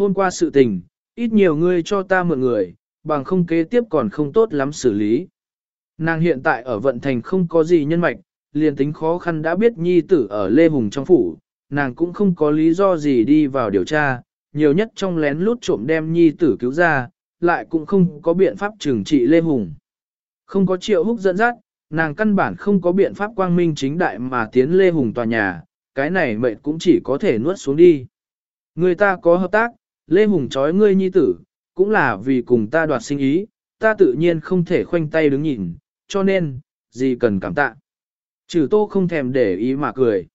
hôm qua sự tình, ít nhiều ngươi cho ta mượn người, bằng không kế tiếp còn không tốt lắm xử lý. Nàng hiện tại ở vận thành không có gì nhân mạch, liền tính khó khăn đã biết nhi tử ở Lê Hùng trong phủ, nàng cũng không có lý do gì đi vào điều tra, nhiều nhất trong lén lút trộm đem nhi tử cứu ra, lại cũng không có biện pháp trừng trị Lê Hùng. Không có triệu húc dẫn dắt, nàng căn bản không có biện pháp quang minh chính đại mà tiến Lê Hùng tòa nhà, cái này mệnh cũng chỉ có thể nuốt xuống đi. Người ta có hợp tác, Lê Hùng trói ngươi nhi tử, cũng là vì cùng ta đoạt sinh ý, ta tự nhiên không thể khoanh tay đứng nhìn, cho nên, gì cần cảm tạ. Trừ tô không thèm để ý mà cười.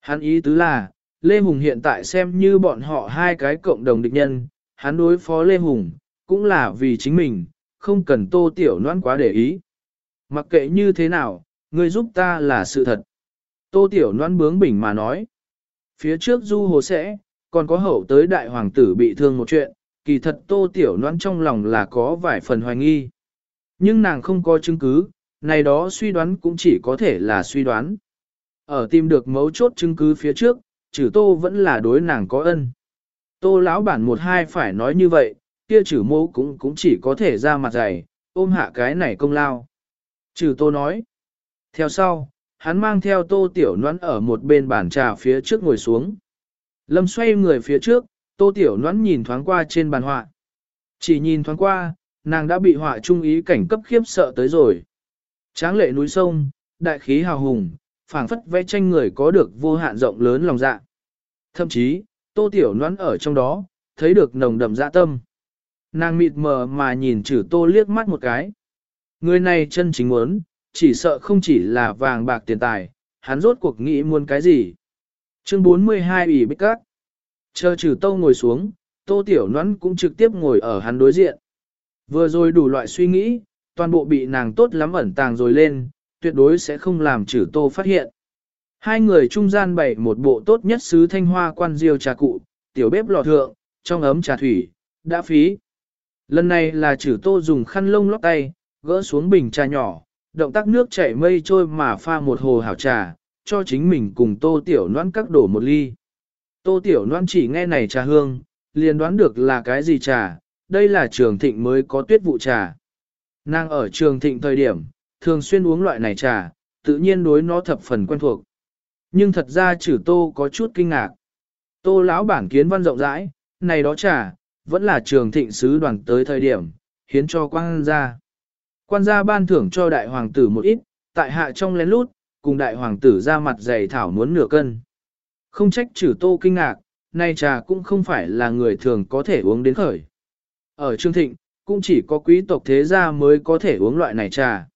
Hắn ý tứ là, Lê Hùng hiện tại xem như bọn họ hai cái cộng đồng địch nhân, hắn đối phó Lê Hùng, cũng là vì chính mình, không cần tô tiểu noan quá để ý. Mặc kệ như thế nào, ngươi giúp ta là sự thật. Tô tiểu noan bướng bỉnh mà nói. Phía trước du hồ sẽ, còn có hậu tới đại hoàng tử bị thương một chuyện, kỳ thật tô tiểu noãn trong lòng là có vài phần hoài nghi. Nhưng nàng không có chứng cứ, này đó suy đoán cũng chỉ có thể là suy đoán. Ở tìm được mấu chốt chứng cứ phía trước, trừ tô vẫn là đối nàng có ân. Tô lão bản một hai phải nói như vậy, kia trừ mô cũng cũng chỉ có thể ra mặt dày, ôm hạ cái này công lao. Trừ tô nói. Theo sau, hắn mang theo tô tiểu noãn ở một bên bàn trà phía trước ngồi xuống. Lâm xoay người phía trước, tô tiểu nón nhìn thoáng qua trên bàn họa. Chỉ nhìn thoáng qua, nàng đã bị họa trung ý cảnh cấp khiếp sợ tới rồi. Tráng lệ núi sông, đại khí hào hùng, phảng phất vẽ tranh người có được vô hạn rộng lớn lòng dạ. Thậm chí, tô tiểu nón ở trong đó, thấy được nồng đậm dạ tâm. Nàng mịt mờ mà nhìn chữ tô liếc mắt một cái. Người này chân chính muốn, chỉ sợ không chỉ là vàng bạc tiền tài, hắn rốt cuộc nghĩ muốn cái gì. Chương 42 ủy bích các. Chờ trừ tô ngồi xuống, tô tiểu nón cũng trực tiếp ngồi ở hắn đối diện. Vừa rồi đủ loại suy nghĩ, toàn bộ bị nàng tốt lắm ẩn tàng rồi lên, tuyệt đối sẽ không làm trừ tô phát hiện. Hai người trung gian bày một bộ tốt nhất sứ thanh hoa quan diêu trà cụ, tiểu bếp lò thượng, trong ấm trà thủy, đã phí. Lần này là trừ tô dùng khăn lông lót tay, gỡ xuống bình trà nhỏ, động tác nước chảy mây trôi mà pha một hồ hảo trà, cho chính mình cùng tô tiểu noan các đổ một ly. Tô tiểu noan chỉ nghe này trà hương, liền đoán được là cái gì trà, đây là trường thịnh mới có tuyết vụ trà. Nàng ở trường thịnh thời điểm, thường xuyên uống loại này trà, tự nhiên đối nó thập phần quen thuộc. Nhưng thật ra chữ tô có chút kinh ngạc. Tô lão bản kiến văn rộng rãi, này đó trà, vẫn là trường thịnh sứ đoàn tới thời điểm, hiến cho quan gia. Quan gia ban thưởng cho đại hoàng tử một ít, tại hạ trong lén lút, cùng đại hoàng tử ra mặt dày thảo muốn nửa cân. Không trách trừ tô kinh ngạc, nay trà cũng không phải là người thường có thể uống đến khởi. Ở Trương Thịnh, cũng chỉ có quý tộc thế gia mới có thể uống loại này trà.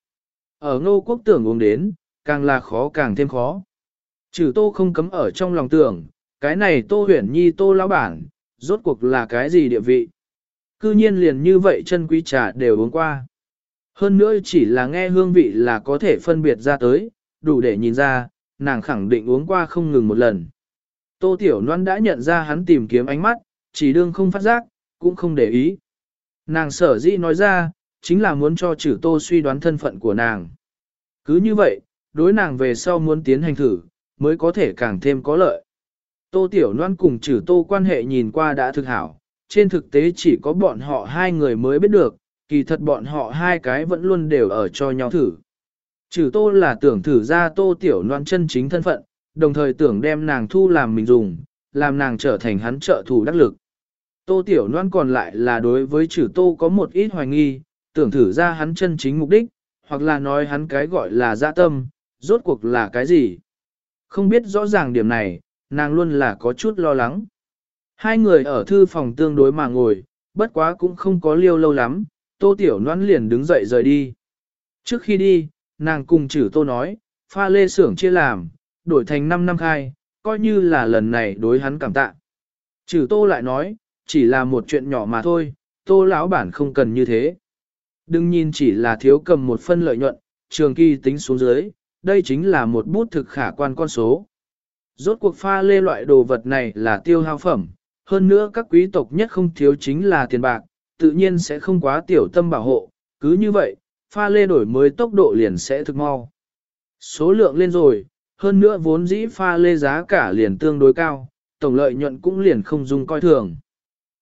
Ở ngô quốc tưởng uống đến, càng là khó càng thêm khó. Trừ tô không cấm ở trong lòng tưởng, cái này tô huyển nhi tô lão bản, rốt cuộc là cái gì địa vị. Cư nhiên liền như vậy chân quý trà đều uống qua. Hơn nữa chỉ là nghe hương vị là có thể phân biệt ra tới, đủ để nhìn ra, nàng khẳng định uống qua không ngừng một lần. Tô Tiểu Loan đã nhận ra hắn tìm kiếm ánh mắt, chỉ đương không phát giác, cũng không để ý. Nàng sở dĩ nói ra, chính là muốn cho trừ tô suy đoán thân phận của nàng. Cứ như vậy, đối nàng về sau muốn tiến hành thử, mới có thể càng thêm có lợi. Tô Tiểu Loan cùng trừ tô quan hệ nhìn qua đã thực hảo, trên thực tế chỉ có bọn họ hai người mới biết được, kỳ thật bọn họ hai cái vẫn luôn đều ở cho nhau thử. Trừ tô là tưởng thử ra tô Tiểu Loan chân chính thân phận, đồng thời tưởng đem nàng thu làm mình dùng, làm nàng trở thành hắn trợ thủ đắc lực. Tô Tiểu Loan còn lại là đối với trừ tô có một ít hoài nghi, tưởng thử ra hắn chân chính mục đích, hoặc là nói hắn cái gọi là dạ tâm, rốt cuộc là cái gì. Không biết rõ ràng điểm này, nàng luôn là có chút lo lắng. Hai người ở thư phòng tương đối mà ngồi, bất quá cũng không có liêu lâu lắm, tô tiểu noan liền đứng dậy rời đi. Trước khi đi, nàng cùng chử tô nói, pha lê xưởng chia làm, đổi thành 5 năm khai, coi như là lần này đối hắn cảm tạ. Chử tô lại nói, chỉ là một chuyện nhỏ mà thôi, tô lão bản không cần như thế. Đừng nhìn chỉ là thiếu cầm một phân lợi nhuận, trường kỳ tính xuống dưới, đây chính là một bút thực khả quan con số. Rốt cuộc pha lê loại đồ vật này là tiêu hao phẩm, hơn nữa các quý tộc nhất không thiếu chính là tiền bạc, tự nhiên sẽ không quá tiểu tâm bảo hộ, cứ như vậy, pha lê đổi mới tốc độ liền sẽ thực mau. Số lượng lên rồi, hơn nữa vốn dĩ pha lê giá cả liền tương đối cao, tổng lợi nhuận cũng liền không dùng coi thường.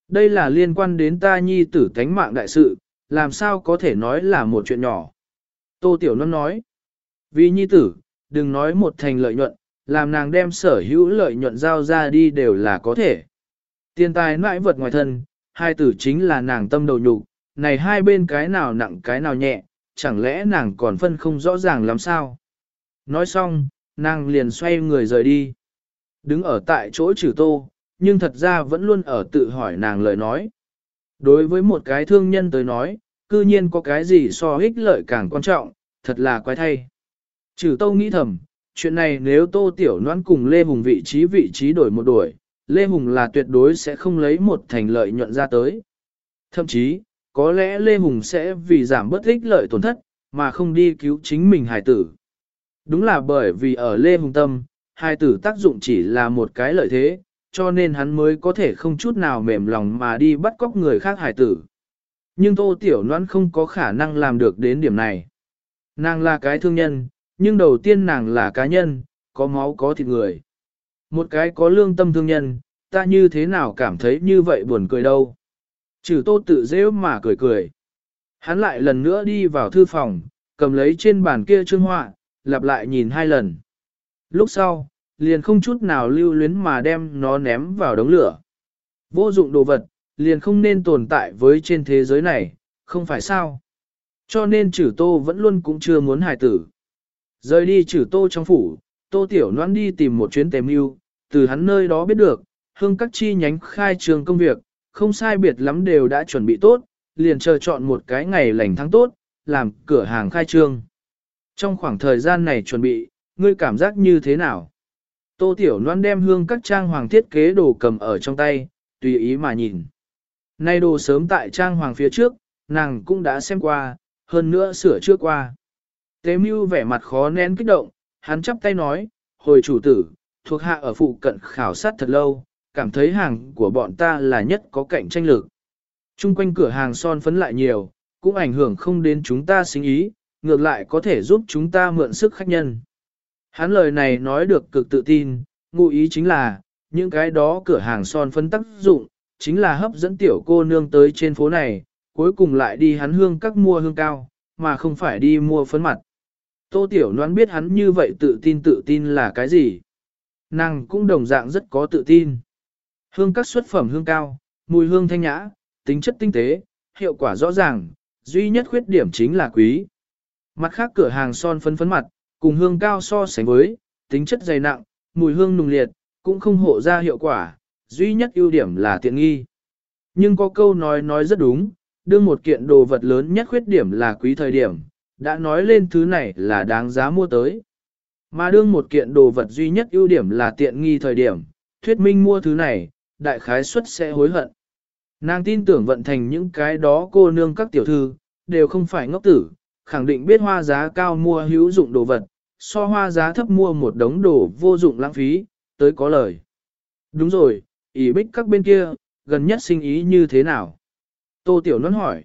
Đây là liên quan đến ta nhi tử tánh mạng đại sự, làm sao có thể nói là một chuyện nhỏ. Tô Tiểu Loan nói, vì nhi tử, đừng nói một thành lợi nhuận, làm nàng đem sở hữu lợi nhuận giao ra đi đều là có thể. Tiền tài nãi vật ngoài thân, hai tử chính là nàng tâm đầu nhục, này hai bên cái nào nặng cái nào nhẹ, chẳng lẽ nàng còn phân không rõ ràng làm sao. Nói xong, nàng liền xoay người rời đi. Đứng ở tại chỗ trừ tô, nhưng thật ra vẫn luôn ở tự hỏi nàng lời nói. Đối với một cái thương nhân tới nói, cư nhiên có cái gì so ích lợi càng quan trọng, thật là quái thay. Trừ tô nghĩ thầm, chuyện này nếu tô tiểu noan cùng Lê Hùng vị trí vị trí đổi một đổi, Lê Hùng là tuyệt đối sẽ không lấy một thành lợi nhuận ra tới. Thậm chí, có lẽ Lê Hùng sẽ vì giảm bất ích lợi tổn thất, mà không đi cứu chính mình hài tử. Đúng là bởi vì ở Lê Hùng Tâm, hài tử tác dụng chỉ là một cái lợi thế, cho nên hắn mới có thể không chút nào mềm lòng mà đi bắt cóc người khác hài tử. Nhưng Tô Tiểu Loan không có khả năng làm được đến điểm này. Nàng là cái thương nhân, nhưng đầu tiên nàng là cá nhân, có máu có thịt người. Một cái có lương tâm thương nhân, ta như thế nào cảm thấy như vậy buồn cười đâu. Trừ tô tự dễ mà cười cười. Hắn lại lần nữa đi vào thư phòng, cầm lấy trên bàn kia trương họa, lặp lại nhìn hai lần. Lúc sau, liền không chút nào lưu luyến mà đem nó ném vào đống lửa. Vô dụng đồ vật, liền không nên tồn tại với trên thế giới này, không phải sao. Cho nên chử tô vẫn luôn cũng chưa muốn hài tử. Rời đi chử tô trong phủ, tô tiểu noan đi tìm một chuyến tề mưu, từ hắn nơi đó biết được, hương các chi nhánh khai trường công việc, không sai biệt lắm đều đã chuẩn bị tốt, liền chờ chọn một cái ngày lành tháng tốt, làm cửa hàng khai trương. Trong khoảng thời gian này chuẩn bị, ngươi cảm giác như thế nào? Tô Tiểu Loan đem hương các trang hoàng thiết kế đồ cầm ở trong tay, tùy ý mà nhìn. Nay đồ sớm tại trang hoàng phía trước, nàng cũng đã xem qua, hơn nữa sửa trước qua. Tế mưu vẻ mặt khó nén kích động, hắn chắp tay nói, hồi chủ tử, thuộc hạ ở phụ cận khảo sát thật lâu, cảm thấy hàng của bọn ta là nhất có cạnh tranh lực. Trung quanh cửa hàng son phấn lại nhiều, cũng ảnh hưởng không đến chúng ta sinh ý, ngược lại có thể giúp chúng ta mượn sức khách nhân. Hắn lời này nói được cực tự tin, ngụ ý chính là, những cái đó cửa hàng son phấn tác dụng, chính là hấp dẫn tiểu cô nương tới trên phố này, cuối cùng lại đi hắn hương các mua hương cao, mà không phải đi mua phấn mặt. Tô Tiểu Loan biết hắn như vậy tự tin tự tin là cái gì. Nàng cũng đồng dạng rất có tự tin. Hương các xuất phẩm hương cao, mùi hương thanh nhã, tính chất tinh tế, hiệu quả rõ ràng, duy nhất khuyết điểm chính là quý. Mặt khác cửa hàng son phấn phấn mặt, cùng hương cao so sánh với, tính chất dày nặng, mùi hương nùng liệt, cũng không hộ ra hiệu quả, duy nhất ưu điểm là tiện nghi. Nhưng có câu nói nói rất đúng, đương một kiện đồ vật lớn nhất khuyết điểm là quý thời điểm, đã nói lên thứ này là đáng giá mua tới. Mà đương một kiện đồ vật duy nhất ưu điểm là tiện nghi thời điểm, thuyết minh mua thứ này, đại khái suất sẽ hối hận. Nàng tin tưởng vận thành những cái đó cô nương các tiểu thư, đều không phải ngốc tử, khẳng định biết hoa giá cao mua hữu dụng đồ vật, so hoa giá thấp mua một đống đồ vô dụng lãng phí, tới có lời. Đúng rồi, ý bích các bên kia, gần nhất sinh ý như thế nào? Tô Tiểu Nôn hỏi.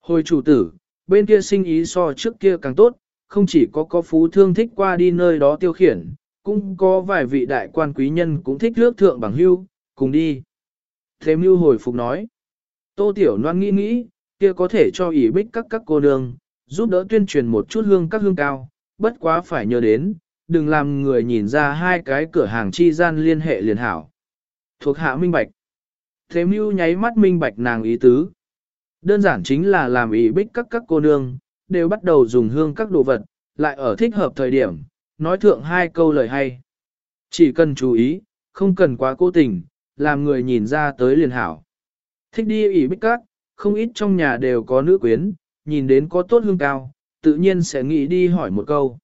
Hồi chủ tử, bên kia sinh ý so trước kia càng tốt, không chỉ có có phú thương thích qua đi nơi đó tiêu khiển, cũng có vài vị đại quan quý nhân cũng thích lước thượng bằng hưu, cùng đi. Thế mưu hồi phục nói. Tô Tiểu Loan nghĩ nghĩ, kia có thể cho ỉ bích các các cô nương, giúp đỡ tuyên truyền một chút hương các hương cao, bất quá phải nhớ đến, đừng làm người nhìn ra hai cái cửa hàng chi gian liên hệ liền hảo. Thuộc hạ minh bạch. Thế mưu nháy mắt minh bạch nàng ý tứ. Đơn giản chính là làm ý bích các các cô nương, đều bắt đầu dùng hương các đồ vật, lại ở thích hợp thời điểm, nói thượng hai câu lời hay. Chỉ cần chú ý, không cần quá cố tình, làm người nhìn ra tới liền hảo. Thích đi ỉ bích các, không ít trong nhà đều có nữ quyến, nhìn đến có tốt hương cao, tự nhiên sẽ nghĩ đi hỏi một câu.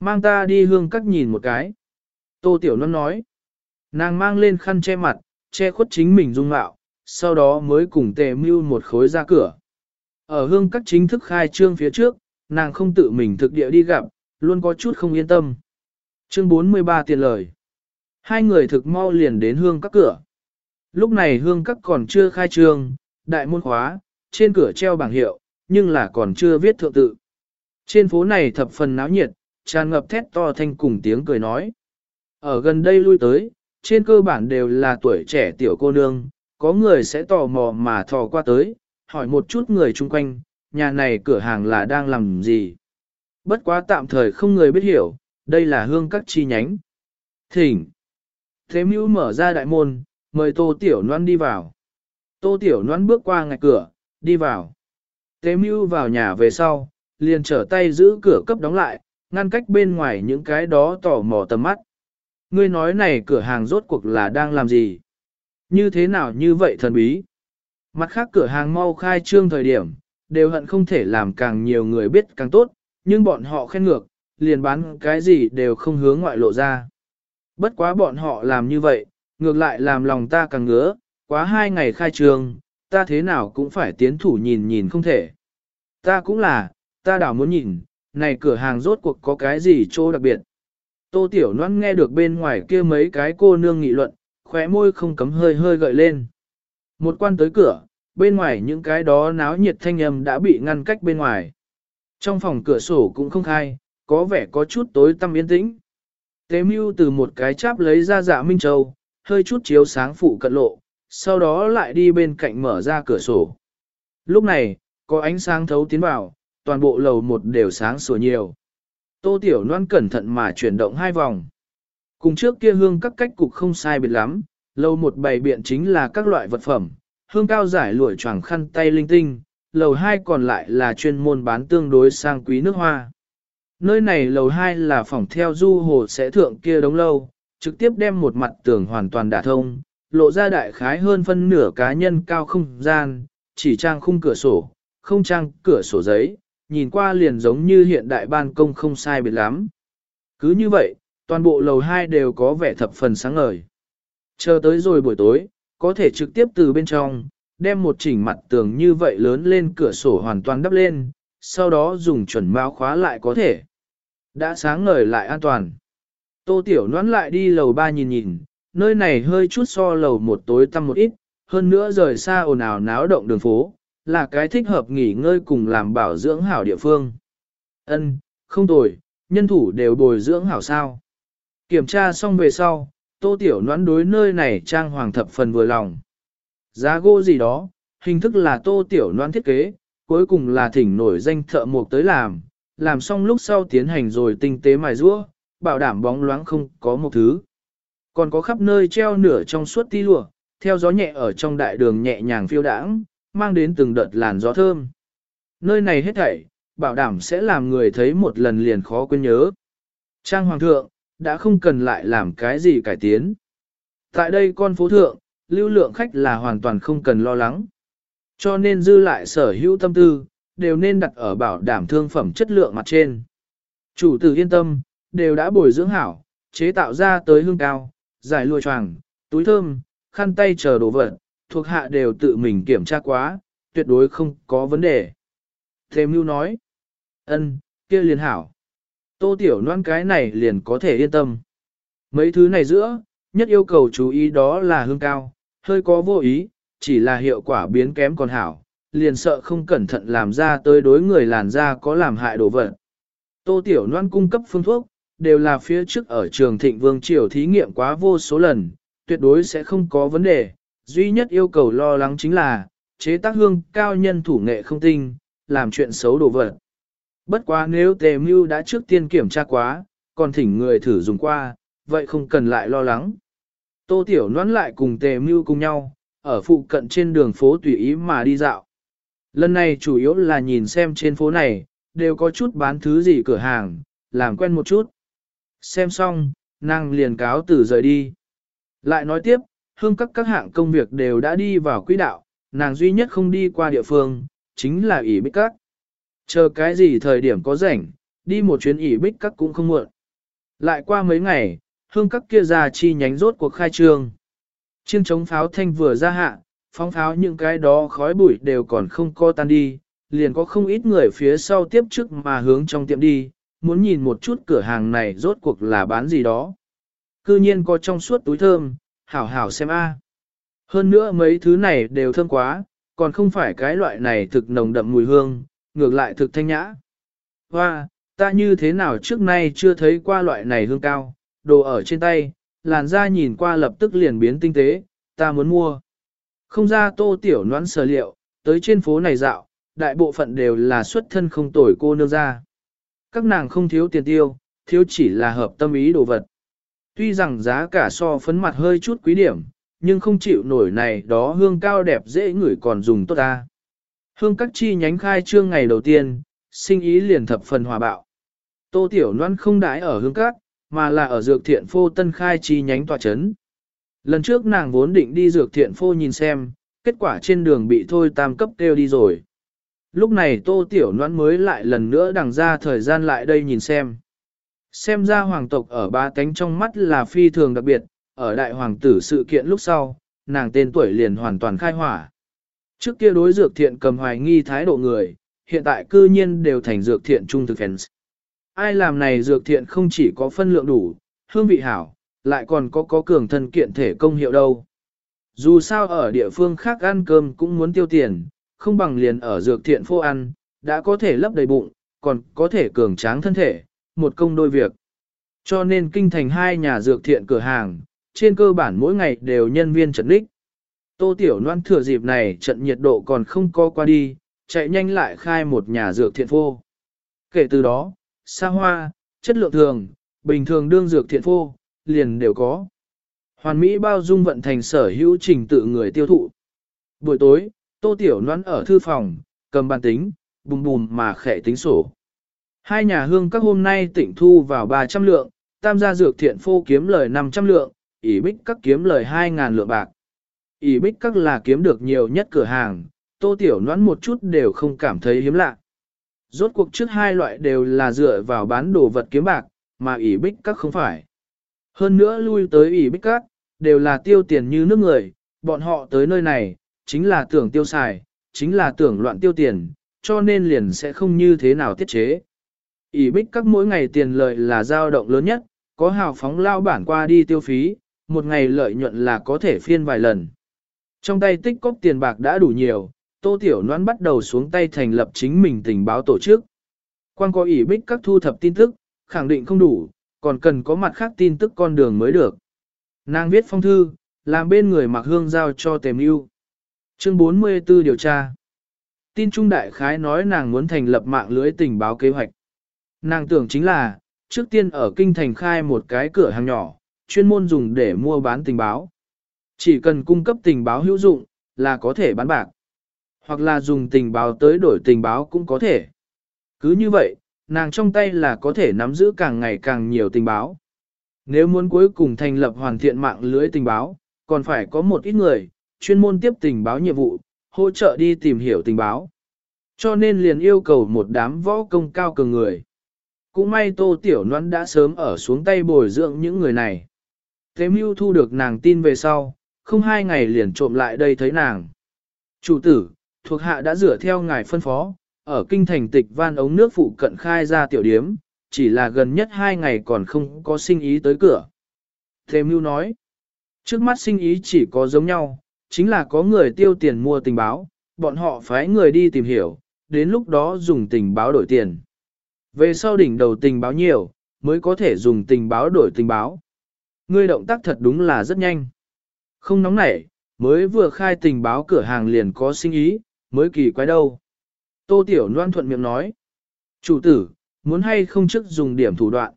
Mang ta đi hương các nhìn một cái. Tô Tiểu Loan nói. Nàng mang lên khăn che mặt, che khuất chính mình dung mạo, sau đó mới cùng tề mưu một khối ra cửa. Ở hương các chính thức khai trương phía trước, nàng không tự mình thực địa đi gặp, luôn có chút không yên tâm. Chương 43 tiền lời. Hai người thực mau liền đến hương các cửa. Lúc này hương các còn chưa khai trương, đại môn khóa, trên cửa treo bảng hiệu, nhưng là còn chưa viết thượng tự. Trên phố này thập phần náo nhiệt, tràn ngập thét to thanh cùng tiếng cười nói. Ở gần đây lui tới, trên cơ bản đều là tuổi trẻ tiểu cô nương, có người sẽ tò mò mà thò qua tới, hỏi một chút người chung quanh, nhà này cửa hàng là đang làm gì. Bất quá tạm thời không người biết hiểu, đây là hương các chi nhánh. Thỉnh. Thế mưu mở ra đại môn, mời tô tiểu Loan đi vào. Tô tiểu Loan bước qua ngạch cửa, đi vào. Tế mưu vào nhà về sau, liền trở tay giữ cửa cấp đóng lại, ngăn cách bên ngoài những cái đó tỏ mò tầm mắt. Ngươi nói này cửa hàng rốt cuộc là đang làm gì? Như thế nào như vậy thần bí? Mặt khác cửa hàng mau khai trương thời điểm, đều hận không thể làm càng nhiều người biết càng tốt, nhưng bọn họ khen ngược, liền bán cái gì đều không hướng ngoại lộ ra. Bất quá bọn họ làm như vậy, ngược lại làm lòng ta càng ngứa, quá hai ngày khai trường, ta thế nào cũng phải tiến thủ nhìn nhìn không thể. Ta cũng là, ta đảo muốn nhìn, này cửa hàng rốt cuộc có cái gì chỗ đặc biệt. Tô Tiểu Loan nghe được bên ngoài kia mấy cái cô nương nghị luận, khóe môi không cấm hơi hơi gợi lên. Một quan tới cửa, bên ngoài những cái đó náo nhiệt thanh âm đã bị ngăn cách bên ngoài. Trong phòng cửa sổ cũng không khai, có vẻ có chút tối tăm yên tĩnh. Tế mưu từ một cái cháp lấy ra dạ Minh Châu, hơi chút chiếu sáng phụ cận lộ, sau đó lại đi bên cạnh mở ra cửa sổ. Lúc này, có ánh sáng thấu tiến vào, toàn bộ lầu một đều sáng sủa nhiều. Tô Tiểu Loan cẩn thận mà chuyển động hai vòng. Cùng trước kia hương các cách cục không sai biệt lắm, lầu một bày biện chính là các loại vật phẩm, hương cao giải lụa choàng khăn tay linh tinh, lầu hai còn lại là chuyên môn bán tương đối sang quý nước hoa. Nơi này lầu hai là phòng theo du hồ sẽ thượng kia đống lâu, trực tiếp đem một mặt tường hoàn toàn đả thông, lộ ra đại khái hơn phân nửa cá nhân cao không gian, chỉ trang khung cửa sổ, không trang cửa sổ giấy, nhìn qua liền giống như hiện đại ban công không sai biệt lắm. Cứ như vậy, toàn bộ lầu 2 đều có vẻ thập phần sáng ngời. Chờ tới rồi buổi tối, có thể trực tiếp từ bên trong, đem một chỉnh mặt tường như vậy lớn lên cửa sổ hoàn toàn đắp lên, sau đó dùng chuẩn mao khóa lại có thể. Đã sáng ngời lại an toàn. Tô Tiểu noán lại đi lầu ba nhìn nhìn, nơi này hơi chút so lầu một tối tăm một ít, hơn nữa rời xa ồn ào náo động đường phố, là cái thích hợp nghỉ ngơi cùng làm bảo dưỡng hảo địa phương. Ân, không tồi, nhân thủ đều bồi dưỡng hảo sao. Kiểm tra xong về sau, tô tiểu noãn đối nơi này trang hoàng thập phần vừa lòng. Giá gỗ gì đó, hình thức là tô tiểu noãn thiết kế, cuối cùng là thỉnh nổi danh thợ mộc tới làm, làm xong lúc sau tiến hành rồi tinh tế mài rũa, bảo đảm bóng loáng không có một thứ. Còn có khắp nơi treo nửa trong suốt ti lụa, theo gió nhẹ ở trong đại đường nhẹ nhàng phiêu đãng, mang đến từng đợt làn gió thơm. Nơi này hết thảy, bảo đảm sẽ làm người thấy một lần liền khó quên nhớ. Trang hoàng thượng, đã không cần lại làm cái gì cải tiến. Tại đây con phố thượng, lưu lượng khách là hoàn toàn không cần lo lắng. Cho nên dư lại sở hữu tâm tư, đều nên đặt ở bảo đảm thương phẩm chất lượng mặt trên. Chủ tử yên tâm, đều đã bồi dưỡng hảo, chế tạo ra tới hương cao, giải lùa choàng, túi thơm, khăn tay chờ đồ vật, thuộc hạ đều tự mình kiểm tra quá, tuyệt đối không có vấn đề. Thế mưu nói, ân, kia liền hảo. Tô tiểu Loan cái này liền có thể yên tâm. Mấy thứ này giữa, nhất yêu cầu chú ý đó là hương cao, hơi có vô ý, chỉ là hiệu quả biến kém còn hảo, liền sợ không cẩn thận làm ra tới đối người làn da có làm hại đồ vật. Tô tiểu Loan cung cấp phương thuốc, đều là phía trước ở trường thịnh vương triều thí nghiệm quá vô số lần, tuyệt đối sẽ không có vấn đề, duy nhất yêu cầu lo lắng chính là, chế tác hương cao nhân thủ nghệ không tinh, làm chuyện xấu đồ vật. Bất quá nếu tề mưu đã trước tiên kiểm tra quá, còn thỉnh người thử dùng qua, vậy không cần lại lo lắng. Tô Tiểu nón lại cùng tề mưu cùng nhau, ở phụ cận trên đường phố tùy ý mà đi dạo. Lần này chủ yếu là nhìn xem trên phố này, đều có chút bán thứ gì cửa hàng, làm quen một chút. Xem xong, nàng liền cáo từ rời đi. Lại nói tiếp, hương các các hạng công việc đều đã đi vào quỹ đạo, nàng duy nhất không đi qua địa phương, chính là ỉ bích các. Chờ cái gì thời điểm có rảnh, đi một chuyến ỉ bích các cũng không muộn. Lại qua mấy ngày, hương các kia ra chi nhánh rốt cuộc khai trương. Chiêng chống pháo thanh vừa ra hạ, phóng pháo những cái đó khói bụi đều còn không co tan đi, liền có không ít người phía sau tiếp trước mà hướng trong tiệm đi, muốn nhìn một chút cửa hàng này rốt cuộc là bán gì đó. Cư nhiên có trong suốt túi thơm, hảo hảo xem a. Hơn nữa mấy thứ này đều thơm quá, còn không phải cái loại này thực nồng đậm mùi hương, ngược lại thực thanh nhã. Hoa, ta như thế nào trước nay chưa thấy qua loại này hương cao, đồ ở trên tay, làn da nhìn qua lập tức liền biến tinh tế, ta muốn mua. Không ra tô tiểu noãn sở liệu, tới trên phố này dạo, đại bộ phận đều là xuất thân không tồi cô nương ra. Các nàng không thiếu tiền tiêu, thiếu chỉ là hợp tâm ý đồ vật. Tuy rằng giá cả so phấn mặt hơi chút quý điểm, nhưng không chịu nổi này đó hương cao đẹp dễ ngửi còn dùng tốt ta. Hương các chi nhánh khai trương ngày đầu tiên, sinh ý liền thập phần hòa bạo. Tô Tiểu Loan không đãi ở hương các, mà là ở dược thiện phô tân khai chi nhánh tòa chấn. Lần trước nàng vốn định đi dược thiện phô nhìn xem, kết quả trên đường bị thôi tam cấp kêu đi rồi. Lúc này Tô Tiểu noãn mới lại lần nữa đằng ra thời gian lại đây nhìn xem. Xem ra hoàng tộc ở ba cánh trong mắt là phi thường đặc biệt, ở đại hoàng tử sự kiện lúc sau, nàng tên tuổi liền hoàn toàn khai hỏa. Trước kia đối dược thiện cầm hoài nghi thái độ người, hiện tại cư nhiên đều thành dược thiện trung thực fans. Ai làm này dược thiện không chỉ có phân lượng đủ, hương vị hảo, lại còn có có cường thân kiện thể công hiệu đâu. Dù sao ở địa phương khác ăn cơm cũng muốn tiêu tiền, không bằng liền ở dược thiện phô ăn, đã có thể lấp đầy bụng, còn có thể cường tráng thân thể, một công đôi việc. Cho nên kinh thành hai nhà dược thiện cửa hàng, trên cơ bản mỗi ngày đều nhân viên trận đích. Tô Tiểu Loan thừa dịp này trận nhiệt độ còn không co qua đi, chạy nhanh lại khai một nhà dược thiện phô. Kể từ đó, xa hoa, chất lượng thường, bình thường đương dược thiện phô, liền đều có. Hoàn Mỹ bao dung vận thành sở hữu trình tự người tiêu thụ. Buổi tối, Tô Tiểu Loan ở thư phòng, cầm bàn tính, bùm bùm mà khẽ tính sổ. Hai nhà hương các hôm nay tỉnh thu vào 300 lượng, tam gia dược thiện phô kiếm lời 500 lượng, ỷ bích các kiếm lời 2.000 lượng bạc. ỷ bích các là kiếm được nhiều nhất cửa hàng, tô tiểu noãn một chút đều không cảm thấy hiếm lạ. Rốt cuộc trước hai loại đều là dựa vào bán đồ vật kiếm bạc, mà ỷ bích các không phải. Hơn nữa lui tới ỷ bích các, đều là tiêu tiền như nước người, bọn họ tới nơi này, chính là tưởng tiêu xài, chính là tưởng loạn tiêu tiền, cho nên liền sẽ không như thế nào tiết chế. ỉ bích các mỗi ngày tiền lợi là dao động lớn nhất, có hào phóng lao bản qua đi tiêu phí, một ngày lợi nhuận là có thể phiên vài lần. Trong tay tích cóp tiền bạc đã đủ nhiều, Tô Tiểu Loan bắt đầu xuống tay thành lập chính mình tình báo tổ chức. Quan có ỷ bích các thu thập tin tức, khẳng định không đủ, còn cần có mặt khác tin tức con đường mới được. Nàng viết phong thư, làm bên người mặc hương giao cho tềm yêu. Chương 44 điều tra. Tin Trung Đại Khái nói nàng muốn thành lập mạng lưới tình báo kế hoạch. Nàng tưởng chính là, trước tiên ở kinh thành khai một cái cửa hàng nhỏ, chuyên môn dùng để mua bán tình báo. Chỉ cần cung cấp tình báo hữu dụng, là có thể bán bạc. Hoặc là dùng tình báo tới đổi tình báo cũng có thể. Cứ như vậy, nàng trong tay là có thể nắm giữ càng ngày càng nhiều tình báo. Nếu muốn cuối cùng thành lập hoàn thiện mạng lưới tình báo, còn phải có một ít người, chuyên môn tiếp tình báo nhiệm vụ, hỗ trợ đi tìm hiểu tình báo. Cho nên liền yêu cầu một đám võ công cao cường người. Cũng may Tô Tiểu Loan đã sớm ở xuống tay bồi dưỡng những người này. Thế mưu thu được nàng tin về sau, không hai ngày liền trộm lại đây thấy nàng. Chủ tử, thuộc hạ đã rửa theo ngài phân phó, ở kinh thành tịch van ống nước phụ cận khai ra tiểu điếm, chỉ là gần nhất hai ngày còn không có sinh ý tới cửa. Thế mưu nói, trước mắt sinh ý chỉ có giống nhau, chính là có người tiêu tiền mua tình báo, bọn họ phái người đi tìm hiểu, đến lúc đó dùng tình báo đổi tiền. Về sau đỉnh đầu tình báo nhiều, mới có thể dùng tình báo đổi tình báo. Ngươi động tác thật đúng là rất nhanh. Không nóng nảy, mới vừa khai tình báo cửa hàng liền có sinh ý, mới kỳ quái đâu. Tô Tiểu Loan thuận miệng nói. Chủ tử, muốn hay không trước dùng điểm thủ đoạn.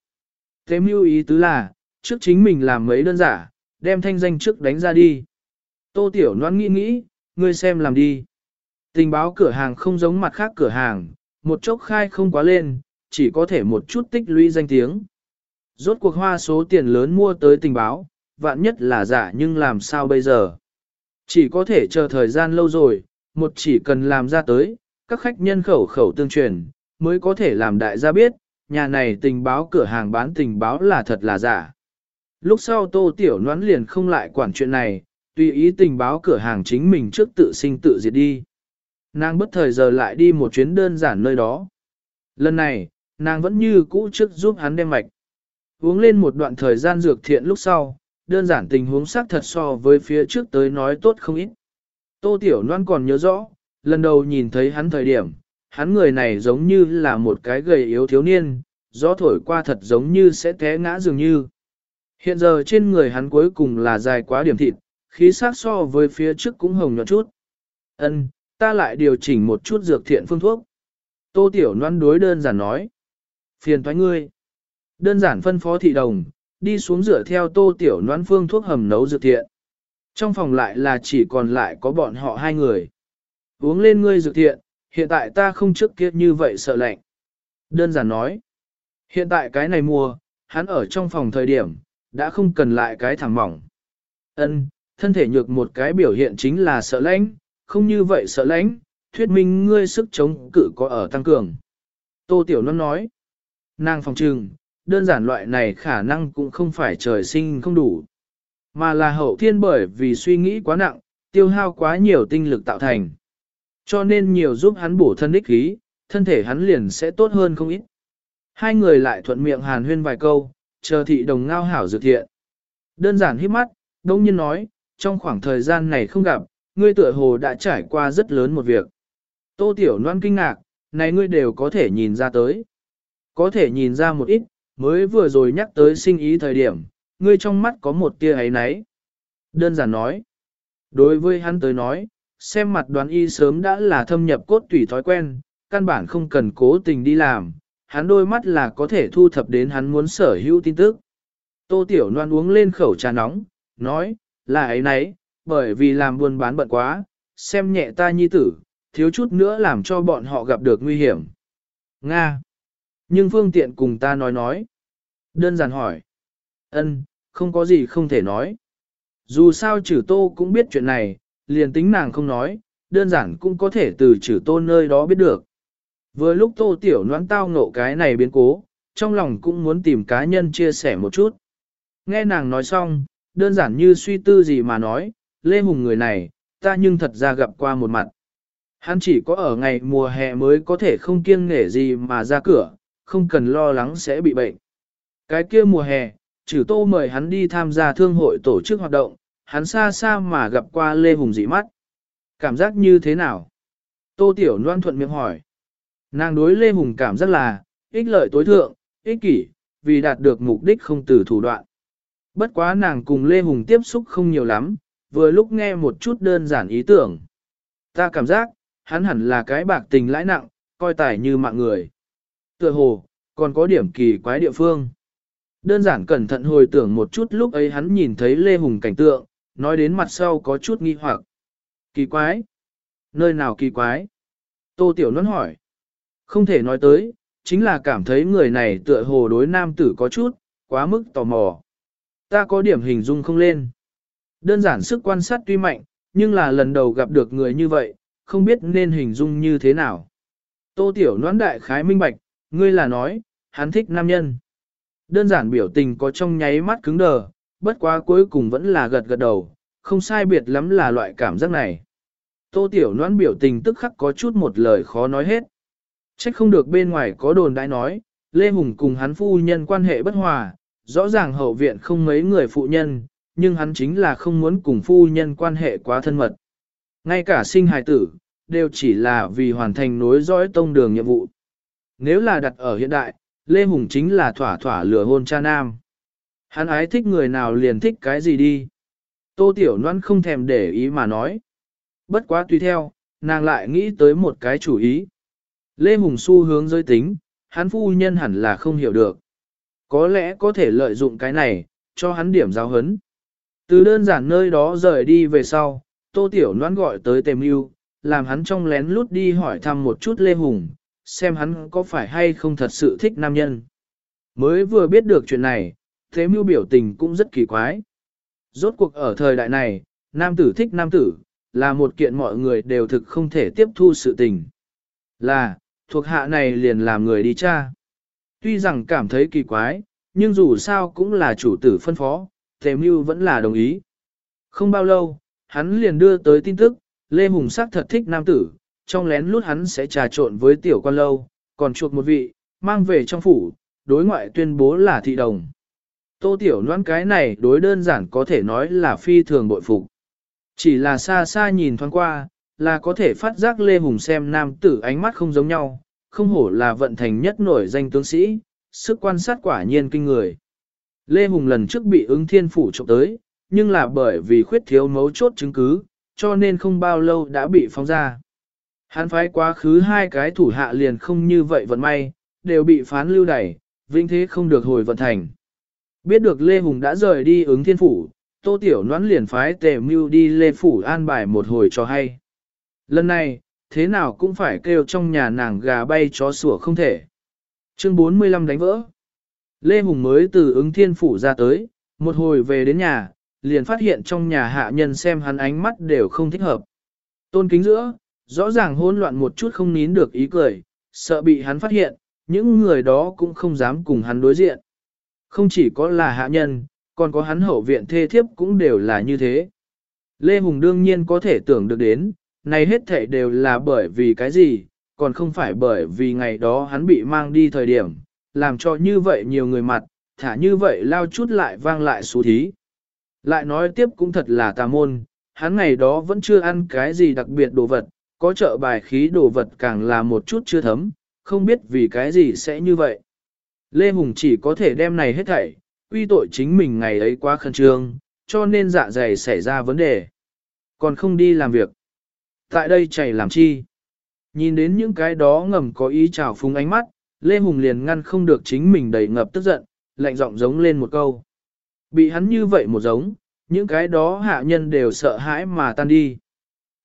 Thế mưu ý tứ là, trước chính mình làm mấy đơn giả, đem thanh danh trước đánh ra đi. Tô Tiểu Loan nghĩ nghĩ, ngươi xem làm đi. Tình báo cửa hàng không giống mặt khác cửa hàng, một chốc khai không quá lên, chỉ có thể một chút tích lũy danh tiếng. Rốt cuộc hoa số tiền lớn mua tới tình báo, vạn nhất là giả nhưng làm sao bây giờ? Chỉ có thể chờ thời gian lâu rồi, một chỉ cần làm ra tới, các khách nhân khẩu khẩu tương truyền, mới có thể làm đại gia biết, nhà này tình báo cửa hàng bán tình báo là thật là giả. Lúc sau tô tiểu noán liền không lại quản chuyện này, tùy ý tình báo cửa hàng chính mình trước tự sinh tự diệt đi. Nàng bất thời giờ lại đi một chuyến đơn giản nơi đó. Lần này, nàng vẫn như cũ trước giúp hắn đem mạch. Uống lên một đoạn thời gian dược thiện lúc sau, đơn giản tình huống xác thật so với phía trước tới nói tốt không ít. Tô Tiểu Loan còn nhớ rõ, lần đầu nhìn thấy hắn thời điểm, hắn người này giống như là một cái gầy yếu thiếu niên, gió thổi qua thật giống như sẽ té ngã dường như. Hiện giờ trên người hắn cuối cùng là dài quá điểm thịt, khí sắc so với phía trước cũng hồng nhọn chút. Ân, ta lại điều chỉnh một chút dược thiện phương thuốc. Tô Tiểu Loan đối đơn giản nói. Phiền thoái ngươi. Đơn giản phân phó thị đồng, đi xuống rửa theo Tô Tiểu Loan phương thuốc hầm nấu dược thiện. Trong phòng lại là chỉ còn lại có bọn họ hai người. Uống lên ngươi dược thiện, hiện tại ta không trước kia như vậy sợ lạnh. Đơn giản nói. Hiện tại cái này mùa, hắn ở trong phòng thời điểm, đã không cần lại cái thẳng mỏng. Ân, thân thể nhược một cái biểu hiện chính là sợ lãnh, không như vậy sợ lãnh, thuyết minh ngươi sức chống cự có ở tăng cường. Tô Tiểu Loan nói, nàng phòng trừng, đơn giản loại này khả năng cũng không phải trời sinh không đủ, mà là hậu thiên bởi vì suy nghĩ quá nặng, tiêu hao quá nhiều tinh lực tạo thành. Cho nên nhiều giúp hắn bổ thân đích khí, thân thể hắn liền sẽ tốt hơn không ít. Hai người lại thuận miệng hàn huyên vài câu, chờ thị đồng ngao hảo dược thiện. Đơn giản hít mắt, đông nhiên nói, trong khoảng thời gian này không gặp, ngươi tựa hồ đã trải qua rất lớn một việc. Tô Tiểu Loan kinh ngạc, này ngươi đều có thể nhìn ra tới. Có thể nhìn ra một ít, mới vừa rồi nhắc tới sinh ý thời điểm, ngươi trong mắt có một tia ấy náy. Đơn giản nói, đối với hắn tới nói, xem mặt đoán y sớm đã là thâm nhập cốt tủy thói quen, căn bản không cần cố tình đi làm, hắn đôi mắt là có thể thu thập đến hắn muốn sở hữu tin tức. Tô Tiểu Loan uống lên khẩu trà nóng, nói, là ấy nấy, bởi vì làm buôn bán bận quá, xem nhẹ ta nhi tử, thiếu chút nữa làm cho bọn họ gặp được nguy hiểm. Nga. Nhưng phương tiện cùng ta nói nói. Đơn giản hỏi. Ân, không có gì không thể nói. Dù sao trừ tô cũng biết chuyện này, liền tính nàng không nói, đơn giản cũng có thể từ trừ tô nơi đó biết được. Vừa lúc tô tiểu noãn tao ngộ cái này biến cố, trong lòng cũng muốn tìm cá nhân chia sẻ một chút. Nghe nàng nói xong, đơn giản như suy tư gì mà nói, Lê Hùng người này, ta nhưng thật ra gặp qua một mặt. Hắn chỉ có ở ngày mùa hè mới có thể không kiêng nghể gì mà ra cửa, không cần lo lắng sẽ bị bệnh. Cái kia mùa hè, trừ tô mời hắn đi tham gia thương hội tổ chức hoạt động, hắn xa xa mà gặp qua Lê Hùng dị mắt. Cảm giác như thế nào? Tô Tiểu Loan thuận miệng hỏi. Nàng đối Lê Hùng cảm giác là, ích lợi tối thượng, ích kỷ, vì đạt được mục đích không từ thủ đoạn. Bất quá nàng cùng Lê Hùng tiếp xúc không nhiều lắm, vừa lúc nghe một chút đơn giản ý tưởng. Ta cảm giác, hắn hẳn là cái bạc tình lãi nặng, coi tài như mạng người. Tựa hồ, còn có điểm kỳ quái địa phương. Đơn giản cẩn thận hồi tưởng một chút lúc ấy hắn nhìn thấy Lê Hùng cảnh tượng, nói đến mặt sau có chút nghi hoặc. Kỳ quái? Nơi nào kỳ quái? Tô Tiểu Nôn hỏi. Không thể nói tới, chính là cảm thấy người này tựa hồ đối nam tử có chút, quá mức tò mò. Ta có điểm hình dung không lên. Đơn giản sức quan sát tuy mạnh, nhưng là lần đầu gặp được người như vậy, không biết nên hình dung như thế nào. Tô Tiểu noãn đại khái minh bạch, ngươi là nói, hắn thích nam nhân. Đơn giản biểu tình có trong nháy mắt cứng đờ, bất quá cuối cùng vẫn là gật gật đầu, không sai biệt lắm là loại cảm giác này. Tô Tiểu noãn biểu tình tức khắc có chút một lời khó nói hết. Trách không được bên ngoài có đồn đại nói, Lê Hùng cùng hắn phu nhân quan hệ bất hòa, rõ ràng hậu viện không mấy người phụ nhân, nhưng hắn chính là không muốn cùng phu nhân quan hệ quá thân mật. Ngay cả sinh hài tử, đều chỉ là vì hoàn thành nối dõi tông đường nhiệm vụ. Nếu là đặt ở hiện đại, Lê Hùng chính là thỏa thỏa lửa hôn cha nam. Hắn ái thích người nào liền thích cái gì đi. Tô Tiểu Loan không thèm để ý mà nói. Bất quá tùy theo, nàng lại nghĩ tới một cái chủ ý. Lê Hùng xu hướng giới tính, hắn phu nhân hẳn là không hiểu được. Có lẽ có thể lợi dụng cái này, cho hắn điểm giáo hấn. Từ đơn giản nơi đó rời đi về sau, Tô Tiểu Loan gọi tới Tề Mưu, làm hắn trong lén lút đi hỏi thăm một chút Lê Hùng, xem hắn có phải hay không thật sự thích nam nhân. Mới vừa biết được chuyện này, Tề Mưu biểu tình cũng rất kỳ quái. Rốt cuộc ở thời đại này, nam tử thích nam tử, là một kiện mọi người đều thực không thể tiếp thu sự tình. Là, thuộc hạ này liền làm người đi cha. Tuy rằng cảm thấy kỳ quái, nhưng dù sao cũng là chủ tử phân phó, Tề Mưu vẫn là đồng ý. Không bao lâu, hắn liền đưa tới tin tức, Lê Hùng sắc thật thích nam tử, trong lén lút hắn sẽ trà trộn với tiểu quan lâu, còn chuộc một vị, mang về trong phủ, đối ngoại tuyên bố là thị đồng. Tô tiểu noan cái này đối đơn giản có thể nói là phi thường bội phục. Chỉ là xa xa nhìn thoáng qua, là có thể phát giác Lê Hùng xem nam tử ánh mắt không giống nhau, không hổ là vận thành nhất nổi danh tướng sĩ, sức quan sát quả nhiên kinh người. Lê Hùng lần trước bị ứng thiên phủ trộm tới, nhưng là bởi vì khuyết thiếu mấu chốt chứng cứ, cho nên không bao lâu đã bị phóng ra. Hắn phái quá khứ hai cái thủ hạ liền không như vậy vận may, đều bị phán lưu đẩy, vĩnh thế không được hồi vận thành. Biết được Lê Hùng đã rời đi ứng thiên phủ, Tô Tiểu Noãn liền phái tề mưu đi Lê Phủ an bài một hồi cho hay. Lần này, thế nào cũng phải kêu trong nhà nàng gà bay chó sủa không thể. Chương 45 đánh vỡ. Lê Hùng mới từ ứng thiên phủ ra tới, một hồi về đến nhà, liền phát hiện trong nhà hạ nhân xem hắn ánh mắt đều không thích hợp. Tôn kính giữa, rõ ràng hỗn loạn một chút không nín được ý cười, sợ bị hắn phát hiện, những người đó cũng không dám cùng hắn đối diện. Không chỉ có là hạ nhân, còn có hắn hậu viện thê thiếp cũng đều là như thế. Lê Hùng đương nhiên có thể tưởng được đến, này hết thảy đều là bởi vì cái gì, còn không phải bởi vì ngày đó hắn bị mang đi thời điểm, làm cho như vậy nhiều người mặt, thả như vậy lao chút lại vang lại xú thí. Lại nói tiếp cũng thật là tà môn, hắn ngày đó vẫn chưa ăn cái gì đặc biệt đồ vật, có trợ bài khí đồ vật càng là một chút chưa thấm, không biết vì cái gì sẽ như vậy. Lê Hùng chỉ có thể đem này hết thảy, quy tội chính mình ngày ấy quá khẩn trương, cho nên dạ dày xảy ra vấn đề. Còn không đi làm việc. Tại đây chảy làm chi? Nhìn đến những cái đó ngầm có ý trào phúng ánh mắt, Lê Hùng liền ngăn không được chính mình đầy ngập tức giận, lạnh giọng giống lên một câu. Bị hắn như vậy một giống, những cái đó hạ nhân đều sợ hãi mà tan đi.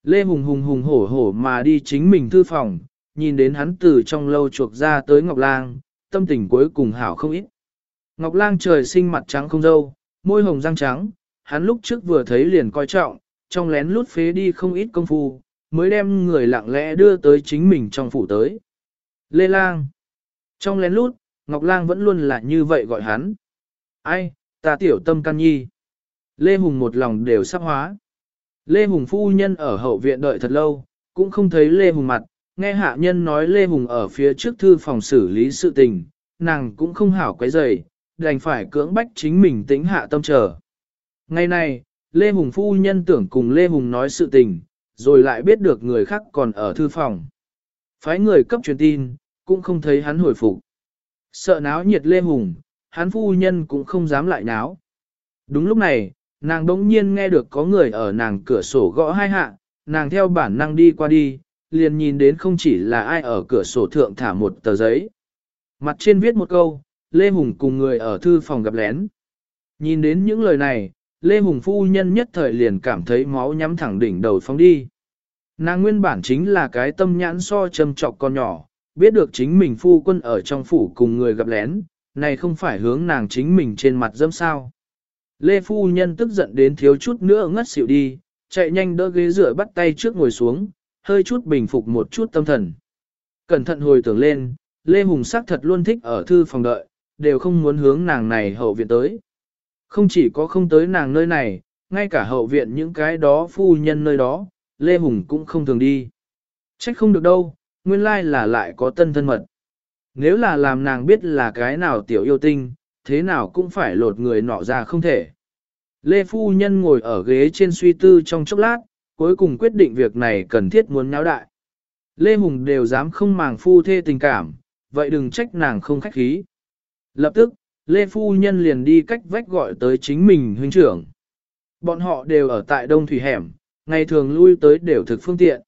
Lê Hùng hùng hùng hổ hổ mà đi chính mình thư phòng, nhìn đến hắn từ trong lâu chuộc ra tới Ngọc Lang, tâm tình cuối cùng hảo không ít. Ngọc Lang trời sinh mặt trắng không dâu, môi hồng răng trắng, hắn lúc trước vừa thấy liền coi trọng, trong lén lút phế đi không ít công phu, mới đem người lặng lẽ đưa tới chính mình trong phủ tới. Lê Lang Trong lén lút, Ngọc Lang vẫn luôn là như vậy gọi hắn. Ai, ta tiểu tâm can nhi. Lê Hùng một lòng đều sắp hóa. Lê Hùng phu nhân ở hậu viện đợi thật lâu, cũng không thấy Lê Hùng mặt, nghe hạ nhân nói Lê Hùng ở phía trước thư phòng xử lý sự tình, nàng cũng không hảo quấy rầy, đành phải cưỡng bách chính mình tĩnh hạ tâm trở. Ngày này, Lê Hùng phu nhân tưởng cùng Lê Hùng nói sự tình, rồi lại biết được người khác còn ở thư phòng. Phái người cấp truyền tin, cũng không thấy hắn hồi phục. Sợ náo nhiệt Lê Hùng, hắn phu nhân cũng không dám lại náo. Đúng lúc này, nàng đống nhiên nghe được có người ở nàng cửa sổ gõ hai hạ, nàng theo bản năng đi qua đi, liền nhìn đến không chỉ là ai ở cửa sổ thượng thả một tờ giấy. Mặt trên viết một câu, Lê Hùng cùng người ở thư phòng gặp lén. Nhìn đến những lời này, Lê Hùng phu nhân nhất thời liền cảm thấy máu nhắm thẳng đỉnh đầu phóng đi. Nàng nguyên bản chính là cái tâm nhãn so châm trọc con nhỏ, biết được chính mình phu quân ở trong phủ cùng người gặp lén, này không phải hướng nàng chính mình trên mặt dâm sao. Lê phu nhân tức giận đến thiếu chút nữa ngất xỉu đi, chạy nhanh đỡ ghế rửa bắt tay trước ngồi xuống, hơi chút bình phục một chút tâm thần. Cẩn thận hồi tưởng lên, Lê Hùng sắc thật luôn thích ở thư phòng đợi, đều không muốn hướng nàng này hậu viện tới. Không chỉ có không tới nàng nơi này, ngay cả hậu viện những cái đó phu nhân nơi đó, Lê Hùng cũng không thường đi. Trách không được đâu, nguyên lai là lại có tân thân mật. Nếu là làm nàng biết là cái nào tiểu yêu tinh, thế nào cũng phải lột người nọ ra không thể. Lê Phu Nhân ngồi ở ghế trên suy tư trong chốc lát, cuối cùng quyết định việc này cần thiết muốn nháo đại. Lê Hùng đều dám không màng phu thê tình cảm, vậy đừng trách nàng không khách khí. Lập tức, Lê Phu Nhân liền đi cách vách gọi tới chính mình huynh trưởng. Bọn họ đều ở tại Đông Thủy Hẻm, ngày thường lui tới đều thực phương tiện.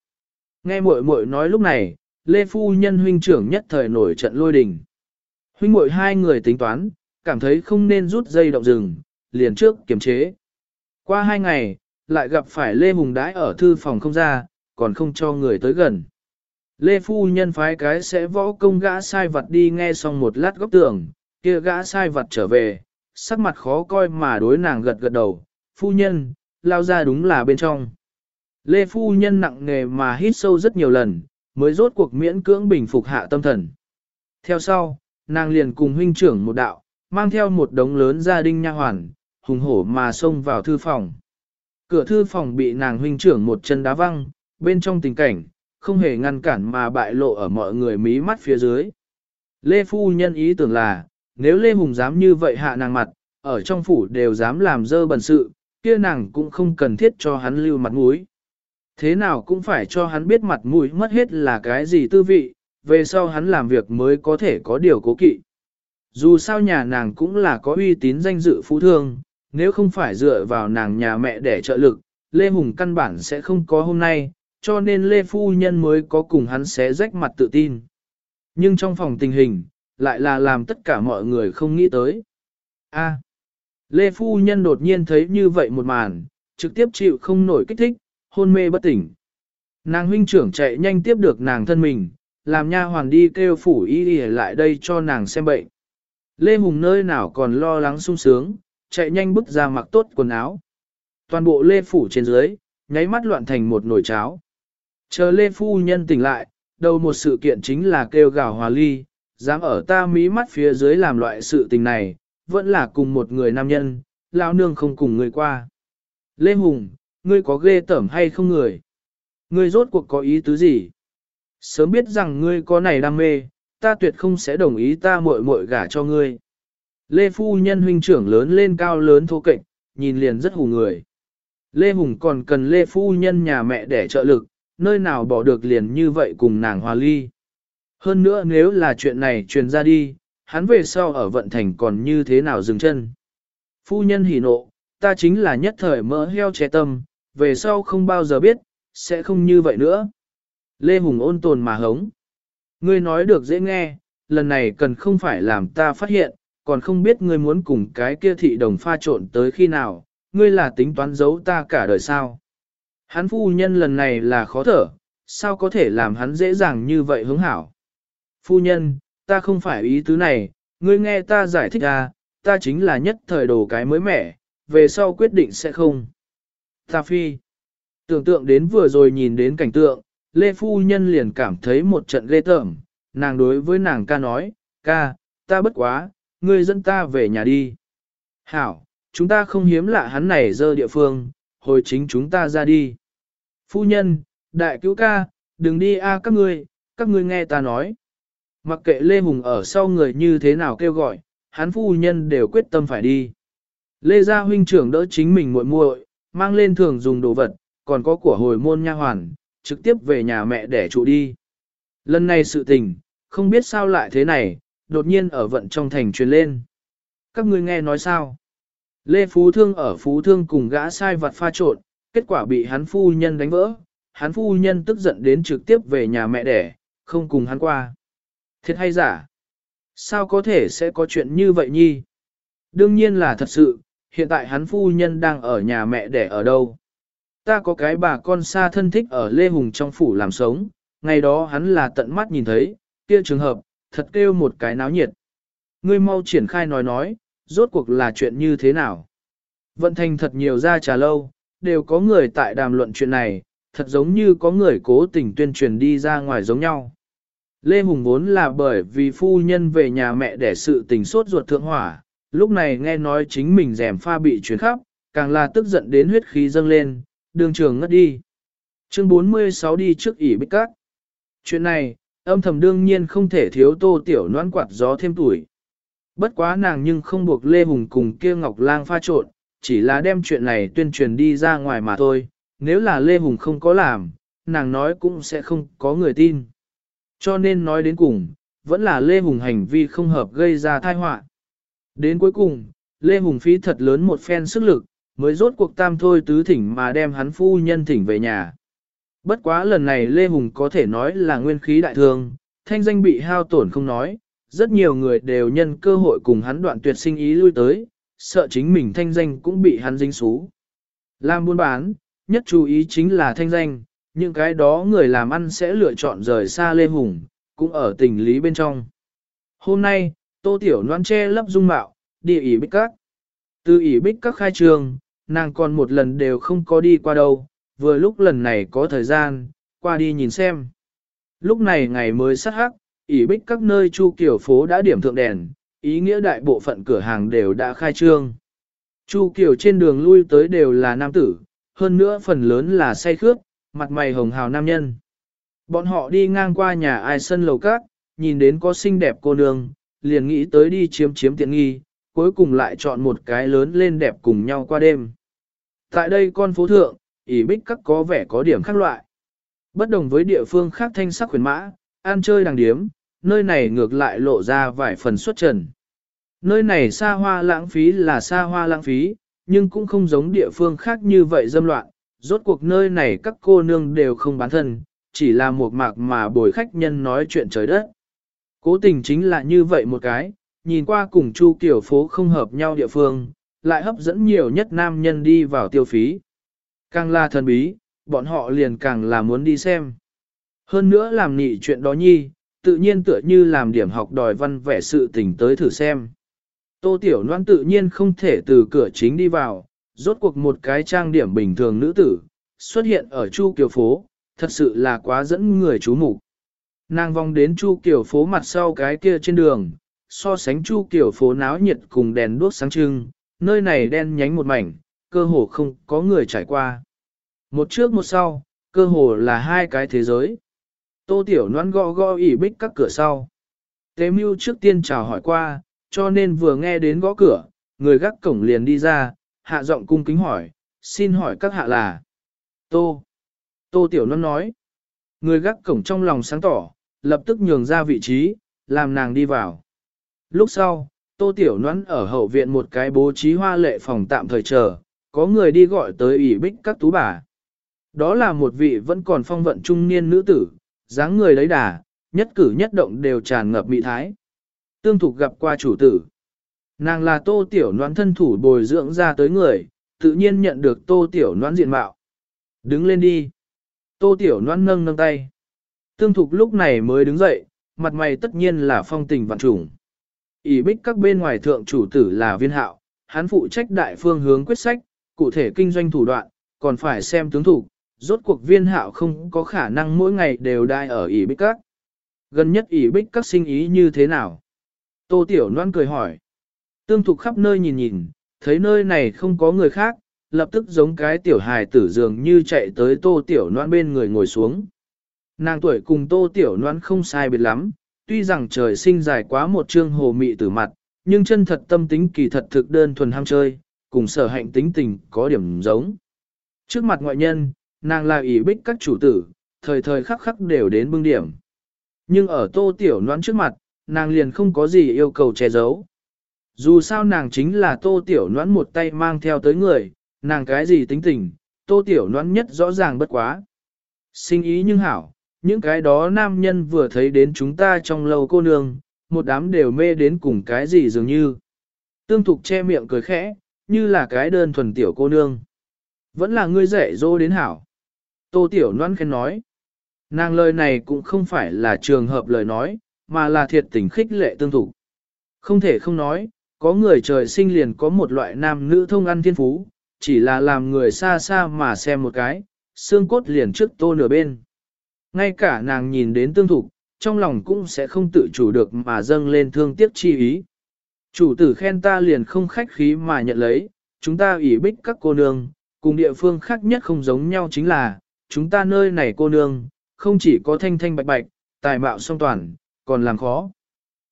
Nghe muội muội nói lúc này, Lê Phu Nhân huynh trưởng nhất thời nổi trận lôi đình. Huynh muội hai người tính toán, cảm thấy không nên rút dây động rừng, liền trước kiềm chế. Qua hai ngày, lại gặp phải Lê Hùng đãi ở thư phòng không ra, còn không cho người tới gần. Lê Phu Nhân phái cái sẽ võ công gã sai vật đi nghe xong một lát góc tường, kia gã sai vật trở về, sắc mặt khó coi mà đối nàng gật gật đầu, Phu Nhân, lao ra đúng là bên trong. Lê Phu Nhân nặng nề mà hít sâu rất nhiều lần, mới rốt cuộc miễn cưỡng bình phục hạ tâm thần. Theo sau, nàng liền cùng huynh trưởng một đạo, mang theo một đống lớn gia đình nha hoàn, hùng hổ mà xông vào thư phòng. Cửa thư phòng bị nàng huynh trưởng một chân đá văng, bên trong tình cảnh, không hề ngăn cản mà bại lộ ở mọi người mí mắt phía dưới. Lê Phu Nhân ý tưởng là, nếu Lê Hùng dám như vậy hạ nàng mặt, ở trong phủ đều dám làm dơ bẩn sự, kia nàng cũng không cần thiết cho hắn lưu mặt mũi. Thế nào cũng phải cho hắn biết mặt mũi mất hết là cái gì tư vị, về sau hắn làm việc mới có thể có điều cố kỵ. Dù sao nhà nàng cũng là có uy tín danh dự phú thương, nếu không phải dựa vào nàng nhà mẹ để trợ lực, Lê Hùng căn bản sẽ không có hôm nay, cho nên Lê Phu Nhân mới có cùng hắn xé rách mặt tự tin. Nhưng trong phòng tình hình, lại là làm tất cả mọi người không nghĩ tới. A. Lê Phu Nhân đột nhiên thấy như vậy một màn, trực tiếp chịu không nổi kích thích, hôn mê bất tỉnh. Nàng huynh trưởng chạy nhanh tiếp được nàng thân mình, làm nha hoàn đi kêu phủ y đi lại đây cho nàng xem bệnh. Lê Hùng nơi nào còn lo lắng sung sướng, chạy nhanh bước ra mặc tốt quần áo. Toàn bộ Lê Phủ trên dưới, nháy mắt loạn thành một nồi cháo. Chờ Lê Phu Nhân tỉnh lại, đầu một sự kiện chính là kêu gào hòa ly, dám ở ta mí mắt phía dưới làm loại sự tình này, vẫn là cùng một người nam nhân, lão nương không cùng người qua. Lê Hùng, ngươi có ghê tởm hay không người? Ngươi rốt cuộc có ý tứ gì? Sớm biết rằng ngươi có này đam mê, ta tuyệt không sẽ đồng ý ta muội muội gả cho ngươi. Lê Phu Nhân huynh trưởng lớn lên cao lớn thô kệch, nhìn liền rất hù người. Lê Hùng còn cần Lê Phu Nhân nhà mẹ để trợ lực, nơi nào bỏ được liền như vậy cùng nàng hòa ly. Hơn nữa nếu là chuyện này truyền ra đi, hắn về sau ở vận thành còn như thế nào dừng chân. Phu nhân hỉ nộ, ta chính là nhất thời mỡ heo trẻ tâm, về sau không bao giờ biết, sẽ không như vậy nữa. Lê Hùng ôn tồn mà hống. Ngươi nói được dễ nghe, lần này cần không phải làm ta phát hiện, còn không biết ngươi muốn cùng cái kia thị đồng pha trộn tới khi nào, ngươi là tính toán giấu ta cả đời sao. Hắn phu nhân lần này là khó thở, sao có thể làm hắn dễ dàng như vậy hướng hảo. Phu nhân, ta không phải ý tứ này, ngươi nghe ta giải thích à, ta chính là nhất thời đồ cái mới mẻ, về sau quyết định sẽ không. Ta phi, tưởng tượng đến vừa rồi nhìn đến cảnh tượng, Lê Phu Nhân liền cảm thấy một trận lê tởm, nàng đối với nàng ca nói, ca, ta bất quá, ngươi dẫn ta về nhà đi. Hảo, chúng ta không hiếm lạ hắn này dơ địa phương, hồi chính chúng ta ra đi. Phu nhân, đại cứu ca, đừng đi a các ngươi, các ngươi nghe ta nói. Mặc kệ Lê Hùng ở sau người như thế nào kêu gọi, hắn phu nhân đều quyết tâm phải đi. Lê Gia huynh trưởng đỡ chính mình muội muội, mang lên thường dùng đồ vật, còn có của hồi môn nha hoàn, trực tiếp về nhà mẹ để trụ đi. Lần này sự tình, không biết sao lại thế này, đột nhiên ở vận trong thành truyền lên. Các ngươi nghe nói sao? Lê Phú Thương ở Phú Thương cùng gã sai vật pha trộn, kết quả bị hắn phu nhân đánh vỡ. Hắn phu nhân tức giận đến trực tiếp về nhà mẹ đẻ, không cùng hắn qua. Thiệt hay giả? Sao có thể sẽ có chuyện như vậy nhi? Đương nhiên là thật sự, hiện tại hắn phu nhân đang ở nhà mẹ đẻ ở đâu? Ta có cái bà con xa thân thích ở Lê Hùng trong phủ làm sống, ngày đó hắn là tận mắt nhìn thấy, kia trường hợp, thật kêu một cái náo nhiệt. Ngươi mau triển khai nói nói, rốt cuộc là chuyện như thế nào? Vận thành thật nhiều ra trà lâu, đều có người tại đàm luận chuyện này, thật giống như có người cố tình tuyên truyền đi ra ngoài giống nhau. Lê Hùng vốn là bởi vì phu nhân về nhà mẹ để sự tình sốt ruột thượng hỏa, lúc này nghe nói chính mình rèm pha bị chuyển khắp, càng là tức giận đến huyết khí dâng lên, đường trường ngất đi. Chương 46 đi trước ỉ bích cát. Chuyện này, âm thầm đương nhiên không thể thiếu tô tiểu noan quạt gió thêm tuổi. Bất quá nàng nhưng không buộc Lê Hùng cùng kia Ngọc Lang pha trộn, chỉ là đem chuyện này tuyên truyền đi ra ngoài mà thôi, nếu là Lê Hùng không có làm, nàng nói cũng sẽ không có người tin. Cho nên nói đến cùng, vẫn là Lê Hùng hành vi không hợp gây ra tai họa. Đến cuối cùng, Lê Hùng phí thật lớn một phen sức lực, mới rốt cuộc tam thôi tứ thỉnh mà đem hắn phu nhân thỉnh về nhà. Bất quá lần này Lê Hùng có thể nói là nguyên khí đại thương, thanh danh bị hao tổn không nói, rất nhiều người đều nhân cơ hội cùng hắn đoạn tuyệt sinh ý lui tới, sợ chính mình thanh danh cũng bị hắn dính xú. Làm buôn bán, nhất chú ý chính là thanh danh, những cái đó người làm ăn sẽ lựa chọn rời xa Lê Hùng, cũng ở tình lý bên trong. Hôm nay, Tô Tiểu Loan che lấp dung mạo, đi ỉ bích các. Từ ỉ bích các khai trường, nàng còn một lần đều không có đi qua đâu, vừa lúc lần này có thời gian, qua đi nhìn xem. Lúc này ngày mới sát hắc, ỉ bích các nơi chu kiểu phố đã điểm thượng đèn, ý nghĩa đại bộ phận cửa hàng đều đã khai trương. Chu kiểu trên đường lui tới đều là nam tử, hơn nữa phần lớn là say khướt, mặt mày hồng hào nam nhân. Bọn họ đi ngang qua nhà ai sân lầu cát, nhìn đến có xinh đẹp cô nương, liền nghĩ tới đi chiếm chiếm tiện nghi, cuối cùng lại chọn một cái lớn lên đẹp cùng nhau qua đêm. Tại đây con phố thượng, ỉ bích các có vẻ có điểm khác loại. Bất đồng với địa phương khác thanh sắc khuyến mã, ăn chơi đàng điếm, nơi này ngược lại lộ ra vài phần xuất trần. Nơi này xa hoa lãng phí là xa hoa lãng phí, nhưng cũng không giống địa phương khác như vậy dâm loạn, rốt cuộc nơi này các cô nương đều không bán thân, chỉ là một mạc mà bồi khách nhân nói chuyện trời đất. Cố tình chính là như vậy một cái, nhìn qua cùng Chu kiểu phố không hợp nhau địa phương, lại hấp dẫn nhiều nhất nam nhân đi vào tiêu phí. Càng là thần bí, bọn họ liền càng là muốn đi xem. Hơn nữa làm nị chuyện đó nhi, tự nhiên tựa như làm điểm học đòi văn vẻ sự tình tới thử xem. Tô Tiểu Loan tự nhiên không thể từ cửa chính đi vào, rốt cuộc một cái trang điểm bình thường nữ tử, xuất hiện ở Chu Kiều phố, thật sự là quá dẫn người chú mục. Nàng vòng đến Chu Kiều phố mặt sau cái kia trên đường, so sánh Chu Kiều phố náo nhiệt cùng đèn đuốc sáng trưng, nơi này đen nhánh một mảnh, cơ hồ không có người trải qua. Một trước một sau, cơ hồ là hai cái thế giới. Tô Tiểu Loan gõ gõ ỉ bích các cửa sau. Tế mưu trước tiên chào hỏi qua, cho nên vừa nghe đến gõ cửa, người gác cổng liền đi ra, hạ giọng cung kính hỏi, xin hỏi các hạ là. Tô. Tô Tiểu Loan nói. Người gác cổng trong lòng sáng tỏ, lập tức nhường ra vị trí, làm nàng đi vào. Lúc sau, Tô Tiểu Loan ở hậu viện một cái bố trí hoa lệ phòng tạm thời chờ, có người đi gọi tới ủy bích các tú bà. Đó là một vị vẫn còn phong vận trung niên nữ tử, dáng người lấy đà, nhất cử nhất động đều tràn ngập mị thái. Tương thục gặp qua chủ tử. Nàng là tô tiểu noãn thân thủ bồi dưỡng ra tới người, tự nhiên nhận được tô tiểu noãn diện mạo. Đứng lên đi. Tô tiểu noãn nâng nâng tay. Tương thục lúc này mới đứng dậy, mặt mày tất nhiên là phong tình vạn trùng. ỉ bích các bên ngoài thượng chủ tử là viên hạo, hắn phụ trách đại phương hướng quyết sách, cụ thể kinh doanh thủ đoạn, còn phải xem tướng thủ, rốt cuộc viên hạo không có khả năng mỗi ngày đều đai ở ỉ bích các. Gần nhất ỉ bích các sinh ý như thế nào? Tô Tiểu Loan cười hỏi. Tương thục khắp nơi nhìn nhìn, thấy nơi này không có người khác, lập tức giống cái tiểu hài tử dường như chạy tới Tô Tiểu noan bên người ngồi xuống. Nàng tuổi cùng Tô Tiểu noan không sai biệt lắm, tuy rằng trời sinh dài quá một chương hồ mị tử mặt, nhưng chân thật tâm tính kỳ thật thực đơn thuần ham chơi, cùng sở hạnh tính tình có điểm giống. Trước mặt ngoại nhân, nàng là ỷ bích các chủ tử, thời thời khắc khắc đều đến bưng điểm. Nhưng ở tô tiểu noan trước mặt, nàng liền không có gì yêu cầu che giấu. Dù sao nàng chính là tô tiểu noãn một tay mang theo tới người, nàng cái gì tính tình, tô tiểu noãn nhất rõ ràng bất quá. Sinh ý nhưng hảo, những cái đó nam nhân vừa thấy đến chúng ta trong lâu cô nương, một đám đều mê đến cùng cái gì dường như. Tương thục che miệng cười khẽ, như là cái đơn thuần tiểu cô nương. Vẫn là ngươi dạy dỗ đến hảo. Tô Tiểu Loan khen nói. Nàng lời này cũng không phải là trường hợp lời nói, mà là thiệt tình khích lệ tương thủ. Không thể không nói, có người trời sinh liền có một loại nam nữ thông ăn thiên phú, chỉ là làm người xa xa mà xem một cái, xương cốt liền trước tô nửa bên. Ngay cả nàng nhìn đến tương thục, trong lòng cũng sẽ không tự chủ được mà dâng lên thương tiếc chi ý. Chủ tử khen ta liền không khách khí mà nhận lấy, chúng ta ủy bích các cô nương, cùng địa phương khác nhất không giống nhau chính là, chúng ta nơi này cô nương, không chỉ có thanh thanh bạch bạch, tài mạo song toàn, còn làm khó.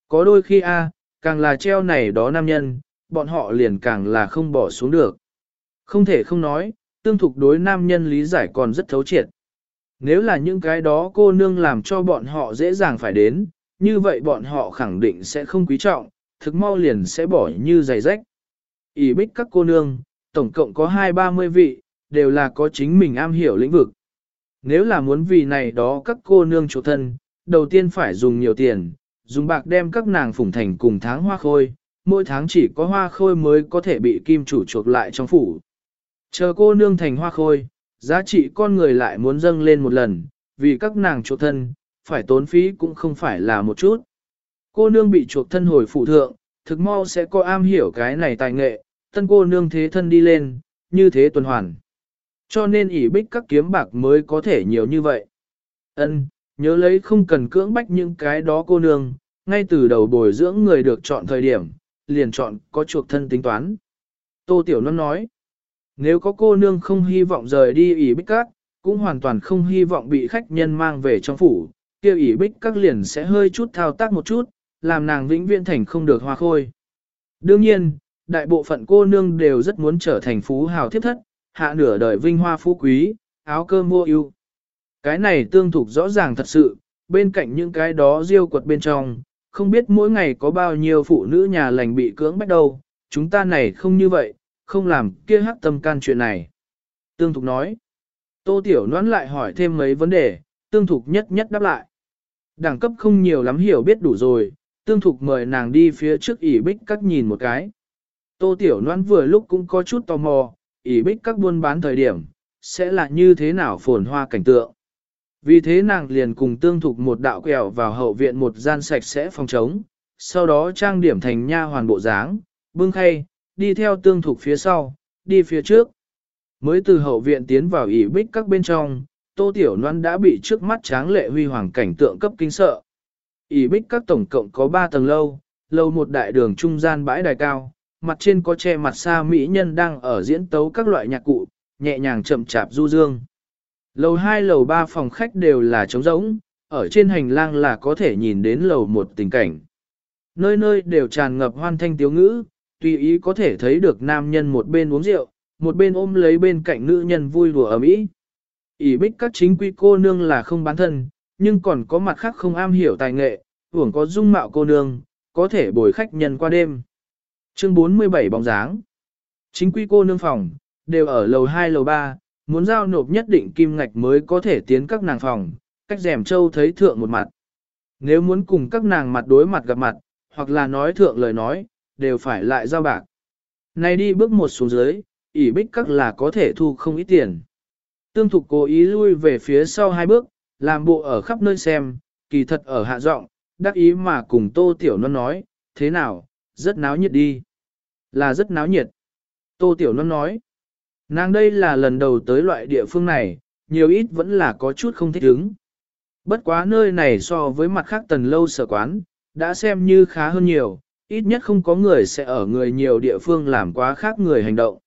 Có đôi khi a, càng là treo này đó nam nhân, bọn họ liền càng là không bỏ xuống được. Không thể không nói, tương thục đối nam nhân lý giải còn rất thấu triệt. Nếu là những cái đó cô nương làm cho bọn họ dễ dàng phải đến, như vậy bọn họ khẳng định sẽ không quý trọng, thực mau liền sẽ bỏ như giày rách. ỉ bích các cô nương, tổng cộng có hai ba mươi vị, đều là có chính mình am hiểu lĩnh vực. Nếu là muốn vì này đó các cô nương chủ thân, đầu tiên phải dùng nhiều tiền, dùng bạc đem các nàng phủng thành cùng tháng hoa khôi, mỗi tháng chỉ có hoa khôi mới có thể bị kim chủ chuộc lại trong phủ. Chờ cô nương thành hoa khôi, giá trị con người lại muốn dâng lên một lần, vì các nàng chuộc thân, phải tốn phí cũng không phải là một chút. Cô nương bị chuộc thân hồi phụ thượng, thực mau sẽ có am hiểu cái này tài nghệ, tân cô nương thế thân đi lên, như thế tuần hoàn. Cho nên ỷ bích các kiếm bạc mới có thể nhiều như vậy. Ân, nhớ lấy không cần cưỡng bách những cái đó cô nương, ngay từ đầu bồi dưỡng người được chọn thời điểm, liền chọn có chuộc thân tính toán. Tô Tiểu Loan nói, nếu có cô nương không hy vọng rời đi ỉ bích các, cũng hoàn toàn không hy vọng bị khách nhân mang về trong phủ, kia ỉ bích các liền sẽ hơi chút thao tác một chút, làm nàng vĩnh viễn thành không được hoa khôi. Đương nhiên, đại bộ phận cô nương đều rất muốn trở thành phú hào thiếp thất, hạ nửa đời vinh hoa phú quý, áo cơm mua ưu. Cái này tương thục rõ ràng thật sự, bên cạnh những cái đó riêu quật bên trong, không biết mỗi ngày có bao nhiêu phụ nữ nhà lành bị cưỡng bắt đầu, chúng ta này không như vậy, không làm kia hắc tâm can chuyện này. Tương Thục nói. Tô Tiểu Noãn lại hỏi thêm mấy vấn đề, Tương Thục nhất nhất đáp lại. Đẳng cấp không nhiều lắm hiểu biết đủ rồi, Tương Thục mời nàng đi phía trước ỉ bích các nhìn một cái. Tô Tiểu Noãn vừa lúc cũng có chút tò mò, ỉ bích các buôn bán thời điểm, sẽ là như thế nào phồn hoa cảnh tượng. Vì thế nàng liền cùng tương thục một đạo quẹo vào hậu viện một gian sạch sẽ phòng trống, sau đó trang điểm thành nha hoàn bộ dáng, bưng khay, đi theo tương thục phía sau, đi phía trước. Mới từ hậu viện tiến vào ỉ bích các bên trong, tô tiểu loan đã bị trước mắt tráng lệ huy hoàng cảnh tượng cấp kinh sợ. ỉ bích các tổng cộng có 3 tầng lâu, lâu một đại đường trung gian bãi đài cao, mặt trên có che mặt xa mỹ nhân đang ở diễn tấu các loại nhạc cụ, nhẹ nhàng chậm chạp du dương. Lầu 2 lầu 3 phòng khách đều là trống rỗng, ở trên hành lang là có thể nhìn đến lầu một tình cảnh. Nơi nơi đều tràn ngập hoan thanh tiếu ngữ, tùy ý có thể thấy được nam nhân một bên uống rượu, một bên ôm lấy bên cạnh nữ nhân vui đùa ở mỹ. ỉ bích các chính quy cô nương là không bán thân, nhưng còn có mặt khác không am hiểu tài nghệ, hưởng có dung mạo cô nương, có thể bồi khách nhân qua đêm. Chương 47 bóng dáng. Chính quy cô nương phòng, đều ở lầu 2 lầu 3, muốn giao nộp nhất định kim ngạch mới có thể tiến các nàng phòng, cách rèm châu thấy thượng một mặt. Nếu muốn cùng các nàng mặt đối mặt gặp mặt, hoặc là nói thượng lời nói, đều phải lại giao bạc. Này đi bước một xuống dưới, ỉ bích các là có thể thu không ít tiền. Tương thục cố ý lui về phía sau hai bước, làm bộ ở khắp nơi xem, kỳ thật ở hạ giọng, đắc ý mà cùng tô tiểu non nói, thế nào, rất náo nhiệt đi. Là rất náo nhiệt. Tô tiểu non nói, Nàng đây là lần đầu tới loại địa phương này, nhiều ít vẫn là có chút không thích ứng. Bất quá nơi này so với mặt khác tần lâu sở quán, đã xem như khá hơn nhiều, ít nhất không có người sẽ ở người nhiều địa phương làm quá khác người hành động.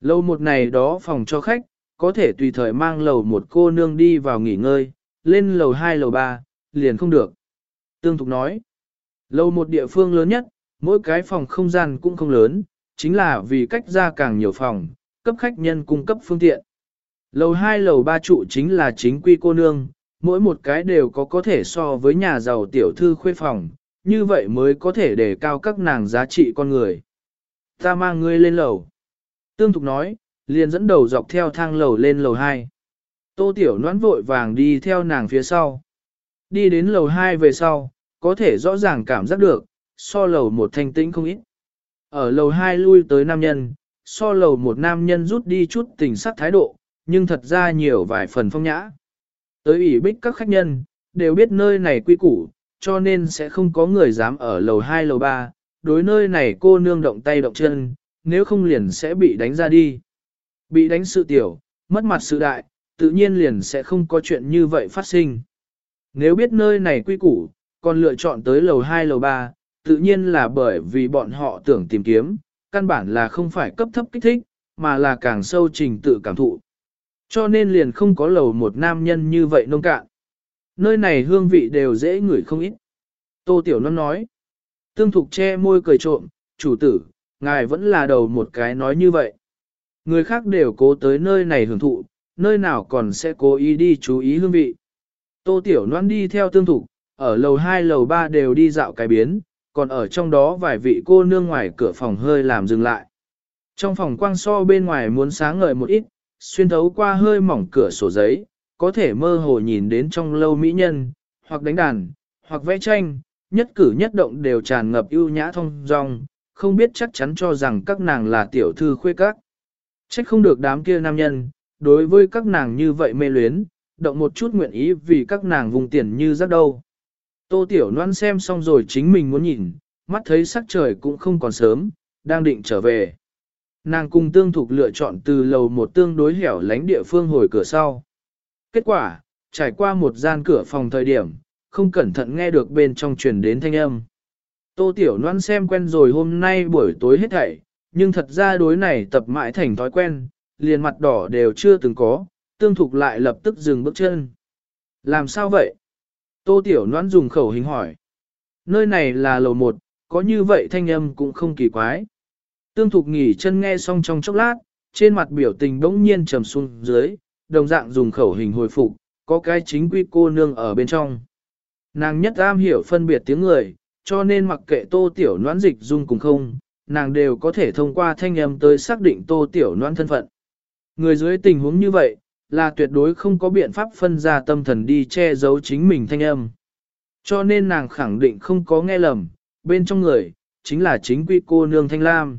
Lâu một này đó phòng cho khách, có thể tùy thời mang lầu một cô nương đi vào nghỉ ngơi, lên lầu hai lầu ba liền không được. Tương Thục nói, lâu một địa phương lớn nhất, mỗi cái phòng không gian cũng không lớn, chính là vì cách ra càng nhiều phòng, cấp khách nhân cung cấp phương tiện. Lầu 2 lầu 3 trụ chính là chính quy cô nương, mỗi một cái đều có có thể so với nhà giàu tiểu thư khuê phòng, như vậy mới có thể đề cao các nàng giá trị con người. Ta mang ngươi lên lầu. Tương Thục nói, liền dẫn đầu dọc theo thang lầu lên lầu 2. Tô Tiểu noãn vội vàng đi theo nàng phía sau. Đi đến lầu 2 về sau, có thể rõ ràng cảm giác được, so lầu một thanh tĩnh không ít. Ở lầu 2 lui tới nam nhân, so lầu một nam nhân rút đi chút tình sắc thái độ, nhưng thật ra nhiều vài phần phong nhã. Tới ủy bích các khách nhân, đều biết nơi này quy củ, cho nên sẽ không có người dám ở lầu 2 lầu 3, đối nơi này cô nương động tay động chân, nếu không liền sẽ bị đánh ra đi. Bị đánh sự tiểu, mất mặt sự đại, tự nhiên liền sẽ không có chuyện như vậy phát sinh. Nếu biết nơi này quy củ, còn lựa chọn tới lầu 2 lầu 3, tự nhiên là bởi vì bọn họ tưởng tìm kiếm, căn bản là không phải cấp thấp kích thích, mà là càng sâu trình tự cảm thụ. Cho nên liền không có lầu một nam nhân như vậy nông cạn. Nơi này hương vị đều dễ ngửi không ít. Tô Tiểu Non nói. Tương Thục che môi cười trộm, chủ tử, ngài vẫn là đầu một cái nói như vậy. Người khác đều cố tới nơi này hưởng thụ, nơi nào còn sẽ cố ý đi chú ý hương vị. Tô Tiểu Loan đi theo Tương Thục, ở lầu 2 lầu 3 đều đi dạo cái biến, còn ở trong đó vài vị cô nương ngoài cửa phòng hơi làm dừng lại. Trong phòng quang so bên ngoài muốn sáng ngời một ít, xuyên thấu qua hơi mỏng cửa sổ giấy, có thể mơ hồ nhìn đến trong lâu mỹ nhân, hoặc đánh đàn, hoặc vẽ tranh, nhất cử nhất động đều tràn ngập ưu nhã thông dong, không biết chắc chắn cho rằng các nàng là tiểu thư khuê các. Trách không được đám kia nam nhân, đối với các nàng như vậy mê luyến, động một chút nguyện ý vì các nàng vùng tiền như rắc đâu. Tô Tiểu Loan xem xong rồi chính mình muốn nhìn, mắt thấy sắc trời cũng không còn sớm, đang định trở về. Nàng cùng tương thục lựa chọn từ lầu một tương đối hẻo lánh địa phương hồi cửa sau. Kết quả, trải qua một gian cửa phòng thời điểm, không cẩn thận nghe được bên trong truyền đến thanh âm. Tô Tiểu Loan xem quen rồi hôm nay buổi tối hết thảy, nhưng thật ra đối này tập mãi thành thói quen, liền mặt đỏ đều chưa từng có, tương thục lại lập tức dừng bước chân. Làm sao vậy? Tô Tiểu Noãn dùng khẩu hình hỏi. Nơi này là lầu một, có như vậy thanh âm cũng không kỳ quái. Tương Thục nghỉ chân nghe xong trong chốc lát, trên mặt biểu tình bỗng nhiên trầm xuống dưới, đồng dạng dùng khẩu hình hồi phục, có cái chính quy cô nương ở bên trong. Nàng nhất am hiểu phân biệt tiếng người, cho nên mặc kệ tô tiểu noãn dịch dung cùng không, nàng đều có thể thông qua thanh âm tới xác định tô tiểu Noãn thân phận. Người dưới tình huống như vậy, là tuyệt đối không có biện pháp phân ra tâm thần đi che giấu chính mình thanh âm. Cho nên nàng khẳng định không có nghe lầm, bên trong người, chính là chính quy cô nương Thanh Lam.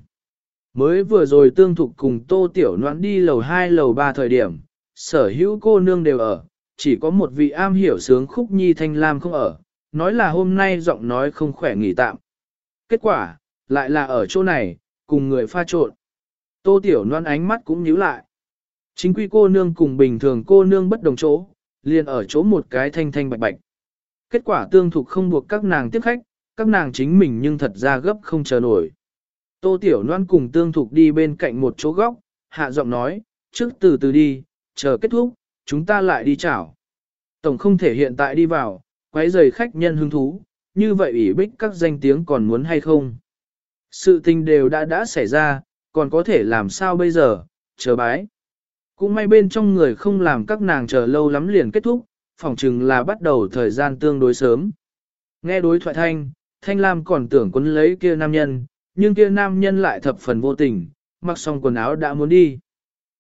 Mới vừa rồi tương thục cùng tô tiểu noãn đi lầu 2 lầu 3 thời điểm, sở hữu cô nương đều ở, chỉ có một vị am hiểu sướng khúc nhi Thanh Lam không ở, nói là hôm nay giọng nói không khỏe nghỉ tạm. Kết quả, lại là ở chỗ này, cùng người pha trộn. Tô tiểu noan ánh mắt cũng nhíu lại. Chính quy cô nương cùng bình thường cô nương bất đồng chỗ, liền ở chỗ một cái thanh thanh bạch bạch. Kết quả tương thục không buộc các nàng tiếp khách, các nàng chính mình nhưng thật ra gấp không chờ nổi. Tô Tiểu Loan cùng tương thục đi bên cạnh một chỗ góc, hạ giọng nói, trước từ từ đi, chờ kết thúc, chúng ta lại đi chảo. Tổng không thể hiện tại đi vào, quấy rầy khách nhân hứng thú, như vậy ủy bích các danh tiếng còn muốn hay không. Sự tình đều đã đã xảy ra, còn có thể làm sao bây giờ, chờ bái. Cũng may bên trong người không làm các nàng chờ lâu lắm liền kết thúc, phỏng chừng là bắt đầu thời gian tương đối sớm. Nghe đối thoại thanh, Thanh Lam còn tưởng quấn lấy kia nam nhân, nhưng kia nam nhân lại thập phần vô tình, mặc xong quần áo đã muốn đi.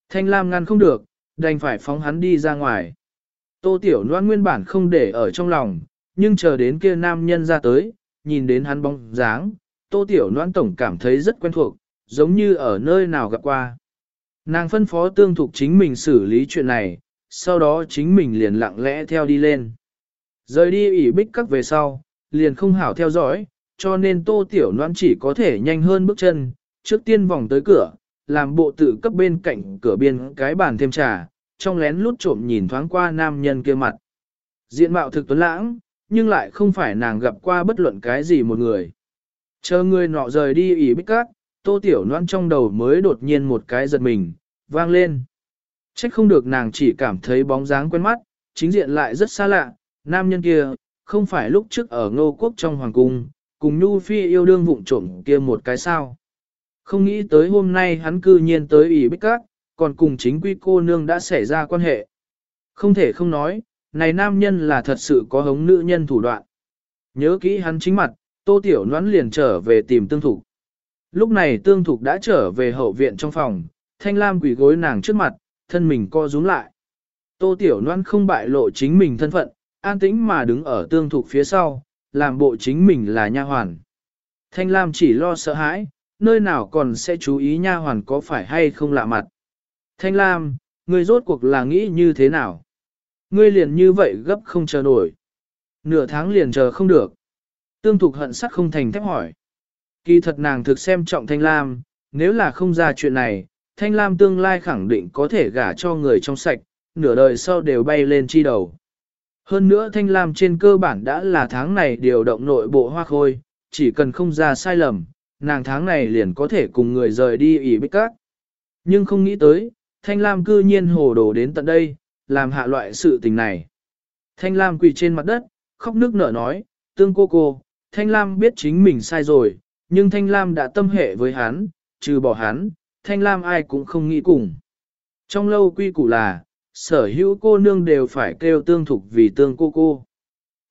Thanh Lam ngăn không được, đành phải phóng hắn đi ra ngoài. Tô Tiểu Loan nguyên bản không để ở trong lòng, nhưng chờ đến kia nam nhân ra tới, nhìn đến hắn bóng dáng, Tô Tiểu Loan tổng cảm thấy rất quen thuộc, giống như ở nơi nào gặp qua. Nàng phân phó tương thục chính mình xử lý chuyện này, sau đó chính mình liền lặng lẽ theo đi lên. Rời đi ủy bích các về sau, liền không hảo theo dõi, cho nên tô tiểu noan chỉ có thể nhanh hơn bước chân, trước tiên vòng tới cửa, làm bộ tự cấp bên cạnh cửa biên cái bàn thêm trà, trong lén lút trộm nhìn thoáng qua nam nhân kia mặt. Diện mạo thực tuấn lãng, nhưng lại không phải nàng gặp qua bất luận cái gì một người. Chờ người nọ rời đi ỉ bích cát, tô tiểu noan trong đầu mới đột nhiên một cái giật mình, vang lên. Trách không được nàng chỉ cảm thấy bóng dáng quen mắt, chính diện lại rất xa lạ, nam nhân kia, không phải lúc trước ở ngô quốc trong hoàng cung, cùng Nhu Phi yêu đương vụng trộm kia một cái sao. Không nghĩ tới hôm nay hắn cư nhiên tới ỉ bích các, còn cùng chính quy cô nương đã xảy ra quan hệ. Không thể không nói, này nam nhân là thật sự có hống nữ nhân thủ đoạn. Nhớ kỹ hắn chính mặt, tô tiểu noãn liền trở về tìm tương thủ. Lúc này tương thục đã trở về hậu viện trong phòng, thanh lam quỷ gối nàng trước mặt, thân mình co rúm lại. Tô tiểu loan không bại lộ chính mình thân phận, an tĩnh mà đứng ở tương thục phía sau, làm bộ chính mình là nha hoàn. Thanh Lam chỉ lo sợ hãi, nơi nào còn sẽ chú ý nha hoàn có phải hay không lạ mặt. Thanh Lam, ngươi rốt cuộc là nghĩ như thế nào? Ngươi liền như vậy gấp không chờ nổi. Nửa tháng liền chờ không được. Tương thục hận sắt không thành thép hỏi. Kỳ thật nàng thực xem trọng Thanh Lam, nếu là không ra chuyện này, Thanh Lam tương lai khẳng định có thể gả cho người trong sạch, nửa đời sau đều bay lên chi đầu. Hơn nữa Thanh Lam trên cơ bản đã là tháng này điều động nội bộ hoa khôi, chỉ cần không ra sai lầm, nàng tháng này liền có thể cùng người rời đi ỉ bích các. Nhưng không nghĩ tới, Thanh Lam cư nhiên hồ đồ đến tận đây, làm hạ loại sự tình này. Thanh Lam quỳ trên mặt đất, khóc nước nở nói, tương cô cô, Thanh Lam biết chính mình sai rồi, nhưng Thanh Lam đã tâm hệ với hắn, trừ bỏ hắn, Thanh Lam ai cũng không nghĩ cùng. Trong lâu quy củ là, sở hữu cô nương đều phải kêu tương thục vì tương cô cô.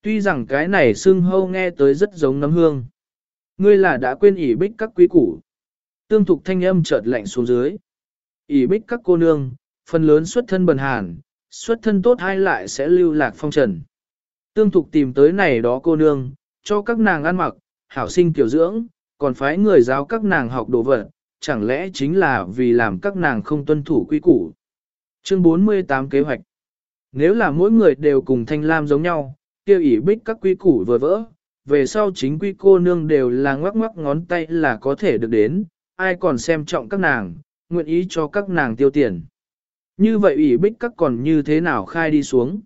Tuy rằng cái này xưng hâu nghe tới rất giống nấm hương. Ngươi là đã quên ỉ bích các quý củ. Tương thục thanh âm chợt lạnh xuống dưới. ỉ bích các cô nương, phần lớn xuất thân bần hàn, xuất thân tốt hay lại sẽ lưu lạc phong trần. Tương thục tìm tới này đó cô nương, cho các nàng ăn mặc, hảo sinh kiểu dưỡng, còn phái người giáo các nàng học đồ vật, chẳng lẽ chính là vì làm các nàng không tuân thủ quy củ. Chương 48 kế hoạch. Nếu là mỗi người đều cùng Thanh Lam giống nhau, kêu ỉ bích các quy củ vừa vỡ, về sau chính quy cô nương đều là ngoắc ngoắc ngón tay là có thể được đến, ai còn xem trọng các nàng, nguyện ý cho các nàng tiêu tiền. Như vậy ỉ bích các còn như thế nào khai đi xuống.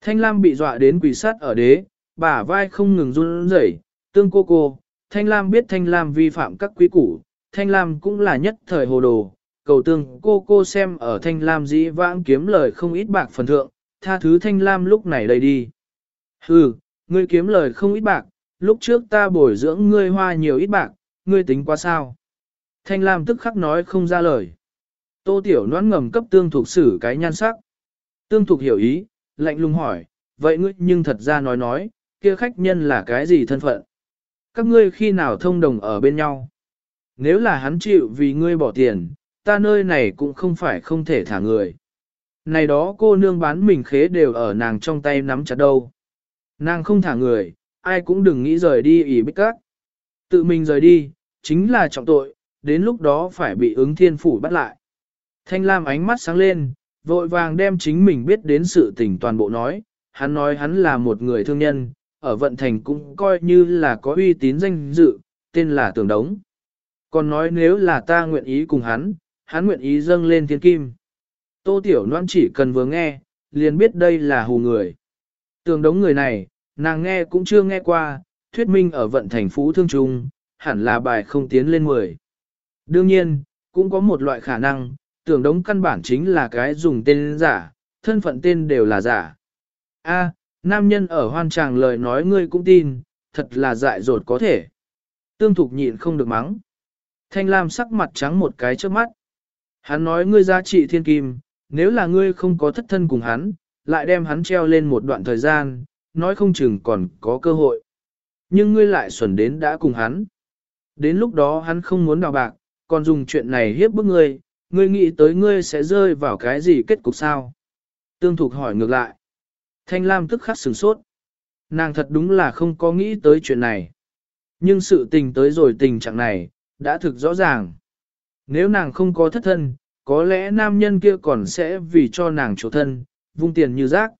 Thanh Lam bị dọa đến quỷ sát ở đế, bả vai không ngừng run rẩy, tương cô cô, Thanh Lam biết Thanh Lam vi phạm các quy củ, Thanh Lam cũng là nhất thời hồ đồ, cầu tương cô cô xem ở thanh lam dĩ vãng kiếm lời không ít bạc phần thượng, tha thứ thanh lam lúc này đây đi. Hừ, ngươi kiếm lời không ít bạc, lúc trước ta bồi dưỡng ngươi hoa nhiều ít bạc, ngươi tính quá sao. Thanh lam tức khắc nói không ra lời. Tô tiểu noãn ngầm cấp tương thuộc xử cái nhan sắc. Tương thuộc hiểu ý, lạnh lùng hỏi, vậy ngươi nhưng thật ra nói nói, kia khách nhân là cái gì thân phận? Các ngươi khi nào thông đồng ở bên nhau? Nếu là hắn chịu vì ngươi bỏ tiền, ta nơi này cũng không phải không thể thả người. Này đó cô nương bán mình khế đều ở nàng trong tay nắm chặt đâu. Nàng không thả người, ai cũng đừng nghĩ rời đi ý bích các. Tự mình rời đi, chính là trọng tội, đến lúc đó phải bị ứng thiên phủ bắt lại. Thanh Lam ánh mắt sáng lên, vội vàng đem chính mình biết đến sự tình toàn bộ nói, hắn nói hắn là một người thương nhân, ở vận thành cũng coi như là có uy tín danh dự, tên là Tường Đống. Còn nói nếu là ta nguyện ý cùng hắn, hắn nguyện ý dâng lên thiên kim. Tô Tiểu Loan chỉ cần vừa nghe, liền biết đây là hù người. Tường Đống người này, nàng nghe cũng chưa nghe qua, thuyết minh ở vận thành phú thương trung, hẳn là bài không tiến lên 10. Đương nhiên, cũng có một loại khả năng, tưởng đống căn bản chính là cái dùng tên giả, thân phận tên đều là giả. A, nam nhân ở hoan tràng lời nói ngươi cũng tin, thật là dại dột có thể. Tương thục nhịn không được mắng. Thanh Lam sắc mặt trắng một cái trước mắt. Hắn nói ngươi giá trị thiên kim, nếu là ngươi không có thất thân cùng hắn, lại đem hắn treo lên một đoạn thời gian, nói không chừng còn có cơ hội. Nhưng ngươi lại xuẩn đến đã cùng hắn. Đến lúc đó hắn không muốn đào bạc, còn dùng chuyện này hiếp bức ngươi, ngươi nghĩ tới ngươi sẽ rơi vào cái gì kết cục sao? Tương Thục hỏi ngược lại. Thanh Lam tức khắc sửng sốt. Nàng thật đúng là không có nghĩ tới chuyện này. Nhưng sự tình tới rồi tình trạng này, đã thực rõ ràng. Nếu nàng không có thất thân, có lẽ nam nhân kia còn sẽ vì cho nàng chỗ thân, vung tiền như rác.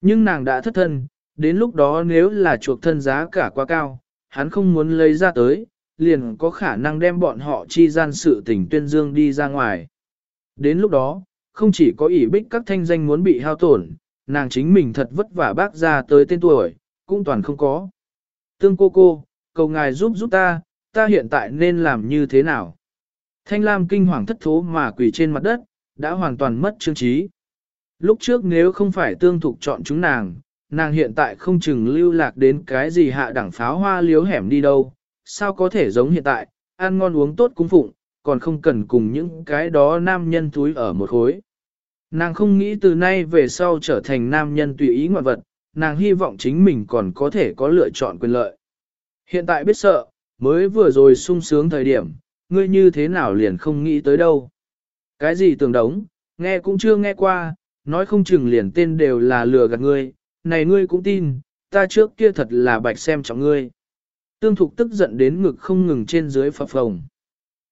Nhưng nàng đã thất thân, đến lúc đó nếu là chuộc thân giá cả quá cao, hắn không muốn lấy ra tới, liền có khả năng đem bọn họ chi gian sự tình tuyên dương đi ra ngoài. Đến lúc đó, không chỉ có ỷ bích các thanh danh muốn bị hao tổn, nàng chính mình thật vất vả bác ra tới tên tuổi, cũng toàn không có. Tương cô cô, cầu ngài giúp giúp ta, ta hiện tại nên làm như thế nào? Thanh Lam kinh hoàng thất thố mà quỳ trên mặt đất, đã hoàn toàn mất chương trí. Lúc trước nếu không phải tương thục chọn chúng nàng, nàng hiện tại không chừng lưu lạc đến cái gì hạ đẳng pháo hoa liếu hẻm đi đâu, sao có thể giống hiện tại, ăn ngon uống tốt cung phụng, còn không cần cùng những cái đó nam nhân túi ở một khối. Nàng không nghĩ từ nay về sau trở thành nam nhân tùy ý ngoại vật, nàng hy vọng chính mình còn có thể có lựa chọn quyền lợi. Hiện tại biết sợ, mới vừa rồi sung sướng thời điểm, ngươi như thế nào liền không nghĩ tới đâu. Cái gì tưởng đống, nghe cũng chưa nghe qua, nói không chừng liền tên đều là lừa gạt ngươi, này ngươi cũng tin, ta trước kia thật là bạch xem trọng ngươi. Tương thục tức giận đến ngực không ngừng trên dưới phập phồng.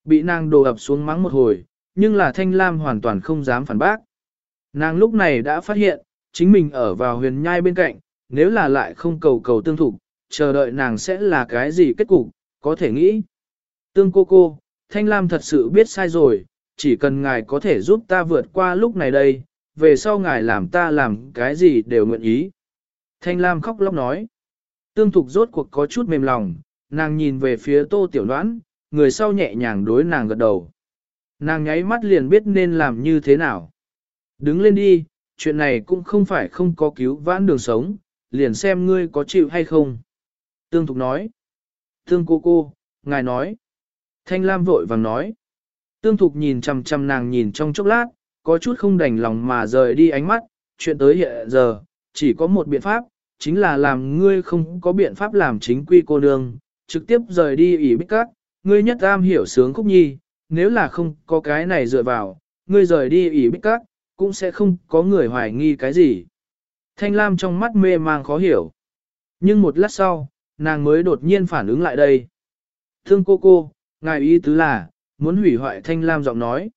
Bị nàng đồ ập xuống mắng một hồi, nhưng là thanh lam hoàn toàn không dám phản bác. Nàng lúc này đã phát hiện, chính mình ở vào huyền nhai bên cạnh, nếu là lại không cầu cầu tương thục, chờ đợi nàng sẽ là cái gì kết cục, có thể nghĩ. Tương cô cô, thanh lam thật sự biết sai rồi, chỉ cần ngài có thể giúp ta vượt qua lúc này đây, về sau ngài làm ta làm cái gì đều nguyện ý. Thanh lam khóc lóc nói. Tương thục rốt cuộc có chút mềm lòng, nàng nhìn về phía tô tiểu đoán, người sau nhẹ nhàng đối nàng gật đầu. Nàng nháy mắt liền biết nên làm như thế nào. Đứng lên đi, chuyện này cũng không phải không có cứu vãn đường sống, liền xem ngươi có chịu hay không. Tương Thục nói. Tương cô cô, ngài nói. Thanh Lam vội vàng nói. Tương Thục nhìn chằm chằm nàng nhìn trong chốc lát, có chút không đành lòng mà rời đi ánh mắt, chuyện tới hiện giờ, chỉ có một biện pháp, chính là làm ngươi không có biện pháp làm chính quy cô nương, trực tiếp rời đi ỉ bích các, ngươi nhất am hiểu sướng khúc nhi, nếu là không có cái này dựa vào, ngươi rời đi ỉ bích các, cũng sẽ không có người hoài nghi cái gì. Thanh Lam trong mắt mê mang khó hiểu. Nhưng một lát sau, nàng mới đột nhiên phản ứng lại đây. Thương cô cô, ngài ý tứ là, muốn hủy hoại Thanh Lam giọng nói.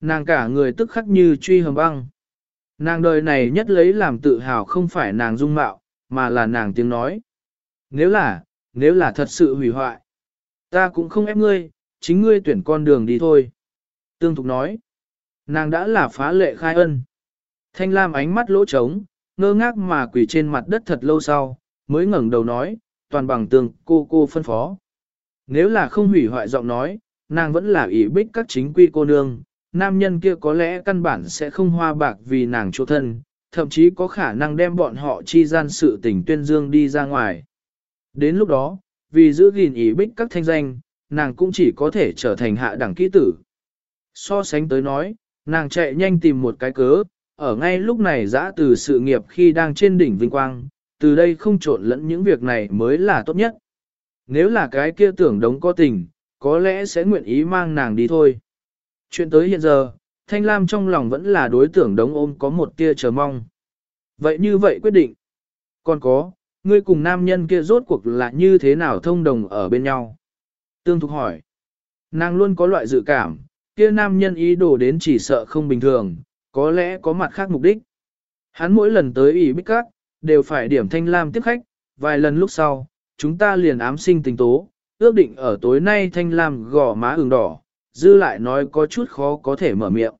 Nàng cả người tức khắc như truy hầm băng. Nàng đời này nhất lấy làm tự hào không phải nàng dung mạo, mà là nàng tiếng nói. Nếu là, nếu là thật sự hủy hoại, ta cũng không ép ngươi, chính ngươi tuyển con đường đi thôi. Tương Thục nói, nàng đã là phá lệ khai ân. Thanh Lam ánh mắt lỗ trống, ngơ ngác mà quỳ trên mặt đất thật lâu sau, mới ngẩng đầu nói, toàn bằng tường cô cô phân phó. Nếu là không hủy hoại giọng nói, nàng vẫn là ỷ bích các chính quy cô nương, nam nhân kia có lẽ căn bản sẽ không hoa bạc vì nàng chỗ thân, thậm chí có khả năng đem bọn họ chi gian sự tình tuyên dương đi ra ngoài. Đến lúc đó, vì giữ gìn ý bích các thanh danh, nàng cũng chỉ có thể trở thành hạ đẳng kỹ tử. So sánh tới nói, nàng chạy nhanh tìm một cái cớ, ở ngay lúc này dã từ sự nghiệp khi đang trên đỉnh vinh quang, từ đây không trộn lẫn những việc này mới là tốt nhất. Nếu là cái kia tưởng đống có tình, có lẽ sẽ nguyện ý mang nàng đi thôi. Chuyện tới hiện giờ, Thanh Lam trong lòng vẫn là đối tượng đống ôm có một tia chờ mong. Vậy như vậy quyết định. Còn có, ngươi cùng nam nhân kia rốt cuộc là như thế nào thông đồng ở bên nhau? Tương Thục hỏi. Nàng luôn có loại dự cảm, kia nam nhân ý đồ đến chỉ sợ không bình thường, có lẽ có mặt khác mục đích. Hắn mỗi lần tới ủy bích các, đều phải điểm thanh lam tiếp khách, vài lần lúc sau, chúng ta liền ám sinh tình tố, ước định ở tối nay thanh lam gò má ửng đỏ, dư lại nói có chút khó có thể mở miệng.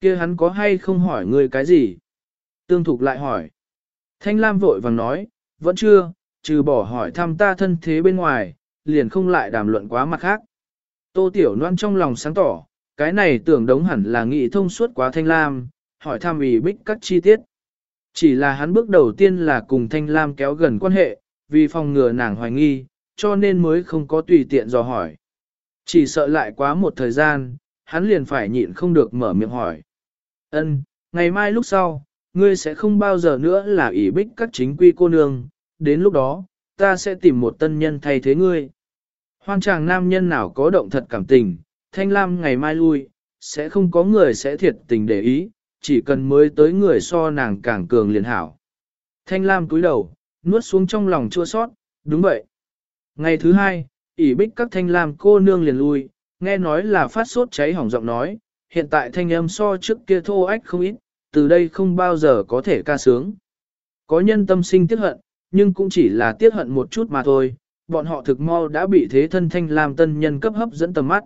kia hắn có hay không hỏi ngươi cái gì? Tương Thục lại hỏi. Thanh lam vội vàng nói, vẫn chưa, trừ bỏ hỏi thăm ta thân thế bên ngoài, liền không lại đàm luận quá mặt khác. Tô Tiểu Loan trong lòng sáng tỏ, cái này tưởng đống hẳn là nghị thông suốt quá Thanh Lam, hỏi thăm ý bích các chi tiết. Chỉ là hắn bước đầu tiên là cùng Thanh Lam kéo gần quan hệ, vì phòng ngừa nàng hoài nghi, cho nên mới không có tùy tiện dò hỏi. Chỉ sợ lại quá một thời gian, hắn liền phải nhịn không được mở miệng hỏi. Ân, ngày mai lúc sau, ngươi sẽ không bao giờ nữa là ỷ bích các chính quy cô nương, đến lúc đó, ta sẽ tìm một tân nhân thay thế ngươi. Hoang chàng nam nhân nào có động thật cảm tình, thanh lam ngày mai lui, sẽ không có người sẽ thiệt tình để ý, chỉ cần mới tới người so nàng càng cường liền hảo. Thanh lam cúi đầu, nuốt xuống trong lòng chua sót, đúng vậy. Ngày thứ hai, ỉ bích các thanh lam cô nương liền lui, nghe nói là phát sốt cháy hỏng giọng nói, hiện tại thanh âm so trước kia thô ách không ít, từ đây không bao giờ có thể ca sướng. Có nhân tâm sinh tiếc hận, nhưng cũng chỉ là tiếc hận một chút mà thôi, bọn họ thực mau đã bị thế thân thanh lam tân nhân cấp hấp dẫn tầm mắt.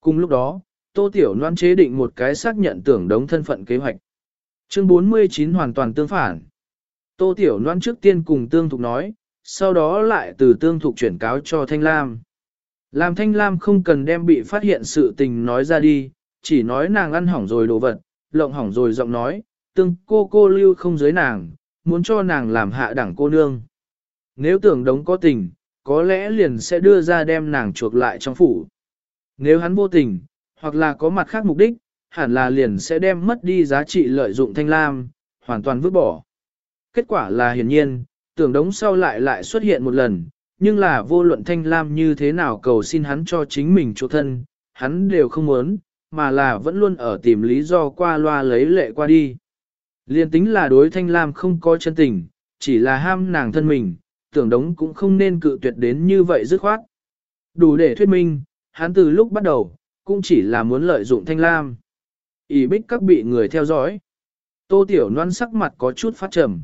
Cùng lúc đó, Tô Tiểu Loan chế định một cái xác nhận tưởng đống thân phận kế hoạch. Chương 49 hoàn toàn tương phản. Tô Tiểu Loan trước tiên cùng Tương Thục nói, sau đó lại từ Tương Thục chuyển cáo cho Thanh Lam. Làm Thanh Lam không cần đem bị phát hiện sự tình nói ra đi, chỉ nói nàng ăn hỏng rồi đồ vật, lộng hỏng rồi giọng nói, tương cô cô lưu không giới nàng, muốn cho nàng làm hạ đẳng cô nương. Nếu tưởng đống có tình, có lẽ liền sẽ đưa ra đem nàng chuộc lại trong phủ. Nếu hắn vô tình, hoặc là có mặt khác mục đích, hẳn là liền sẽ đem mất đi giá trị lợi dụng thanh lam, hoàn toàn vứt bỏ. Kết quả là hiển nhiên, tưởng đống sau lại lại xuất hiện một lần, nhưng là vô luận thanh lam như thế nào cầu xin hắn cho chính mình chỗ thân, hắn đều không muốn, mà là vẫn luôn ở tìm lý do qua loa lấy lệ qua đi. Liên tính là đối thanh lam không có chân tình, chỉ là ham nàng thân mình, tưởng đống cũng không nên cự tuyệt đến như vậy dứt khoát. Đủ để thuyết minh, hắn từ lúc bắt đầu, cũng chỉ là muốn lợi dụng thanh lam. ỉ bích các bị người theo dõi. Tô Tiểu Loan sắc mặt có chút phát trầm.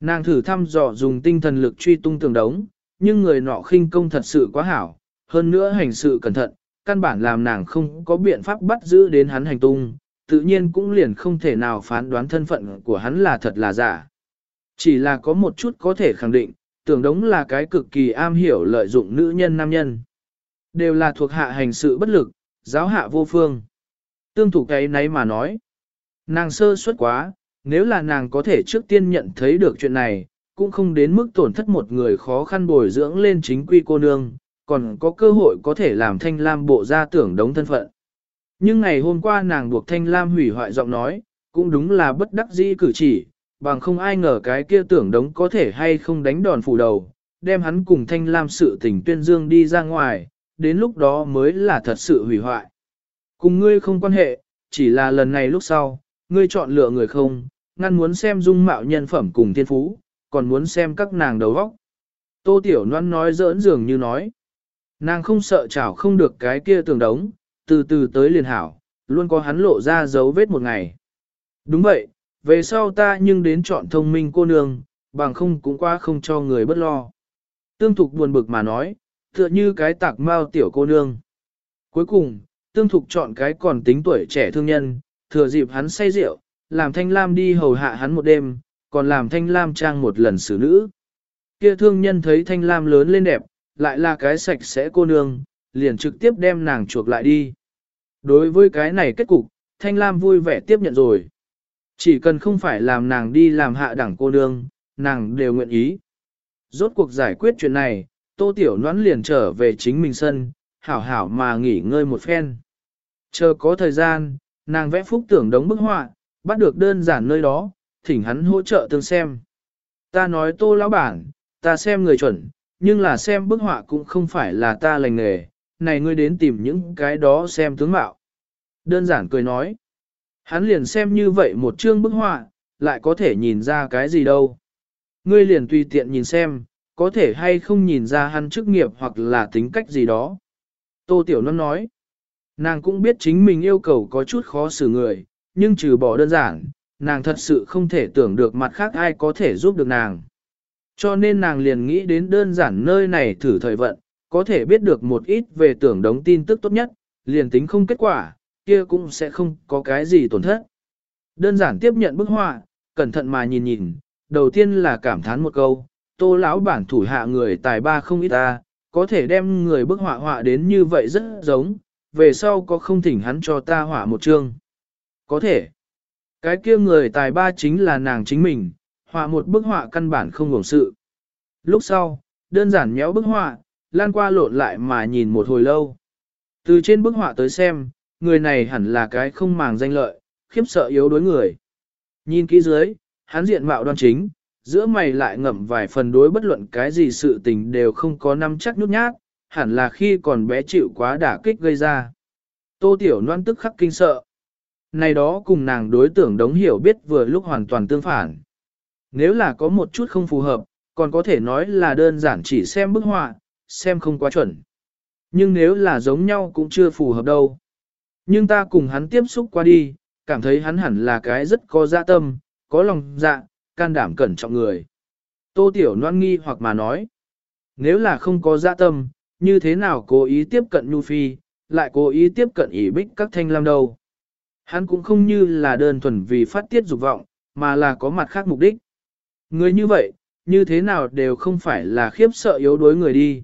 Nàng thử thăm dò dùng tinh thần lực truy tung tường đống, nhưng người nọ khinh công thật sự quá hảo, hơn nữa hành sự cẩn thận, căn bản làm nàng không có biện pháp bắt giữ đến hắn hành tung, tự nhiên cũng liền không thể nào phán đoán thân phận của hắn là thật là giả. Chỉ là có một chút có thể khẳng định, tưởng đống là cái cực kỳ am hiểu lợi dụng nữ nhân nam nhân. Đều là thuộc hạ hành sự bất lực, giáo hạ vô phương. Tương thủ cái nấy mà nói. Nàng sơ suất quá, nếu là nàng có thể trước tiên nhận thấy được chuyện này, cũng không đến mức tổn thất một người khó khăn bồi dưỡng lên chính quy cô nương, còn có cơ hội có thể làm thanh lam bộ ra tưởng đống thân phận. Nhưng ngày hôm qua nàng buộc thanh lam hủy hoại giọng nói, cũng đúng là bất đắc dĩ cử chỉ, bằng không ai ngờ cái kia tưởng đống có thể hay không đánh đòn phủ đầu, đem hắn cùng thanh lam sự tình tuyên dương đi ra ngoài, đến lúc đó mới là thật sự hủy hoại. Cùng ngươi không quan hệ, chỉ là lần này lúc sau, ngươi chọn lựa người không, ngăn muốn xem dung mạo nhân phẩm cùng thiên phú, còn muốn xem các nàng đầu vóc. Tô Tiểu Loan nói giỡn dường như nói. Nàng không sợ chảo không được cái kia tường đống, từ từ tới liền hảo, luôn có hắn lộ ra dấu vết một ngày. Đúng vậy, về sau ta nhưng đến chọn thông minh cô nương, bằng không cũng qua không cho người bất lo. Tương Thục buồn bực mà nói, tựa như cái tạc mao tiểu cô nương. Cuối cùng, Tương Thục chọn cái còn tính tuổi trẻ thương nhân, thừa dịp hắn say rượu, làm Thanh Lam đi hầu hạ hắn một đêm, còn làm Thanh Lam trang một lần xử nữ. Kia thương nhân thấy Thanh Lam lớn lên đẹp, lại là cái sạch sẽ cô nương, liền trực tiếp đem nàng chuộc lại đi. Đối với cái này kết cục, Thanh Lam vui vẻ tiếp nhận rồi. Chỉ cần không phải làm nàng đi làm hạ đẳng cô nương, nàng đều nguyện ý. Rốt cuộc giải quyết chuyện này, Tô Tiểu Noãn liền trở về chính mình sân, hảo hảo mà nghỉ ngơi một phen. Chờ có thời gian, nàng vẽ phúc tưởng đống bức họa, bắt được đơn giản nơi đó, thỉnh hắn hỗ trợ tương xem. Ta nói Tô lão bản, ta xem người chuẩn, nhưng là xem bức họa cũng không phải là ta lành nghề, này ngươi đến tìm những cái đó xem tướng mạo. Đơn giản cười nói. Hắn liền xem như vậy một chương bức họa, lại có thể nhìn ra cái gì đâu. Ngươi liền tùy tiện nhìn xem, có thể hay không nhìn ra hắn chức nghiệp hoặc là tính cách gì đó. Tô Tiểu Loan nói, nàng cũng biết chính mình yêu cầu có chút khó xử người, nhưng trừ bỏ đơn giản, nàng thật sự không thể tưởng được mặt khác ai có thể giúp được nàng. Cho nên nàng liền nghĩ đến đơn giản nơi này thử thời vận, có thể biết được một ít về tưởng đống tin tức tốt nhất, liền tính không kết quả, kia cũng sẽ không có cái gì tổn thất. Đơn giản tiếp nhận bức họa, cẩn thận mà nhìn nhìn, đầu tiên là cảm thán một câu, tô lão bản thủ hạ người tài ba không ít ta, có thể đem người bức họa họa đến như vậy rất giống, về sau có không thỉnh hắn cho ta họa một chương. Có thể. Cái kia người tài ba chính là nàng chính mình, họa một bức họa căn bản không ngủng sự. Lúc sau, đơn giản nhéo bức họa, lan qua lộn lại mà nhìn một hồi lâu. Từ trên bức họa tới xem, người này hẳn là cái không màng danh lợi, khiếp sợ yếu đối người. Nhìn kỹ dưới, hắn diện mạo đoan chính, giữa mày lại ngậm vài phần đối bất luận cái gì sự tình đều không có năm chắc nhút nhát, hẳn là khi còn bé chịu quá đả kích gây ra. Tô Tiểu Loan tức khắc kinh sợ. Này đó cùng nàng đối tưởng đống hiểu biết vừa lúc hoàn toàn tương phản. Nếu là có một chút không phù hợp, còn có thể nói là đơn giản chỉ xem bức họa, xem không quá chuẩn. Nhưng nếu là giống nhau cũng chưa phù hợp đâu. Nhưng ta cùng hắn tiếp xúc qua đi, cảm thấy hắn hẳn là cái rất có dạ tâm, có lòng dạ, can đảm cẩn trọng người. Tô Tiểu Loan nghi hoặc mà nói, nếu là không có dạ tâm, như thế nào cố ý tiếp cận Nhu Phi, lại cố ý tiếp cận ỉ bích các thanh lam đâu. Hắn cũng không như là đơn thuần vì phát tiết dục vọng, mà là có mặt khác mục đích. Người như vậy, như thế nào đều không phải là khiếp sợ yếu đuối người đi.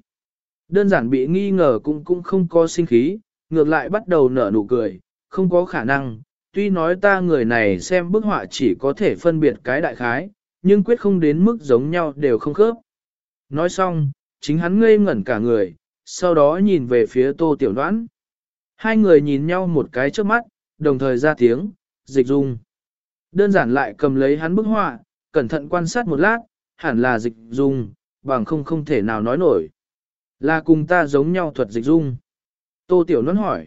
Đơn giản bị nghi ngờ cũng cũng không có sinh khí, ngược lại bắt đầu nở nụ cười, không có khả năng, tuy nói ta người này xem bức họa chỉ có thể phân biệt cái đại khái, nhưng quyết không đến mức giống nhau đều không khớp. Nói xong, chính hắn ngây ngẩn cả người, sau đó nhìn về phía tô tiểu đoán. Hai người nhìn nhau một cái trước mắt, đồng thời ra tiếng, dịch dung. Đơn giản lại cầm lấy hắn bức họa, cẩn thận quan sát một lát, hẳn là dịch dung, bằng không không thể nào nói nổi. Là cùng ta giống nhau thuật dịch dung. Tô Tiểu Nôn hỏi.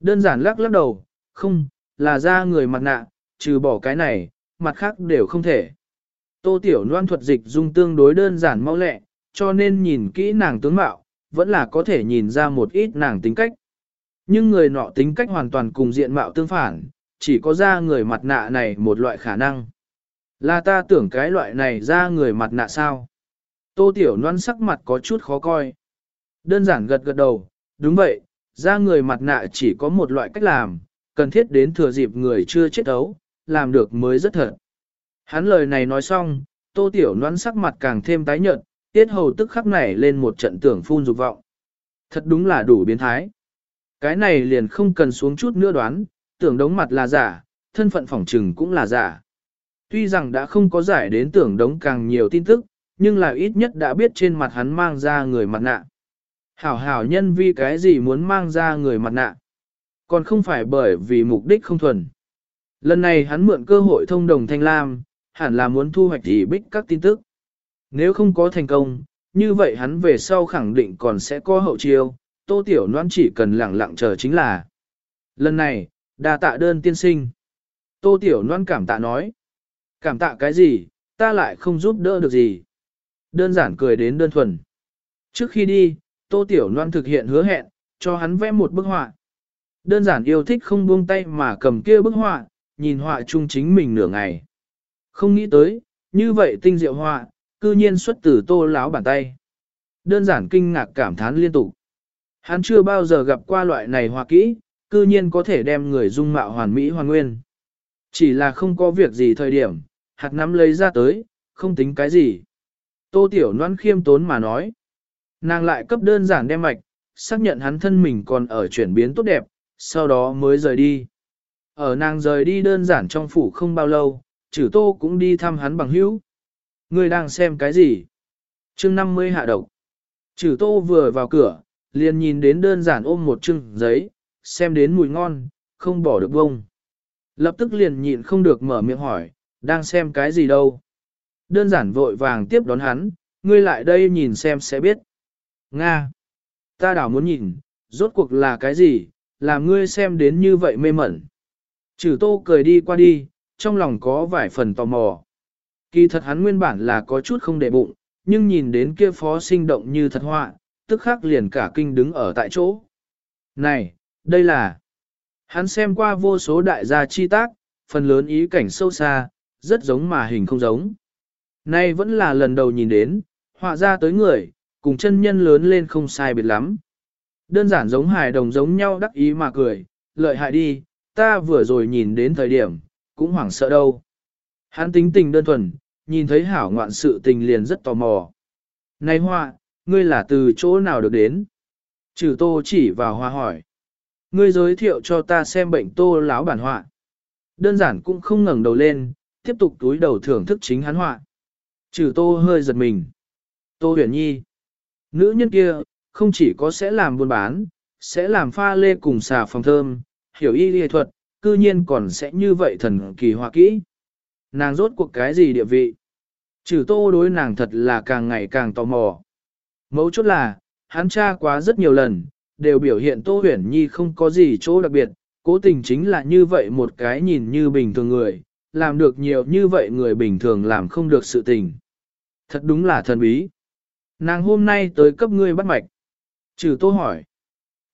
Đơn giản lắc lắc đầu, không, là ra người mặt nạ, trừ bỏ cái này, mặt khác đều không thể. Tô Tiểu Loan thuật dịch dung tương đối đơn giản mau lẹ, cho nên nhìn kỹ nàng tướng mạo, vẫn là có thể nhìn ra một ít nàng tính cách. Nhưng người nọ tính cách hoàn toàn cùng diện mạo tương phản, chỉ có ra người mặt nạ này một loại khả năng. Là ta tưởng cái loại này ra người mặt nạ sao? Tô Tiểu Loan sắc mặt có chút khó coi. Đơn giản gật gật đầu, đúng vậy, ra người mặt nạ chỉ có một loại cách làm, cần thiết đến thừa dịp người chưa chết ấu, làm được mới rất thật. Hắn lời này nói xong, tô tiểu noan sắc mặt càng thêm tái nhợt, tiết hầu tức khắc nảy lên một trận tưởng phun dục vọng. Thật đúng là đủ biến thái. Cái này liền không cần xuống chút nữa đoán, tưởng đống mặt là giả, thân phận phỏng trừng cũng là giả. Tuy rằng đã không có giải đến tưởng đống càng nhiều tin tức, nhưng là ít nhất đã biết trên mặt hắn mang ra người mặt nạ. Hảo hảo nhân vi cái gì muốn mang ra người mặt nạ. Còn không phải bởi vì mục đích không thuần. Lần này hắn mượn cơ hội thông đồng Thanh Lam, hẳn là muốn thu hoạch ý bích các tin tức. Nếu không có thành công, như vậy hắn về sau khẳng định còn sẽ có hậu chiêu, tô tiểu noan chỉ cần lặng lặng chờ chính là. Lần này, đà tạ đơn tiên sinh. Tô tiểu noan cảm tạ nói. Cảm tạ cái gì, ta lại không giúp đỡ được gì. Đơn giản cười đến đơn thuần. Trước khi đi, tô tiểu noan thực hiện hứa hẹn, cho hắn vẽ một bức họa. Đơn giản yêu thích không buông tay mà cầm kia bức họa, nhìn họa chung chính mình nửa ngày. Không nghĩ tới, như vậy tinh diệu họa, cư nhiên xuất từ tô láo bàn tay. Đơn giản kinh ngạc cảm thán liên tục. Hắn chưa bao giờ gặp qua loại này họa kỹ, cư nhiên có thể đem người dung mạo hoàn mỹ hoàn nguyên. Chỉ là không có việc gì thời điểm, hạt nắm lấy ra tới, không tính cái gì. Tô Tiểu Loan khiêm tốn mà nói. Nàng lại cấp đơn giản đem mạch, xác nhận hắn thân mình còn ở chuyển biến tốt đẹp, sau đó mới rời đi. Ở nàng rời đi đơn giản trong phủ không bao lâu, chữ tô cũng đi thăm hắn bằng hữu. Người đang xem cái gì? chương 50 hạ độc. Chữ tô vừa vào cửa, liền nhìn đến đơn giản ôm một chưng giấy, xem đến mùi ngon, không bỏ được bông. Lập tức liền nhịn không được mở miệng hỏi, đang xem cái gì đâu. Đơn giản vội vàng tiếp đón hắn, ngươi lại đây nhìn xem sẽ biết. Nga! Ta đảo muốn nhìn, Rốt cuộc là cái gì, làm ngươi xem đến như vậy mê mẩn. Trừ tô cười đi qua đi, trong lòng có vài phần tò mò. Kỳ thật hắn nguyên bản là có chút không để bụng, nhưng nhìn đến kia phó sinh động như thật họa, tức khắc liền cả kinh đứng ở tại chỗ. Này, đây là... Hắn xem qua vô số đại gia chi tác, phần lớn ý cảnh sâu xa, rất giống mà hình không giống. Nay vẫn là lần đầu nhìn đến, họa ra tới người, cùng chân nhân lớn lên không sai biệt lắm. Đơn giản giống hài đồng giống nhau đắc ý mà cười, lợi hại đi, ta vừa rồi nhìn đến thời điểm, cũng hoảng sợ đâu. Hắn tính tình đơn thuần, nhìn thấy hảo ngoạn sự tình liền rất tò mò. Này hoa, ngươi là từ chỗ nào được đến? Trừ tô chỉ vào hoa hỏi. Ngươi giới thiệu cho ta xem bệnh tô láo bản họa. Đơn giản cũng không ngẩng đầu lên, tiếp tục túi đầu thưởng thức chính hắn họa. Trừ tô hơi giật mình. Tô huyền nhi. Nữ nhân kia, không chỉ có sẽ làm buôn bán, sẽ làm pha lê cùng xà phòng thơm, hiểu y y thuật, cư nhiên còn sẽ như vậy thần kỳ hoa kỹ. Nàng rốt cuộc cái gì địa vị? Trừ tô đối nàng thật là càng ngày càng tò mò. Mấu chốt là, hắn tra quá rất nhiều lần, đều biểu hiện Tô Huyền Nhi không có gì chỗ đặc biệt, cố tình chính là như vậy một cái nhìn như bình thường người, làm được nhiều như vậy người bình thường làm không được sự tình. Thật đúng là thần bí. Nàng hôm nay tới cấp ngươi bắt mạch. Trừ Tô hỏi.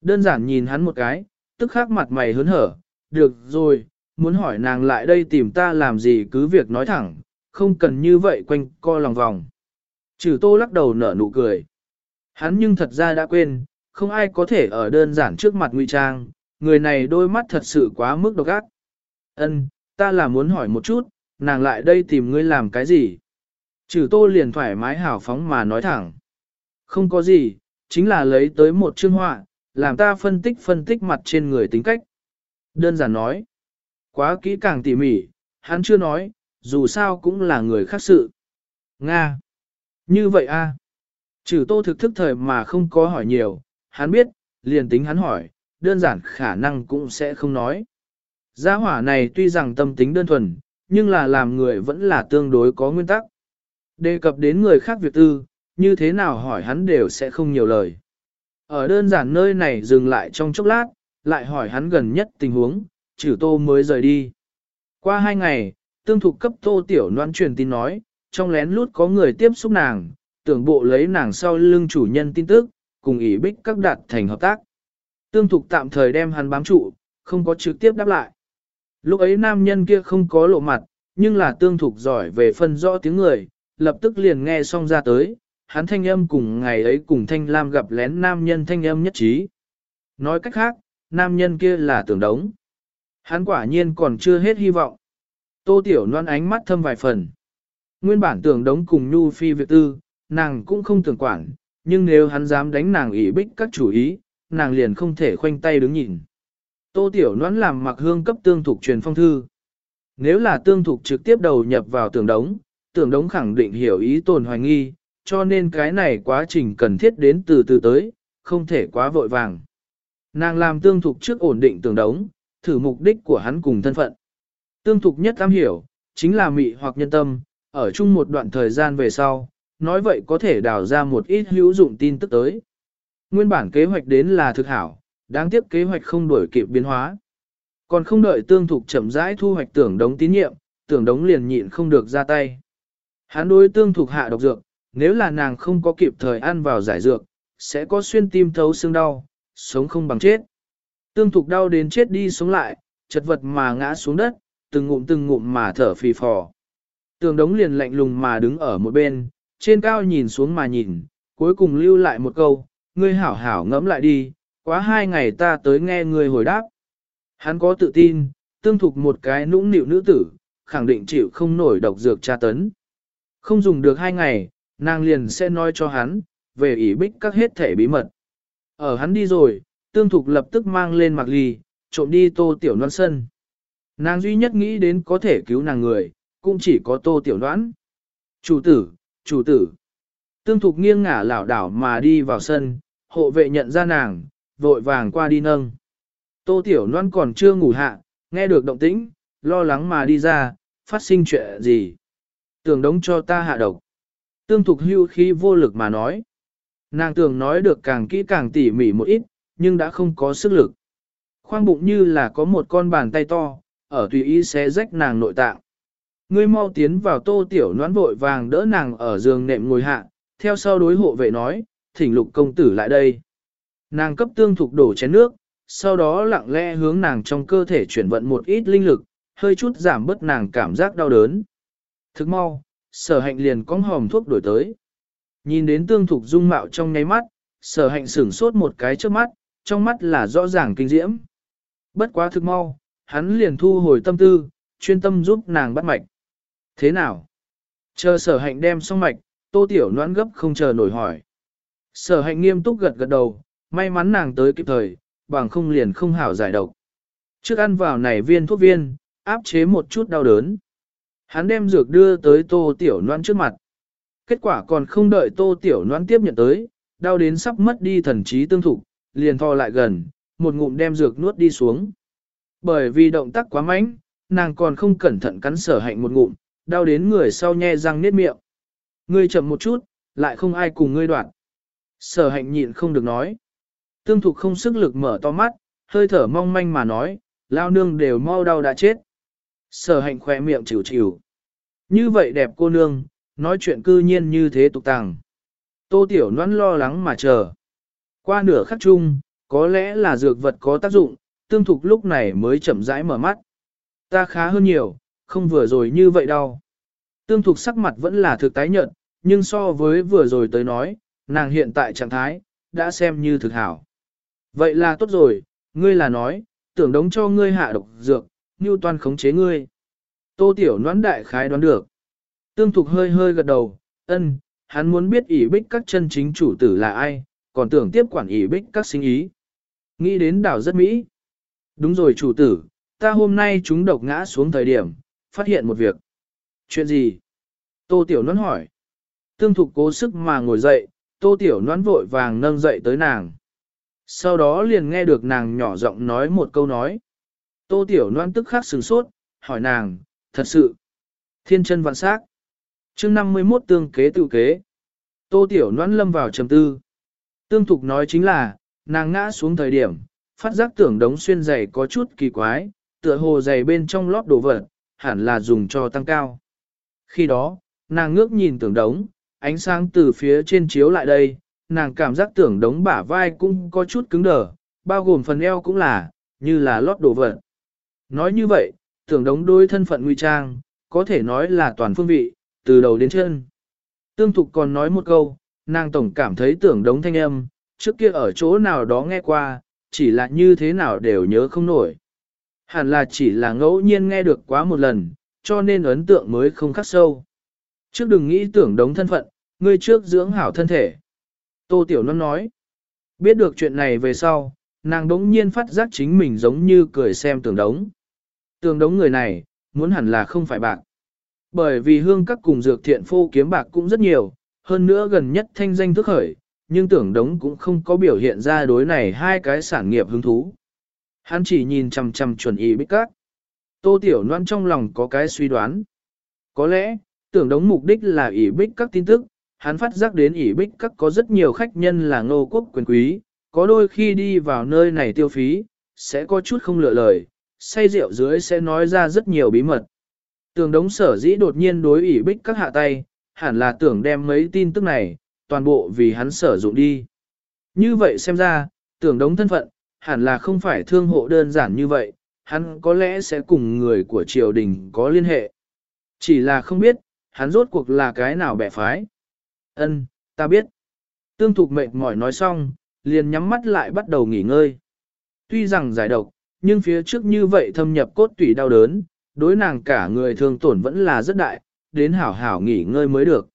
Đơn giản nhìn hắn một cái, tức khắc mặt mày hớn hở, được rồi, muốn hỏi nàng lại đây tìm ta làm gì cứ việc nói thẳng, không cần như vậy quanh co lòng vòng. Trừ Tô lắc đầu nở nụ cười. Hắn nhưng thật ra đã quên, không ai có thể ở đơn giản trước mặt ngụy trang, người này đôi mắt thật sự quá mức độc ác. Ân, ta là muốn hỏi một chút, nàng lại đây tìm ngươi làm cái gì? Trừ tô liền thoải mái hào phóng mà nói thẳng. Không có gì, chính là lấy tới một chương họa, làm ta phân tích phân tích mặt trên người tính cách. Đơn giản nói. Quá kỹ càng tỉ mỉ, hắn chưa nói, dù sao cũng là người khác sự. Nga. Như vậy a. Trừ tô thực thức thời mà không có hỏi nhiều, hắn biết, liền tính hắn hỏi, đơn giản khả năng cũng sẽ không nói. Gia hỏa này tuy rằng tâm tính đơn thuần, nhưng là làm người vẫn là tương đối có nguyên tắc. Đề cập đến người khác việc tư, như thế nào hỏi hắn đều sẽ không nhiều lời. Ở đơn giản nơi này dừng lại trong chốc lát, lại hỏi hắn gần nhất tình huống, trừ tô mới rời đi. Qua hai ngày, tương thục cấp tô tiểu noan truyền tin nói, trong lén lút có người tiếp xúc nàng, tưởng bộ lấy nàng sau lưng chủ nhân tin tức, cùng ý bích các đạt thành hợp tác. Tương thục tạm thời đem hắn bám trụ, không có trực tiếp đáp lại. Lúc ấy nam nhân kia không có lộ mặt, nhưng là tương thục giỏi về phân rõ tiếng người, lập tức liền nghe xong ra tới, hắn thanh âm cùng ngày ấy cùng thanh lam gặp lén nam nhân thanh âm nhất trí. Nói cách khác, nam nhân kia là tưởng đống. Hắn quả nhiên còn chưa hết hy vọng. Tô Tiểu Loan ánh mắt thâm vài phần. Nguyên bản tưởng đống cùng Nhu Phi việc tư, nàng cũng không tưởng quản, nhưng nếu hắn dám đánh nàng ỷ bích các chủ ý, nàng liền không thể khoanh tay đứng nhìn. Tô Tiểu Loan làm mặc hương cấp tương thục truyền phong thư. Nếu là tương thục trực tiếp đầu nhập vào tường đống, tường đống khẳng định hiểu ý tồn hoài nghi, cho nên cái này quá trình cần thiết đến từ từ tới, không thể quá vội vàng. Nàng làm tương thục trước ổn định tường đống, thử mục đích của hắn cùng thân phận. Tương thục nhất am hiểu, chính là mị hoặc nhân tâm, ở chung một đoạn thời gian về sau, nói vậy có thể đào ra một ít hữu dụng tin tức tới. Nguyên bản kế hoạch đến là thực hảo, đáng tiếc kế hoạch không đổi kịp biến hóa. Còn không đợi tương thục chậm rãi thu hoạch tưởng đống tín nhiệm, tưởng đống liền nhịn không được ra tay. Hắn đối tương thục hạ độc dược, nếu là nàng không có kịp thời ăn vào giải dược, sẽ có xuyên tim thấu xương đau, sống không bằng chết. Tương thục đau đến chết đi sống lại, chật vật mà ngã xuống đất, từng ngụm từng ngụm mà thở phì phò. Tường đống liền lạnh lùng mà đứng ở một bên, trên cao nhìn xuống mà nhìn, cuối cùng lưu lại một câu, ngươi hảo hảo ngẫm lại đi, quá hai ngày ta tới nghe ngươi hồi đáp. Hắn có tự tin, tương thục một cái nũng nịu nữ tử, khẳng định chịu không nổi độc dược tra tấn. Không dùng được hai ngày, nàng liền sẽ nói cho hắn, về ỷ bích các hết thể bí mật. Ở hắn đi rồi, tương thục lập tức mang lên mặc ly, trộm đi tô tiểu noan sân. Nàng duy nhất nghĩ đến có thể cứu nàng người, cũng chỉ có tô tiểu noãn. Chủ tử, chủ tử. Tương thục nghiêng ngả lảo đảo mà đi vào sân, hộ vệ nhận ra nàng, vội vàng qua đi nâng. Tô Tiểu Loan còn chưa ngủ hạ, nghe được động tĩnh, lo lắng mà đi ra, phát sinh chuyện gì. Tưởng đống cho ta hạ độc. Tương thục hưu khí vô lực mà nói. Nàng tưởng nói được càng kỹ càng tỉ mỉ một ít, nhưng đã không có sức lực. Khoang bụng như là có một con bàn tay to, ở tùy ý xé rách nàng nội tạng. Ngươi mau tiến vào tô tiểu noán vội vàng đỡ nàng ở giường nệm ngồi hạ, theo sau đối hộ vệ nói, thỉnh lục công tử lại đây. Nàng cấp tương thục đổ chén nước, sau đó lặng lẽ hướng nàng trong cơ thể chuyển vận một ít linh lực, hơi chút giảm bớt nàng cảm giác đau đớn. Thức mau, sở hạnh liền cong hòm thuốc đổi tới. Nhìn đến tương thục dung mạo trong nháy mắt, sở hạnh sửng sốt một cái trước mắt, trong mắt là rõ ràng kinh diễm. Bất quá thực mau, hắn liền thu hồi tâm tư, chuyên tâm giúp nàng bắt mạch. Thế nào? Chờ sở hạnh đem xong mạch, tô tiểu noãn gấp không chờ nổi hỏi. Sở hạnh nghiêm túc gật gật đầu, may mắn nàng tới kịp thời, bằng không liền không hảo giải độc. Trước ăn vào này viên thuốc viên, áp chế một chút đau đớn. Hắn đem dược đưa tới tô tiểu noan trước mặt. Kết quả còn không đợi tô tiểu noan tiếp nhận tới, đau đến sắp mất đi thần trí tương thục, liền thò lại gần, một ngụm đem dược nuốt đi xuống. Bởi vì động tác quá mạnh, nàng còn không cẩn thận cắn sở hạnh một ngụm, đau đến người sau nhe răng niết miệng. Ngươi chậm một chút, lại không ai cùng ngươi đoạn. Sở hạnh nhịn không được nói. Tương thục không sức lực mở to mắt, hơi thở mong manh mà nói, lao nương đều mau đau đã chết. Sở hạnh khỏe miệng chịu chịu. Như vậy đẹp cô nương, nói chuyện cư nhiên như thế tục tàng. Tô Tiểu Loan lo lắng mà chờ. Qua nửa khắc chung, có lẽ là dược vật có tác dụng, tương thục lúc này mới chậm rãi mở mắt. Ta khá hơn nhiều, không vừa rồi như vậy đâu. Tương thục sắc mặt vẫn là thực tái nhợt, nhưng so với vừa rồi tới nói, nàng hiện tại trạng thái, đã xem như thực hảo. Vậy là tốt rồi, ngươi là nói, tưởng đống cho ngươi hạ độc dược, như toàn khống chế ngươi. Tô Tiểu noãn đại khái đoán được. Tương Thục hơi hơi gật đầu, ân, hắn muốn biết ỷ bích các chân chính chủ tử là ai, còn tưởng tiếp quản ỷ bích các sinh ý. Nghĩ đến đảo rất mỹ. Đúng rồi chủ tử, ta hôm nay chúng độc ngã xuống thời điểm, phát hiện một việc. Chuyện gì? Tô Tiểu noãn hỏi. Tương Thục cố sức mà ngồi dậy, Tô Tiểu noãn vội vàng nâng dậy tới nàng. Sau đó liền nghe được nàng nhỏ giọng nói một câu nói. Tô Tiểu Loan tức khắc sửng sốt, hỏi nàng, thật sự, thiên chân vạn sắc. chương 51 tương kế tự kế. Tô Tiểu Loan lâm vào trầm tư. Tương Thục nói chính là, nàng ngã xuống thời điểm, phát giác tưởng đống xuyên giày có chút kỳ quái, tựa hồ giày bên trong lót đồ vật, hẳn là dùng cho tăng cao. Khi đó, nàng ngước nhìn tưởng đống, ánh sáng từ phía trên chiếu lại đây, nàng cảm giác tưởng đống bả vai cũng có chút cứng đờ, bao gồm phần eo cũng là, như là lót đồ vật. Nói như vậy, tưởng đống đôi thân phận nguy trang, có thể nói là toàn phương vị, từ đầu đến chân. Tương Thục còn nói một câu, nàng tổng cảm thấy tưởng đống thanh âm, trước kia ở chỗ nào đó nghe qua, chỉ là như thế nào đều nhớ không nổi. Hẳn là chỉ là ngẫu nhiên nghe được quá một lần, cho nên ấn tượng mới không khắc sâu. Trước đừng nghĩ tưởng đống thân phận, ngươi trước dưỡng hảo thân thể. Tô Tiểu Loan nói, biết được chuyện này về sau, nàng đống nhiên phát giác chính mình giống như cười xem tưởng đống. Tưởng đống người này, muốn hẳn là không phải bạc. Bởi vì hương các cùng dược thiện phô kiếm bạc cũng rất nhiều, hơn nữa gần nhất thanh danh thức khởi, nhưng tưởng đống cũng không có biểu hiện ra đối này hai cái sản nghiệp hứng thú. Hắn chỉ nhìn chằm chằm chuẩn y bích các. Tô Tiểu Loan trong lòng có cái suy đoán. Có lẽ, tưởng đống mục đích là ỷ bích các tin tức, hắn phát giác đến ỷ bích các có rất nhiều khách nhân là ngô quốc quyền quý, có đôi khi đi vào nơi này tiêu phí, sẽ có chút không lựa lời, say rượu dưới sẽ nói ra rất nhiều bí mật. Tường đống sở dĩ đột nhiên đối ủy bích các hạ tay, hẳn là tưởng đem mấy tin tức này, toàn bộ vì hắn sở dụng đi. Như vậy xem ra, tưởng đống thân phận, hẳn là không phải thương hộ đơn giản như vậy, hắn có lẽ sẽ cùng người của triều đình có liên hệ. Chỉ là không biết, hắn rốt cuộc là cái nào bẻ phái. Ân, ta biết. Tương Thục mệt mỏi nói xong, liền nhắm mắt lại bắt đầu nghỉ ngơi. Tuy rằng giải độc, nhưng phía trước như vậy thâm nhập cốt tủy đau đớn, đối nàng cả người thương tổn vẫn là rất đại, đến hảo hảo nghỉ ngơi mới được.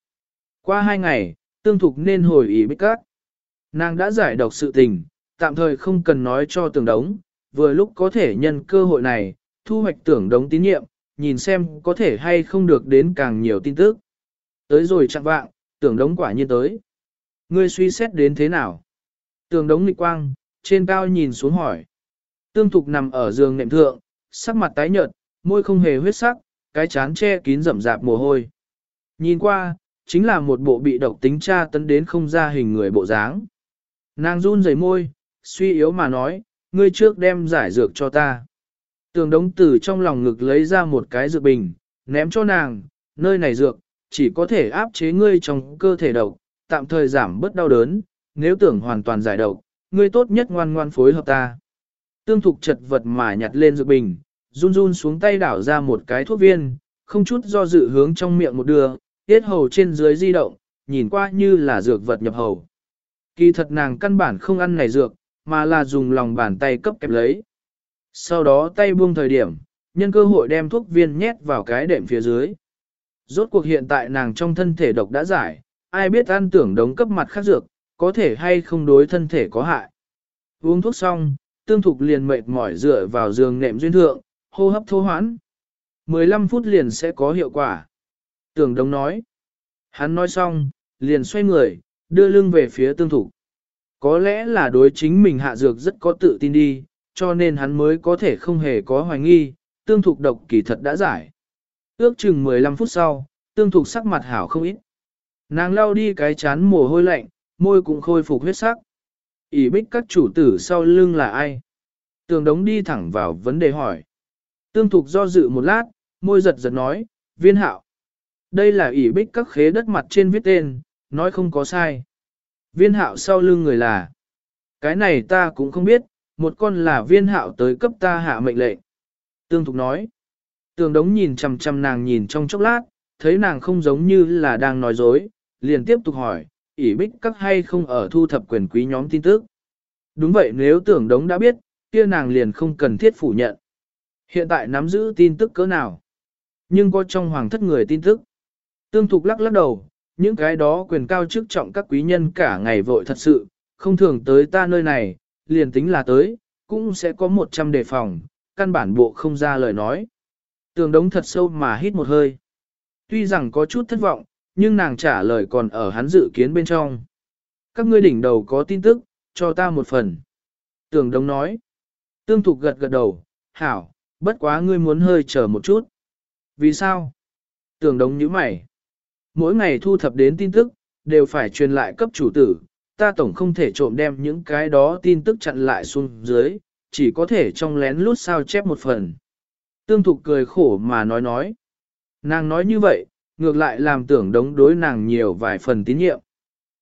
Qua hai ngày, Tương Thục nên hồi ý bích cát. Nàng đã giải độc sự tình, tạm thời không cần nói cho tưởng đống, vừa lúc có thể nhân cơ hội này, thu hoạch tưởng đống tín nhiệm, nhìn xem có thể hay không được đến càng nhiều tin tức. Tới rồi chặn vạng, tưởng đống quả nhiên tới. Ngươi suy xét đến thế nào? Tường đống nghịch quang, trên cao nhìn xuống hỏi. Tương thục nằm ở giường nệm thượng, sắc mặt tái nhợt, môi không hề huyết sắc, cái chán che kín rậm rạp mồ hôi. Nhìn qua, chính là một bộ bị độc tính tra tấn đến không ra hình người bộ dáng. Nàng run rẩy môi, suy yếu mà nói, ngươi trước đem giải dược cho ta. Tường đống Tử trong lòng ngực lấy ra một cái dược bình, ném cho nàng, nơi này dược, chỉ có thể áp chế ngươi trong cơ thể độc, tạm thời giảm bớt đau đớn, nếu tưởng hoàn toàn giải độc, ngươi tốt nhất ngoan ngoan phối hợp ta. Tương thục chật vật mà nhặt lên dược bình, run run xuống tay đảo ra một cái thuốc viên, không chút do dự hướng trong miệng một đưa, tiết hầu trên dưới di động, nhìn qua như là dược vật nhập hầu. Kỳ thật nàng căn bản không ăn này dược, mà là dùng lòng bàn tay cấp kẹp lấy. Sau đó tay buông thời điểm, nhân cơ hội đem thuốc viên nhét vào cái đệm phía dưới. Rốt cuộc hiện tại nàng trong thân thể độc đã giải, ai biết ăn tưởng đống cấp mặt khác dược, có thể hay không đối thân thể có hại. Uống thuốc xong, tương thục liền mệt mỏi dựa vào giường nệm duyên thượng, hô hấp thô hoãn. 15 phút liền sẽ có hiệu quả. Tưởng Đồng nói. Hắn nói xong, liền xoay người, đưa lưng về phía tương thục. Có lẽ là đối chính mình hạ dược rất có tự tin đi, cho nên hắn mới có thể không hề có hoài nghi, tương thục độc kỳ thật đã giải. Ước chừng 15 phút sau, tương thục sắc mặt hảo không ít. Nàng lau đi cái chán mồ hôi lạnh, môi cũng khôi phục huyết sắc. Ỷ bích các chủ tử sau lưng là ai? Tường đống đi thẳng vào vấn đề hỏi. Tương thục do dự một lát, môi giật giật nói, viên hạo. Đây là Ỷ bích các khế đất mặt trên viết tên, nói không có sai. Viên hạo sau lưng người là. Cái này ta cũng không biết, một con là viên hạo tới cấp ta hạ mệnh lệnh. Tương thục nói. Tường đống nhìn chằm chằm nàng nhìn trong chốc lát, thấy nàng không giống như là đang nói dối, liền tiếp tục hỏi, ỉ bích các hay không ở thu thập quyền quý nhóm tin tức. Đúng vậy nếu tưởng đống đã biết, kia nàng liền không cần thiết phủ nhận. Hiện tại nắm giữ tin tức cỡ nào? Nhưng có trong hoàng thất người tin tức. Tương thục lắc lắc đầu, những cái đó quyền cao chức trọng các quý nhân cả ngày vội thật sự, không thường tới ta nơi này, liền tính là tới, cũng sẽ có 100 đề phòng, căn bản bộ không ra lời nói. Tường đống thật sâu mà hít một hơi. Tuy rằng có chút thất vọng, nhưng nàng trả lời còn ở hắn dự kiến bên trong. Các ngươi đỉnh đầu có tin tức, cho ta một phần. Tường Đông nói. Tương thục gật gật đầu, hảo, bất quá ngươi muốn hơi chờ một chút. Vì sao? Tường Đông nhíu mày. Mỗi ngày thu thập đến tin tức, đều phải truyền lại cấp chủ tử, ta tổng không thể trộm đem những cái đó tin tức chặn lại xuống dưới, chỉ có thể trong lén lút sao chép một phần. Tương thục cười khổ mà nói nói. Nàng nói như vậy, ngược lại làm tưởng đống đối nàng nhiều vài phần tín nhiệm.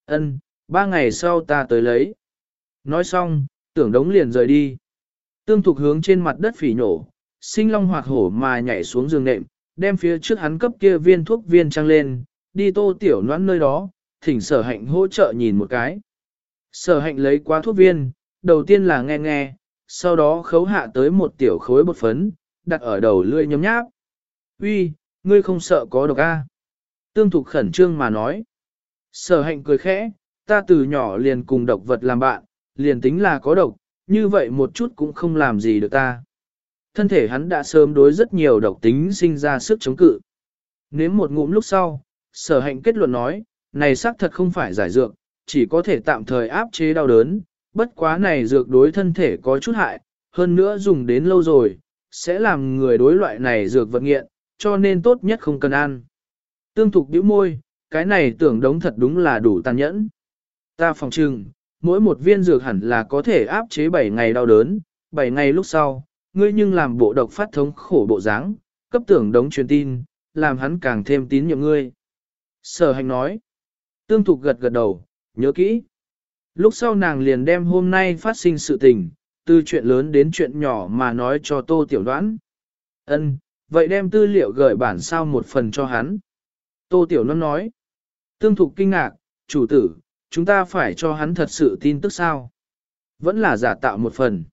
Ân, ba ngày sau ta tới lấy. Nói xong, tưởng đống liền rời đi. Tương thục hướng trên mặt đất phỉ nổ, sinh long hoạt hổ mà nhảy xuống giường nệm, đem phía trước hắn cấp kia viên thuốc viên trăng lên, đi tô tiểu noãn nơi đó, thỉnh sở hạnh hỗ trợ nhìn một cái. Sở hạnh lấy qua thuốc viên, đầu tiên là nghe nghe, sau đó khấu hạ tới một tiểu khối bột phấn, đặt ở đầu lươi nhấm nháp. Uy, ngươi không sợ có độc a? Tương thục khẩn trương mà nói. Sở hạnh cười khẽ, ta từ nhỏ liền cùng độc vật làm bạn, liền tính là có độc, như vậy một chút cũng không làm gì được ta. Thân thể hắn đã sớm đối rất nhiều độc tính sinh ra sức chống cự. Nếm một ngụm lúc sau, sở hạnh kết luận nói, này xác thật không phải giải dược, chỉ có thể tạm thời áp chế đau đớn, bất quá này dược đối thân thể có chút hại, hơn nữa dùng đến lâu rồi, sẽ làm người đối loại này dược vật nghiện, cho nên tốt nhất không cần ăn. Tương thục bĩu môi, cái này tưởng đống thật đúng là đủ tàn nhẫn. Ta phòng trừng, mỗi một viên dược hẳn là có thể áp chế 7 ngày đau đớn, 7 ngày lúc sau, ngươi nhưng làm bộ độc phát thống khổ bộ dáng, cấp tưởng đống truyền tin, làm hắn càng thêm tín nhiệm ngươi. Sở hành nói, tương thục gật gật đầu, nhớ kỹ. Lúc sau nàng liền đem hôm nay phát sinh sự tình, từ chuyện lớn đến chuyện nhỏ mà nói cho tô tiểu đoán. Ân, vậy đem tư liệu gửi bản sao một phần cho hắn. Tô tiểu đoán nói, tương thục kinh ngạc, chủ tử, chúng ta phải cho hắn thật sự tin tức sao? Vẫn là giả tạo một phần.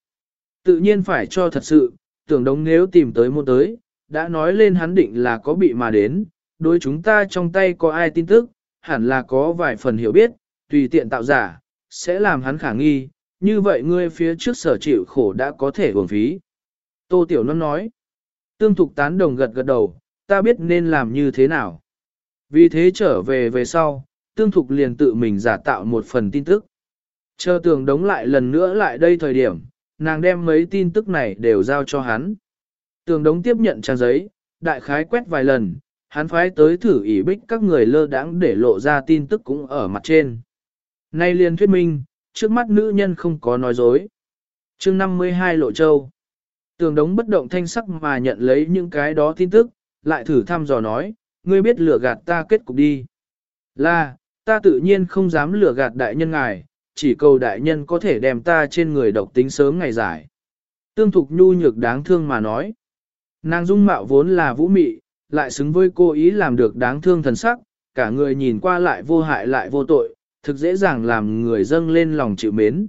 Tự nhiên phải cho thật sự, tưởng đống nếu tìm tới một tới, đã nói lên hắn định là có bị mà đến, đối chúng ta trong tay có ai tin tức, hẳn là có vài phần hiểu biết, tùy tiện tạo giả, sẽ làm hắn khả nghi, như vậy ngươi phía trước sở chịu khổ đã có thể hưởng phí. Tô Tiểu Loan nói, tương thục tán đồng gật gật đầu, ta biết nên làm như thế nào. Vì thế trở về về sau, tương thục liền tự mình giả tạo một phần tin tức. Chờ tường đống lại lần nữa lại đây thời điểm, nàng đem mấy tin tức này đều giao cho hắn. Tường đống tiếp nhận trang giấy, đại khái quét vài lần, hắn phái tới thử ỉ bích các người lơ đãng để lộ ra tin tức cũng ở mặt trên. Nay liền thuyết minh, trước mắt nữ nhân không có nói dối. chương 52 Lộ Châu Tường đống bất động thanh sắc mà nhận lấy những cái đó tin tức, lại thử thăm dò nói, ngươi biết lừa gạt ta kết cục đi. Là, ta tự nhiên không dám lừa gạt đại nhân ngài, chỉ cầu đại nhân có thể đem ta trên người độc tính sớm ngày giải. Tương thục nhu nhược đáng thương mà nói. Nàng dung mạo vốn là vũ mị, lại xứng với cô ý làm được đáng thương thần sắc, cả người nhìn qua lại vô hại lại vô tội, thực dễ dàng làm người dâng lên lòng chịu mến.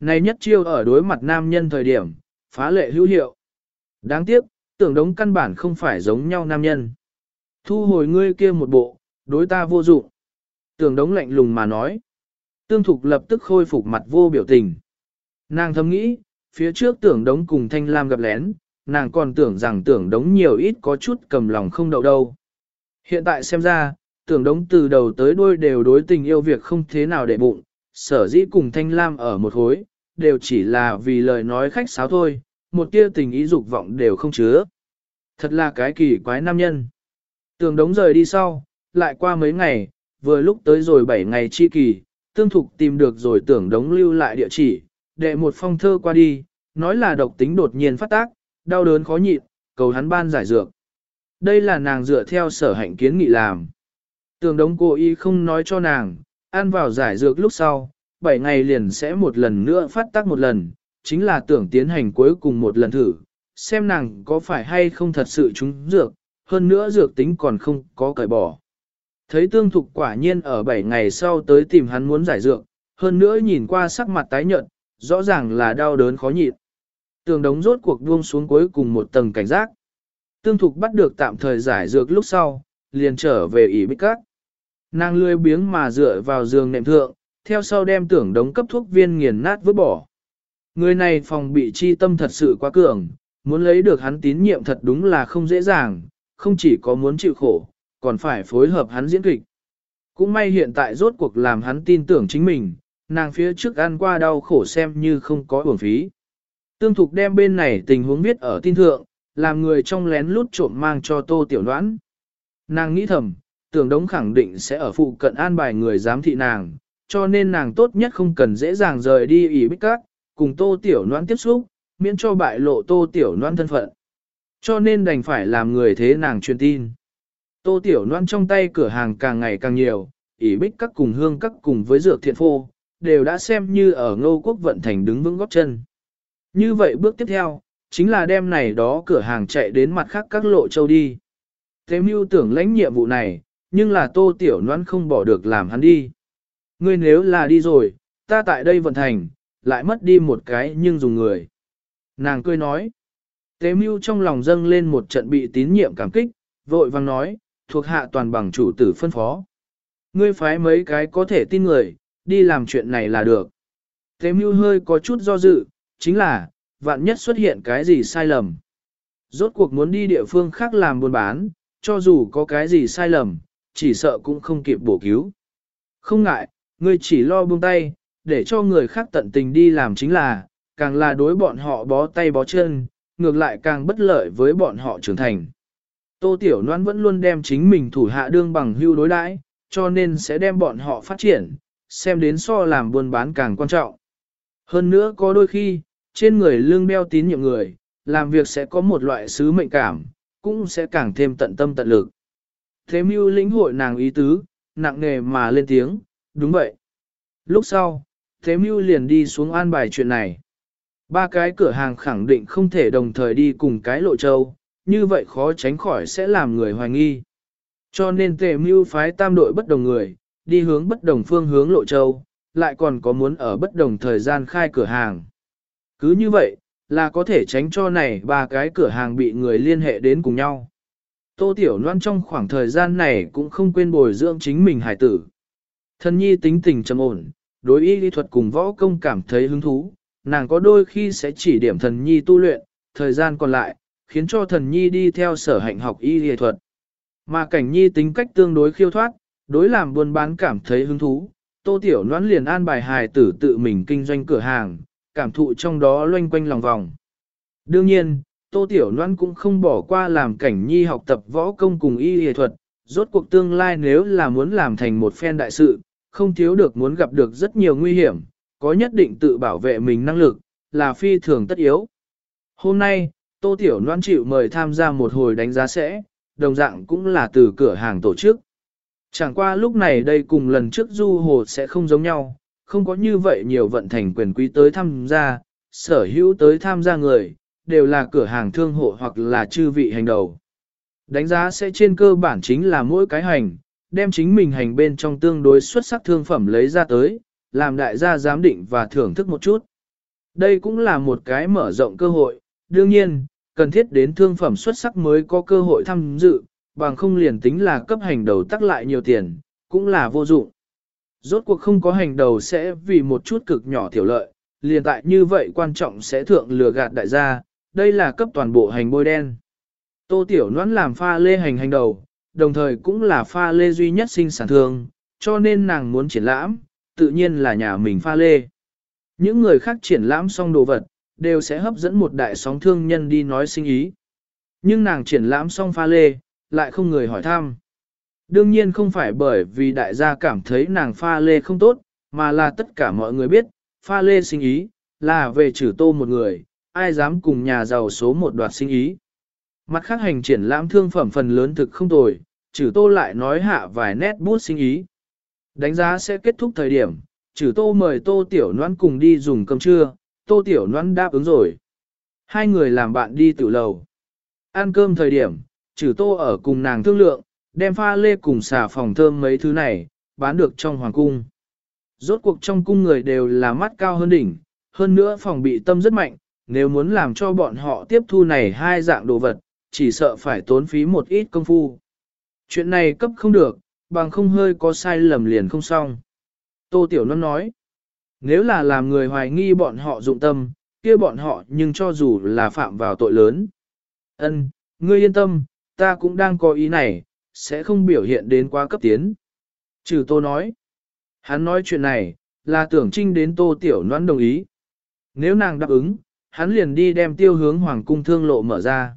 Này nhất chiêu ở đối mặt nam nhân thời điểm, phá lệ hữu hiệu. Đáng tiếc, tưởng đống căn bản không phải giống nhau nam nhân. Thu hồi ngươi kia một bộ, đối ta vô dụng. Tưởng đống lạnh lùng mà nói. Tương thục lập tức khôi phục mặt vô biểu tình. Nàng thầm nghĩ, phía trước tưởng đống cùng thanh lam gặp lén, nàng còn tưởng rằng tưởng đống nhiều ít có chút cầm lòng không đậu đâu. Hiện tại xem ra, tưởng đống từ đầu tới đuôi đều đối tình yêu việc không thế nào để bụng, sở dĩ cùng thanh lam ở một hối, đều chỉ là vì lời nói khách sáo thôi, một tia tình ý dục vọng đều không chứa. Thật là cái kỳ quái nam nhân. Tường đống rời đi sau, lại qua mấy ngày, vừa lúc tới rồi 7 ngày chi kỳ, tương thục tìm được rồi tưởng đống lưu lại địa chỉ, đệ một phong thơ qua đi, nói là độc tính đột nhiên phát tác, đau đớn khó nhịn, cầu hắn ban giải dược. Đây là nàng dựa theo sở hạnh kiến nghị làm. Tường đống cố ý không nói cho nàng, ăn vào giải dược lúc sau, 7 ngày liền sẽ một lần nữa phát tác một lần, chính là tưởng tiến hành cuối cùng một lần thử, xem nàng có phải hay không thật sự trúng dược, hơn nữa dược tính còn không có cởi bỏ. Thấy tương thục quả nhiên ở 7 ngày sau tới tìm hắn muốn giải dược, hơn nữa nhìn qua sắc mặt tái nhợt, rõ ràng là đau đớn khó nhịn. Tường đống rốt cuộc buông xuống cuối cùng một tầng cảnh giác. Tương thục bắt được tạm thời giải dược lúc sau, liền trở về ỉ bích cát. Nàng lươi biếng mà dựa vào giường nệm thượng, theo sau đem tưởng đống cấp thuốc viên nghiền nát vứt bỏ. Người này phòng bị chi tâm thật sự quá cường, muốn lấy được hắn tín nhiệm thật đúng là không dễ dàng, không chỉ có muốn chịu khổ, còn phải phối hợp hắn diễn kịch. Cũng may hiện tại rốt cuộc làm hắn tin tưởng chính mình, nàng phía trước ăn qua đau khổ xem như không có uổng phí. Tương Thục đem bên này tình huống viết ở tin thượng, làm người trong lén lút trộm mang cho tô tiểu đoán. Nàng nghĩ thầm, tưởng đống khẳng định sẽ ở phụ cận an bài người giám thị nàng, cho nên nàng tốt nhất không cần dễ dàng rời đi ỉ bích các, cùng tô tiểu noan tiếp xúc, miễn cho bại lộ tô tiểu noan thân phận. Cho nên đành phải làm người thế nàng truyền tin. Tô tiểu noan trong tay cửa hàng càng ngày càng nhiều, ỉ bích các cùng hương các cùng với dược thiện phô, đều đã xem như ở ngô quốc vận thành đứng vững góp chân. Như vậy bước tiếp theo, chính là đem này đó cửa hàng chạy đến mặt khác các lộ châu đi. Thế mưu tưởng lãnh nhiệm vụ này, nhưng là tô tiểu noan không bỏ được làm hắn đi. Ngươi nếu là đi rồi, ta tại đây vận thành, lại mất đi một cái nhưng dùng người. Nàng cười nói. Tế mưu trong lòng dâng lên một trận bị tín nhiệm cảm kích, vội vang nói, thuộc hạ toàn bằng chủ tử phân phó. Ngươi phái mấy cái có thể tin người, đi làm chuyện này là được. Tế mưu hơi có chút do dự, chính là, vạn nhất xuất hiện cái gì sai lầm. Rốt cuộc muốn đi địa phương khác làm buôn bán, cho dù có cái gì sai lầm, chỉ sợ cũng không kịp bổ cứu. Không ngại, ngươi chỉ lo buông tay, để cho người khác tận tình đi làm chính là, càng là đối bọn họ bó tay bó chân, ngược lại càng bất lợi với bọn họ trưởng thành. Tô Tiểu Loan vẫn luôn đem chính mình thủ hạ đương bằng hưu đối đãi, cho nên sẽ đem bọn họ phát triển, xem đến so làm buôn bán càng quan trọng. Hơn nữa có đôi khi, trên người lương đeo tín nhiệm người, làm việc sẽ có một loại sứ mệnh cảm, cũng sẽ càng thêm tận tâm tận lực. Thế mưu lĩnh hội nàng ý tứ, nặng nề mà lên tiếng, đúng vậy. Lúc sau, thế mưu liền đi xuống an bài chuyện này. Ba cái cửa hàng khẳng định không thể đồng thời đi cùng cái lộ châu, như vậy khó tránh khỏi sẽ làm người hoài nghi. Cho nên tề mưu phái tam đội bất đồng người, đi hướng bất đồng phương hướng lộ châu, lại còn có muốn ở bất đồng thời gian khai cửa hàng. Cứ như vậy, là có thể tránh cho này ba cái cửa hàng bị người liên hệ đến cùng nhau. Tô Tiểu Loan trong khoảng thời gian này cũng không quên bồi dưỡng chính mình hải tử. Thần nhi tính tình trầm ổn, đối y lý thuật cùng võ công cảm thấy hứng thú, nàng có đôi khi sẽ chỉ điểm thần nhi tu luyện, thời gian còn lại, khiến cho thần nhi đi theo sở hạnh học y lý thuật. Mà cảnh nhi tính cách tương đối khiêu thoát, đối làm buôn bán cảm thấy hứng thú, tô tiểu noãn liền an bài hài tử tự mình kinh doanh cửa hàng, cảm thụ trong đó loanh quanh lòng vòng. Đương nhiên, tô tiểu noãn cũng không bỏ qua làm cảnh nhi học tập võ công cùng y lý thuật, rốt cuộc tương lai nếu là muốn làm thành một phen đại sự, không thiếu được muốn gặp được rất nhiều nguy hiểm, có nhất định tự bảo vệ mình năng lực, là phi thường tất yếu. Hôm nay, Tô Tiểu Loan chịu mời tham gia một hồi đánh giá sẽ, đồng dạng cũng là từ cửa hàng tổ chức. Chẳng qua lúc này đây cùng lần trước du hồ sẽ không giống nhau, không có như vậy nhiều vận thành quyền quý tới tham gia, sở hữu tới tham gia người, đều là cửa hàng thương hộ hoặc là chư vị hành đầu. Đánh giá sẽ trên cơ bản chính là mỗi cái hành, đem chính mình hành bên trong tương đối xuất sắc thương phẩm lấy ra tới, làm đại gia giám định và thưởng thức một chút. Đây cũng là một cái mở rộng cơ hội, đương nhiên, cần thiết đến thương phẩm xuất sắc mới có cơ hội tham dự, bằng không liền tính là cấp hành đầu tắc lại nhiều tiền, cũng là vô dụng. Rốt cuộc không có hành đầu sẽ vì một chút cực nhỏ tiểu lợi, liền tại như vậy quan trọng sẽ thượng lừa gạt đại gia, đây là cấp toàn bộ hành bôi đen. Tô Tiểu Noãn làm pha lê hành hành đầu, đồng thời cũng là pha lê duy nhất sinh sản thương, cho nên nàng muốn triển lãm, tự nhiên là nhà mình pha lê. Những người khác triển lãm xong đồ vật, đều sẽ hấp dẫn một đại sóng thương nhân đi nói sinh ý. Nhưng nàng triển lãm xong pha lê, lại không người hỏi thăm. Đương nhiên không phải bởi vì đại gia cảm thấy nàng pha lê không tốt, mà là tất cả mọi người biết, pha lê sinh ý, là về trừ tô một người, ai dám cùng nhà giàu số một đoạt sinh ý. Mặt khác hành triển lãm thương phẩm phần lớn thực không tồi, trừ tô lại nói hạ vài nét bút sinh ý. Đánh giá sẽ kết thúc thời điểm, trừ tô mời tô tiểu noan cùng đi dùng cơm trưa, tô tiểu noan đáp ứng rồi. Hai người làm bạn đi tự lầu. Ăn cơm thời điểm, trừ tô ở cùng nàng thương lượng, đem pha lê cùng xà phòng thơm mấy thứ này, bán được trong hoàng cung. Rốt cuộc trong cung người đều là mắt cao hơn đỉnh, hơn nữa phòng bị tâm rất mạnh, nếu muốn làm cho bọn họ tiếp thu này hai dạng đồ vật, chỉ sợ phải tốn phí một ít công phu. Chuyện này cấp không được, bằng không hơi có sai lầm liền không xong. Tô Tiểu Loan nói, nếu là làm người hoài nghi bọn họ dụng tâm, kia bọn họ nhưng cho dù là phạm vào tội lớn. Ân, ngươi yên tâm, ta cũng đang có ý này, sẽ không biểu hiện đến quá cấp tiến. Trừ Tô nói, hắn nói chuyện này, là tưởng trinh đến Tô Tiểu Loan đồng ý. Nếu nàng đáp ứng, hắn liền đi đem tiêu hướng hoàng cung thương lộ mở ra.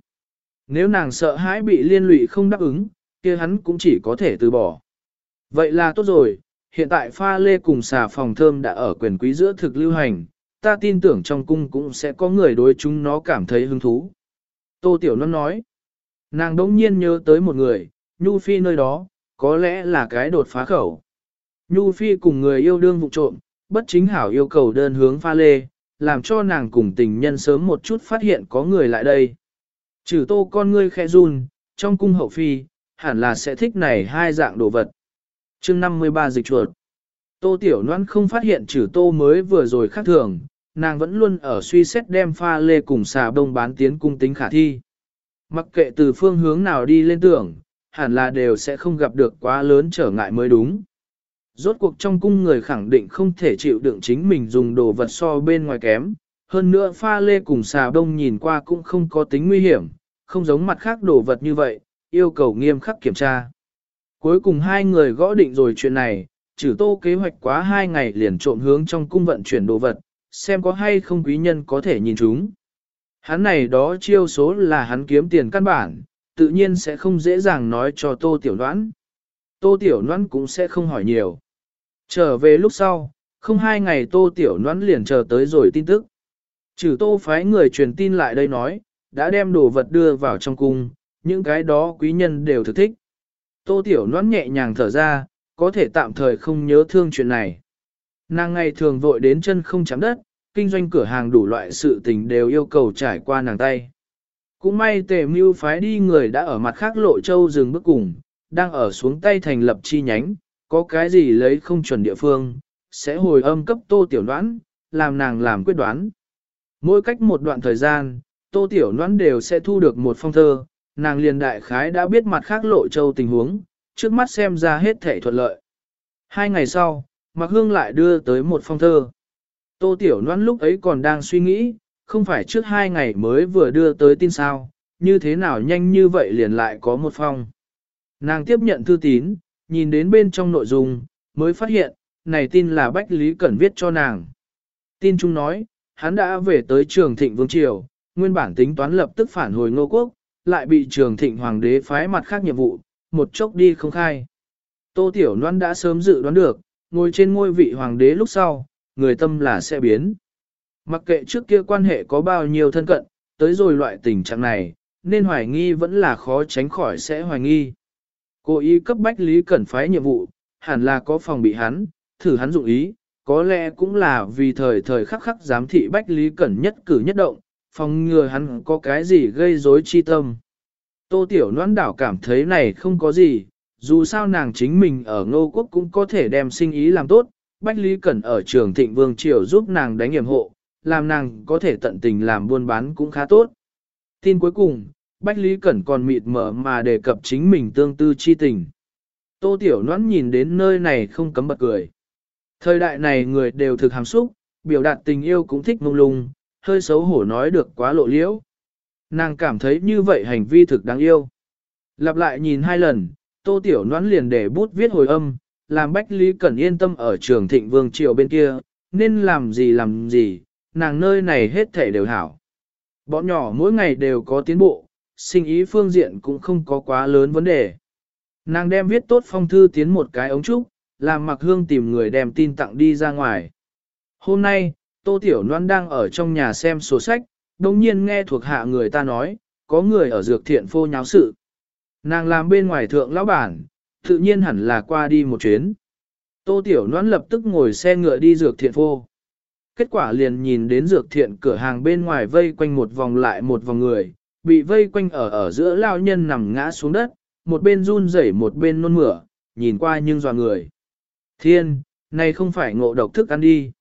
Nếu nàng sợ hãi bị liên lụy không đáp ứng, kia hắn cũng chỉ có thể từ bỏ. Vậy là tốt rồi, hiện tại pha lê cùng xà phòng thơm đã ở quyền quý giữa thực lưu hành, ta tin tưởng trong cung cũng sẽ có người đối chúng nó cảm thấy hứng thú. Tô Tiểu Loan nói, nàng đống nhiên nhớ tới một người, Nhu Phi nơi đó, có lẽ là cái đột phá khẩu. Nhu Phi cùng người yêu đương vụ trộm, bất chính hảo yêu cầu đơn hướng pha lê, làm cho nàng cùng tình nhân sớm một chút phát hiện có người lại đây. Trừ tô con ngươi khẽ run, trong cung hậu phi, hẳn là sẽ thích này hai dạng đồ vật. chương 53 dịch chuột. Tô Tiểu Loan không phát hiện trừ tô mới vừa rồi khác thường, nàng vẫn luôn ở suy xét đem pha lê cùng xà đông bán tiến cung tính khả thi. Mặc kệ từ phương hướng nào đi lên tưởng, hẳn là đều sẽ không gặp được quá lớn trở ngại mới đúng. Rốt cuộc trong cung người khẳng định không thể chịu đựng chính mình dùng đồ vật so bên ngoài kém, hơn nữa pha lê cùng xà đông nhìn qua cũng không có tính nguy hiểm, không giống mặt khác đồ vật như vậy, yêu cầu nghiêm khắc kiểm tra. Cuối cùng hai người gõ định rồi chuyện này, trừ tô kế hoạch quá hai ngày liền trộm hướng trong cung vận chuyển đồ vật, xem có hay không quý nhân có thể nhìn chúng. Hắn này đó chiêu số là hắn kiếm tiền căn bản, tự nhiên sẽ không dễ dàng nói cho tô tiểu đoán. Tô tiểu đoán cũng sẽ không hỏi nhiều. Trở về lúc sau, không hai ngày tô tiểu đoán liền chờ tới rồi tin tức. Trừ tô phái người truyền tin lại đây nói, đã đem đồ vật đưa vào trong cung, những cái đó quý nhân đều thực thích. Tô tiểu đoán nhẹ nhàng thở ra, có thể tạm thời không nhớ thương chuyện này. Nàng ngày thường vội đến chân không chạm đất, kinh doanh cửa hàng đủ loại sự tình đều yêu cầu trải qua nàng tay. Cũng may tề mưu phái đi người đã ở mặt khác lộ châu dừng bước cùng, đang ở xuống tay thành lập chi nhánh, có cái gì lấy không chuẩn địa phương, sẽ hồi âm cấp tô tiểu đoán, làm nàng làm quyết đoán. Mỗi cách một đoạn thời gian, tô tiểu đoán đều sẽ thu được một phong thơ, nàng liền đại khái đã biết mặt khác lộ châu tình huống, trước mắt xem ra hết thể thuận lợi. Hai ngày sau, Mạc Hương lại đưa tới một phong thơ. Tô Tiểu Loan lúc ấy còn đang suy nghĩ, không phải trước hai ngày mới vừa đưa tới tin sao, như thế nào nhanh như vậy liền lại có một phong. Nàng tiếp nhận thư tín, nhìn đến bên trong nội dung, mới phát hiện, này tin là Bách Lý Cẩn viết cho nàng. Tin chúng nói, hắn đã về tới trường thịnh vương triều, nguyên bản tính toán lập tức phản hồi ngô quốc, lại bị trường thịnh hoàng đế phái mặt khác nhiệm vụ, một chốc đi không khai. Tô Tiểu Loan đã sớm dự đoán được, ngồi trên ngôi vị hoàng đế lúc sau, người tâm là sẽ biến. Mặc kệ trước kia quan hệ có bao nhiêu thân cận, tới rồi loại tình trạng này, nên hoài nghi vẫn là khó tránh khỏi sẽ hoài nghi. Cô ý cấp bách Lý Cẩn phái nhiệm vụ, hẳn là có phòng bị hắn, thử hắn dụng ý, có lẽ cũng là vì thời thời khắc khắc giám thị bách Lý Cẩn nhất cử nhất động, phòng ngừa hắn có cái gì gây rối chi tâm. Tô Tiểu Loan đảo cảm thấy này không có gì, dù sao nàng chính mình ở ngô quốc cũng có thể đem sinh ý làm tốt, Bách Lý Cẩn ở trường thịnh vương triều giúp nàng đánh hiểm hộ, làm nàng có thể tận tình làm buôn bán cũng khá tốt. Tin cuối cùng, Bách Lý Cẩn còn mịt mở mà đề cập chính mình tương tư chi tình. Tô Tiểu Loan nhìn đến nơi này không cấm bật cười. Thời đại này người đều thực hàm xúc, biểu đạt tình yêu cũng thích mông lung, hơi xấu hổ nói được quá lộ liễu. Nàng cảm thấy như vậy hành vi thực đáng yêu. Lặp lại nhìn hai lần, Tô Tiểu Loan liền để bút viết hồi âm, làm Bách Lý Cẩn yên tâm ở trường thịnh vương triều bên kia, nên làm gì làm gì, nàng nơi này hết thể đều hảo. Bọn nhỏ mỗi ngày đều có tiến bộ, sinh ý phương diện cũng không có quá lớn vấn đề. Nàng đem viết tốt phong thư tiến một cái ống trúc, làm mặc hương tìm người đem tin tặng đi ra ngoài. Hôm nay, Tô Tiểu Loan đang ở trong nhà xem sổ sách, đồng nhiên nghe thuộc hạ người ta nói, có người ở dược thiện phô nháo sự. Nàng làm bên ngoài thượng lão bản, tự nhiên hẳn là qua đi một chuyến. Tô Tiểu Loan lập tức ngồi xe ngựa đi dược thiện phô. Kết quả liền nhìn đến dược thiện cửa hàng bên ngoài vây quanh một vòng lại một vòng người, bị vây quanh ở ở giữa lao nhân nằm ngã xuống đất, một bên run rẩy một bên nôn mửa, nhìn qua nhưng dò người. Thiên, này không phải ngộ độc thức ăn đi.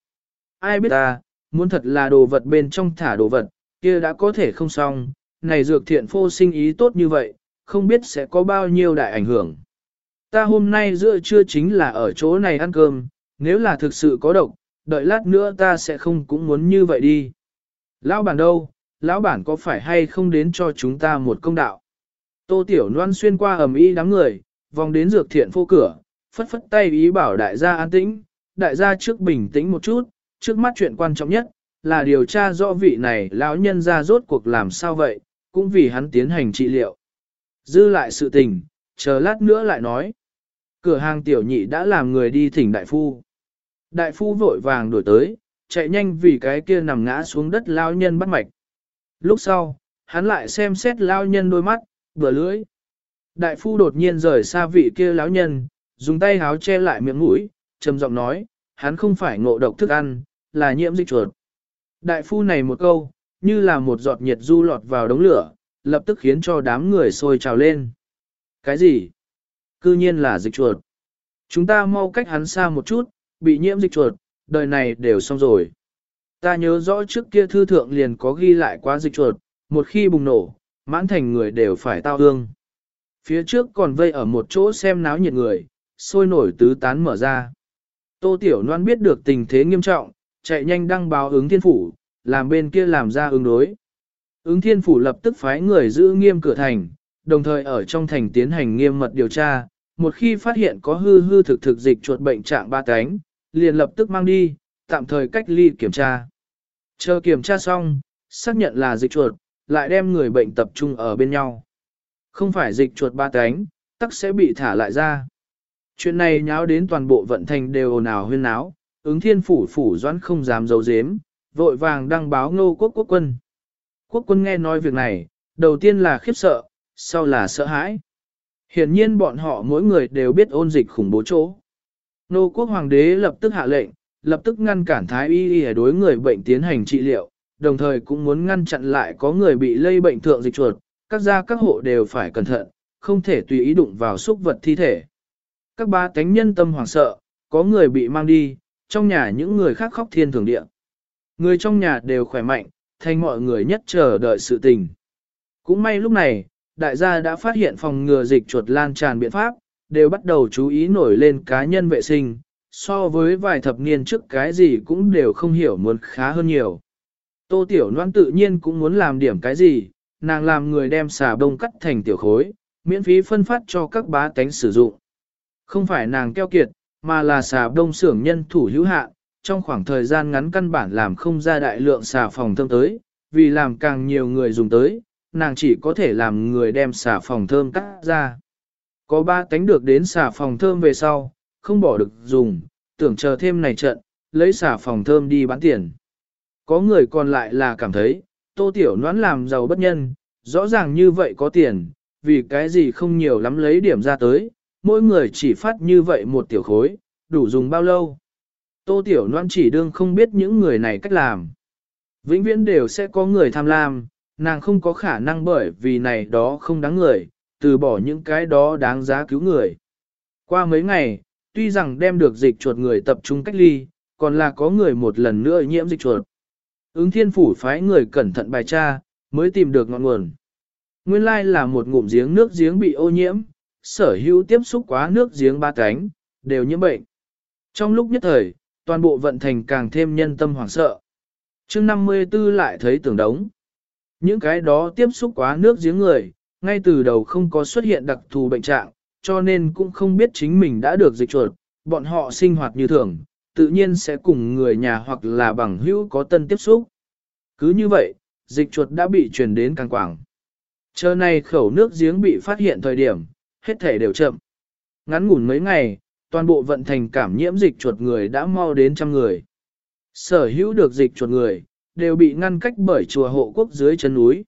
Ai biết ta, muốn thật là đồ vật bên trong thả đồ vật, kia đã có thể không xong, này dược thiện phô sinh ý tốt như vậy, không biết sẽ có bao nhiêu đại ảnh hưởng. Ta hôm nay giữa trưa chính là ở chỗ này ăn cơm, nếu là thực sự có độc, đợi lát nữa ta sẽ không cũng muốn như vậy đi. Lão bản đâu, lão bản có phải hay không đến cho chúng ta một công đạo? Tô Tiểu Loan xuyên qua ầm ĩ đám người, vòng đến dược thiện phô cửa, phất phất tay ý bảo đại gia an tĩnh, đại gia trước bình tĩnh một chút, trước mắt chuyện quan trọng nhất, là điều tra rõ vị này lão nhân ra rốt cuộc làm sao vậy, cũng vì hắn tiến hành trị liệu. Dư lại sự tình, chờ lát nữa lại nói. Cửa hàng tiểu nhị đã làm người đi thỉnh đại phu. Đại phu vội vàng đổi tới, chạy nhanh vì cái kia nằm ngã xuống đất lao nhân bắt mạch. Lúc sau, hắn lại xem xét lao nhân đôi mắt, vừa lưỡi. Đại phu đột nhiên rời xa vị kia lão nhân, dùng tay háo che lại miệng mũi, trầm giọng nói, hắn không phải ngộ độc thức ăn, là nhiễm dịch chuột. Đại phu này một câu, như là một giọt nhiệt du lọt vào đống lửa, lập tức khiến cho đám người sôi trào lên. Cái gì? Cư nhiên là dịch chuột. Chúng ta mau cách hắn xa một chút, bị nhiễm dịch chuột, đời này đều xong rồi. Ta nhớ rõ trước kia thư thượng liền có ghi lại quá dịch chuột, một khi bùng nổ, mãn thành người đều phải tao ương. Phía trước còn vây ở một chỗ xem náo nhiệt người, sôi nổi tứ tán mở ra. Tô Tiểu Loan biết được tình thế nghiêm trọng, chạy nhanh đăng báo ứng thiên phủ, làm bên kia làm ra ứng đối. Ứng thiên phủ lập tức phái người giữ nghiêm cửa thành, đồng thời ở trong thành tiến hành nghiêm mật điều tra, một khi phát hiện có hư hư thực thực dịch chuột bệnh trạng ba cánh, liền lập tức mang đi, tạm thời cách ly kiểm tra. Chờ kiểm tra xong, xác nhận là dịch chuột, lại đem người bệnh tập trung ở bên nhau. Không phải dịch chuột ba cánh, tắc sẽ bị thả lại ra. Chuyện này nháo đến toàn bộ vận thành đều ồn ào huyên náo, ứng thiên phủ phủ doãn không dám giấu giếm, vội vàng đăng báo ngô quốc quốc quân. Quốc quân nghe nói việc này, đầu tiên là khiếp sợ, sau là sợ hãi. Hiển nhiên bọn họ mỗi người đều biết ôn dịch khủng bố chỗ. Nô quốc hoàng đế lập tức hạ lệnh, lập tức ngăn cản thái y y đối người bệnh tiến hành trị liệu, đồng thời cũng muốn ngăn chặn lại có người bị lây bệnh thượng dịch chuột, các gia các hộ đều phải cẩn thận, không thể tùy ý đụng vào xúc vật thi thể. Các ba tánh nhân tâm hoảng sợ, có người bị mang đi, trong nhà những người khác khóc thiên thường địa. Người trong nhà đều khỏe mạnh, thành mọi người nhất chờ đợi sự tình. Cũng may lúc này, đại gia đã phát hiện phòng ngừa dịch chuột lan tràn biện pháp, đều bắt đầu chú ý nổi lên cá nhân vệ sinh, so với vài thập niên trước cái gì cũng đều không hiểu muốn khá hơn nhiều. Tô Tiểu Loan tự nhiên cũng muốn làm điểm cái gì, nàng làm người đem xà bông cắt thành tiểu khối, miễn phí phân phát cho các bá tánh sử dụng. Không phải nàng keo kiệt, mà là xà đông xưởng nhân thủ hữu hạn, trong khoảng thời gian ngắn căn bản làm không ra đại lượng xà phòng thơm tới, vì làm càng nhiều người dùng tới, nàng chỉ có thể làm người đem xà phòng thơm cắt ra. Có ba tánh được đến xà phòng thơm về sau, không bỏ được dùng, tưởng chờ thêm này trận, lấy xà phòng thơm đi bán tiền. Có người còn lại là cảm thấy, tô tiểu noãn làm giàu bất nhân, rõ ràng như vậy có tiền, vì cái gì không nhiều lắm lấy điểm ra tới, mỗi người chỉ phát như vậy một tiểu khối, đủ dùng bao lâu. Tô tiểu Loan chỉ đương không biết những người này cách làm. Vĩnh viễn đều sẽ có người tham lam, nàng không có khả năng bởi vì này đó không đáng người, từ bỏ những cái đó đáng giá cứu người. Qua mấy ngày, tuy rằng đem được dịch chuột người tập trung cách ly, còn là có người một lần nữa nhiễm dịch chuột. Ứng thiên phủ phái người cẩn thận bài tra, mới tìm được ngọn nguồn. Nguyên lai là một ngụm giếng nước giếng bị ô nhiễm, sở hữu tiếp xúc quá nước giếng ba cánh, đều nhiễm bệnh. Trong lúc nhất thời, toàn bộ vận thành càng thêm nhân tâm hoảng sợ. chương 54 lại thấy tưởng đống. Những cái đó tiếp xúc quá nước giếng người, ngay từ đầu không có xuất hiện đặc thù bệnh trạng, cho nên cũng không biết chính mình đã được dịch chuột, bọn họ sinh hoạt như thường, tự nhiên sẽ cùng người nhà hoặc là bằng hữu có tân tiếp xúc. Cứ như vậy, dịch chuột đã bị truyền đến càng quảng. Chờ này khẩu nước giếng bị phát hiện thời điểm, hết thể đều chậm. Ngắn ngủn mấy ngày, toàn bộ vận thành cảm nhiễm dịch chuột người đã mau đến trăm người. Sở hữu được dịch chuột người, đều bị ngăn cách bởi chùa hộ quốc dưới chân núi.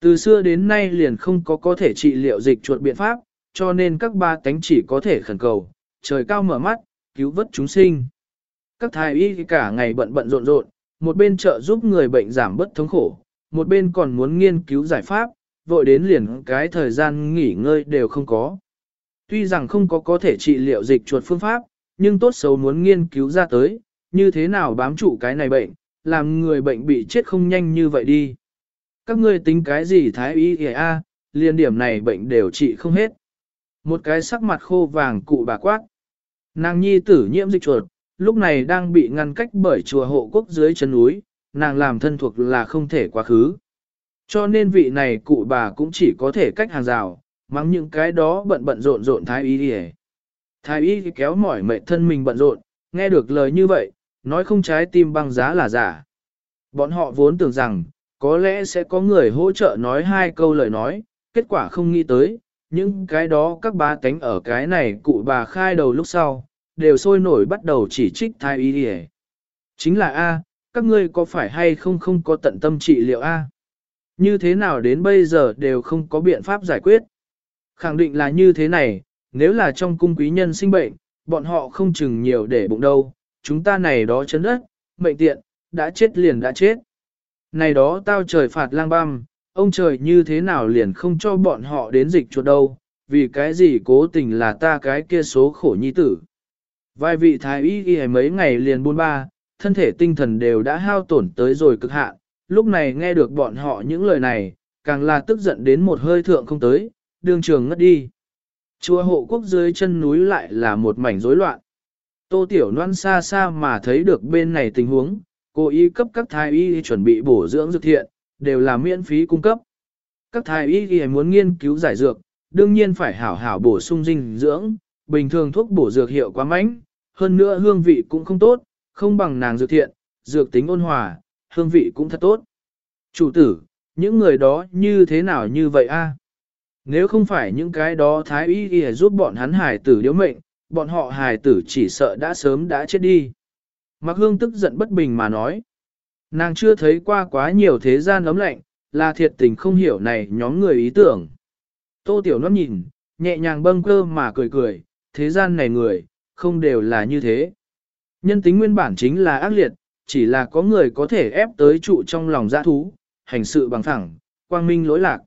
Từ xưa đến nay liền không có có thể trị liệu dịch chuột biện pháp, cho nên các ba tánh chỉ có thể khẩn cầu, trời cao mở mắt, cứu vớt chúng sinh. Các thái y cả ngày bận bận rộn rộn, một bên trợ giúp người bệnh giảm bớt thống khổ, một bên còn muốn nghiên cứu giải pháp, vội đến liền cái thời gian nghỉ ngơi đều không có. Tuy rằng không có có thể trị liệu dịch chuột phương pháp, nhưng tốt xấu muốn nghiên cứu ra tới, như thế nào bám trụ cái này bệnh, làm người bệnh bị chết không nhanh như vậy đi. Các ngươi tính cái gì thái y kìa a, liên điểm này bệnh đều trị không hết. Một cái sắc mặt khô vàng cụ bà quát. Nàng nhi tử nhiễm dịch chuột, lúc này đang bị ngăn cách bởi chùa hộ quốc dưới chân núi, nàng làm thân thuộc là không thể quá khứ. Cho nên vị này cụ bà cũng chỉ có thể cách hàng rào, mắng những cái đó bận bận rộn rộn thái y đi Thái y kéo mỏi mệt thân mình bận rộn, nghe được lời như vậy, nói không trái tim băng giá là giả. Bọn họ vốn tưởng rằng, có lẽ sẽ có người hỗ trợ nói hai câu lời nói, kết quả không nghĩ tới, những cái đó các bá cánh ở cái này cụ bà khai đầu lúc sau, đều sôi nổi bắt đầu chỉ trích thái y đi Chính là A, các ngươi có phải hay không không có tận tâm trị liệu A? Như thế nào đến bây giờ đều không có biện pháp giải quyết? Khẳng định là như thế này, nếu là trong cung quý nhân sinh bệnh, bọn họ không chừng nhiều để bụng đâu, chúng ta này đó chấn đất, mệnh tiện, đã chết liền đã chết. Này đó tao trời phạt lang băm, ông trời như thế nào liền không cho bọn họ đến dịch chuột đâu, vì cái gì cố tình là ta cái kia số khổ nhi tử. Vài vị thái y y mấy ngày liền buôn ba, thân thể tinh thần đều đã hao tổn tới rồi cực hạn, lúc này nghe được bọn họ những lời này, càng là tức giận đến một hơi thượng không tới, đường trường ngất đi. Chùa hộ quốc dưới chân núi lại là một mảnh rối loạn. Tô Tiểu Loan xa xa mà thấy được bên này tình huống, cô y cấp các thái y chuẩn bị bổ dưỡng dược thiện, đều là miễn phí cung cấp. Các thái y y muốn nghiên cứu giải dược, đương nhiên phải hảo hảo bổ sung dinh dưỡng, bình thường thuốc bổ dược hiệu quá mạnh, hơn nữa hương vị cũng không tốt, không bằng nàng dược thiện, dược tính ôn hòa, hương vị cũng thật tốt. Chủ tử, những người đó như thế nào như vậy a? Nếu không phải những cái đó thái y y giúp bọn hắn hài tử điếu mệnh, bọn họ hài tử chỉ sợ đã sớm đã chết đi. Mạc Hương tức giận bất bình mà nói. Nàng chưa thấy qua quá nhiều thế gian ấm lạnh, là thiệt tình không hiểu này nhóm người ý tưởng. Tô Tiểu Nốt nhìn, nhẹ nhàng bâng cơ mà cười cười, thế gian này người, không đều là như thế. Nhân tính nguyên bản chính là ác liệt, chỉ là có người có thể ép tới trụ trong lòng dã thú, hành sự bằng thẳng, quang minh lỗi lạc.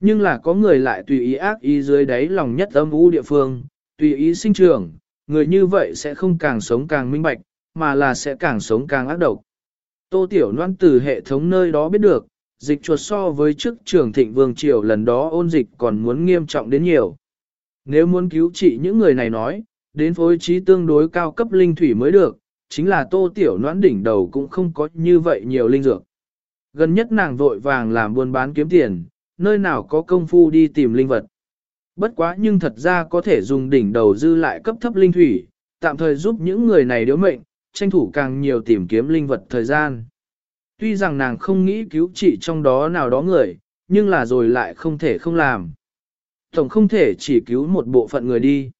Nhưng là có người lại tùy ý ác ý dưới đáy lòng nhất âm u địa phương, tùy ý sinh trưởng, người như vậy sẽ không càng sống càng minh bạch, mà là sẽ càng sống càng ác độc. Tô Tiểu Loan từ hệ thống nơi đó biết được, dịch chuột so với trước trường thịnh vương triều lần đó ôn dịch còn muốn nghiêm trọng đến nhiều. Nếu muốn cứu trị những người này nói, đến phối trí tương đối cao cấp linh thủy mới được, chính là tô tiểu noãn đỉnh đầu cũng không có như vậy nhiều linh dược. Gần nhất nàng vội vàng làm buôn bán kiếm tiền, nơi nào có công phu đi tìm linh vật. Bất quá nhưng thật ra có thể dùng đỉnh đầu dư lại cấp thấp linh thủy, tạm thời giúp những người này điếu mệnh, tranh thủ càng nhiều tìm kiếm linh vật thời gian. Tuy rằng nàng không nghĩ cứu trị trong đó nào đó người, nhưng là rồi lại không thể không làm. Tổng không thể chỉ cứu một bộ phận người đi.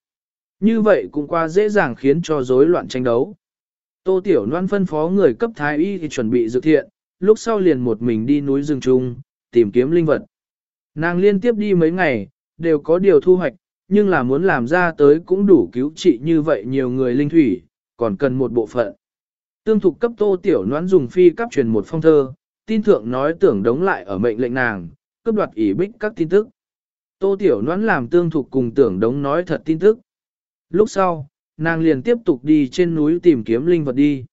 Như vậy cũng qua dễ dàng khiến cho rối loạn tranh đấu. Tô Tiểu Loan phân phó người cấp thái y thì chuẩn bị dự thiện, lúc sau liền một mình đi núi rừng trung, tìm kiếm linh vật. Nàng liên tiếp đi mấy ngày, đều có điều thu hoạch, nhưng là muốn làm ra tới cũng đủ cứu trị như vậy nhiều người linh thủy, còn cần một bộ phận. Tương thục cấp tô tiểu Loan dùng phi cấp truyền một phong thơ, tin thượng nói tưởng đống lại ở mệnh lệnh nàng, cấp đoạt ỉ bích các tin tức. Tô tiểu Loan làm tương thục cùng tưởng đống nói thật tin tức. Lúc sau, nàng liền tiếp tục đi trên núi tìm kiếm linh vật đi.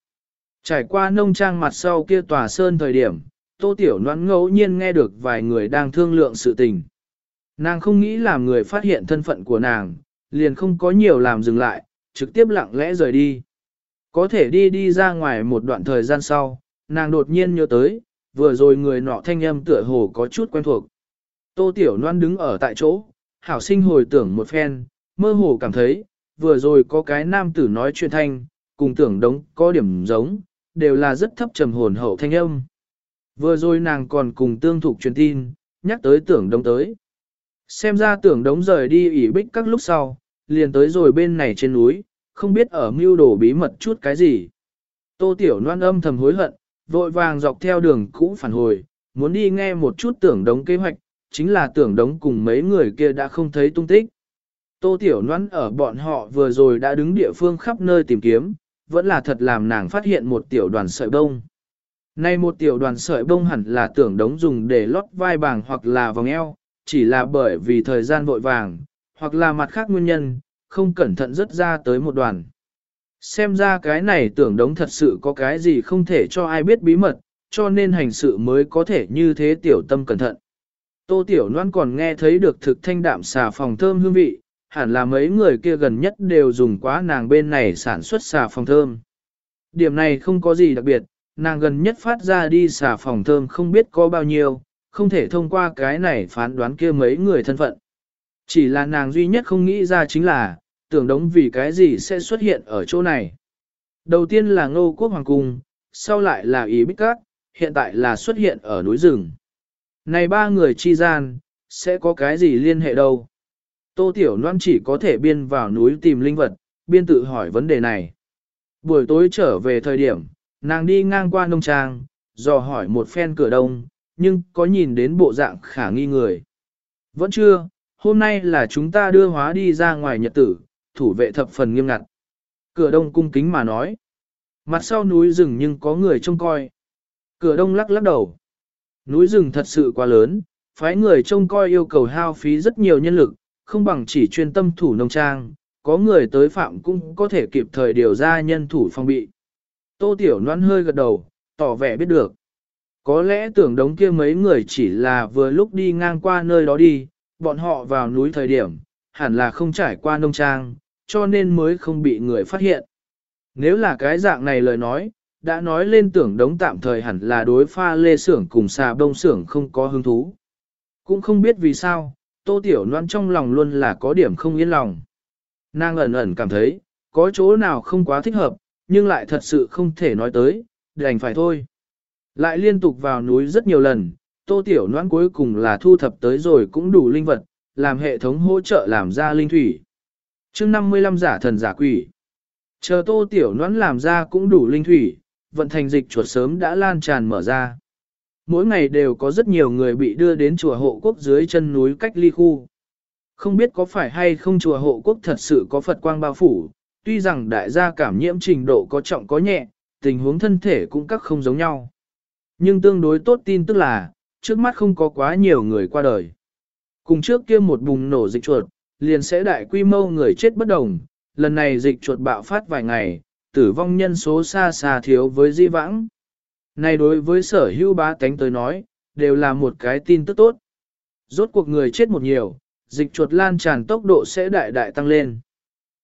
Trải qua nông trang mặt sau kia tòa sơn thời điểm, tô tiểu noãn ngẫu nhiên nghe được vài người đang thương lượng sự tình. Nàng không nghĩ làm người phát hiện thân phận của nàng, liền không có nhiều làm dừng lại, trực tiếp lặng lẽ rời đi. Có thể đi đi ra ngoài một đoạn thời gian sau, nàng đột nhiên nhớ tới, vừa rồi người nọ thanh âm tựa hồ có chút quen thuộc. Tô Tiểu Loan đứng ở tại chỗ, hảo sinh hồi tưởng một phen, mơ hồ cảm thấy, vừa rồi có cái nam tử nói chuyện thanh, cùng tưởng đống có điểm giống, đều là rất thấp trầm hồn hậu thanh âm. Vừa rồi nàng còn cùng tương thục truyền tin, nhắc tới tưởng đống tới. Xem ra tưởng đống rời đi ỉ bích các lúc sau, liền tới rồi bên này trên núi, không biết ở mưu đồ bí mật chút cái gì. Tô Tiểu Loan âm thầm hối hận, vội vàng dọc theo đường cũ phản hồi, muốn đi nghe một chút tưởng đống kế hoạch, chính là tưởng đống cùng mấy người kia đã không thấy tung tích. Tô Tiểu Loan ở bọn họ vừa rồi đã đứng địa phương khắp nơi tìm kiếm, vẫn là thật làm nàng phát hiện một tiểu đoàn sợi bông. Nay một tiểu đoàn sợi bông hẳn là tưởng đống dùng để lót vai bàng hoặc là vòng eo, chỉ là bởi vì thời gian vội vàng, hoặc là mặt khác nguyên nhân, không cẩn thận rớt ra tới một đoàn. Xem ra cái này tưởng đống thật sự có cái gì không thể cho ai biết bí mật, cho nên hành sự mới có thể như thế tiểu tâm cẩn thận. Tô Tiểu Loan còn nghe thấy được thực thanh đạm xà phòng thơm hương vị, hẳn là mấy người kia gần nhất đều dùng quá nàng bên này sản xuất xà phòng thơm. Điểm này không có gì đặc biệt, nàng gần nhất phát ra đi xà phòng thơm không biết có bao nhiêu, không thể thông qua cái này phán đoán kia mấy người thân phận. Chỉ là nàng duy nhất không nghĩ ra chính là, tưởng đống vì cái gì sẽ xuất hiện ở chỗ này. Đầu tiên là ngô quốc hoàng cung, sau lại là ý bích cát, hiện tại là xuất hiện ở núi rừng. Này ba người chi gian, sẽ có cái gì liên hệ đâu? Tô Tiểu Loan chỉ có thể biên vào núi tìm linh vật, biên tự hỏi vấn đề này. Buổi tối trở về thời điểm, nàng đi ngang qua nông trang, dò hỏi một phen cửa đông, nhưng có nhìn đến bộ dạng khả nghi người. Vẫn chưa, hôm nay là chúng ta đưa hóa đi ra ngoài nhật tử, thủ vệ thập phần nghiêm ngặt. Cửa đông cung kính mà nói. Mặt sau núi rừng nhưng có người trông coi. Cửa đông lắc lắc đầu. Núi rừng thật sự quá lớn, phái người trông coi yêu cầu hao phí rất nhiều nhân lực, không bằng chỉ chuyên tâm thủ nông trang, có người tới phạm cũng có thể kịp thời điều ra nhân thủ phong bị. Tô Tiểu Loan hơi gật đầu, tỏ vẻ biết được. Có lẽ tưởng đống kia mấy người chỉ là vừa lúc đi ngang qua nơi đó đi, bọn họ vào núi thời điểm, hẳn là không trải qua nông trang, cho nên mới không bị người phát hiện. Nếu là cái dạng này lời nói, đã nói lên tưởng đống tạm thời hẳn là đối pha lê xưởng cùng xà bông xưởng không có hứng thú. Cũng không biết vì sao, tô tiểu loan trong lòng luôn là có điểm không yên lòng. Nàng ẩn ẩn cảm thấy, có chỗ nào không quá thích hợp, nhưng lại thật sự không thể nói tới, đành phải thôi. Lại liên tục vào núi rất nhiều lần, tô tiểu Loan cuối cùng là thu thập tới rồi cũng đủ linh vật, làm hệ thống hỗ trợ làm ra linh thủy. chương 55 giả thần giả quỷ. Chờ tô tiểu noan làm ra cũng đủ linh thủy, vận thành dịch chuột sớm đã lan tràn mở ra. Mỗi ngày đều có rất nhiều người bị đưa đến chùa hộ quốc dưới chân núi cách ly khu. Không biết có phải hay không chùa hộ quốc thật sự có Phật quang bao phủ, tuy rằng đại gia cảm nhiễm trình độ có trọng có nhẹ, tình huống thân thể cũng các không giống nhau. Nhưng tương đối tốt tin tức là, trước mắt không có quá nhiều người qua đời. Cùng trước kia một bùng nổ dịch chuột, liền sẽ đại quy mô người chết bất đồng, lần này dịch chuột bạo phát vài ngày, tử vong nhân số xa xa thiếu với di vãng. Này đối với sở hữu bá tánh tới nói, đều là một cái tin tức tốt. Rốt cuộc người chết một nhiều, dịch chuột lan tràn tốc độ sẽ đại đại tăng lên.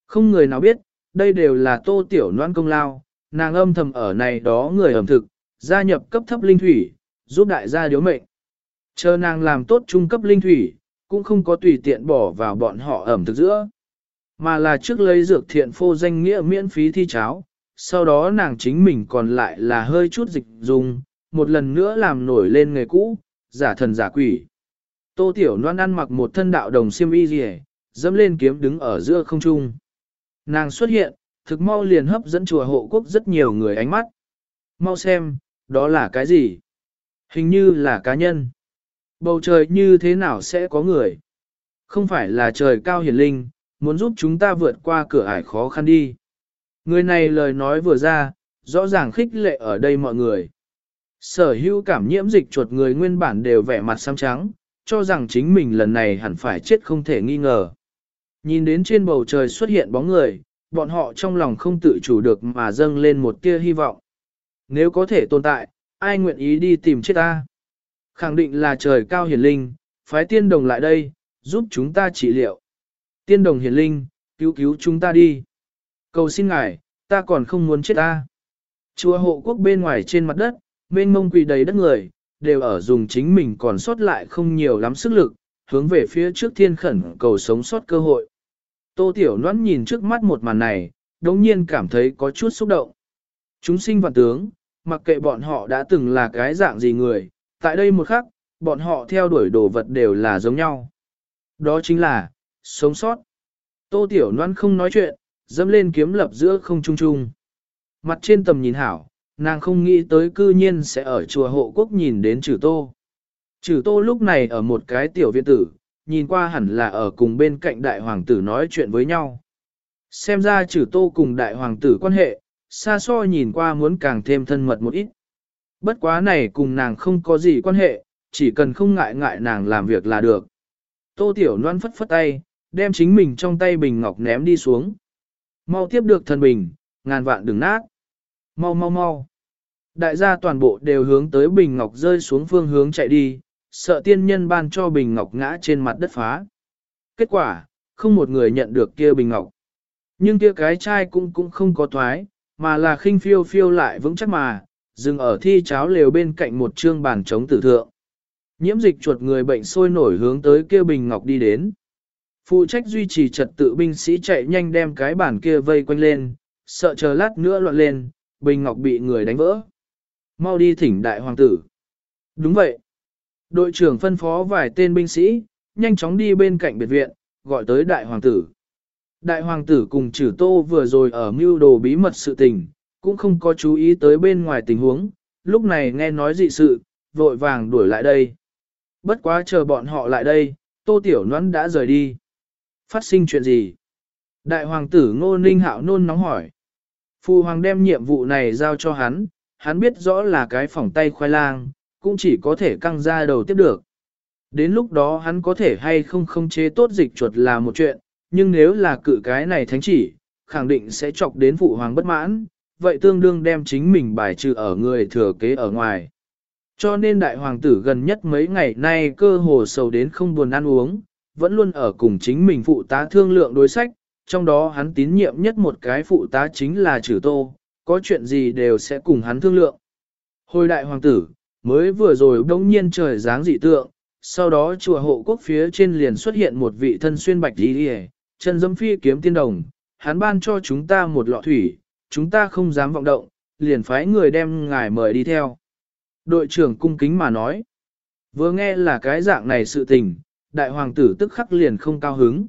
Không người nào biết, đây đều là tô tiểu noan công lao, nàng âm thầm ở này đó người ẩm thực, gia nhập cấp thấp linh thủy, giúp đại gia điếu mệnh. Chờ nàng làm tốt trung cấp linh thủy, cũng không có tùy tiện bỏ vào bọn họ ẩm thực giữa. Mà là trước lấy dược thiện phô danh nghĩa miễn phí thi cháo, sau đó nàng chính mình còn lại là hơi chút dịch dùng, một lần nữa làm nổi lên nghề cũ, giả thần giả quỷ. Tô Tiểu Loan ăn mặc một thân đạo đồng xiêm y rìa, dẫm lên kiếm đứng ở giữa không trung. Nàng xuất hiện, thực mau liền hấp dẫn chùa hộ quốc rất nhiều người ánh mắt. Mau xem, đó là cái gì? Hình như là cá nhân. Bầu trời như thế nào sẽ có người? Không phải là trời cao hiển linh, muốn giúp chúng ta vượt qua cửa ải khó khăn đi. Người này lời nói vừa ra, rõ ràng khích lệ ở đây mọi người. Sở hữu cảm nhiễm dịch chuột người nguyên bản đều vẻ mặt xám trắng, cho rằng chính mình lần này hẳn phải chết không thể nghi ngờ. Nhìn đến trên bầu trời xuất hiện bóng người, bọn họ trong lòng không tự chủ được mà dâng lên một tia hy vọng. Nếu có thể tồn tại, ai nguyện ý đi tìm chết ta? Khẳng định là trời cao hiển linh, phái tiên đồng lại đây, giúp chúng ta trị liệu. Tiên đồng hiển linh, cứu cứu chúng ta đi. Cầu xin ngài, ta còn không muốn chết ta. Chùa hộ quốc bên ngoài trên mặt đất, mênh mông quỳ đầy đất người, đều ở dùng chính mình còn sót lại không nhiều lắm sức lực, hướng về phía trước thiên khẩn cầu sống sót cơ hội. Tô Tiểu Loan nhìn trước mắt một màn này, đống nhiên cảm thấy có chút xúc động. Chúng sinh vạn tướng, mặc kệ bọn họ đã từng là cái dạng gì người, tại đây một khắc, bọn họ theo đuổi đồ vật đều là giống nhau. Đó chính là, sống sót. Tô Tiểu Loan không nói chuyện, dẫm lên kiếm lập giữa không trung trung. Mặt trên tầm nhìn hảo, nàng không nghĩ tới cư nhiên sẽ ở chùa hộ quốc nhìn đến trừ tô. Trừ tô lúc này ở một cái tiểu viện tử, nhìn qua hẳn là ở cùng bên cạnh đại hoàng tử nói chuyện với nhau. Xem ra trừ tô cùng đại hoàng tử quan hệ, xa xo nhìn qua muốn càng thêm thân mật một ít. Bất quá này cùng nàng không có gì quan hệ, chỉ cần không ngại ngại nàng làm việc là được. Tô Tiểu Loan phất phất tay, đem chính mình trong tay bình ngọc ném đi xuống. Mau tiếp được thần bình, ngàn vạn đừng nát. Mau mau mau. Đại gia toàn bộ đều hướng tới bình ngọc rơi xuống phương hướng chạy đi, sợ tiên nhân ban cho bình ngọc ngã trên mặt đất phá. Kết quả, không một người nhận được kia bình ngọc. Nhưng kia cái chai cũng cũng không có thoái, mà là khinh phiêu phiêu lại vững chắc mà, dừng ở thi cháo lều bên cạnh một trương bàn chống tử thượng. Nhiễm dịch chuột người bệnh sôi nổi hướng tới kia bình ngọc đi đến. Phụ trách duy trì trật tự binh sĩ chạy nhanh đem cái bản kia vây quanh lên, sợ chờ lát nữa loạn lên, bình ngọc bị người đánh vỡ. Mau đi thỉnh đại hoàng tử. Đúng vậy. Đội trưởng phân phó vài tên binh sĩ, nhanh chóng đi bên cạnh biệt viện, gọi tới đại hoàng tử. Đại hoàng tử cùng trừ tô vừa rồi ở mưu đồ bí mật sự tình, cũng không có chú ý tới bên ngoài tình huống, lúc này nghe nói dị sự, vội vàng đuổi lại đây. Bất quá chờ bọn họ lại đây, tô tiểu nón đã rời đi. Phát sinh chuyện gì? Đại hoàng tử ngô ninh hạo nôn nóng hỏi. Phu hoàng đem nhiệm vụ này giao cho hắn, hắn biết rõ là cái phỏng tay khoai lang, cũng chỉ có thể căng ra đầu tiếp được. Đến lúc đó hắn có thể hay không không chế tốt dịch chuột là một chuyện, nhưng nếu là cự cái này thánh chỉ, khẳng định sẽ chọc đến phụ hoàng bất mãn, vậy tương đương đem chính mình bài trừ ở người thừa kế ở ngoài. Cho nên đại hoàng tử gần nhất mấy ngày nay cơ hồ sầu đến không buồn ăn uống, vẫn luôn ở cùng chính mình phụ tá thương lượng đối sách, trong đó hắn tín nhiệm nhất một cái phụ tá chính là trừ tô, có chuyện gì đều sẽ cùng hắn thương lượng. Hồi đại hoàng tử, mới vừa rồi đông nhiên trời dáng dị tượng, sau đó chùa hộ quốc phía trên liền xuất hiện một vị thân xuyên bạch đi đi chân dâm phi kiếm tiên đồng, hắn ban cho chúng ta một lọ thủy, chúng ta không dám vọng động, liền phái người đem ngài mời đi theo. Đội trưởng cung kính mà nói, vừa nghe là cái dạng này sự tình, đại hoàng tử tức khắc liền không cao hứng.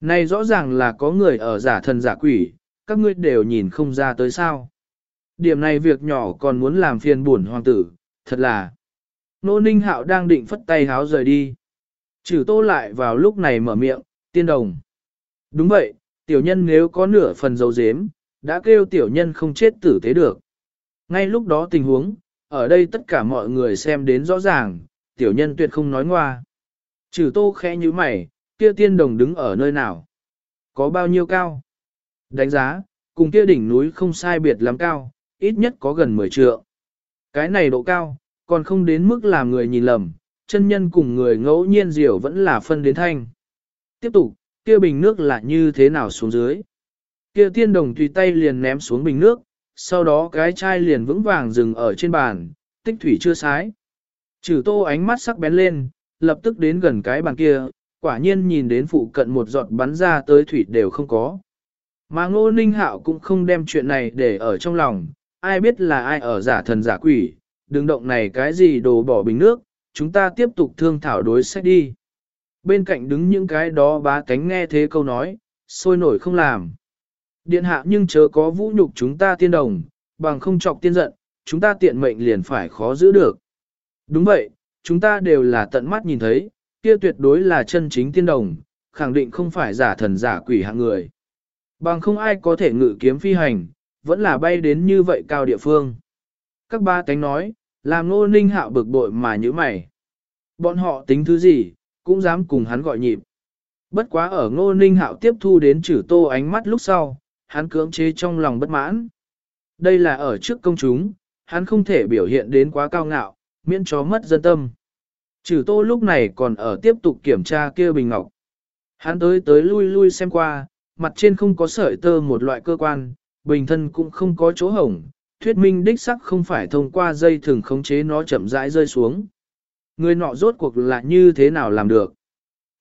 Này rõ ràng là có người ở giả thần giả quỷ, các ngươi đều nhìn không ra tới sao. Điểm này việc nhỏ còn muốn làm phiền buồn hoàng tử, thật là. Nô Ninh Hạo đang định phất tay háo rời đi. Trừ tô lại vào lúc này mở miệng, tiên đồng. Đúng vậy, tiểu nhân nếu có nửa phần dấu dếm, đã kêu tiểu nhân không chết tử tế được. Ngay lúc đó tình huống, ở đây tất cả mọi người xem đến rõ ràng, tiểu nhân tuyệt không nói ngoa. Trừ tô khẽ như mày, kia tiên đồng đứng ở nơi nào? Có bao nhiêu cao? Đánh giá, cùng kia đỉnh núi không sai biệt lắm cao, ít nhất có gần 10 trượng. Cái này độ cao, còn không đến mức làm người nhìn lầm, chân nhân cùng người ngẫu nhiên diều vẫn là phân đến thanh. Tiếp tục, kia bình nước là như thế nào xuống dưới? Kia tiên đồng tùy tay liền ném xuống bình nước, sau đó cái chai liền vững vàng dừng ở trên bàn, tích thủy chưa sái. Trừ tô ánh mắt sắc bén lên, lập tức đến gần cái bàn kia, quả nhiên nhìn đến phụ cận một giọt bắn ra tới thủy đều không có. Mà ngô ninh hạo cũng không đem chuyện này để ở trong lòng, ai biết là ai ở giả thần giả quỷ, đừng động này cái gì đồ bỏ bình nước, chúng ta tiếp tục thương thảo đối sách đi. Bên cạnh đứng những cái đó bá cánh nghe thế câu nói, sôi nổi không làm. Điện hạ nhưng chớ có vũ nhục chúng ta tiên đồng, bằng không chọc tiên giận, chúng ta tiện mệnh liền phải khó giữ được. Đúng vậy, chúng ta đều là tận mắt nhìn thấy, kia tuyệt đối là chân chính tiên đồng, khẳng định không phải giả thần giả quỷ hạng người. Bằng không ai có thể ngự kiếm phi hành, vẫn là bay đến như vậy cao địa phương. Các ba cánh nói, làm nô ninh hạo bực bội mà như mày. Bọn họ tính thứ gì, cũng dám cùng hắn gọi nhịp. Bất quá ở ngô ninh hạo tiếp thu đến chữ tô ánh mắt lúc sau, hắn cưỡng chế trong lòng bất mãn. Đây là ở trước công chúng, hắn không thể biểu hiện đến quá cao ngạo, miễn cho mất dân tâm. Trừ tô lúc này còn ở tiếp tục kiểm tra kia bình ngọc. Hắn tới tới lui lui xem qua, mặt trên không có sợi tơ một loại cơ quan, bình thân cũng không có chỗ hổng, thuyết minh đích sắc không phải thông qua dây thừng khống chế nó chậm rãi rơi xuống. Người nọ rốt cuộc là như thế nào làm được?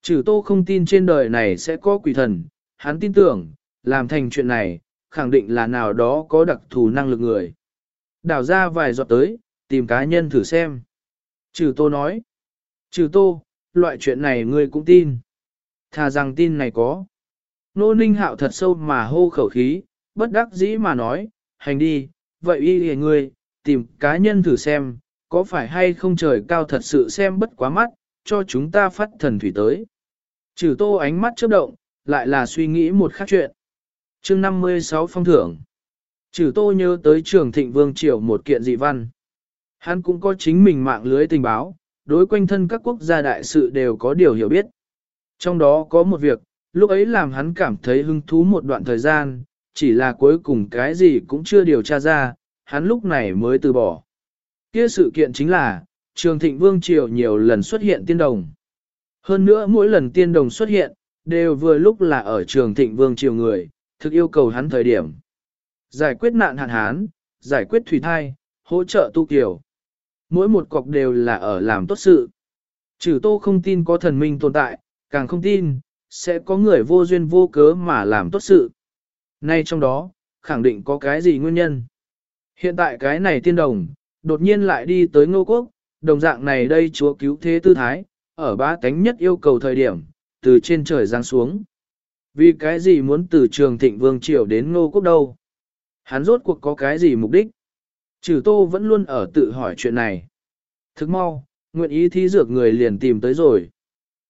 Trừ tô không tin trên đời này sẽ có quỷ thần, hắn tin tưởng, làm thành chuyện này, khẳng định là nào đó có đặc thù năng lực người. Đảo ra vài giọt tới, tìm cá nhân thử xem. Trừ tô nói. Trừ tô, loại chuyện này ngươi cũng tin. Thà rằng tin này có. Nô ninh hạo thật sâu mà hô khẩu khí, bất đắc dĩ mà nói, hành đi, vậy y hề ngươi, tìm cá nhân thử xem, có phải hay không trời cao thật sự xem bất quá mắt, cho chúng ta phát thần thủy tới. Trừ tô ánh mắt chớp động, lại là suy nghĩ một khác chuyện. chương 56 phong thưởng. Trừ tô nhớ tới trường thịnh vương triều một kiện dị văn. Hắn cũng có chính mình mạng lưới tình báo, đối quanh thân các quốc gia đại sự đều có điều hiểu biết. Trong đó có một việc, lúc ấy làm hắn cảm thấy hứng thú một đoạn thời gian, chỉ là cuối cùng cái gì cũng chưa điều tra ra, hắn lúc này mới từ bỏ. Kia sự kiện chính là, trường thịnh vương triều nhiều lần xuất hiện tiên đồng. Hơn nữa mỗi lần tiên đồng xuất hiện, đều vừa lúc là ở trường thịnh vương triều người, thực yêu cầu hắn thời điểm. Giải quyết nạn hạn hán, giải quyết thủy thai, hỗ trợ tu kiểu. Mỗi một cọc đều là ở làm tốt sự. Trừ tô không tin có thần minh tồn tại, càng không tin, sẽ có người vô duyên vô cớ mà làm tốt sự. Nay trong đó, khẳng định có cái gì nguyên nhân. Hiện tại cái này tiên đồng, đột nhiên lại đi tới ngô quốc, đồng dạng này đây chúa cứu thế tư thái, ở ba tánh nhất yêu cầu thời điểm, từ trên trời giáng xuống. Vì cái gì muốn từ trường thịnh vương triều đến ngô quốc đâu? Hắn rốt cuộc có cái gì mục đích? Trừ tô vẫn luôn ở tự hỏi chuyện này. Thức mau, nguyện ý thí dược người liền tìm tới rồi.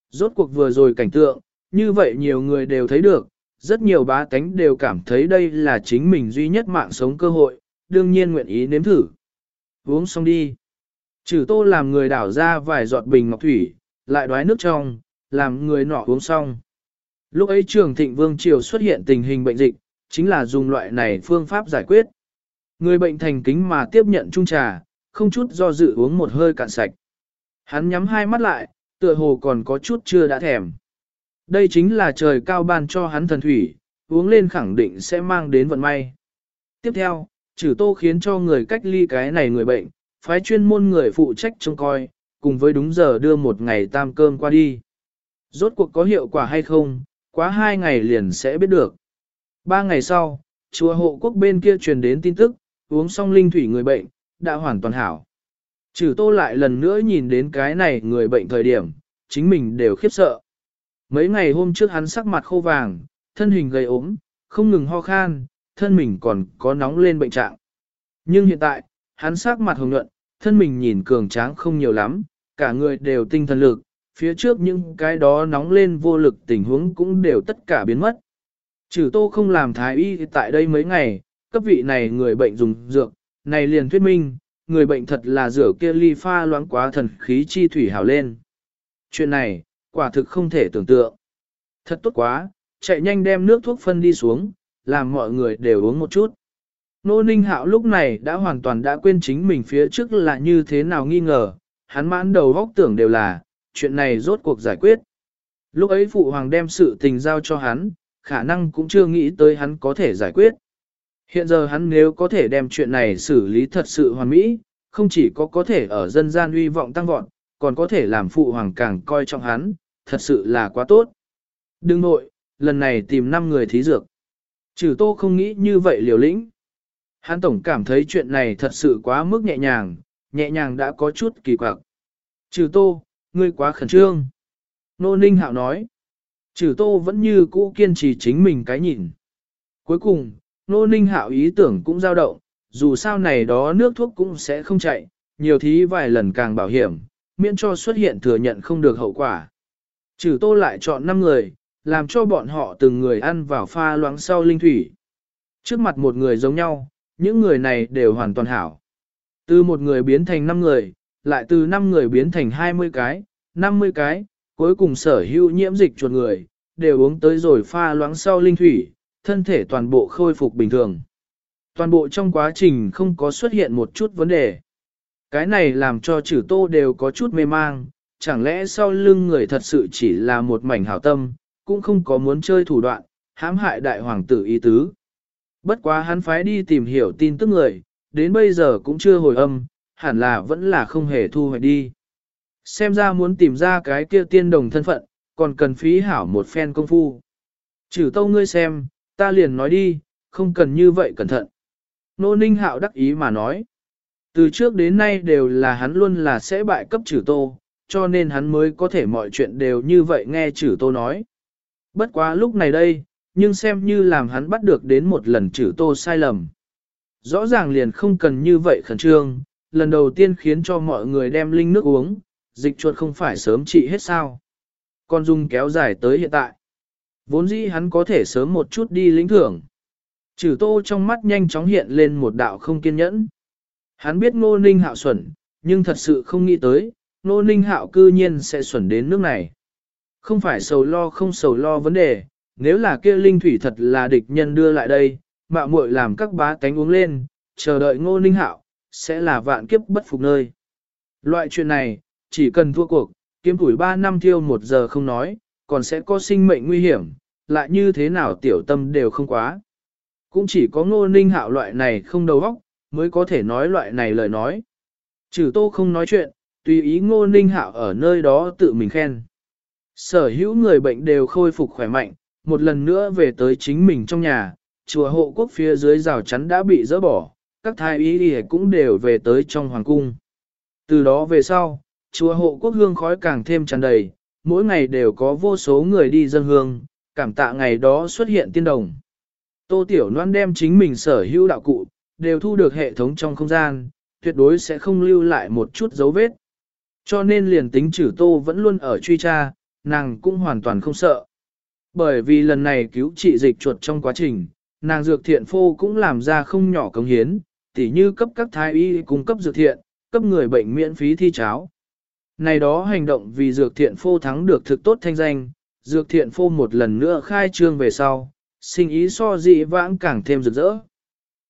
Rốt cuộc vừa rồi cảnh tượng, như vậy nhiều người đều thấy được, rất nhiều bá tánh đều cảm thấy đây là chính mình duy nhất mạng sống cơ hội, đương nhiên nguyện ý nếm thử. Uống xong đi. Trừ tô làm người đảo ra vài giọt bình ngọc thủy, lại đoái nước trong, làm người nọ uống xong. Lúc ấy trường thịnh vương triều xuất hiện tình hình bệnh dịch, chính là dùng loại này phương pháp giải quyết. Người bệnh thành kính mà tiếp nhận chung trà, không chút do dự uống một hơi cạn sạch. Hắn nhắm hai mắt lại, tựa hồ còn có chút chưa đã thèm. Đây chính là trời cao ban cho hắn thần thủy, uống lên khẳng định sẽ mang đến vận may. Tiếp theo, trừ tô khiến cho người cách ly cái này người bệnh, phái chuyên môn người phụ trách trông coi, cùng với đúng giờ đưa một ngày tam cơm qua đi. Rốt cuộc có hiệu quả hay không, quá hai ngày liền sẽ biết được. Ba ngày sau, chùa hộ quốc bên kia truyền đến tin tức, uống xong linh thủy người bệnh, đã hoàn toàn hảo. Trừ tô lại lần nữa nhìn đến cái này người bệnh thời điểm, chính mình đều khiếp sợ. Mấy ngày hôm trước hắn sắc mặt khô vàng, thân hình gầy ốm, không ngừng ho khan, thân mình còn có nóng lên bệnh trạng. Nhưng hiện tại, hắn sắc mặt hồng nhuận, thân mình nhìn cường tráng không nhiều lắm, cả người đều tinh thần lực, phía trước những cái đó nóng lên vô lực tình huống cũng đều tất cả biến mất. Trừ tô không làm thái y tại đây mấy ngày, cấp vị này người bệnh dùng dược, này liền thuyết minh, người bệnh thật là rửa kia ly pha loãng quá thần khí chi thủy hào lên. Chuyện này, quả thực không thể tưởng tượng. Thật tốt quá, chạy nhanh đem nước thuốc phân đi xuống, làm mọi người đều uống một chút. Nô Ninh Hạo lúc này đã hoàn toàn đã quên chính mình phía trước là như thế nào nghi ngờ, hắn mãn đầu góc tưởng đều là, chuyện này rốt cuộc giải quyết. Lúc ấy Phụ Hoàng đem sự tình giao cho hắn, khả năng cũng chưa nghĩ tới hắn có thể giải quyết. Hiện giờ hắn nếu có thể đem chuyện này xử lý thật sự hoàn mỹ, không chỉ có có thể ở dân gian uy vọng tăng vọt, còn có thể làm Phụ Hoàng càng coi trọng hắn, thật sự là quá tốt. Đừng nội, lần này tìm 5 người thí dược. Trừ tô không nghĩ như vậy liều lĩnh. Hắn tổng cảm thấy chuyện này thật sự quá mức nhẹ nhàng, nhẹ nhàng đã có chút kỳ quặc. Trừ tô, ngươi quá khẩn trương. Nô Ninh Hạo nói. Trừ tô vẫn như cũ kiên trì chính mình cái nhìn. Cuối cùng, nô ninh hạo ý tưởng cũng dao động, dù sao này đó nước thuốc cũng sẽ không chạy, nhiều thí vài lần càng bảo hiểm, miễn cho xuất hiện thừa nhận không được hậu quả. Trừ tô lại chọn 5 người, làm cho bọn họ từng người ăn vào pha loãng sau linh thủy. Trước mặt một người giống nhau, những người này đều hoàn toàn hảo. Từ một người biến thành 5 người, lại từ 5 người biến thành 20 cái, 50 cái, cuối cùng sở hữu nhiễm dịch chuột người, đều uống tới rồi pha loãng sau linh thủy, thân thể toàn bộ khôi phục bình thường. Toàn bộ trong quá trình không có xuất hiện một chút vấn đề. Cái này làm cho chữ tô đều có chút mê mang, chẳng lẽ sau lưng người thật sự chỉ là một mảnh hảo tâm, cũng không có muốn chơi thủ đoạn, hãm hại đại hoàng tử ý tứ. Bất quá hắn phái đi tìm hiểu tin tức người, đến bây giờ cũng chưa hồi âm, hẳn là vẫn là không hề thu hoạch đi. Xem ra muốn tìm ra cái kia tiên đồng thân phận, còn cần phí hảo một phen công phu. trừ tâu ngươi xem, ta liền nói đi, không cần như vậy cẩn thận. Nô Ninh Hạo đắc ý mà nói. Từ trước đến nay đều là hắn luôn là sẽ bại cấp trừ tô, cho nên hắn mới có thể mọi chuyện đều như vậy nghe trừ tô nói. Bất quá lúc này đây, nhưng xem như làm hắn bắt được đến một lần trừ tô sai lầm. Rõ ràng liền không cần như vậy khẩn trương, lần đầu tiên khiến cho mọi người đem linh nước uống, dịch chuột không phải sớm trị hết sao. Con dung kéo dài tới hiện tại. Vốn dĩ hắn có thể sớm một chút đi lĩnh thưởng. Trừ tô trong mắt nhanh chóng hiện lên một đạo không kiên nhẫn. Hắn biết ngô ninh hạo xuẩn, nhưng thật sự không nghĩ tới, ngô ninh hạo cư nhiên sẽ xuẩn đến nước này. Không phải sầu lo không sầu lo vấn đề, nếu là kia linh thủy thật là địch nhân đưa lại đây, mạo muội làm các bá tánh uống lên, chờ đợi ngô ninh hạo, sẽ là vạn kiếp bất phục nơi. Loại chuyện này, chỉ cần thua cuộc, kiếm tuổi 3 năm thiêu một giờ không nói, còn sẽ có sinh mệnh nguy hiểm, lại như thế nào tiểu tâm đều không quá. Cũng chỉ có ngô ninh hạo loại này không đầu óc, mới có thể nói loại này lời nói. Trừ tô không nói chuyện, tùy ý ngô ninh hạo ở nơi đó tự mình khen. Sở hữu người bệnh đều khôi phục khỏe mạnh, một lần nữa về tới chính mình trong nhà, chùa hộ quốc phía dưới rào chắn đã bị dỡ bỏ, các thái y cũng đều về tới trong hoàng cung. Từ đó về sau, chùa hộ quốc hương khói càng thêm tràn đầy, mỗi ngày đều có vô số người đi dân hương, cảm tạ ngày đó xuất hiện tiên đồng. Tô Tiểu Loan đem chính mình sở hữu đạo cụ, đều thu được hệ thống trong không gian, tuyệt đối sẽ không lưu lại một chút dấu vết. Cho nên liền tính trừ Tô vẫn luôn ở truy tra, nàng cũng hoàn toàn không sợ. Bởi vì lần này cứu trị dịch chuột trong quá trình, nàng dược thiện phô cũng làm ra không nhỏ công hiến, tỉ như cấp các thái y cung cấp dược thiện, cấp người bệnh miễn phí thi cháo. Này đó hành động vì dược thiện phô thắng được thực tốt thanh danh, dược thiện phô một lần nữa khai trương về sau, sinh ý so dị vãng càng thêm rực rỡ.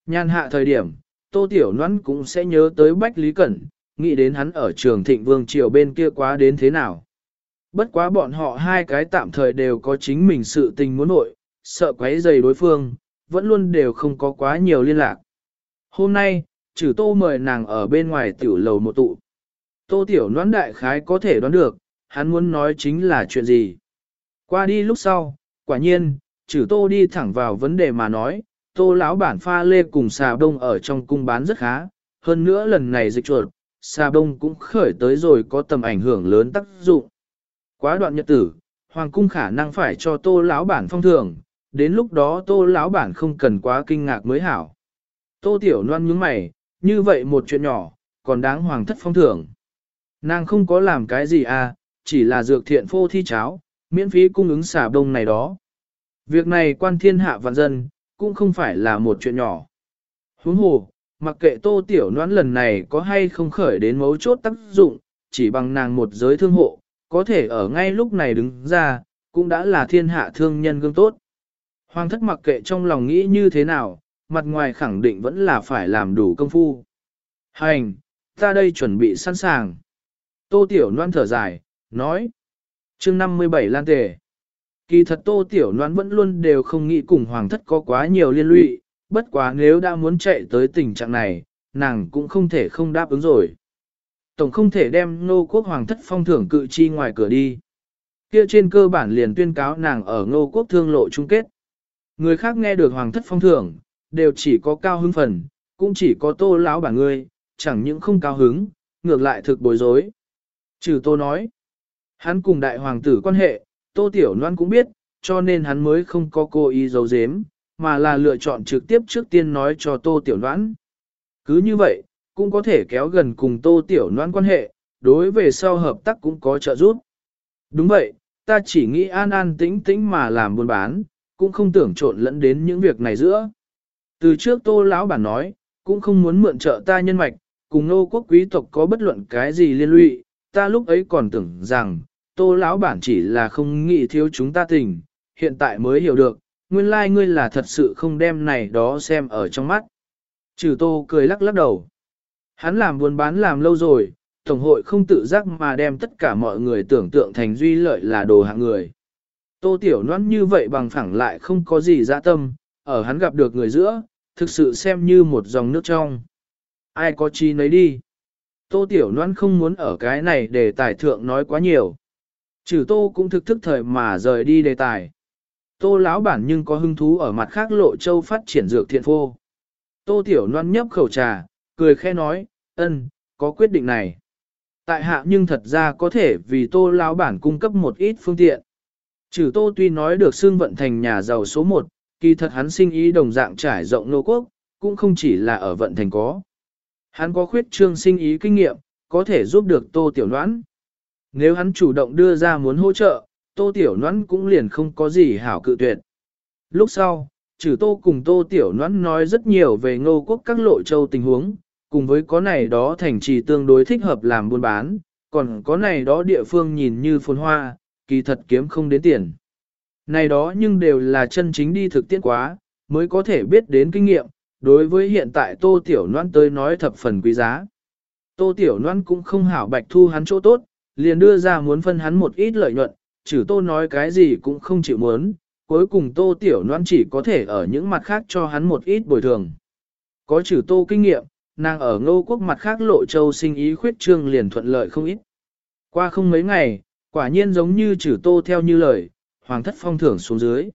Nhan hạ thời điểm, Tô Tiểu Loan cũng sẽ nhớ tới Bách Lý Cẩn, nghĩ đến hắn ở trường thịnh vương triều bên kia quá đến thế nào. Bất quá bọn họ hai cái tạm thời đều có chính mình sự tình muốn nội, sợ quấy dày đối phương, vẫn luôn đều không có quá nhiều liên lạc. Hôm nay, trừ tô mời nàng ở bên ngoài tiểu lầu một tụ. Tô tiểu noãn đại khái có thể đoán được, hắn muốn nói chính là chuyện gì. Qua đi lúc sau, quả nhiên, trừ tô đi thẳng vào vấn đề mà nói, tô lão bản pha lê cùng xà đông ở trong cung bán rất khá, hơn nữa lần này dịch chuột, xà đông cũng khởi tới rồi có tầm ảnh hưởng lớn tác dụng. Quá đoạn nhật tử, hoàng cung khả năng phải cho tô lão bản phong thưởng, đến lúc đó tô lão bản không cần quá kinh ngạc mới hảo. Tô tiểu loan nhướng mày, như vậy một chuyện nhỏ, còn đáng hoàng thất phong thưởng. Nàng không có làm cái gì à, chỉ là dược thiện phô thi cháo, miễn phí cung ứng xả đông này đó. Việc này quan thiên hạ vạn dân, cũng không phải là một chuyện nhỏ. Huống hồ, mặc kệ tô tiểu noãn lần này có hay không khởi đến mấu chốt tác dụng, chỉ bằng nàng một giới thương hộ, có thể ở ngay lúc này đứng ra, cũng đã là thiên hạ thương nhân gương tốt. Hoàng thất mặc kệ trong lòng nghĩ như thế nào, mặt ngoài khẳng định vẫn là phải làm đủ công phu. Hành, ta đây chuẩn bị sẵn sàng. Tô Tiểu Loan thở dài, nói. chương 57 Lan Tề. Kỳ thật Tô Tiểu Loan vẫn luôn đều không nghĩ cùng Hoàng thất có quá nhiều liên lụy, bất quá nếu đã muốn chạy tới tình trạng này, nàng cũng không thể không đáp ứng rồi. Tổng không thể đem nô quốc Hoàng thất phong thưởng cự chi ngoài cửa đi. Kia trên cơ bản liền tuyên cáo nàng ở ngô quốc thương lộ chung kết. Người khác nghe được Hoàng thất phong thưởng, đều chỉ có cao hứng phần, cũng chỉ có tô lão bản ngươi, chẳng những không cao hứng, ngược lại thực bối rối. Trừ tô nói, hắn cùng đại hoàng tử quan hệ, tô tiểu loan cũng biết, cho nên hắn mới không có cố ý giấu giếm, mà là lựa chọn trực tiếp trước tiên nói cho tô tiểu loan Cứ như vậy, cũng có thể kéo gần cùng tô tiểu loan quan hệ, đối về sau hợp tác cũng có trợ giúp. Đúng vậy, ta chỉ nghĩ an an tĩnh tĩnh mà làm buôn bán, cũng không tưởng trộn lẫn đến những việc này giữa. Từ trước tô lão bản nói, cũng không muốn mượn trợ ta nhân mạch, cùng nô quốc quý tộc có bất luận cái gì liên lụy, ta lúc ấy còn tưởng rằng, tô lão bản chỉ là không nghĩ thiếu chúng ta tình, hiện tại mới hiểu được, nguyên lai like ngươi là thật sự không đem này đó xem ở trong mắt. Trừ tô cười lắc lắc đầu. Hắn làm buôn bán làm lâu rồi, Tổng hội không tự giác mà đem tất cả mọi người tưởng tượng thành duy lợi là đồ hạng người. Tô Tiểu Loan như vậy bằng phẳng lại không có gì dạ tâm, ở hắn gặp được người giữa, thực sự xem như một dòng nước trong. Ai có chi nấy đi. Tô Tiểu Loan không muốn ở cái này để tài thượng nói quá nhiều. Trừ Tô cũng thực thức thời mà rời đi đề tài. Tô lão bản nhưng có hứng thú ở mặt khác lộ châu phát triển dược thiện phô. Tô Tiểu Loan nhấp khẩu trà, cười khẽ nói, ân, có quyết định này. Tại hạ nhưng thật ra có thể vì tô lão bản cung cấp một ít phương tiện. Trừ tô tuy nói được xương vận thành nhà giàu số 1, kỳ thật hắn sinh ý đồng dạng trải rộng nô quốc, cũng không chỉ là ở vận thành có. Hắn có khuyết trương sinh ý kinh nghiệm, có thể giúp được tô tiểu noãn. Nếu hắn chủ động đưa ra muốn hỗ trợ, tô tiểu noãn cũng liền không có gì hảo cự tuyệt. Lúc sau, trừ tô cùng tô tiểu noãn nói rất nhiều về ngô quốc các lộ châu tình huống, cùng với có này đó thành trì tương đối thích hợp làm buôn bán, còn có này đó địa phương nhìn như phồn hoa, kỳ thật kiếm không đến tiền. Này đó nhưng đều là chân chính đi thực tiễn quá, mới có thể biết đến kinh nghiệm, đối với hiện tại Tô Tiểu Loan tới nói thập phần quý giá. Tô Tiểu Loan cũng không hảo bạch thu hắn chỗ tốt, liền đưa ra muốn phân hắn một ít lợi nhuận, trừ Tô nói cái gì cũng không chịu muốn, cuối cùng Tô Tiểu Loan chỉ có thể ở những mặt khác cho hắn một ít bồi thường. Có trừ Tô kinh nghiệm, nàng ở ngô quốc mặt khác lộ châu sinh ý khuyết trương liền thuận lợi không ít. Qua không mấy ngày, quả nhiên giống như trừ tô theo như lời, hoàng thất phong thưởng xuống dưới.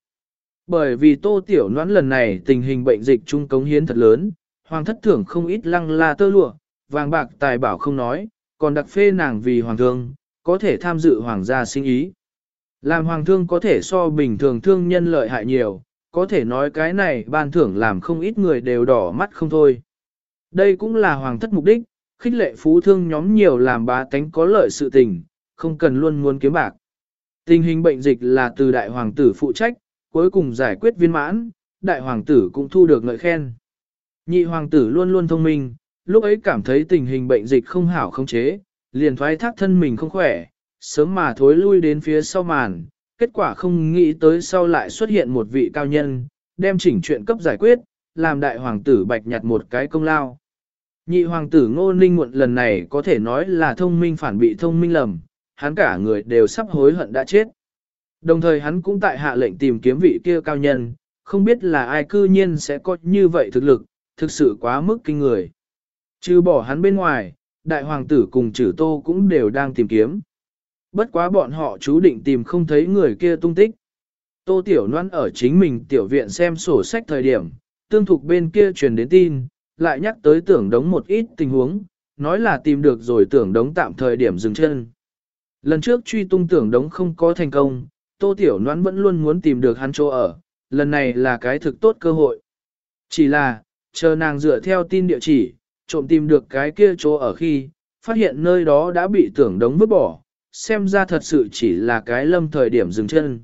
Bởi vì tô tiểu noãn lần này tình hình bệnh dịch trung cống hiến thật lớn, hoàng thất thưởng không ít lăng la tơ lụa, vàng bạc tài bảo không nói, còn đặc phê nàng vì hoàng thương, có thể tham dự hoàng gia sinh ý. Làm hoàng thương có thể so bình thường thương nhân lợi hại nhiều, có thể nói cái này ban thưởng làm không ít người đều đỏ mắt không thôi. Đây cũng là hoàng thất mục đích, khích lệ phú thương nhóm nhiều làm bá tánh có lợi sự tình, không cần luôn muốn kiếm bạc. Tình hình bệnh dịch là từ đại hoàng tử phụ trách, cuối cùng giải quyết viên mãn, đại hoàng tử cũng thu được ngợi khen. Nhị hoàng tử luôn luôn thông minh, lúc ấy cảm thấy tình hình bệnh dịch không hảo không chế, liền thoái thác thân mình không khỏe, sớm mà thối lui đến phía sau màn, kết quả không nghĩ tới sau lại xuất hiện một vị cao nhân, đem chỉnh chuyện cấp giải quyết, làm đại hoàng tử bạch nhặt một cái công lao. Nhị hoàng tử ngô ninh muộn lần này có thể nói là thông minh phản bị thông minh lầm, hắn cả người đều sắp hối hận đã chết. Đồng thời hắn cũng tại hạ lệnh tìm kiếm vị kia cao nhân, không biết là ai cư nhiên sẽ có như vậy thực lực, thực sự quá mức kinh người. Chứ bỏ hắn bên ngoài, đại hoàng tử cùng chử tô cũng đều đang tìm kiếm. Bất quá bọn họ chú định tìm không thấy người kia tung tích. Tô Tiểu Loan ở chính mình tiểu viện xem sổ sách thời điểm, tương thục bên kia truyền đến tin, lại nhắc tới tưởng đống một ít tình huống, nói là tìm được rồi tưởng đống tạm thời điểm dừng chân. Lần trước truy tung tưởng đống không có thành công, Tô Tiểu Noãn vẫn luôn muốn tìm được hắn chỗ ở, lần này là cái thực tốt cơ hội. Chỉ là, chờ nàng dựa theo tin địa chỉ, trộm tìm được cái kia chỗ ở khi, phát hiện nơi đó đã bị tưởng đống vứt bỏ, xem ra thật sự chỉ là cái lâm thời điểm dừng chân.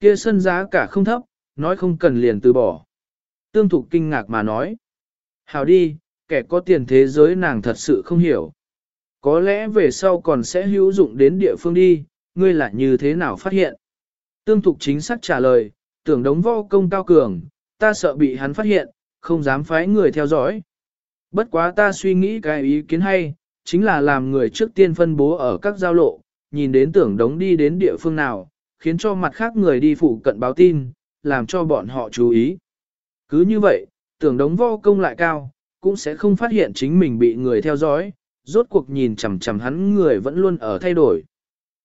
Kia sân giá cả không thấp, nói không cần liền từ bỏ. Tương Thục kinh ngạc mà nói. Hào đi, kẻ có tiền thế giới nàng thật sự không hiểu. Có lẽ về sau còn sẽ hữu dụng đến địa phương đi, ngươi là như thế nào phát hiện. Tương Thục chính xác trả lời, tưởng đống võ công cao cường, ta sợ bị hắn phát hiện, không dám phái người theo dõi. Bất quá ta suy nghĩ cái ý kiến hay, chính là làm người trước tiên phân bố ở các giao lộ, nhìn đến tưởng đống đi đến địa phương nào, khiến cho mặt khác người đi phụ cận báo tin, làm cho bọn họ chú ý. Cứ như vậy, tưởng đống võ công lại cao, cũng sẽ không phát hiện chính mình bị người theo dõi, rốt cuộc nhìn chằm chằm hắn người vẫn luôn ở thay đổi.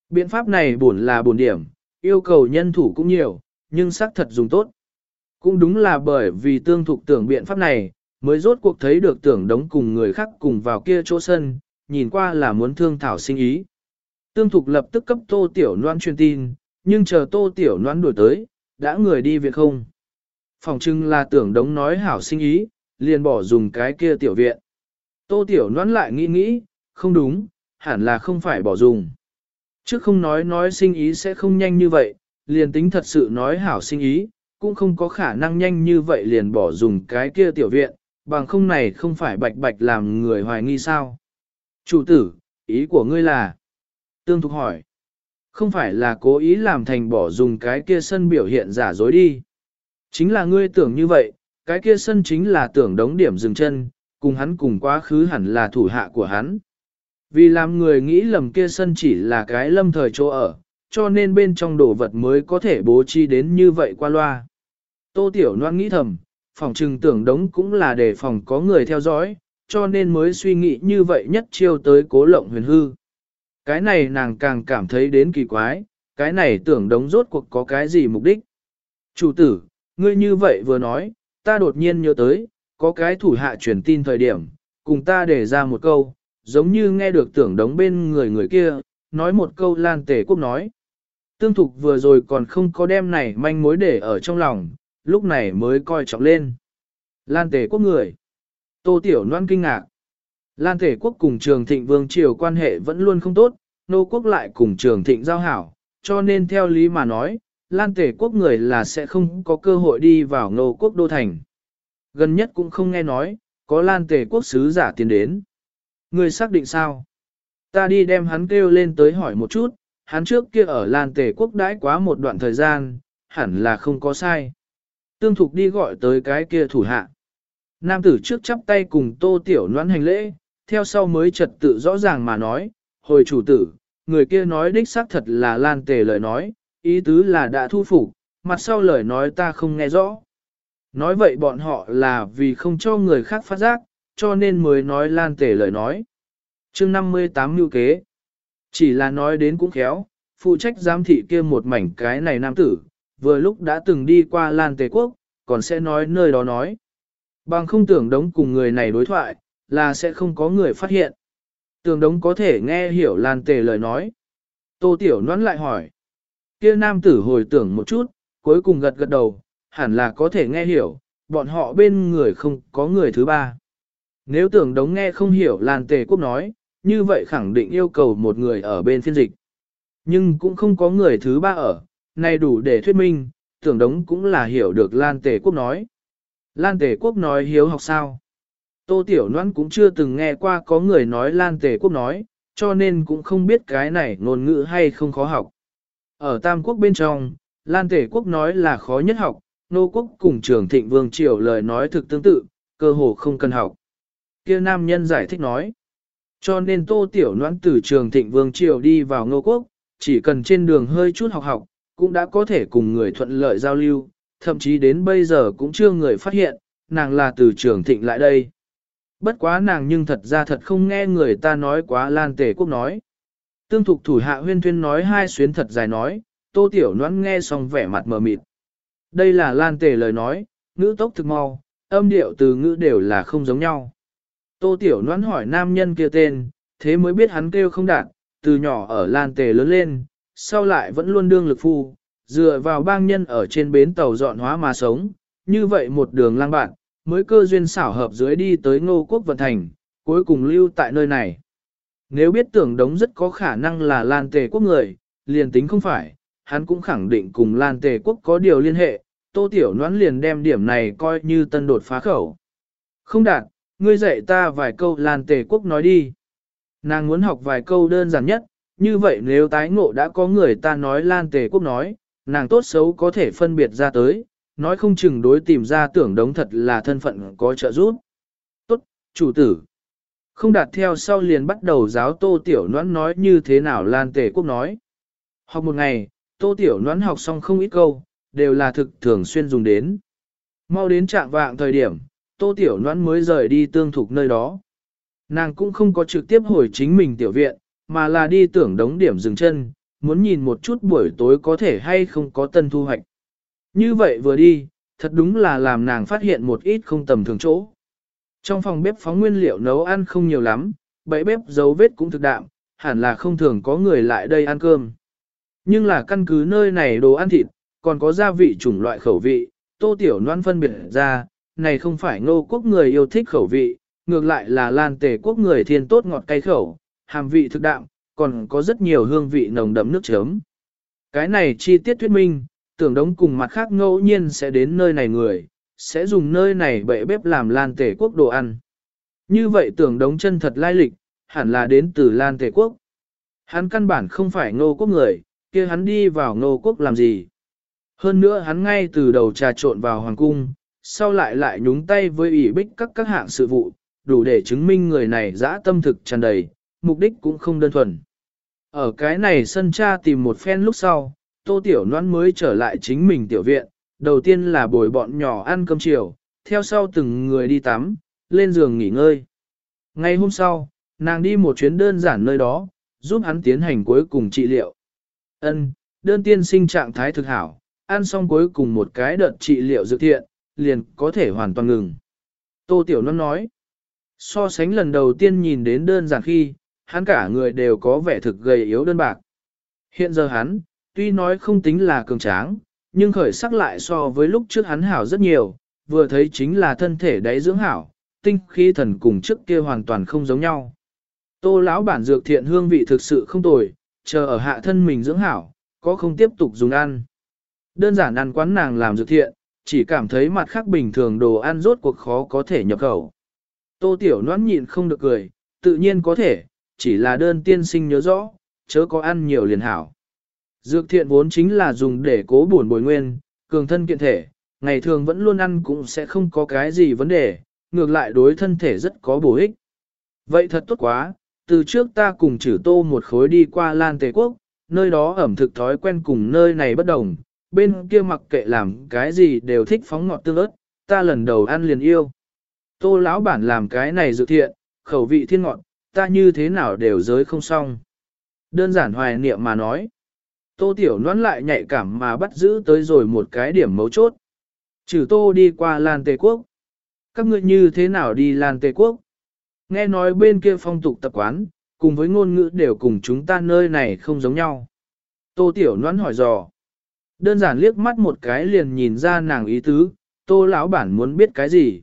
Biện pháp này buồn là buồn điểm, yêu cầu nhân thủ cũng nhiều, nhưng xác thật dùng tốt. Cũng đúng là bởi vì tương thục tưởng biện pháp này, mới rốt cuộc thấy được tưởng đống cùng người khác cùng vào kia chỗ sân, nhìn qua là muốn thương thảo sinh ý. Tương thục lập tức cấp tô tiểu noan truyền tin, nhưng chờ tô tiểu noan đuổi tới, đã người đi việc không. phòng trưng là tưởng đống nói hảo sinh ý, liền bỏ dùng cái kia tiểu viện. Tô tiểu loan lại nghĩ nghĩ, không đúng, hẳn là không phải bỏ dùng. Trước không nói nói sinh ý sẽ không nhanh như vậy, liền tính thật sự nói hảo sinh ý, cũng không có khả năng nhanh như vậy liền bỏ dùng cái kia tiểu viện, bằng không này không phải bạch bạch làm người hoài nghi sao. Chủ tử, ý của ngươi là? Tương Thục hỏi. Không phải là cố ý làm thành bỏ dùng cái kia sân biểu hiện giả dối đi. Chính là ngươi tưởng như vậy, cái kia sân chính là tưởng đống điểm dừng chân, cùng hắn cùng quá khứ hẳn là thủ hạ của hắn. Vì làm người nghĩ lầm kia sân chỉ là cái lâm thời chỗ ở, cho nên bên trong đồ vật mới có thể bố trí đến như vậy qua loa. Tô Tiểu Loan nghĩ thầm, phòng trừng tưởng đống cũng là để phòng có người theo dõi, cho nên mới suy nghĩ như vậy nhất chiêu tới cố lộng huyền hư. Cái này nàng càng cảm thấy đến kỳ quái, cái này tưởng đống rốt cuộc có cái gì mục đích. Chủ tử, ngươi như vậy vừa nói, ta đột nhiên nhớ tới, có cái thủ hạ truyền tin thời điểm, cùng ta để ra một câu, giống như nghe được tưởng đống bên người người kia, nói một câu lan Tề quốc nói. Tương thục vừa rồi còn không có đem này manh mối để ở trong lòng, lúc này mới coi trọng lên. Lan Tề quốc người. Tô Tiểu Loan kinh ngạc. Lan Tề quốc cùng trường thịnh vương triều quan hệ vẫn luôn không tốt, nô quốc lại cùng trường thịnh giao hảo, cho nên theo lý mà nói, Lan Tề quốc người là sẽ không có cơ hội đi vào nô quốc đô thành. Gần nhất cũng không nghe nói, có Lan Tề quốc sứ giả tiến đến. Ngươi xác định sao? Ta đi đem hắn kêu lên tới hỏi một chút, hắn trước kia ở Lan Tề quốc đãi quá một đoạn thời gian, hẳn là không có sai. Tương Thục đi gọi tới cái kia thủ hạ. Nam tử trước chắp tay cùng tô tiểu noãn hành lễ, theo sau mới trật tự rõ ràng mà nói, hồi chủ tử, người kia nói đích xác thật là Lan Tề lời nói, ý tứ là đã thu phục, mặt sau lời nói ta không nghe rõ. Nói vậy bọn họ là vì không cho người khác phát giác, cho nên mới nói Lan Tề lời nói. chương 58 mưu kế. Chỉ là nói đến cũng khéo, phụ trách giám thị kia một mảnh cái này nam tử, vừa lúc đã từng đi qua Lan Tề Quốc, còn sẽ nói nơi đó nói. Bằng không tưởng đống cùng người này đối thoại, là sẽ không có người phát hiện. Tưởng đống có thể nghe hiểu Lan Tề lời nói. Tô Tiểu nón lại hỏi. Kia nam tử hồi tưởng một chút, cuối cùng gật gật đầu, hẳn là có thể nghe hiểu, bọn họ bên người không có người thứ ba. Nếu tưởng đống nghe không hiểu Lan Tề Quốc nói, như vậy khẳng định yêu cầu một người ở bên phiên dịch. Nhưng cũng không có người thứ ba ở, này đủ để thuyết minh, tưởng đống cũng là hiểu được Lan Tề Quốc nói. Lan Tề Quốc nói hiếu học sao? Tô Tiểu Loan cũng chưa từng nghe qua có người nói Lan Tề Quốc nói, cho nên cũng không biết cái này ngôn ngữ hay không khó học. Ở Tam Quốc bên trong, Lan Tề Quốc nói là khó nhất học, Nô Quốc cùng trường thịnh vương triều lời nói thực tương tự, cơ hồ không cần học kia nam nhân giải thích nói. Cho nên tô tiểu noãn từ trường thịnh vương triều đi vào ngô quốc, chỉ cần trên đường hơi chút học học, cũng đã có thể cùng người thuận lợi giao lưu, thậm chí đến bây giờ cũng chưa người phát hiện, nàng là từ trường thịnh lại đây. Bất quá nàng nhưng thật ra thật không nghe người ta nói quá lan tề quốc nói. Tương thục thủ hạ huyên thuyên nói hai xuyến thật dài nói, tô tiểu noãn nghe xong vẻ mặt mờ mịt. Đây là lan tề lời nói, ngữ tốc thực mau, âm điệu từ ngữ đều là không giống nhau. Tô Tiểu Noãn hỏi nam nhân kia tên, thế mới biết hắn kêu không đạt, từ nhỏ ở Lan Tề lớn lên, sau lại vẫn luôn đương lực phu, dựa vào bang nhân ở trên bến tàu dọn hóa mà sống, như vậy một đường lang bạn, mới cơ duyên xảo hợp dưới đi tới ngô quốc vận thành, cuối cùng lưu tại nơi này. Nếu biết tưởng đống rất có khả năng là Lan Tề quốc người, liền tính không phải, hắn cũng khẳng định cùng Lan Tề quốc có điều liên hệ, Tô Tiểu Noãn liền đem điểm này coi như tân đột phá khẩu. Không đạt, ngươi dạy ta vài câu Lan Tề Quốc nói đi. Nàng muốn học vài câu đơn giản nhất, như vậy nếu tái ngộ đã có người ta nói Lan Tề Quốc nói, nàng tốt xấu có thể phân biệt ra tới, nói không chừng đối tìm ra tưởng đống thật là thân phận có trợ giúp. Tốt, chủ tử. Không đạt theo sau liền bắt đầu giáo tô tiểu noãn nói như thế nào Lan Tề Quốc nói. Học một ngày, tô tiểu noãn học xong không ít câu, đều là thực thường xuyên dùng đến. Mau đến trạng vạng thời điểm, tô tiểu noãn mới rời đi tương thục nơi đó. Nàng cũng không có trực tiếp hồi chính mình tiểu viện, mà là đi tưởng đống điểm dừng chân, muốn nhìn một chút buổi tối có thể hay không có tân thu hoạch. Như vậy vừa đi, thật đúng là làm nàng phát hiện một ít không tầm thường chỗ. Trong phòng bếp phóng nguyên liệu nấu ăn không nhiều lắm, bẫy bếp dấu vết cũng thực đạm, hẳn là không thường có người lại đây ăn cơm. Nhưng là căn cứ nơi này đồ ăn thịt, còn có gia vị chủng loại khẩu vị, tô tiểu noan phân biệt ra, này không phải ngô quốc người yêu thích khẩu vị, ngược lại là lan tề quốc người thiên tốt ngọt cay khẩu, hàm vị thực đạm, còn có rất nhiều hương vị nồng đậm nước chấm. Cái này chi tiết thuyết minh, tưởng đống cùng mặt khác ngẫu nhiên sẽ đến nơi này người, sẽ dùng nơi này bệ bếp làm lan tề quốc đồ ăn. Như vậy tưởng đống chân thật lai lịch, hẳn là đến từ lan tề quốc. Hắn căn bản không phải ngô quốc người, kia hắn đi vào ngô quốc làm gì. Hơn nữa hắn ngay từ đầu trà trộn vào hoàng cung, sau lại lại nhúng tay với ủy bích các các hạng sự vụ, đủ để chứng minh người này dã tâm thực tràn đầy, mục đích cũng không đơn thuần. Ở cái này sân cha tìm một phen lúc sau, tô tiểu noan mới trở lại chính mình tiểu viện, đầu tiên là bồi bọn nhỏ ăn cơm chiều, theo sau từng người đi tắm, lên giường nghỉ ngơi. Ngay hôm sau, nàng đi một chuyến đơn giản nơi đó, giúp hắn tiến hành cuối cùng trị liệu. Ân, đơn tiên sinh trạng thái thực hảo, ăn xong cuối cùng một cái đợt trị liệu dược thiện, liền có thể hoàn toàn ngừng. Tô Tiểu Loan nói, so sánh lần đầu tiên nhìn đến đơn giản khi, hắn cả người đều có vẻ thực gầy yếu đơn bạc. Hiện giờ hắn, tuy nói không tính là cường tráng, nhưng khởi sắc lại so với lúc trước hắn hảo rất nhiều, vừa thấy chính là thân thể đáy dưỡng hảo, tinh khí thần cùng trước kia hoàn toàn không giống nhau. Tô lão bản dược thiện hương vị thực sự không tồi, chờ ở hạ thân mình dưỡng hảo, có không tiếp tục dùng ăn. Đơn giản ăn quán nàng làm dược thiện, chỉ cảm thấy mặt khác bình thường đồ ăn rốt cuộc khó có thể nhập khẩu. Tô tiểu Loan nhịn không được cười, tự nhiên có thể, chỉ là đơn tiên sinh nhớ rõ, chớ có ăn nhiều liền hảo. Dược thiện vốn chính là dùng để cố bổn bồi nguyên, cường thân kiện thể, ngày thường vẫn luôn ăn cũng sẽ không có cái gì vấn đề, ngược lại đối thân thể rất có bổ ích. Vậy thật tốt quá, từ trước ta cùng chử tô một khối đi qua Lan Tề Quốc, nơi đó ẩm thực thói quen cùng nơi này bất đồng, bên kia mặc kệ làm cái gì đều thích phóng ngọt tương ớt, ta lần đầu ăn liền yêu. Tô lão bản làm cái này dự thiện, khẩu vị thiên ngọt, ta như thế nào đều giới không xong. Đơn giản hoài niệm mà nói. Tô tiểu noán lại nhạy cảm mà bắt giữ tới rồi một cái điểm mấu chốt. Trừ tô đi qua Lan Tề Quốc. Các ngươi như thế nào đi Lan Tề Quốc? Nghe nói bên kia phong tục tập quán, cùng với ngôn ngữ đều cùng chúng ta nơi này không giống nhau. Tô Tiểu Loan hỏi dò. Đơn giản liếc mắt một cái liền nhìn ra nàng ý tứ, Tô lão bản muốn biết cái gì.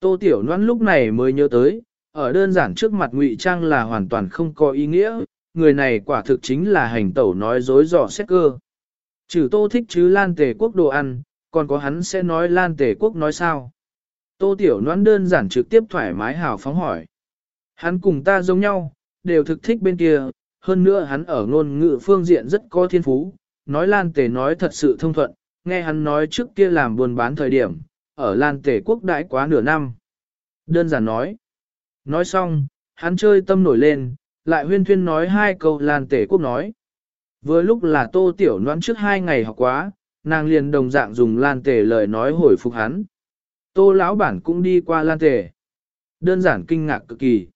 Tô Tiểu noan lúc này mới nhớ tới, ở đơn giản trước mặt ngụy trang là hoàn toàn không có ý nghĩa, người này quả thực chính là hành tẩu nói dối dò xét cơ. Trừ Tô thích chứ Lan Tề Quốc đồ ăn, còn có hắn sẽ nói Lan Tề Quốc nói sao. Tô Tiểu noan đơn giản trực tiếp thoải mái hào phóng hỏi. Hắn cùng ta giống nhau, đều thực thích bên kia, hơn nữa hắn ở ngôn ngữ phương diện rất có thiên phú, nói Lan Tề nói thật sự thông thuận, nghe hắn nói trước kia làm buôn bán thời điểm, ở Lan Tề quốc đãi quá nửa năm. Đơn giản nói. Nói xong, hắn chơi tâm nổi lên, lại huyên thuyên nói hai câu Lan Tề quốc nói. Vừa lúc là tô tiểu noãn trước hai ngày học quá, nàng liền đồng dạng dùng Lan Tề lời nói hồi phục hắn. Tô lão bản cũng đi qua Lan Tề. Đơn giản kinh ngạc cực kỳ.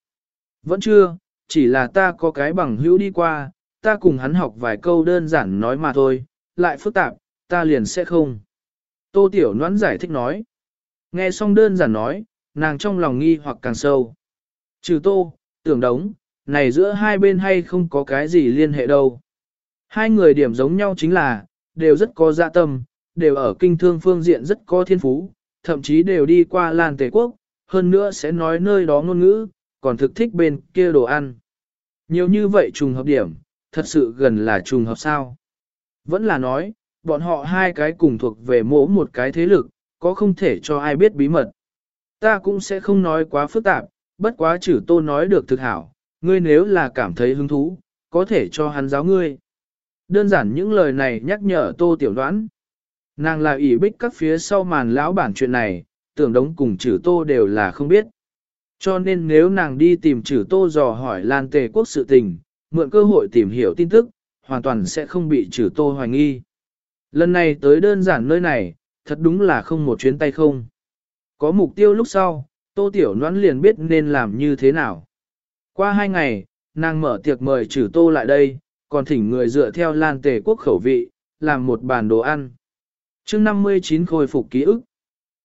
Vẫn chưa, chỉ là ta có cái bằng hữu đi qua, ta cùng hắn học vài câu đơn giản nói mà thôi, lại phức tạp, ta liền sẽ không. Tô Tiểu Noãn giải thích nói. Nghe xong đơn giản nói, nàng trong lòng nghi hoặc càng sâu. Trừ tô, tưởng đống, này giữa hai bên hay không có cái gì liên hệ đâu. Hai người điểm giống nhau chính là, đều rất có dạ tâm, đều ở kinh thương phương diện rất có thiên phú, thậm chí đều đi qua Lan Tề Quốc, hơn nữa sẽ nói nơi đó ngôn ngữ, còn thực thích bên kia đồ ăn. Nhiều như vậy trùng hợp điểm, thật sự gần là trùng hợp sao. Vẫn là nói, bọn họ hai cái cùng thuộc về mỗi một cái thế lực, có không thể cho ai biết bí mật. Ta cũng sẽ không nói quá phức tạp, bất quá chữ tô nói được thực hảo, ngươi nếu là cảm thấy hứng thú, có thể cho hắn giáo ngươi. Đơn giản những lời này nhắc nhở tô tiểu đoán. Nàng là ỷ bích các phía sau màn lão bản chuyện này, tưởng đống cùng chữ tô đều là không biết. Cho nên nếu nàng đi tìm chữ tô dò hỏi Lan Tề quốc sự tình, mượn cơ hội tìm hiểu tin tức, hoàn toàn sẽ không bị trừ tô hoài nghi. Lần này tới đơn giản nơi này, thật đúng là không một chuyến tay không. Có mục tiêu lúc sau, tô tiểu noãn liền biết nên làm như thế nào. Qua hai ngày, nàng mở tiệc mời trừ tô lại đây, còn thỉnh người dựa theo Lan Tề quốc khẩu vị, làm một bàn đồ ăn. chương 59 khôi phục ký ức.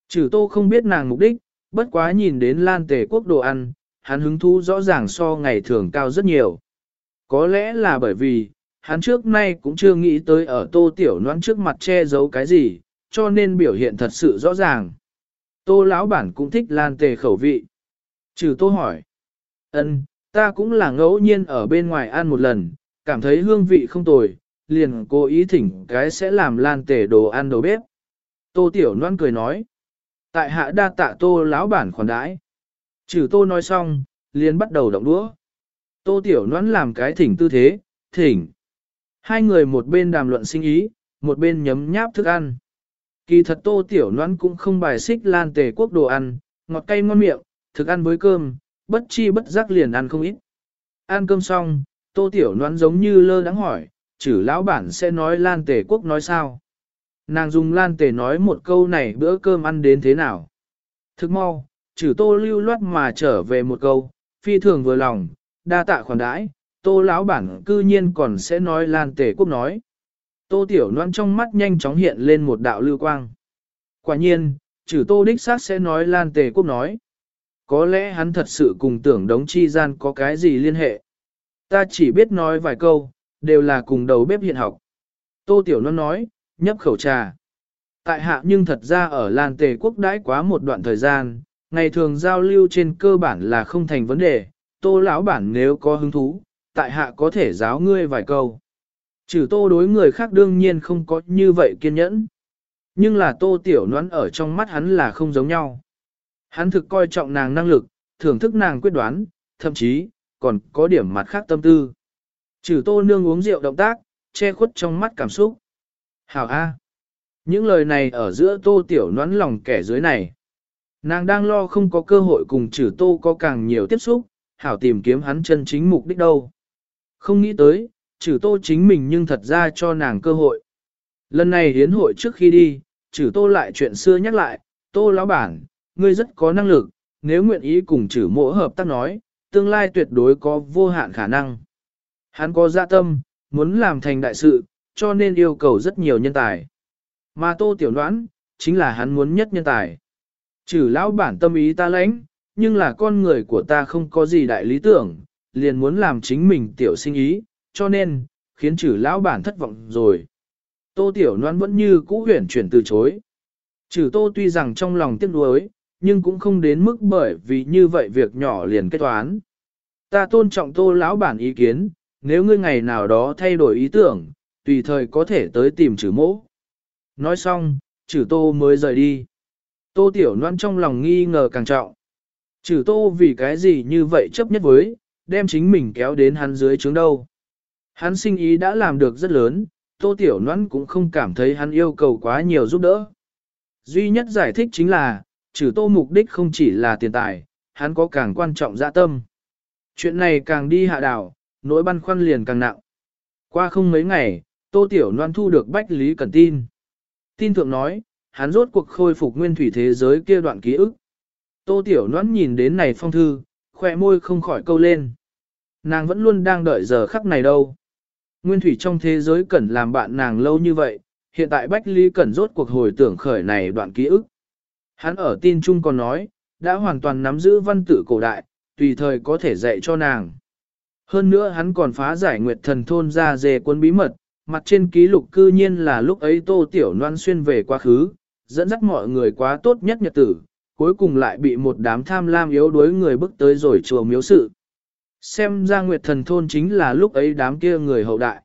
Trừ tô không biết nàng mục đích, bất quá nhìn đến lan tề quốc đồ ăn, hắn hứng thú rõ ràng so ngày thường cao rất nhiều. Có lẽ là bởi vì, hắn trước nay cũng chưa nghĩ tới ở tô tiểu noan trước mặt che giấu cái gì, cho nên biểu hiện thật sự rõ ràng. Tô lão bản cũng thích lan tề khẩu vị. Trừ tô hỏi. ân, ta cũng là ngẫu nhiên ở bên ngoài ăn một lần, cảm thấy hương vị không tồi, liền cố ý thỉnh cái sẽ làm lan tề đồ ăn đầu bếp. Tô tiểu noan cười nói. Tại hạ đa tạ tô lão bản khoản đãi. Trừ tô nói xong, liền bắt đầu động đũa. Tô tiểu Noãn làm cái thỉnh tư thế, thỉnh. Hai người một bên đàm luận sinh ý, một bên nhấm nháp thức ăn. Kỳ thật tô tiểu noãn cũng không bài xích lan tề quốc đồ ăn, ngọt cay ngon miệng, thức ăn với cơm, bất chi bất giác liền ăn không ít. Ăn cơm xong, tô tiểu noãn giống như lơ đáng hỏi, chử lão bản sẽ nói lan tề quốc nói sao. Nàng dùng lan tề nói một câu này bữa cơm ăn đến thế nào. Thức mau, chử tô lưu loát mà trở về một câu, phi thường vừa lòng, đa tạ khoản đãi, tô lão bản cư nhiên còn sẽ nói lan tề quốc nói. Tô Tiểu Loan trong mắt nhanh chóng hiện lên một đạo lưu quang. Quả nhiên, trừ Tô Đích xác sẽ nói Lan Tề Quốc nói. Có lẽ hắn thật sự cùng tưởng đống chi gian có cái gì liên hệ. Ta chỉ biết nói vài câu, đều là cùng đầu bếp hiện học. Tô Tiểu Loan nói, nhấp khẩu trà. Tại hạ nhưng thật ra ở Lan Tề Quốc đãi quá một đoạn thời gian, ngày thường giao lưu trên cơ bản là không thành vấn đề. Tô lão bản nếu có hứng thú, tại hạ có thể giáo ngươi vài câu. Trừ tô đối người khác đương nhiên không có như vậy kiên nhẫn. Nhưng là tô tiểu noãn ở trong mắt hắn là không giống nhau. Hắn thực coi trọng nàng năng lực, thưởng thức nàng quyết đoán, thậm chí, còn có điểm mặt khác tâm tư. Trừ tô nương uống rượu động tác, che khuất trong mắt cảm xúc. Hảo A. Những lời này ở giữa tô tiểu noãn lòng kẻ dưới này. Nàng đang lo không có cơ hội cùng trừ tô có càng nhiều tiếp xúc, hảo tìm kiếm hắn chân chính mục đích đâu. Không nghĩ tới, trừ tô chính mình nhưng thật ra cho nàng cơ hội. Lần này hiến hội trước khi đi, trừ tô lại chuyện xưa nhắc lại, tô lão bản, ngươi rất có năng lực, nếu nguyện ý cùng trừ mỗ hợp tác nói, tương lai tuyệt đối có vô hạn khả năng. Hắn có dạ tâm, muốn làm thành đại sự, cho nên yêu cầu rất nhiều nhân tài. Mà tô tiểu đoán, chính là hắn muốn nhất nhân tài. Trừ lão bản tâm ý ta lãnh, nhưng là con người của ta không có gì đại lý tưởng, liền muốn làm chính mình tiểu sinh ý, cho nên, khiến chử lão bản thất vọng rồi. Tô Tiểu noan vẫn như cũ huyển chuyển từ chối. Chử Tô tuy rằng trong lòng tiếc nuối, nhưng cũng không đến mức bởi vì như vậy việc nhỏ liền kết toán. Ta tôn trọng Tô lão bản ý kiến, nếu ngươi ngày nào đó thay đổi ý tưởng, tùy thời có thể tới tìm chử mỗ. Nói xong, chử Tô mới rời đi. Tô Tiểu noan trong lòng nghi ngờ càng trọng. Trừ Tô vì cái gì như vậy chấp nhất với, đem chính mình kéo đến hắn dưới trướng đâu. Hắn sinh ý đã làm được rất lớn, Tô Tiểu Loan cũng không cảm thấy hắn yêu cầu quá nhiều giúp đỡ. Duy nhất giải thích chính là, trừ Tô mục đích không chỉ là tiền tài, hắn có càng quan trọng dạ tâm. Chuyện này càng đi hạ đảo, nỗi băn khoăn liền càng nặng. Qua không mấy ngày, Tô Tiểu Loan thu được Bách Lý cần tin. Tin thượng nói, hắn rốt cuộc khôi phục nguyên thủy thế giới kia đoạn ký ức. Tô Tiểu Loan nhìn đến này phong thư, khỏe môi không khỏi câu lên. Nàng vẫn luôn đang đợi giờ khắc này đâu. Nguyên thủy trong thế giới cẩn làm bạn nàng lâu như vậy, hiện tại Bách Lý Cẩn rốt cuộc hồi tưởng khởi này đoạn ký ức. Hắn ở tin chung còn nói, đã hoàn toàn nắm giữ văn tự cổ đại, tùy thời có thể dạy cho nàng. Hơn nữa hắn còn phá giải nguyệt thần thôn ra dề quân bí mật, mặt trên ký lục cư nhiên là lúc ấy tô tiểu noan xuyên về quá khứ, dẫn dắt mọi người quá tốt nhất nhật tử, cuối cùng lại bị một đám tham lam yếu đuối người bức tới rồi chùa miếu sự. Xem ra Nguyệt Thần Thôn chính là lúc ấy đám kia người hậu đại.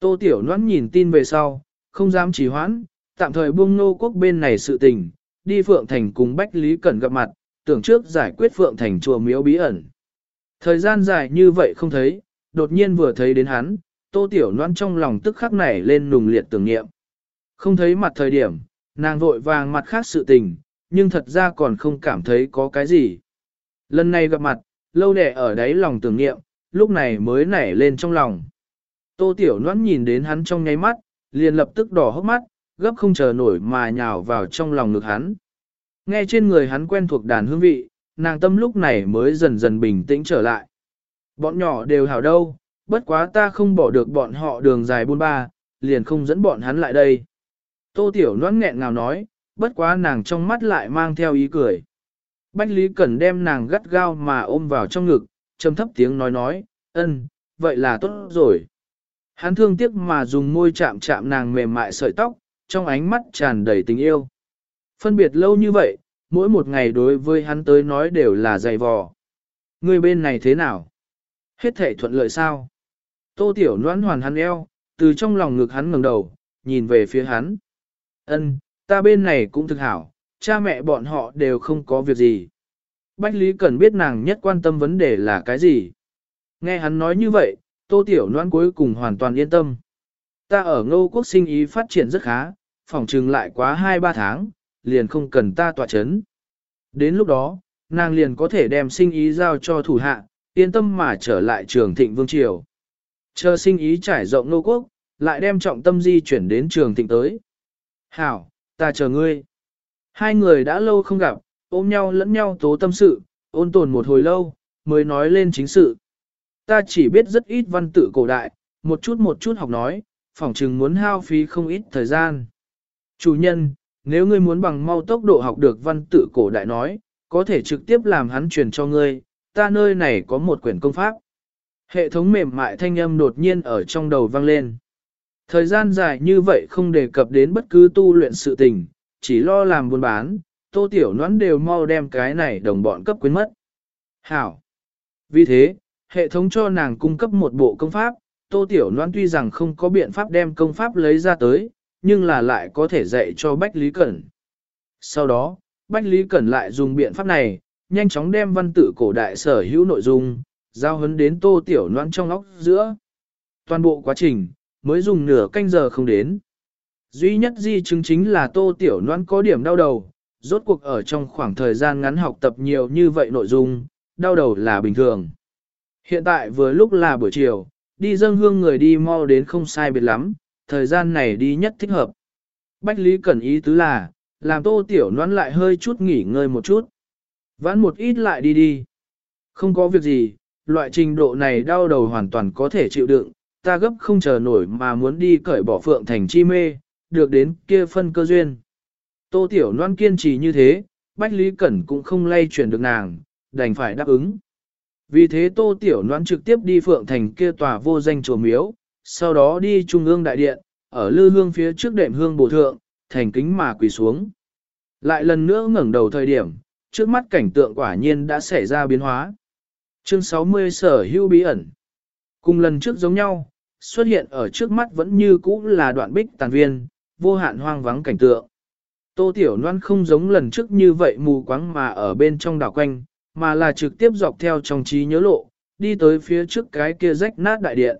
Tô Tiểu Noãn nhìn tin về sau, không dám trì hoãn, tạm thời buông nô quốc bên này sự tình, đi Phượng Thành cùng Bách Lý Cẩn gặp mặt, tưởng trước giải quyết Phượng Thành chùa miếu bí ẩn. Thời gian dài như vậy không thấy, đột nhiên vừa thấy đến hắn, Tô Tiểu Noãn trong lòng tức khắc nảy lên nùng liệt tưởng niệm. Không thấy mặt thời điểm, nàng vội vàng mặt khác sự tình, nhưng thật ra còn không cảm thấy có cái gì. Lần này gặp mặt, lâu đẻ ở đáy lòng tưởng niệm, lúc này mới nảy lên trong lòng. Tô Tiểu Loan nhìn đến hắn trong nháy mắt, liền lập tức đỏ hốc mắt, gấp không chờ nổi mà nhào vào trong lòng ngực hắn. Nghe trên người hắn quen thuộc đàn hương vị, nàng tâm lúc này mới dần dần bình tĩnh trở lại. Bọn nhỏ đều hảo đâu, bất quá ta không bỏ được bọn họ đường dài buôn ba, liền không dẫn bọn hắn lại đây. Tô Tiểu Loan nghẹn ngào nói, bất quá nàng trong mắt lại mang theo ý cười. Bách Lý Cẩn đem nàng gắt gao mà ôm vào trong ngực, trầm thấp tiếng nói nói, ân, vậy là tốt rồi. Hắn thương tiếc mà dùng môi chạm chạm nàng mềm mại sợi tóc, trong ánh mắt tràn đầy tình yêu. Phân biệt lâu như vậy, mỗi một ngày đối với hắn tới nói đều là dày vò. Người bên này thế nào? Hết thể thuận lợi sao? Tô Tiểu noãn hoàn hắn eo, từ trong lòng ngực hắn ngẩng đầu, nhìn về phía hắn. Ân, ta bên này cũng thực hảo, cha mẹ bọn họ đều không có việc gì. Bách Lý cần biết nàng nhất quan tâm vấn đề là cái gì. Nghe hắn nói như vậy, Tô Tiểu Loan cuối cùng hoàn toàn yên tâm. Ta ở ngô quốc sinh ý phát triển rất khá, phòng trừng lại quá 2-3 tháng, liền không cần ta tỏa chấn. Đến lúc đó, nàng liền có thể đem sinh ý giao cho thủ hạ, yên tâm mà trở lại trường thịnh vương triều. Chờ sinh ý trải rộng ngô quốc, lại đem trọng tâm di chuyển đến trường thịnh tới. Hảo, ta chờ ngươi. Hai người đã lâu không gặp, ôm nhau lẫn nhau tố tâm sự, ôn tồn một hồi lâu, mới nói lên chính sự. Ta chỉ biết rất ít văn tự cổ đại, một chút một chút học nói, phỏng chừng muốn hao phí không ít thời gian. Chủ nhân, nếu ngươi muốn bằng mau tốc độ học được văn tự cổ đại nói, có thể trực tiếp làm hắn truyền cho ngươi, ta nơi này có một quyển công pháp. Hệ thống mềm mại thanh âm đột nhiên ở trong đầu vang lên. Thời gian dài như vậy không đề cập đến bất cứ tu luyện sự tình, chỉ lo làm buôn bán, tô tiểu nón đều mau đem cái này đồng bọn cấp quyến mất. Hảo! Vì thế, hệ thống cho nàng cung cấp một bộ công pháp, tô tiểu nón tuy rằng không có biện pháp đem công pháp lấy ra tới, nhưng là lại có thể dạy cho Bách Lý Cẩn. Sau đó, Bách Lý Cẩn lại dùng biện pháp này, nhanh chóng đem văn tự cổ đại sở hữu nội dung, giao hấn đến tô tiểu noãn trong óc giữa. Toàn bộ quá trình, mới dùng nửa canh giờ không đến. Duy nhất di chứng chính là tô tiểu noan có điểm đau đầu, rốt cuộc ở trong khoảng thời gian ngắn học tập nhiều như vậy nội dung, đau đầu là bình thường. Hiện tại vừa lúc là buổi chiều, đi dâng hương người đi mau đến không sai biệt lắm, thời gian này đi nhất thích hợp. Bách Lý Cẩn ý tứ là, làm tô tiểu noan lại hơi chút nghỉ ngơi một chút. Vãn một ít lại đi đi. Không có việc gì, loại trình độ này đau đầu hoàn toàn có thể chịu đựng, ta gấp không chờ nổi mà muốn đi cởi bỏ phượng thành chi mê, được đến kia phân cơ duyên. Tô Tiểu Loan kiên trì như thế, Bách Lý Cẩn cũng không lay chuyển được nàng, đành phải đáp ứng. Vì thế Tô Tiểu Loan trực tiếp đi phượng thành kia tòa vô danh chùa miếu, sau đó đi trung ương đại điện, ở lư hương phía trước đệm hương bổ thượng, thành kính mà quỳ xuống. Lại lần nữa ngẩng đầu thời điểm, trước mắt cảnh tượng quả nhiên đã xảy ra biến hóa. Chương 60 Sở hữu bí ẩn Cùng lần trước giống nhau, xuất hiện ở trước mắt vẫn như cũ là đoạn bích tàn viên, vô hạn hoang vắng cảnh tượng. Tô Tiểu Loan không giống lần trước như vậy mù quáng mà ở bên trong đảo quanh, mà là trực tiếp dọc theo trong trí nhớ lộ, đi tới phía trước cái kia rách nát đại điện.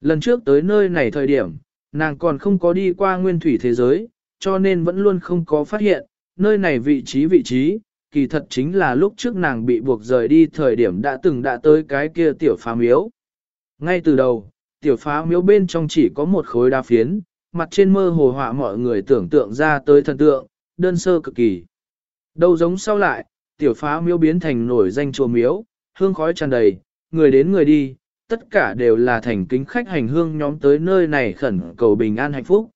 Lần trước tới nơi này thời điểm, nàng còn không có đi qua nguyên thủy thế giới, cho nên vẫn luôn không có phát hiện, nơi này vị trí vị trí, kỳ thật chính là lúc trước nàng bị buộc rời đi thời điểm đã từng đã tới cái kia tiểu phá miếu. Ngay từ đầu, tiểu phá miếu bên trong chỉ có một khối đá phiến, mặt trên mơ hồ họa mọi người tưởng tượng ra tới thần tượng, đơn sơ cực kỳ. Đâu giống sau lại, tiểu phá miếu biến thành nổi danh chùa miếu, hương khói tràn đầy, người đến người đi, tất cả đều là thành kính khách hành hương nhóm tới nơi này khẩn cầu bình an hạnh phúc.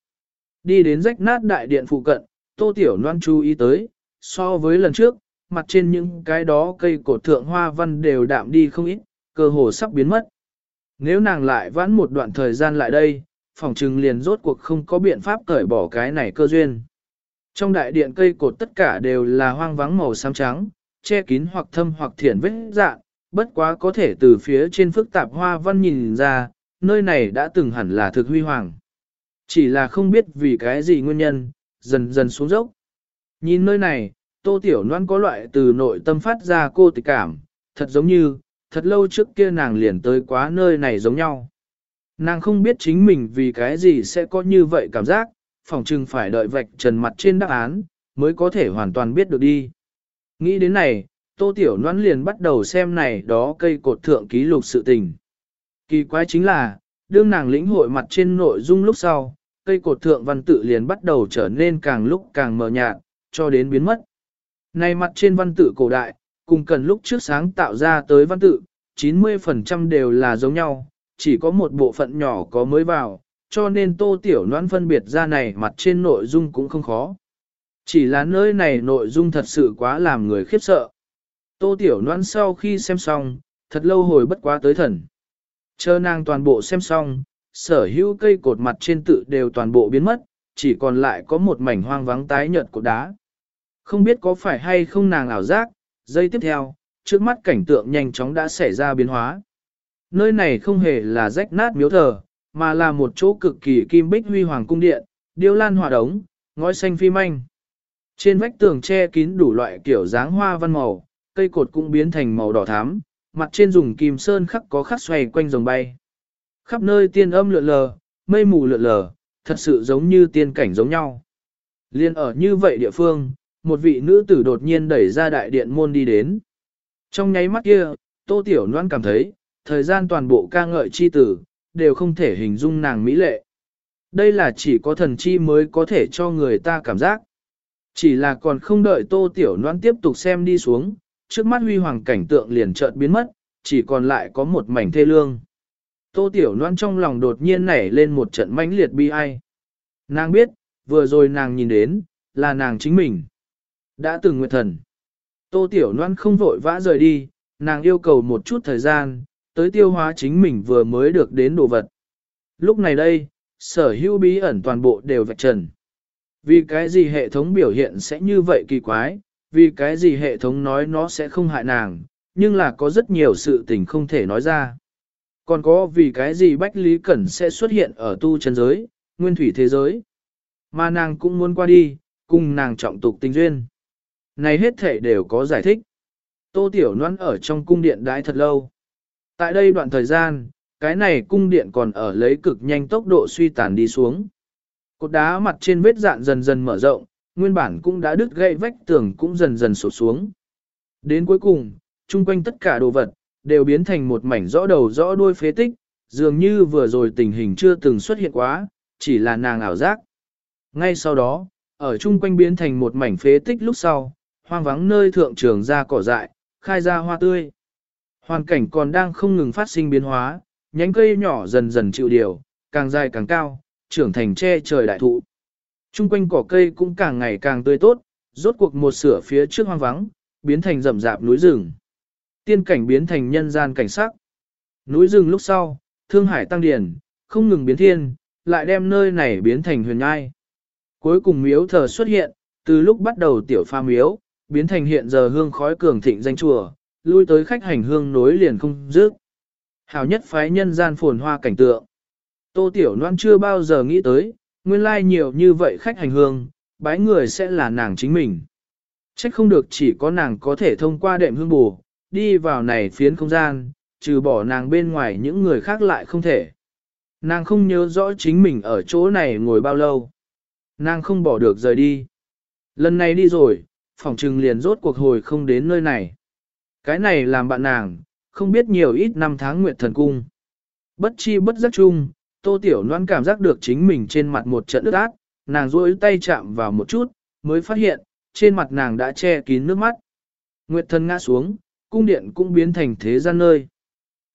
Đi đến rách nát đại điện phụ cận, tô tiểu noan chú ý tới, so với lần trước, mặt trên những cái đó cây cột thượng hoa văn đều đạm đi không ít, cơ hồ sắp biến mất. Nếu nàng lại vãn một đoạn thời gian lại đây, phòng trừng liền rốt cuộc không có biện pháp cởi bỏ cái này cơ duyên. Trong đại điện cây cột tất cả đều là hoang vắng màu xám trắng, che kín hoặc thâm hoặc thiển vết dạng, bất quá có thể từ phía trên phức tạp hoa văn nhìn ra, nơi này đã từng hẳn là thực huy hoàng. Chỉ là không biết vì cái gì nguyên nhân, dần dần xuống dốc. Nhìn nơi này, tô tiểu noan có loại từ nội tâm phát ra cô tịch cảm, thật giống như, thật lâu trước kia nàng liền tới quá nơi này giống nhau. Nàng không biết chính mình vì cái gì sẽ có như vậy cảm giác, phòng trừng phải đợi vạch trần mặt trên đáp án, mới có thể hoàn toàn biết được đi. Nghĩ đến này, tô tiểu noãn liền bắt đầu xem này đó cây cột thượng ký lục sự tình. Kỳ quái chính là, đương nàng lĩnh hội mặt trên nội dung lúc sau, cây cột thượng văn tự liền bắt đầu trở nên càng lúc càng mờ nhạt, cho đến biến mất. Này mặt trên văn tự cổ đại, cùng cần lúc trước sáng tạo ra tới văn tự, 90% đều là giống nhau, chỉ có một bộ phận nhỏ có mới vào, cho nên tô tiểu noan phân biệt ra này mặt trên nội dung cũng không khó. Chỉ là nơi này nội dung thật sự quá làm người khiếp sợ. Tô tiểu noan sau khi xem xong, thật lâu hồi bất quá tới thần. Chờ nàng toàn bộ xem xong, sở hữu cây cột mặt trên tự đều toàn bộ biến mất, chỉ còn lại có một mảnh hoang vắng tái nhợt của đá. Không biết có phải hay không nàng ảo giác, giây tiếp theo, trước mắt cảnh tượng nhanh chóng đã xảy ra biến hóa. Nơi này không hề là rách nát miếu thờ, mà là một chỗ cực kỳ kim bích huy hoàng cung điện, điêu lan hòa đống, ngói xanh phi manh. Trên vách tường che kín đủ loại kiểu dáng hoa văn màu, cây cột cũng biến thành màu đỏ thắm, mặt trên dùng kim sơn khắc có khắc xoay quanh rồng bay. Khắp nơi tiên âm lượn lờ, mây mù lượn lờ, thật sự giống như tiên cảnh giống nhau. Liên ở như vậy địa phương, một vị nữ tử đột nhiên đẩy ra đại điện môn đi đến. Trong nháy mắt kia, Tô Tiểu Loan cảm thấy, thời gian toàn bộ ca ngợi chi tử, đều không thể hình dung nàng mỹ lệ. Đây là chỉ có thần chi mới có thể cho người ta cảm giác. Chỉ là còn không đợi Tô Tiểu Loan tiếp tục xem đi xuống, trước mắt huy hoàng cảnh tượng liền chợt biến mất, chỉ còn lại có một mảnh thê lương. Tô Tiểu Loan trong lòng đột nhiên nảy lên một trận mãnh liệt bi ai. Nàng biết, vừa rồi nàng nhìn đến, là nàng chính mình. Đã từng nguyệt thần. Tô Tiểu Loan không vội vã rời đi, nàng yêu cầu một chút thời gian, tới tiêu hóa chính mình vừa mới được đến đồ vật. Lúc này đây, sở hữu bí ẩn toàn bộ đều vạch trần. Vì cái gì hệ thống biểu hiện sẽ như vậy kỳ quái, vì cái gì hệ thống nói nó sẽ không hại nàng, nhưng là có rất nhiều sự tình không thể nói ra. Còn có vì cái gì Bách Lý Cẩn sẽ xuất hiện ở tu chân giới, nguyên thủy thế giới. Mà nàng cũng muốn qua đi, cùng nàng trọng tục tình duyên. Này hết thể đều có giải thích. Tô Tiểu Loan ở trong cung điện đãi thật lâu. Tại đây đoạn thời gian, cái này cung điện còn ở lấy cực nhanh tốc độ suy tàn đi xuống. Cột đá mặt trên vết dạn dần dần mở rộng, nguyên bản cũng đã đứt gãy vách tường cũng dần dần sụp xuống. Đến cuối cùng, chung quanh tất cả đồ vật, đều biến thành một mảnh rõ đầu rõ đuôi phế tích, dường như vừa rồi tình hình chưa từng xuất hiện quá, chỉ là nàng ảo giác. Ngay sau đó, ở chung quanh biến thành một mảnh phế tích lúc sau, hoang vắng nơi thượng trường ra cỏ dại, khai ra hoa tươi. Hoàn cảnh còn đang không ngừng phát sinh biến hóa, nhánh cây nhỏ dần dần chịu điều, càng dài càng cao, trưởng thành che trời đại thụ. Trung quanh cỏ cây cũng càng ngày càng tươi tốt, rốt cuộc một sửa phía trước hoang vắng, biến thành rậm rạp núi rừng. Tiên cảnh biến thành nhân gian cảnh sắc. Núi rừng lúc sau, thương hải tăng điển, không ngừng biến thiên, lại đem nơi này biến thành huyền nhai Cuối cùng miếu thờ xuất hiện, từ lúc bắt đầu tiểu pha miếu, biến thành hiện giờ hương khói cường thịnh danh chùa, lui tới khách hành hương nối liền không dứt. Hào nhất phái nhân gian phồn hoa cảnh tượng. Tô Tiểu Loan chưa bao giờ nghĩ tới, nguyên lai nhiều như vậy khách hành hương, bái người sẽ là nàng chính mình. Trách không được chỉ có nàng có thể thông qua đệm hương bù, đi vào này phiến không gian, trừ bỏ nàng bên ngoài những người khác lại không thể. Nàng không nhớ rõ chính mình ở chỗ này ngồi bao lâu. Nàng không bỏ được rời đi. Lần này đi rồi, phòng trừng liền rốt cuộc hồi không đến nơi này. Cái này làm bạn nàng, không biết nhiều ít năm tháng nguyệt thần cung. Bất chi bất giác chung, tô tiểu noan cảm giác được chính mình trên mặt một trận ướt át, nàng rôi tay chạm vào một chút, mới phát hiện, trên mặt nàng đã che kín nước mắt. Nguyệt thần ngã xuống, cung điện cũng biến thành thế gian nơi.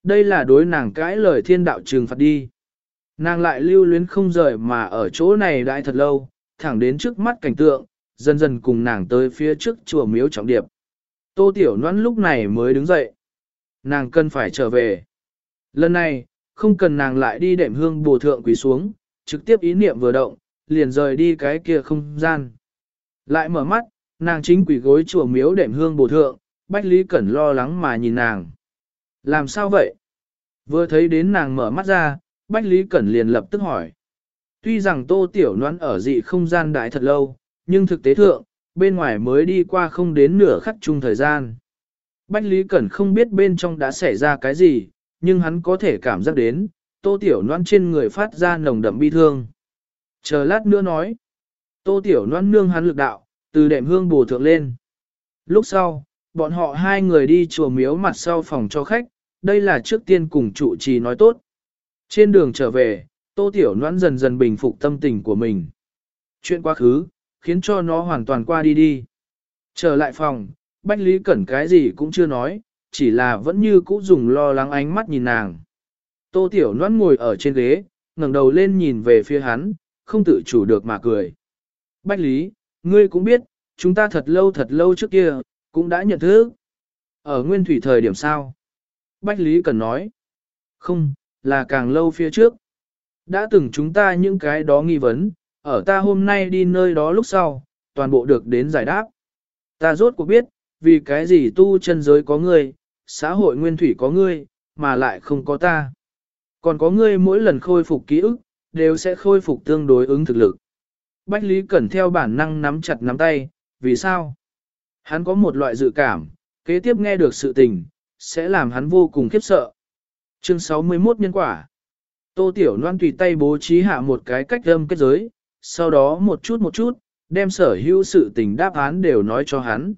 Đây là đối nàng cãi lời thiên đạo trừng phạt đi. Nàng lại lưu luyến không rời mà ở chỗ này đại thật lâu, thẳng đến trước mắt cảnh tượng, dần dần cùng nàng tới phía trước chùa miếu trọng điệp. Tô Tiểu Noãn lúc này mới đứng dậy. Nàng cần phải trở về. Lần này, không cần nàng lại đi đệm hương bổ thượng quỳ xuống, trực tiếp ý niệm vừa động, liền rời đi cái kia không gian. Lại mở mắt, nàng chính quỳ gối chùa miếu đệm hương bổ thượng, Bách Lý Cẩn lo lắng mà nhìn nàng. Làm sao vậy? Vừa thấy đến nàng mở mắt ra, Bách Lý Cẩn liền lập tức hỏi. Tuy rằng tô tiểu noan ở dị không gian đại thật lâu, nhưng thực tế thượng, bên ngoài mới đi qua không đến nửa khắc chung thời gian. Bách Lý Cẩn không biết bên trong đã xảy ra cái gì, nhưng hắn có thể cảm giác đến, tô tiểu noan trên người phát ra nồng đậm bi thương. Chờ lát nữa nói, tô tiểu noan nương hắn lực đạo, từ đệm hương bổ thượng lên. Lúc sau, bọn họ hai người đi chùa miếu mặt sau phòng cho khách, đây là trước tiên cùng trụ trì nói tốt. Trên đường trở về, tô tiểu noan dần dần bình phục tâm tình của mình. Chuyện quá khứ, khiến cho nó hoàn toàn qua đi đi. Trở lại phòng, Bách Lý Cẩn cái gì cũng chưa nói, chỉ là vẫn như cũ dùng lo lắng ánh mắt nhìn nàng. Tô Tiểu Loan ngồi ở trên ghế, ngẩng đầu lên nhìn về phía hắn, không tự chủ được mà cười. Bách Lý, ngươi cũng biết, chúng ta thật lâu thật lâu trước kia, cũng đã nhận thức. Ở nguyên thủy thời điểm sao? Bách Lý Cần nói. Không, là càng lâu phía trước. Đã từng chúng ta những cái đó nghi vấn, ở ta hôm nay đi nơi đó lúc sau, toàn bộ được đến giải đáp. Ta rốt cuộc biết, vì cái gì tu chân giới có ngươi, xã hội nguyên thủy có ngươi, mà lại không có ta. Còn có ngươi mỗi lần khôi phục ký ức, đều sẽ khôi phục tương đối ứng thực lực. Bách Lý Cẩn theo bản năng nắm chặt nắm tay, vì sao? Hắn có một loại dự cảm, kế tiếp nghe được sự tình, sẽ làm hắn vô cùng khiếp sợ. Chương 61 nhân quả. Tô Tiểu Loan tùy tay bố trí hạ một cái cách âm kết giới, sau đó một chút một chút, đem sở hữu sự tình đáp án đều nói cho hắn.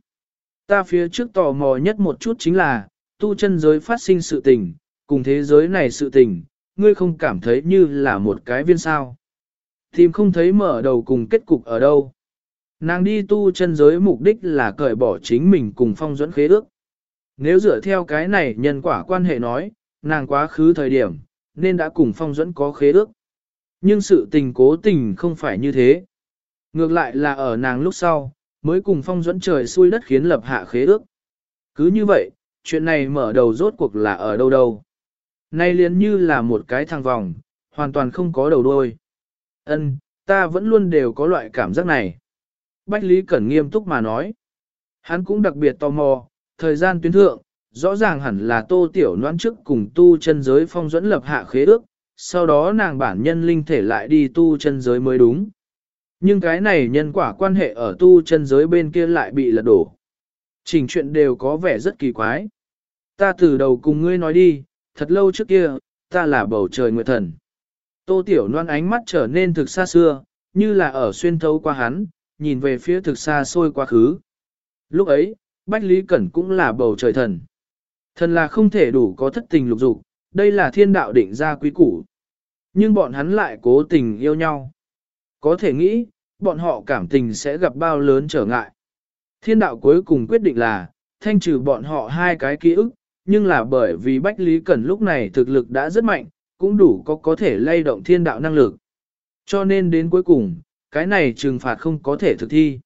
Ta phía trước tò mò nhất một chút chính là, tu chân giới phát sinh sự tình, cùng thế giới này sự tình, ngươi không cảm thấy như là một cái viên sao. Tìm không thấy mở đầu cùng kết cục ở đâu. Nàng đi tu chân giới mục đích là cởi bỏ chính mình cùng phong dẫn khế ước. Nếu dựa theo cái này nhân quả quan hệ nói, nàng quá khứ thời điểm, nên đã cùng phong dẫn có khế ước. Nhưng sự tình cố tình không phải như thế. Ngược lại là ở nàng lúc sau, mới cùng phong dẫn trời xui đất khiến lập hạ khế ước. Cứ như vậy, chuyện này mở đầu rốt cuộc là ở đâu đâu. Nay liền như là một cái thang vòng, hoàn toàn không có đầu đuôi. Ân, ta vẫn luôn đều có loại cảm giác này. Bách Lý Cẩn nghiêm túc mà nói. Hắn cũng đặc biệt tò mò, thời gian tuyến thượng, rõ ràng hẳn là tô tiểu noan trước cùng tu chân giới phong dẫn lập hạ khế ước, sau đó nàng bản nhân linh thể lại đi tu chân giới mới đúng. Nhưng cái này nhân quả quan hệ ở tu chân giới bên kia lại bị lật đổ. Trình chuyện đều có vẻ rất kỳ quái. Ta từ đầu cùng ngươi nói đi, thật lâu trước kia, ta là bầu trời nguyệt thần. Tô Tiểu Loan ánh mắt trở nên thực xa xưa, như là ở xuyên thấu qua hắn, nhìn về phía thực xa xôi quá khứ. Lúc ấy, Bách Lý Cẩn cũng là bầu trời thần. Thần là không thể đủ có thất tình lục dục, đây là thiên đạo định ra quý củ. Nhưng bọn hắn lại cố tình yêu nhau. Có thể nghĩ, bọn họ cảm tình sẽ gặp bao lớn trở ngại. Thiên đạo cuối cùng quyết định là, thanh trừ bọn họ hai cái ký ức, nhưng là bởi vì Bách Lý Cẩn lúc này thực lực đã rất mạnh, cũng đủ có có thể lay động thiên đạo năng lực. Cho nên đến cuối cùng, cái này trừng phạt không có thể thực thi.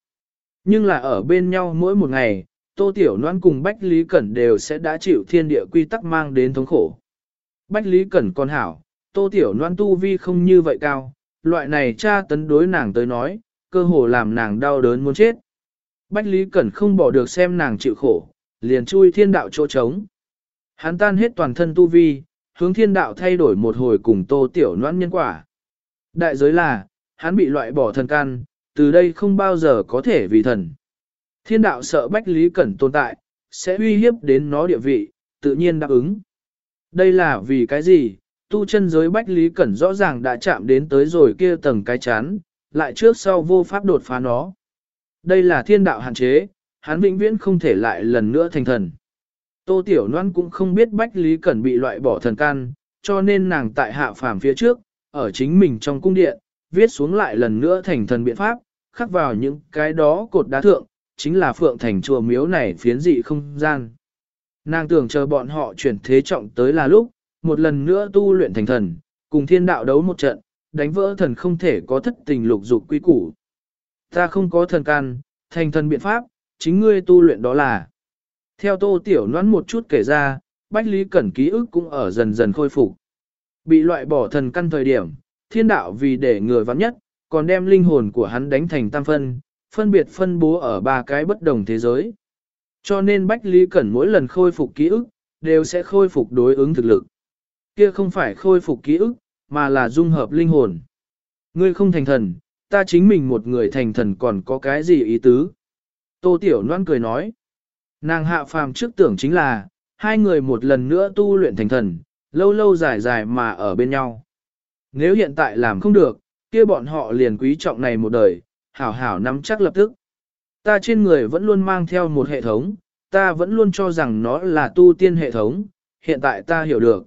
Nhưng là ở bên nhau mỗi một ngày, Tô Tiểu Loan cùng Bách Lý Cẩn đều sẽ đã chịu thiên địa quy tắc mang đến thống khổ. Bách Lý Cẩn còn hảo, Tô Tiểu Loan tu vi không như vậy cao, loại này cha tấn đối nàng tới nói, cơ hồ làm nàng đau đớn muốn chết. Bách Lý Cẩn không bỏ được xem nàng chịu khổ, liền chui thiên đạo chỗ trống. Hắn tan hết toàn thân tu vi, hướng thiên đạo thay đổi một hồi cùng tô tiểu noãn nhân quả. Đại giới là, hắn bị loại bỏ thần can, từ đây không bao giờ có thể vì thần. Thiên đạo sợ Bách Lý Cẩn tồn tại, sẽ uy hiếp đến nó địa vị, tự nhiên đáp ứng. Đây là vì cái gì? Tu chân giới Bách Lý Cẩn rõ ràng đã chạm đến tới rồi kia tầng cái chán, lại trước sau vô pháp đột phá nó. Đây là thiên đạo hạn chế, hắn vĩnh viễn không thể lại lần nữa thành thần. Tô Tiểu Loan cũng không biết Bách Lý Cẩn bị loại bỏ thần can, cho nên nàng tại hạ phàm phía trước, ở chính mình trong cung điện, viết xuống lại lần nữa thành thần biện pháp, khắc vào những cái đó cột đá thượng, chính là phượng thành chùa miếu này phiến dị không gian. Nàng tưởng chờ bọn họ chuyển thế trọng tới là lúc, một lần nữa tu luyện thành thần, cùng thiên đạo đấu một trận, đánh vỡ thần không thể có thất tình lục dục quy củ. Ta không có thần can, thành thần biện pháp, chính ngươi tu luyện đó là. Theo tô tiểu noãn một chút kể ra, Bách Lý Cẩn ký ức cũng ở dần dần khôi phục. Bị loại bỏ thần căn thời điểm, thiên đạo vì để người vắng nhất, còn đem linh hồn của hắn đánh thành tam phân, phân biệt phân bố ở ba cái bất đồng thế giới. Cho nên Bách Lý Cẩn mỗi lần khôi phục ký ức, đều sẽ khôi phục đối ứng thực lực. Kia không phải khôi phục ký ức, mà là dung hợp linh hồn. Ngươi không thành thần, ta chính mình một người thành thần còn có cái gì ý tứ? Tô Tiểu Loan cười nói. Nàng hạ phàm trước tưởng chính là, hai người một lần nữa tu luyện thành thần, lâu lâu dài dài mà ở bên nhau. Nếu hiện tại làm không được, kia bọn họ liền quý trọng này một đời, hảo hảo nắm chắc lập tức. Ta trên người vẫn luôn mang theo một hệ thống, ta vẫn luôn cho rằng nó là tu tiên hệ thống, hiện tại ta hiểu được.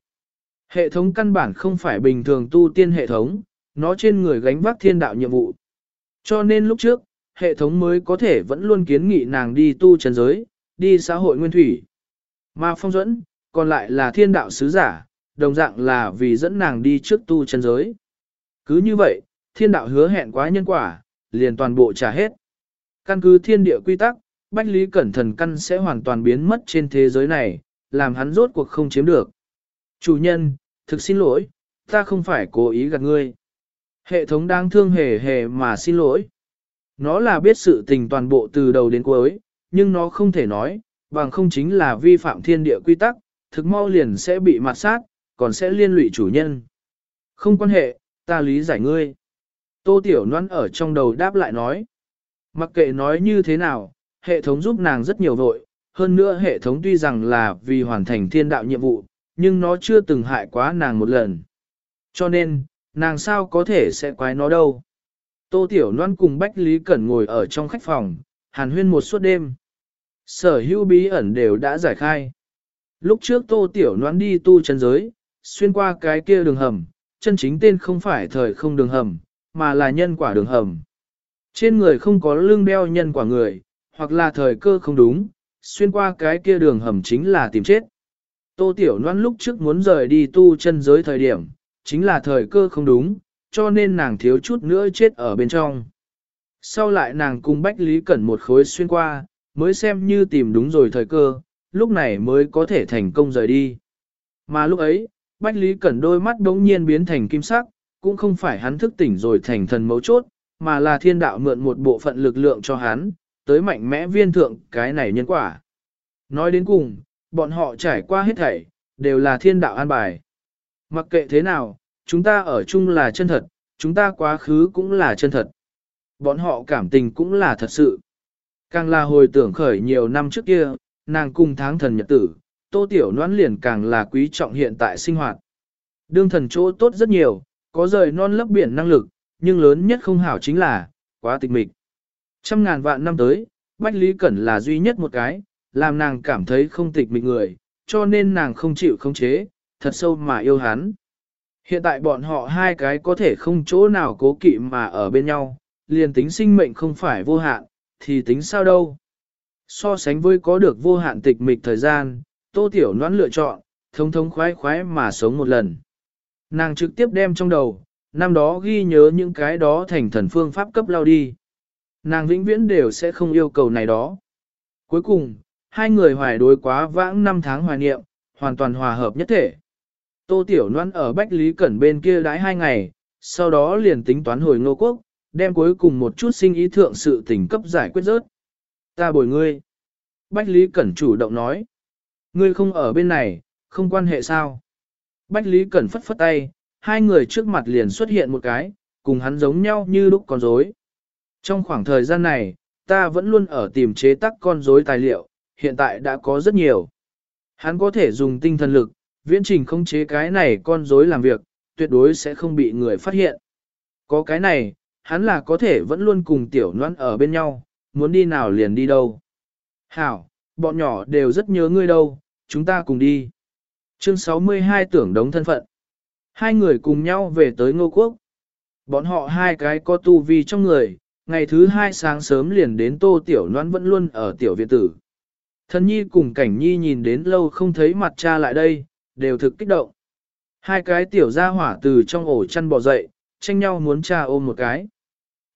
Hệ thống căn bản không phải bình thường tu tiên hệ thống, nó trên người gánh vác thiên đạo nhiệm vụ. Cho nên lúc trước, hệ thống mới có thể vẫn luôn kiến nghị nàng đi tu chân giới, đi xã hội nguyên thủy. Mà phong dẫn, còn lại là thiên đạo sứ giả, đồng dạng là vì dẫn nàng đi trước tu chân giới. Cứ như vậy, thiên đạo hứa hẹn quá nhân quả, liền toàn bộ trả hết. Căn cứ thiên địa quy tắc, Bách Lý Cẩn Thần căn sẽ hoàn toàn biến mất trên thế giới này, làm hắn rốt cuộc không chiếm được. Chủ nhân, thực xin lỗi, ta không phải cố ý gạt ngươi. Hệ thống đang thương hề hề mà xin lỗi. Nó là biết sự tình toàn bộ từ đầu đến cuối, nhưng nó không thể nói, bằng không chính là vi phạm thiên địa quy tắc, thực mau liền sẽ bị mặt sát, còn sẽ liên lụy chủ nhân. Không quan hệ, ta lý giải ngươi. Tô Tiểu Loan ở trong đầu đáp lại nói. Mặc kệ nói như thế nào, hệ thống giúp nàng rất nhiều vội, hơn nữa hệ thống tuy rằng là vì hoàn thành thiên đạo nhiệm vụ, nhưng nó chưa từng hại quá nàng một lần. Cho nên, nàng sao có thể sẽ quái nó đâu. Tô Tiểu Loan cùng Bách Lý Cẩn ngồi ở trong khách phòng, hàn huyên một suốt đêm. Sở hữu bí ẩn đều đã giải khai. Lúc trước Tô Tiểu Loan đi tu chân giới, xuyên qua cái kia đường hầm, chân chính tên không phải thời không đường hầm, mà là nhân quả đường hầm. Trên người không có lưng đeo nhân quả người, hoặc là thời cơ không đúng, xuyên qua cái kia đường hầm chính là tìm chết. Tô Tiểu Loan lúc trước muốn rời đi tu chân giới thời điểm, chính là thời cơ không đúng, cho nên nàng thiếu chút nữa chết ở bên trong. Sau lại nàng cùng Bách Lý Cẩn một khối xuyên qua, mới xem như tìm đúng rồi thời cơ, lúc này mới có thể thành công rời đi. Mà lúc ấy, Bách Lý Cẩn đôi mắt đống nhiên biến thành kim sắc, cũng không phải hắn thức tỉnh rồi thành thần mấu chốt, mà là thiên đạo mượn một bộ phận lực lượng cho hắn, tới mạnh mẽ viên thượng cái này nhân quả. Nói đến cùng, bọn họ trải qua hết thảy, đều là thiên đạo an bài. Mặc kệ thế nào, chúng ta ở chung là chân thật, chúng ta quá khứ cũng là chân thật. Bọn họ cảm tình cũng là thật sự. Càng là hồi tưởng khởi nhiều năm trước kia, nàng cùng tháng thần nhật tử, tô tiểu noãn liền càng là quý trọng hiện tại sinh hoạt. Đương thần chỗ tốt rất nhiều, có rời non lấp biển năng lực, nhưng lớn nhất không hảo chính là, quá tịch mịch. Trăm ngàn vạn năm tới, Bách Lý Cẩn là duy nhất một cái, làm nàng cảm thấy không tịch mịch người, cho nên nàng không chịu không chế, thật sâu mà yêu hắn. Hiện tại bọn họ hai cái có thể không chỗ nào cố kỵ mà ở bên nhau, liền tính sinh mệnh không phải vô hạn, thì tính sao đâu. So sánh với có được vô hạn tịch mịch thời gian, tô tiểu noãn lựa chọn, thông thống khoái khoái mà sống một lần. Nàng trực tiếp đem trong đầu, năm đó ghi nhớ những cái đó thành thần phương pháp cấp lao đi. Nàng vĩnh viễn đều sẽ không yêu cầu này đó. Cuối cùng, hai người hoài đối quá vãng năm tháng hoài niệm, hoàn toàn hòa hợp nhất thể. Tô Tiểu Loan ở Bách Lý Cẩn bên kia đãi hai ngày, sau đó liền tính toán hồi ngô quốc, đem cuối cùng một chút sinh ý thượng sự tình cấp giải quyết rớt. Ta bồi ngươi. Bách Lý Cẩn chủ động nói. Ngươi không ở bên này, không quan hệ sao. Bách Lý Cẩn phất phất tay, hai người trước mặt liền xuất hiện một cái, cùng hắn giống nhau như lúc con rối. Trong khoảng thời gian này, ta vẫn luôn ở tìm chế tác con rối tài liệu, hiện tại đã có rất nhiều. Hắn có thể dùng tinh thần lực, viễn trình không chế cái này con rối làm việc, tuyệt đối sẽ không bị người phát hiện. Có cái này, hắn là có thể vẫn luôn cùng tiểu noan ở bên nhau, muốn đi nào liền đi đâu. Hảo, bọn nhỏ đều rất nhớ ngươi đâu, chúng ta cùng đi. Chương 62 tưởng đống thân phận. Hai người cùng nhau về tới ngô quốc. Bọn họ hai cái có tu vi trong người, ngày thứ hai sáng sớm liền đến tô tiểu noan vẫn luôn ở tiểu viện tử. Thần nhi cùng cảnh nhi nhìn đến lâu không thấy mặt cha lại đây, đều thực kích động. Hai cái tiểu gia hỏa từ trong ổ chăn bò dậy, tranh nhau muốn cha ôm một cái.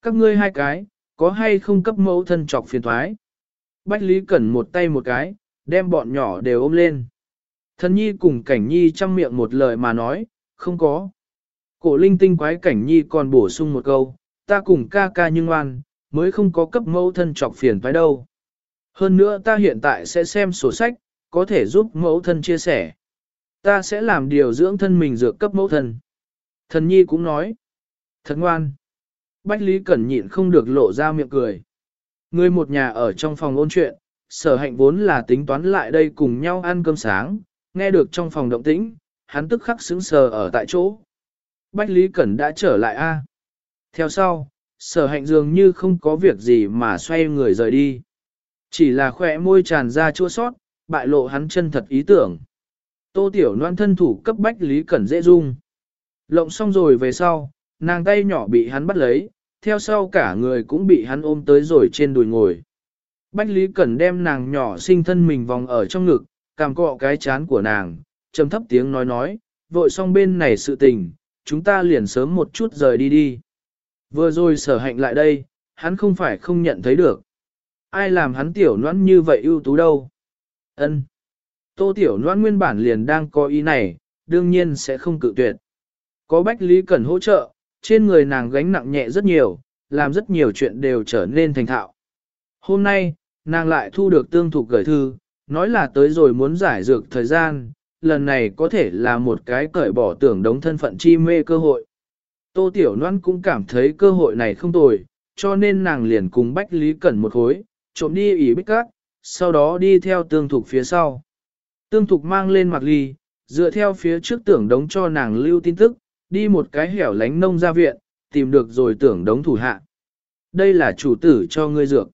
Các ngươi hai cái, có hay không cấp mẫu thân trọc phiền thoái? Bách Lý Cẩn một tay một cái, đem bọn nhỏ đều ôm lên. Thần nhi cùng cảnh nhi chăm miệng một lời mà nói, không có. Cổ linh tinh quái cảnh nhi còn bổ sung một câu, ta cùng ca ca nhưng oan, mới không có cấp mẫu thân trọc phiền phải đâu. Hơn nữa ta hiện tại sẽ xem sổ sách, có thể giúp mẫu thân chia sẻ. Ta sẽ làm điều dưỡng thân mình dược cấp mẫu thân. Thần nhi cũng nói, thật ngoan. Bách Lý Cẩn nhịn không được lộ ra miệng cười. Người một nhà ở trong phòng ôn chuyện, sở hạnh vốn là tính toán lại đây cùng nhau ăn cơm sáng, nghe được trong phòng động tĩnh, hắn tức khắc sững sờ ở tại chỗ. Bách Lý Cẩn đã trở lại a. Theo sau, sở hạnh dường như không có việc gì mà xoay người rời đi. Chỉ là khỏe môi tràn ra chua sót, bại lộ hắn chân thật ý tưởng. Tô Tiểu Loan thân thủ cấp Bách Lý Cẩn dễ dung. Lộng xong rồi về sau, nàng tay nhỏ bị hắn bắt lấy, theo sau cả người cũng bị hắn ôm tới rồi trên đùi ngồi. Bách Lý Cẩn đem nàng nhỏ sinh thân mình vòng ở trong ngực, cảm cọ cái chán của nàng, trầm thấp tiếng nói nói, vội xong bên này sự tình, chúng ta liền sớm một chút rời đi đi. Vừa rồi sở hạnh lại đây, hắn không phải không nhận thấy được. Ai làm hắn tiểu noãn như vậy ưu tú đâu. Ân. Tô tiểu noãn nguyên bản liền đang có ý này, đương nhiên sẽ không cự tuyệt. Có Bách Lý Cẩn hỗ trợ, trên người nàng gánh nặng nhẹ rất nhiều, làm rất nhiều chuyện đều trở nên thành thạo. Hôm nay, nàng lại thu được tương thục gửi thư, nói là tới rồi muốn giải dược thời gian, lần này có thể là một cái cởi bỏ tưởng đống thân phận chi mê cơ hội. Tô Tiểu Loan cũng cảm thấy cơ hội này không tồi, cho nên nàng liền cùng Bách Lý Cẩn một khối, trộm đi ỉ bích cát, sau đó đi theo tương thục phía sau. Tương thục mang lên mặc ly, dựa theo phía trước tưởng đống cho nàng lưu tin tức, đi một cái hẻo lánh nông ra viện, tìm được rồi tưởng đống thủ hạ. Đây là chủ tử cho ngươi dược.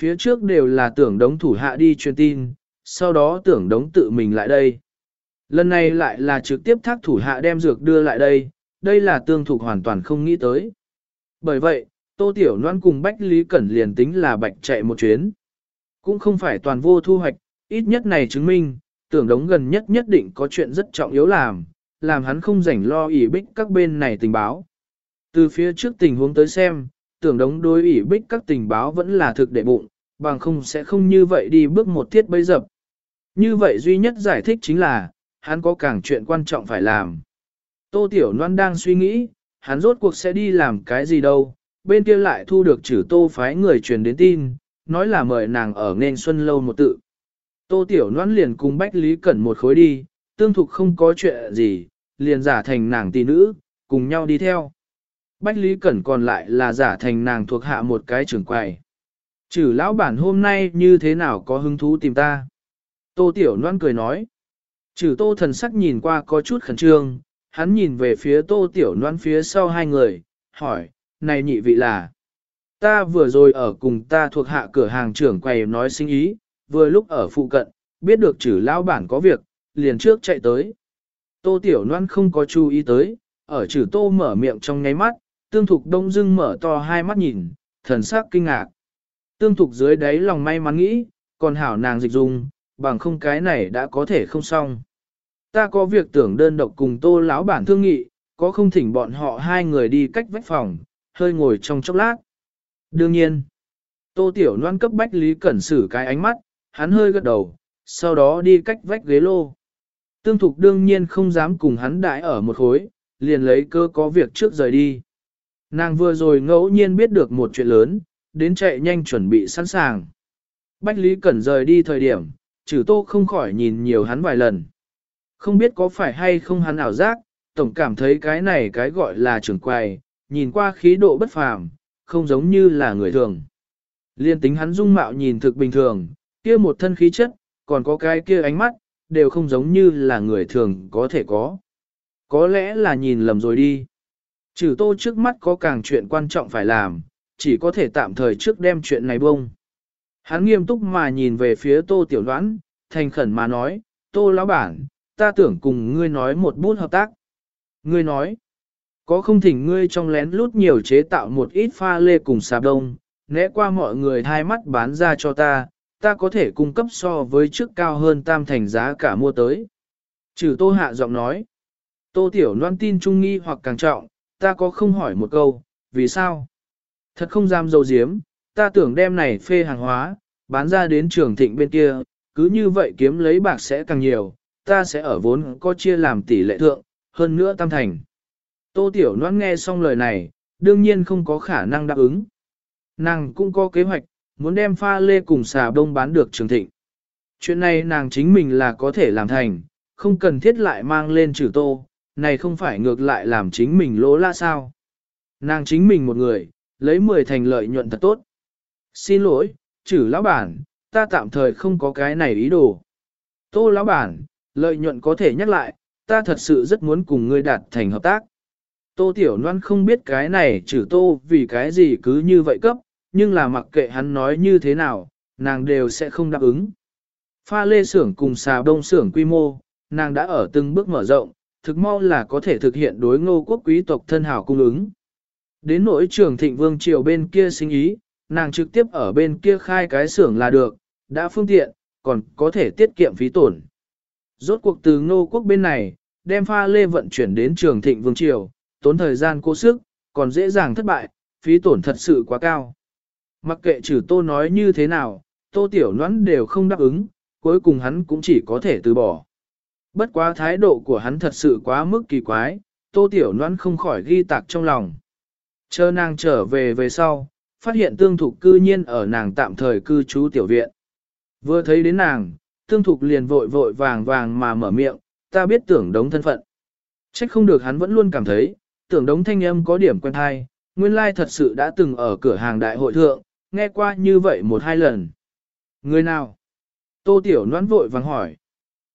Phía trước đều là tưởng đống thủ hạ đi truyền tin, sau đó tưởng đống tự mình lại đây. Lần này lại là trực tiếp thác thủ hạ đem dược đưa lại đây, đây là tương thục hoàn toàn không nghĩ tới. Bởi vậy, Tô Tiểu Loan cùng Bách Lý Cẩn liền tính là bạch chạy một chuyến. Cũng không phải toàn vô thu hoạch, ít nhất này chứng minh, tưởng đống gần nhất nhất định có chuyện rất trọng yếu làm, làm hắn không rảnh lo ỉ bích các bên này tình báo. Từ phía trước tình huống tới xem, tưởng đống đối ỉ bích các tình báo vẫn là thực đệ bụng, bằng không sẽ không như vậy đi bước một thiết bấy dập. Như vậy duy nhất giải thích chính là, hắn có càng chuyện quan trọng phải làm. Tô Tiểu Loan đang suy nghĩ, hắn rốt cuộc sẽ đi làm cái gì đâu, bên kia lại thu được chữ tô phái người truyền đến tin, nói là mời nàng ở nên xuân lâu một tự. Tô Tiểu Loan liền cùng Bách Lý Cẩn một khối đi, tương thục không có chuyện gì, liền giả thành nàng tỷ nữ, cùng nhau đi theo. Bách Lý Cẩn còn lại là giả thành nàng thuộc hạ một cái trưởng quầy. Chử lão bản hôm nay như thế nào có hứng thú tìm ta? Tô Tiểu Loan cười nói. Chử tô thần sắc nhìn qua có chút khẩn trương, hắn nhìn về phía tô Tiểu Loan phía sau hai người, hỏi, này nhị vị là? Ta vừa rồi ở cùng ta thuộc hạ cửa hàng trưởng quầy nói sinh ý, vừa lúc ở phụ cận, biết được chử lão bản có việc, liền trước chạy tới. Tô Tiểu Loan không có chú ý tới, ở chử tô mở miệng trong nháy mắt, tương thục đông dưng mở to hai mắt nhìn, thần sắc kinh ngạc. Tương thục dưới đáy lòng may mắn nghĩ, còn hảo nàng dịch dung, bằng không cái này đã có thể không xong. Ta có việc tưởng đơn độc cùng tô lão bản thương nghị, có không thỉnh bọn họ hai người đi cách vách phòng, hơi ngồi trong chốc lát. Đương nhiên, tô tiểu loan cấp bách Lý Cẩn xử cái ánh mắt, hắn hơi gật đầu, sau đó đi cách vách ghế lô. Tương thục đương nhiên không dám cùng hắn đại ở một khối, liền lấy cơ có việc trước rời đi. Nàng vừa rồi ngẫu nhiên biết được một chuyện lớn, đến chạy nhanh chuẩn bị sẵn sàng. Bách Lý Cẩn rời đi thời điểm, trừ tô không khỏi nhìn nhiều hắn vài lần. Không biết có phải hay không hắn ảo giác, tổng cảm thấy cái này cái gọi là trưởng quầy, nhìn qua khí độ bất phàm, không giống như là người thường. Liên tính hắn dung mạo nhìn thực bình thường, kia một thân khí chất, còn có cái kia ánh mắt, đều không giống như là người thường có thể có. Có lẽ là nhìn lầm rồi đi. Trừ tô trước mắt có càng chuyện quan trọng phải làm, chỉ có thể tạm thời trước đem chuyện này bông. Hắn nghiêm túc mà nhìn về phía tô tiểu đoán, thành khẩn mà nói, tô lão bản, ta tưởng cùng ngươi nói một bút hợp tác. Ngươi nói, có không thỉnh ngươi trong lén lút nhiều chế tạo một ít pha lê cùng xà đông, né qua mọi người hai mắt bán ra cho ta, ta có thể cung cấp so với trước cao hơn tam thành giá cả mua tới. Trừ tô hạ giọng nói, tô tiểu loan tin trung nghi hoặc càng trọng, ta có không hỏi một câu, vì sao? Thật không dám dầu diếm, ta tưởng đem này phê hàng hóa, bán ra đến trường thịnh bên kia, cứ như vậy kiếm lấy bạc sẽ càng nhiều, ta sẽ ở vốn có chia làm tỷ lệ thượng, hơn nữa tam thành. Tô Tiểu Loan nghe xong lời này, đương nhiên không có khả năng đáp ứng. Nàng cũng có kế hoạch, muốn đem pha lê cùng xà bông bán được trường thịnh. Chuyện này nàng chính mình là có thể làm thành, không cần thiết lại mang lên trừ tô, này không phải ngược lại làm chính mình lỗ la sao. Nàng chính mình một người, lấy 10 thành lợi nhuận thật tốt. Xin lỗi, chử lão bản, ta tạm thời không có cái này ý đồ. Tô lão bản, lợi nhuận có thể nhắc lại, ta thật sự rất muốn cùng ngươi đạt thành hợp tác. Tô Tiểu Loan không biết cái này trừ tô vì cái gì cứ như vậy cấp, nhưng là mặc kệ hắn nói như thế nào, nàng đều sẽ không đáp ứng. Pha lê xưởng cùng xà đông xưởng quy mô, nàng đã ở từng bước mở rộng, thực mau là có thể thực hiện đối ngô quốc quý tộc thân hảo cung ứng. Đến nỗi trường thịnh vương triều bên kia sinh ý, nàng trực tiếp ở bên kia khai cái xưởng là được, đã phương tiện, còn có thể tiết kiệm phí tổn. Rốt cuộc từ ngô quốc bên này, đem pha lê vận chuyển đến trường thịnh vương triều, tốn thời gian cố sức, còn dễ dàng thất bại, phí tổn thật sự quá cao. Mặc kệ trừ tô nói như thế nào, tô tiểu nhoắn đều không đáp ứng, cuối cùng hắn cũng chỉ có thể từ bỏ. Bất quá thái độ của hắn thật sự quá mức kỳ quái, tô tiểu nhoắn không khỏi ghi tạc trong lòng. Chờ nàng trở về về sau, phát hiện tương thục cư nhiên ở nàng tạm thời cư trú tiểu viện. Vừa thấy đến nàng, tương thục liền vội vội vàng vàng mà mở miệng, ta biết tưởng đống thân phận. Trách không được hắn vẫn luôn cảm thấy, tưởng đống thanh âm có điểm quen thai, nguyên lai thật sự đã từng ở cửa hàng đại hội thượng, nghe qua như vậy một hai lần. Người nào? Tô Tiểu Noãn vội vàng hỏi.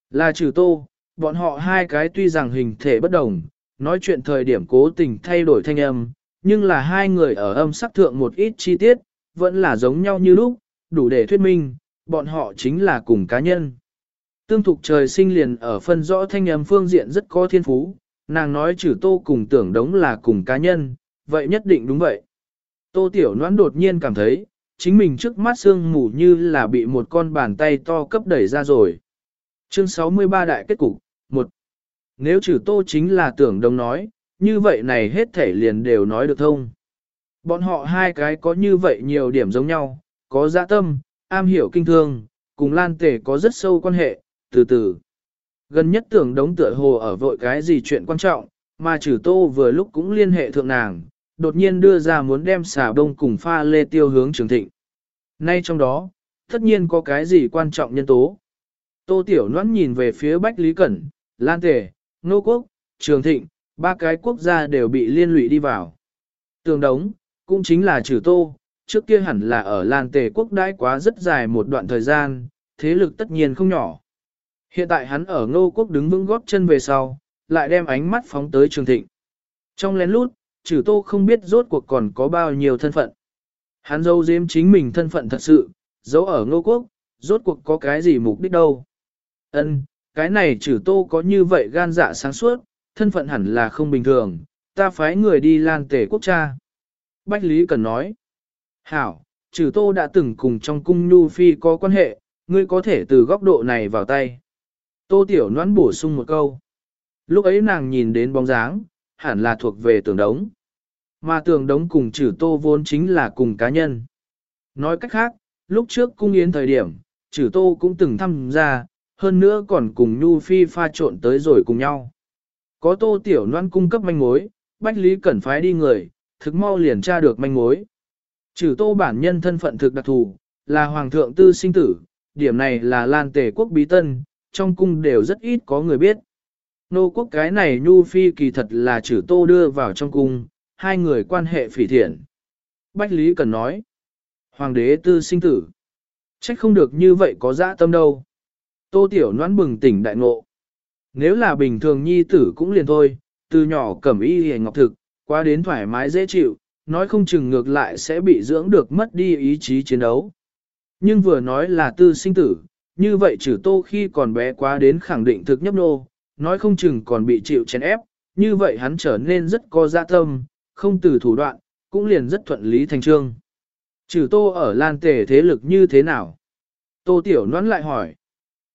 Là trừ tô, bọn họ hai cái tuy rằng hình thể bất đồng, nói chuyện thời điểm cố tình thay đổi thanh âm, nhưng là hai người ở âm sắc thượng một ít chi tiết, vẫn là giống nhau như lúc, đủ để thuyết minh, bọn họ chính là cùng cá nhân. Tương thục trời sinh liền ở phân rõ thanh âm phương diện rất có thiên phú, nàng nói trừ tô cùng tưởng đống là cùng cá nhân, vậy nhất định đúng vậy. Tô Tiểu Noãn đột nhiên cảm thấy, chính mình trước mắt sương mù như là bị một con bàn tay to cấp đẩy ra rồi. Chương 63 đại kết cục, 1. Nếu trừ tô chính là tưởng đống nói, như vậy này hết thể liền đều nói được thông. Bọn họ hai cái có như vậy nhiều điểm giống nhau, có dạ tâm, am hiểu kinh thương, cùng lan tể có rất sâu quan hệ, từ từ. Gần nhất tưởng đống tựa hồ ở vội cái gì chuyện quan trọng, mà trừ tô vừa lúc cũng liên hệ thượng nàng, đột nhiên đưa ra muốn đem xà bông cùng pha lê tiêu hướng trường thịnh. Nay trong đó, tất nhiên có cái gì quan trọng nhân tố. Tô Tiểu Loan nhìn về phía Bách Lý Cẩn, Lan Tề, Nô Quốc, Trường Thịnh, ba cái quốc gia đều bị liên lụy đi vào. Tường đống, cũng chính là trừ tô, trước kia hẳn là ở Lan Tề quốc đãi quá rất dài một đoạn thời gian, thế lực tất nhiên không nhỏ. Hiện tại hắn ở ngô quốc đứng vững góp chân về sau, lại đem ánh mắt phóng tới Trường Thịnh. Trong lén lút, trừ tô không biết rốt cuộc còn có bao nhiêu thân phận. Hắn dâu diếm chính mình thân phận thật sự, giấu ở ngô quốc, rốt cuộc có cái gì mục đích đâu. Ân, cái này trừ tô có như vậy gan dạ sáng suốt, thân phận hẳn là không bình thường, ta phái người đi lan tể quốc cha. Bách Lý Cần nói, Hảo, trừ tô đã từng cùng trong cung Nhu Phi có quan hệ, ngươi có thể từ góc độ này vào tay. Tô Tiểu Noãn bổ sung một câu. Lúc ấy nàng nhìn đến bóng dáng, hẳn là thuộc về tường đống. Mà tường đống cùng trừ tô vốn chính là cùng cá nhân. Nói cách khác, lúc trước cung yến thời điểm, trừ tô cũng từng tham gia, hơn nữa còn cùng Nhu Phi pha trộn tới rồi cùng nhau. Có tô tiểu Loan cung cấp manh mối, Bách Lý Cẩn phái đi người, thực mau liền tra được manh mối. Trừ tô bản nhân thân phận thực đặc thù, là hoàng thượng tư sinh tử, điểm này là lan tề quốc bí tân, trong cung đều rất ít có người biết. Nô quốc cái này Nhu Phi kỳ thật là trừ tô đưa vào trong cung, hai người quan hệ phỉ thiện. Bách Lý Cần nói, Hoàng đế tư sinh tử. Trách không được như vậy có dã tâm đâu. Tô Tiểu Noãn bừng tỉnh đại ngộ. Nếu là bình thường nhi tử cũng liền thôi, từ nhỏ cẩm y hề ngọc thực, qua đến thoải mái dễ chịu, nói không chừng ngược lại sẽ bị dưỡng được mất đi ý chí chiến đấu. Nhưng vừa nói là tư sinh tử, như vậy trừ tô khi còn bé quá đến khẳng định thực nhấp nô, nói không chừng còn bị chịu chèn ép, như vậy hắn trở nên rất có dạ tâm, không từ thủ đoạn, cũng liền rất thuận lý thành trương. Trừ tô ở lan tề thế lực như thế nào? Tô tiểu noãn lại hỏi.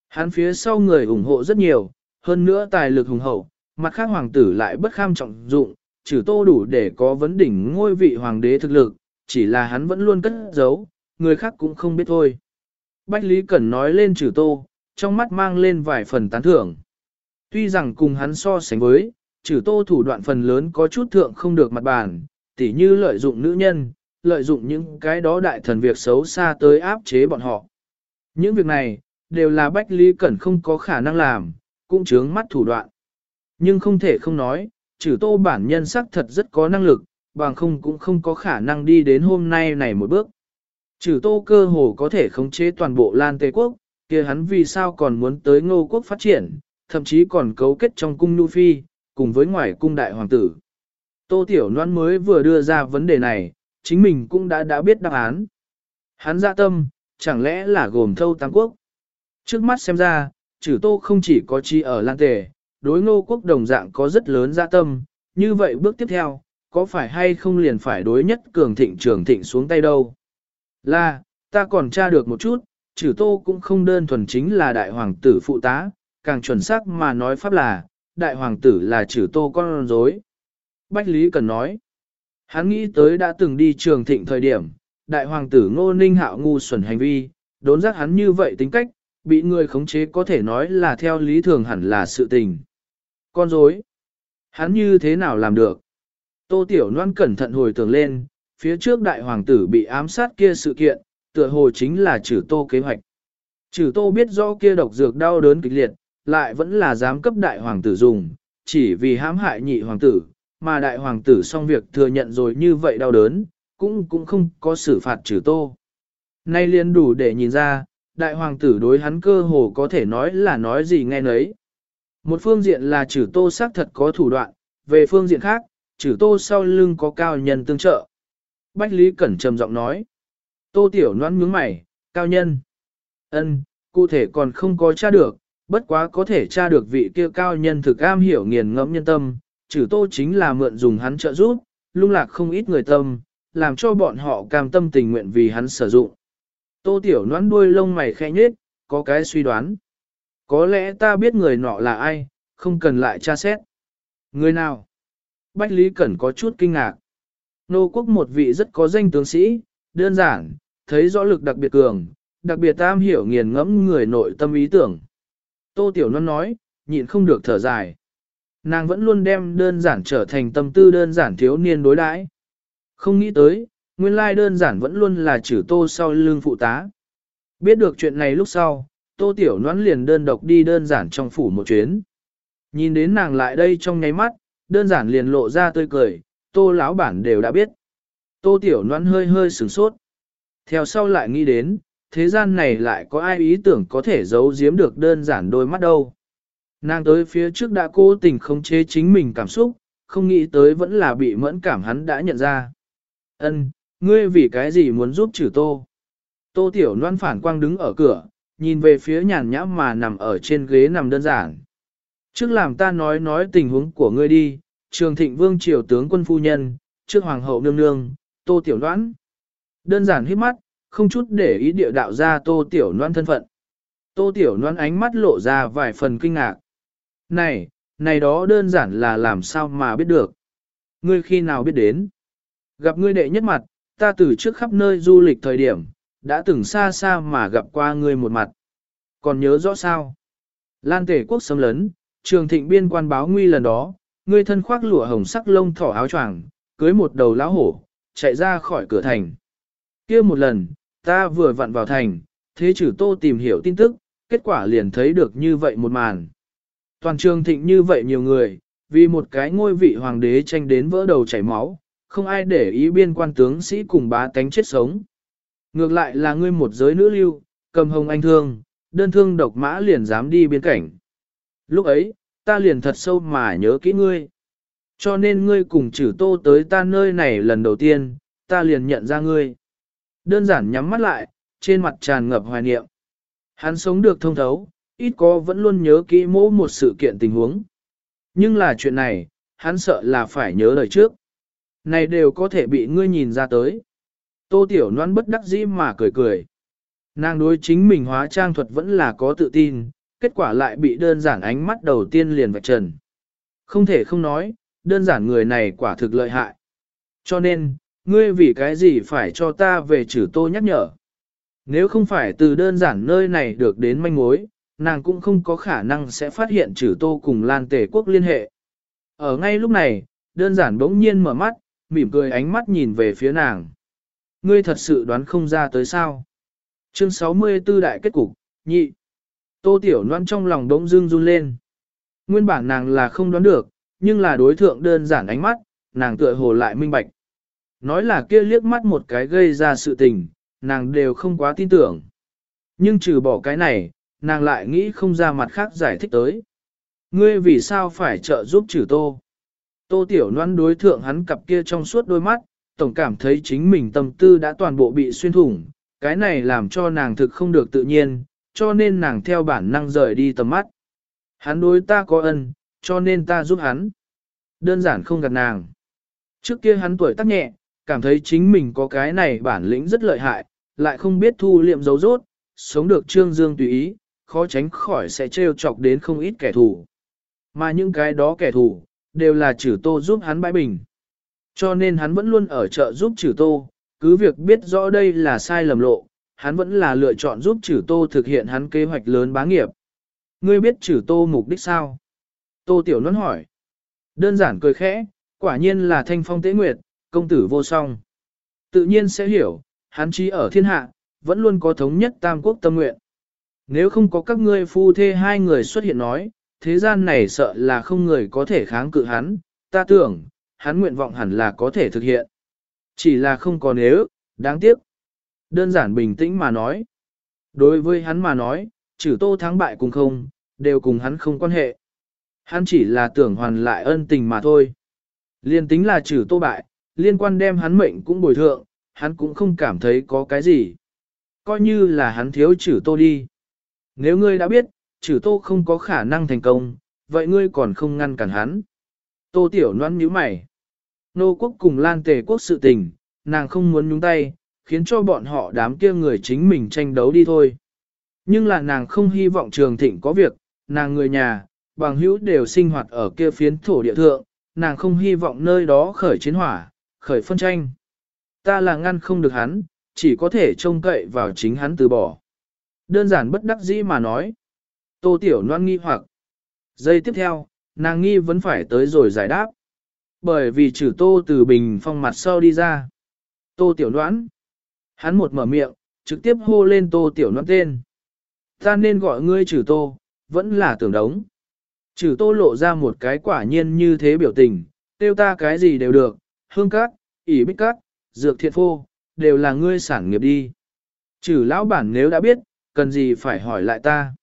Hắn phía sau người ủng hộ rất nhiều, hơn nữa tài lực hùng hậu, mặt khác hoàng tử lại bất kham trọng dụng, trừ tô đủ để có vấn đỉnh ngôi vị hoàng đế thực lực, chỉ là hắn vẫn luôn cất giấu, người khác cũng không biết thôi. Bách Lý Cẩn nói lên trừ tô, trong mắt mang lên vài phần tán thưởng. Tuy rằng cùng hắn so sánh với, trừ tô thủ đoạn phần lớn có chút thượng không được mặt bàn, tỉ như lợi dụng nữ nhân, lợi dụng những cái đó đại thần việc xấu xa tới áp chế bọn họ. Những việc này, đều là Bách Lý Cẩn không có khả năng làm, cũng chướng mắt thủ đoạn. Nhưng không thể không nói, trừ tô bản nhân sắc thật rất có năng lực, bằng không cũng không có khả năng đi đến hôm nay này một bước. Trừ tô cơ hồ có thể khống chế toàn bộ Lan Tây Quốc, kia hắn vì sao còn muốn tới ngô quốc phát triển, thậm chí còn cấu kết trong cung Nhu Phi, cùng với ngoài cung đại hoàng tử. Tô Tiểu Loan mới vừa đưa ra vấn đề này, chính mình cũng đã đã biết đáp án. Hắn dạ tâm, chẳng lẽ là gồm thâu tam quốc. Trước mắt xem ra, trừ tô không chỉ có chi ở Lan Tề, đối ngô quốc đồng dạng có rất lớn dạ tâm, như vậy bước tiếp theo, có phải hay không liền phải đối nhất cường thịnh trường thịnh xuống tay đâu. Là, ta còn tra được một chút, trừ tô cũng không đơn thuần chính là đại hoàng tử phụ tá, càng chuẩn xác mà nói pháp là, đại hoàng tử là trừ tô con rối. Bách Lý Cần nói, hắn nghĩ tới đã từng đi trường thịnh thời điểm, đại hoàng tử ngô ninh hạo ngu xuẩn hành vi, đốn giác hắn như vậy tính cách, bị người khống chế có thể nói là theo lý thường hẳn là sự tình. Con dối. Hắn như thế nào làm được? Tô Tiểu Loan cẩn thận hồi tưởng lên, phía trước đại hoàng tử bị ám sát kia sự kiện, tựa hồ chính là trừ tô kế hoạch. Trừ tô biết rõ kia độc dược đau đớn kịch liệt, lại vẫn là dám cấp đại hoàng tử dùng, chỉ vì hãm hại nhị hoàng tử, mà đại hoàng tử xong việc thừa nhận rồi như vậy đau đớn, cũng cũng không có xử phạt trừ tô. Nay liền đủ để nhìn ra, đại hoàng tử đối hắn cơ hồ có thể nói là nói gì nghe nấy. Một phương diện là trừ tô xác thật có thủ đoạn, về phương diện khác, trừ tô sau lưng có cao nhân tương trợ. Bách Lý Cẩn trầm giọng nói. Tô Tiểu noan nhướng mày, cao nhân. ân, cụ thể còn không có tra được, bất quá có thể tra được vị kia cao nhân thực am hiểu nghiền ngẫm nhân tâm, trừ tô chính là mượn dùng hắn trợ giúp, lung lạc không ít người tâm, làm cho bọn họ cam tâm tình nguyện vì hắn sử dụng. Tô Tiểu Loan đuôi lông mày khẽ nhếch, có cái suy đoán. Có lẽ ta biết người nọ là ai, không cần lại tra xét. Người nào? Bách Lý Cẩn có chút kinh ngạc. Nô quốc một vị rất có danh tướng sĩ, đơn giản, thấy rõ lực đặc biệt cường, đặc biệt tam hiểu nghiền ngẫm người nội tâm ý tưởng. Tô Tiểu Loan nói, nhịn không được thở dài. Nàng vẫn luôn đem đơn giản trở thành tâm tư đơn giản thiếu niên đối đãi. Không nghĩ tới, nguyên lai đơn giản vẫn luôn là chữ tô sau lưng phụ tá. Biết được chuyện này lúc sau, tô tiểu noãn liền đơn độc đi đơn giản trong phủ một chuyến. Nhìn đến nàng lại đây trong nháy mắt, đơn giản liền lộ ra tươi cười, tô lão bản đều đã biết. Tô tiểu noãn hơi hơi sửng sốt. Theo sau lại nghĩ đến, thế gian này lại có ai ý tưởng có thể giấu giếm được đơn giản đôi mắt đâu. Nàng tới phía trước đã cố tình khống chế chính mình cảm xúc, không nghĩ tới vẫn là bị mẫn cảm hắn đã nhận ra. Ân, ngươi vì cái gì muốn giúp trừ tô? Tô Tiểu Loan phản quang đứng ở cửa, nhìn về phía nhàn nhã mà nằm ở trên ghế nằm đơn giản. Trước làm ta nói nói tình huống của ngươi đi, trường thịnh vương triều tướng quân phu nhân, trước hoàng hậu nương nương, Tô Tiểu Loan. Đơn giản hít mắt, không chút để ý địa đạo ra Tô Tiểu Loan thân phận. Tô Tiểu Loan ánh mắt lộ ra vài phần kinh ngạc. Này, này đó đơn giản là làm sao mà biết được. Ngươi khi nào biết đến? Gặp ngươi đệ nhất mặt, ta từ trước khắp nơi du lịch thời điểm, đã từng xa xa mà gặp qua ngươi một mặt. Còn nhớ rõ sao? Lan tể quốc xâm lấn, trường thịnh biên quan báo nguy lần đó, ngươi thân khoác lụa hồng sắc lông thỏ áo choàng, cưới một đầu lão hổ, chạy ra khỏi cửa thành. kia một lần, ta vừa vặn vào thành, thế chử tô tìm hiểu tin tức, kết quả liền thấy được như vậy một màn. Toàn trường thịnh như vậy nhiều người, vì một cái ngôi vị hoàng đế tranh đến vỡ đầu chảy máu, không ai để ý biên quan tướng sĩ cùng bá tánh chết sống. Ngược lại là ngươi một giới nữ lưu, cầm hồng anh thương, đơn thương độc mã liền dám đi biên cảnh. Lúc ấy, ta liền thật sâu mà nhớ kỹ ngươi. Cho nên ngươi cùng chử tô tới ta nơi này lần đầu tiên, ta liền nhận ra ngươi. Đơn giản nhắm mắt lại, trên mặt tràn ngập hoài niệm. Hắn sống được thông thấu, ít có vẫn luôn nhớ kỹ mỗi một sự kiện tình huống. Nhưng là chuyện này, hắn sợ là phải nhớ lời trước. Này đều có thể bị ngươi nhìn ra tới. Tô Tiểu Loan bất đắc dĩ mà cười cười. Nàng đối chính mình hóa trang thuật vẫn là có tự tin, kết quả lại bị đơn giản ánh mắt đầu tiên liền vạch trần. Không thể không nói, đơn giản người này quả thực lợi hại. Cho nên, ngươi vì cái gì phải cho ta về trừ tô nhắc nhở. Nếu không phải từ đơn giản nơi này được đến manh mối, nàng cũng không có khả năng sẽ phát hiện trừ tô cùng Lan Tề quốc liên hệ. Ở ngay lúc này, đơn giản bỗng nhiên mở mắt, mỉm cười ánh mắt nhìn về phía nàng. Ngươi thật sự đoán không ra tới sao. Chương 64 đại kết cục, nhị. Tô Tiểu Loan trong lòng đống dưng run lên. Nguyên bản nàng là không đoán được, nhưng là đối thượng đơn giản ánh mắt, nàng tựa hồ lại minh bạch. Nói là kia liếc mắt một cái gây ra sự tình, nàng đều không quá tin tưởng. Nhưng trừ bỏ cái này, nàng lại nghĩ không ra mặt khác giải thích tới. Ngươi vì sao phải trợ giúp trừ tô? Tô Tiểu Loan đối thượng hắn cặp kia trong suốt đôi mắt, tổng cảm thấy chính mình tâm tư đã toàn bộ bị xuyên thủng, cái này làm cho nàng thực không được tự nhiên, cho nên nàng theo bản năng rời đi tầm mắt. Hắn đối ta có ân, cho nên ta giúp hắn. Đơn giản không gặp nàng. Trước kia hắn tuổi tác nhẹ, cảm thấy chính mình có cái này bản lĩnh rất lợi hại, lại không biết thu liệm dấu rốt, sống được trương dương tùy ý, khó tránh khỏi sẽ trêu chọc đến không ít kẻ thù. Mà những cái đó kẻ thù, đều là trừ tô giúp hắn bãi bình. Cho nên hắn vẫn luôn ở chợ giúp trừ tô, cứ việc biết rõ đây là sai lầm lộ, hắn vẫn là lựa chọn giúp trừ tô thực hiện hắn kế hoạch lớn bá nghiệp. Ngươi biết trừ tô mục đích sao? Tô Tiểu Nôn hỏi. Đơn giản cười khẽ, quả nhiên là thanh phong tế nguyệt, công tử vô song. Tự nhiên sẽ hiểu, hắn chí ở thiên hạ, vẫn luôn có thống nhất tam quốc tâm nguyện. Nếu không có các ngươi phu thê hai người xuất hiện nói, thế gian này sợ là không người có thể kháng cự hắn, ta tưởng, hắn nguyện vọng hẳn là có thể thực hiện. Chỉ là không có nếu, đáng tiếc. Đơn giản bình tĩnh mà nói. Đối với hắn mà nói, trừ tô thắng bại cùng không, đều cùng hắn không quan hệ. Hắn chỉ là tưởng hoàn lại ân tình mà thôi. Liên tính là trừ tô bại, liên quan đem hắn mệnh cũng bồi thượng, hắn cũng không cảm thấy có cái gì. Coi như là hắn thiếu trừ tô đi. Nếu ngươi đã biết, trừ tô không có khả năng thành công, vậy ngươi còn không ngăn cản hắn. Tô tiểu noan nhíu mày. Nô quốc cùng lan tề quốc sự tình, nàng không muốn nhúng tay, khiến cho bọn họ đám kia người chính mình tranh đấu đi thôi. Nhưng là nàng không hy vọng trường thịnh có việc, nàng người nhà, bằng hữu đều sinh hoạt ở kia phiến thổ địa thượng, nàng không hy vọng nơi đó khởi chiến hỏa, khởi phân tranh. Ta là ngăn không được hắn, chỉ có thể trông cậy vào chính hắn từ bỏ. Đơn giản bất đắc dĩ mà nói. Tô Tiểu Loan nghi hoặc. Giây tiếp theo, nàng nghi vẫn phải tới rồi giải đáp. Bởi vì trừ Tô từ bình phong mặt sau đi ra. Tô Tiểu Loan. Hắn một mở miệng, trực tiếp hô lên Tô Tiểu Loan tên. Ta nên gọi ngươi trừ Tô, vẫn là tưởng đống. Trừ Tô lộ ra một cái quả nhiên như thế biểu tình, tiêu ta cái gì đều được, hương cát, ỉ bích cát, dược thiện phô, đều là ngươi sản nghiệp đi. Trừ lão bản nếu đã biết, cần gì phải hỏi lại ta.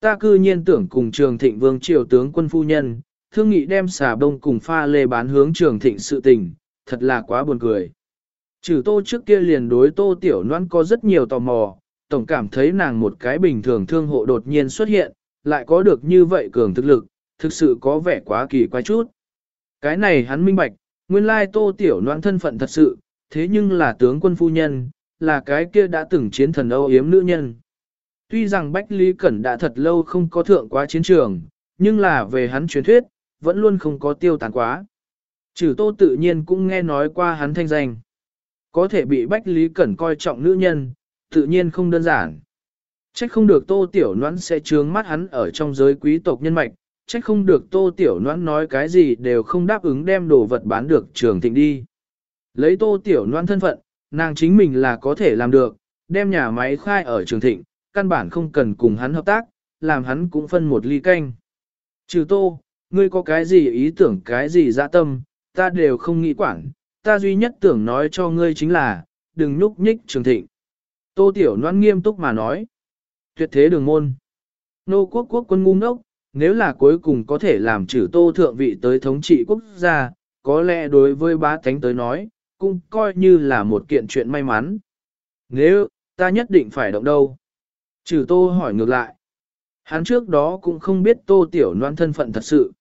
Ta cư nhiên tưởng cùng trường thịnh vương triều tướng quân phu nhân, thương nghị đem xà bông cùng pha lê bán hướng trường thịnh sự tình, thật là quá buồn cười. Trừ tô trước kia liền đối tô tiểu noan có rất nhiều tò mò, tổng cảm thấy nàng một cái bình thường thương hộ đột nhiên xuất hiện, lại có được như vậy cường thực lực, thực sự có vẻ quá kỳ quái chút. Cái này hắn minh bạch, nguyên lai tô tiểu noan thân phận thật sự, thế nhưng là tướng quân phu nhân, là cái kia đã từng chiến thần âu yếm nữ nhân. Tuy rằng Bách Lý Cẩn đã thật lâu không có thượng quá chiến trường, nhưng là về hắn truyền thuyết, vẫn luôn không có tiêu tán quá. Trừ tô tự nhiên cũng nghe nói qua hắn thanh danh. Có thể bị Bách Lý Cẩn coi trọng nữ nhân, tự nhiên không đơn giản. Trách không được tô tiểu noãn sẽ trướng mắt hắn ở trong giới quý tộc nhân mạch, trách không được tô tiểu noãn nói cái gì đều không đáp ứng đem đồ vật bán được trường thịnh đi. Lấy tô tiểu noãn thân phận, nàng chính mình là có thể làm được, đem nhà máy khai ở trường thịnh, căn bản không cần cùng hắn hợp tác, làm hắn cũng phân một ly canh. Trừ tô, ngươi có cái gì ý tưởng cái gì dạ tâm, ta đều không nghĩ quản, ta duy nhất tưởng nói cho ngươi chính là, đừng nhúc nhích trường thịnh. Tô Tiểu Loan nghiêm túc mà nói, tuyệt thế đường môn. Nô quốc quốc quân ngu ngốc, nếu là cuối cùng có thể làm trừ tô thượng vị tới thống trị quốc gia, có lẽ đối với bá thánh tới nói, cũng coi như là một kiện chuyện may mắn. Nếu, ta nhất định phải động đâu. Trừ tô hỏi ngược lại. Hắn trước đó cũng không biết tô tiểu noan thân phận thật sự.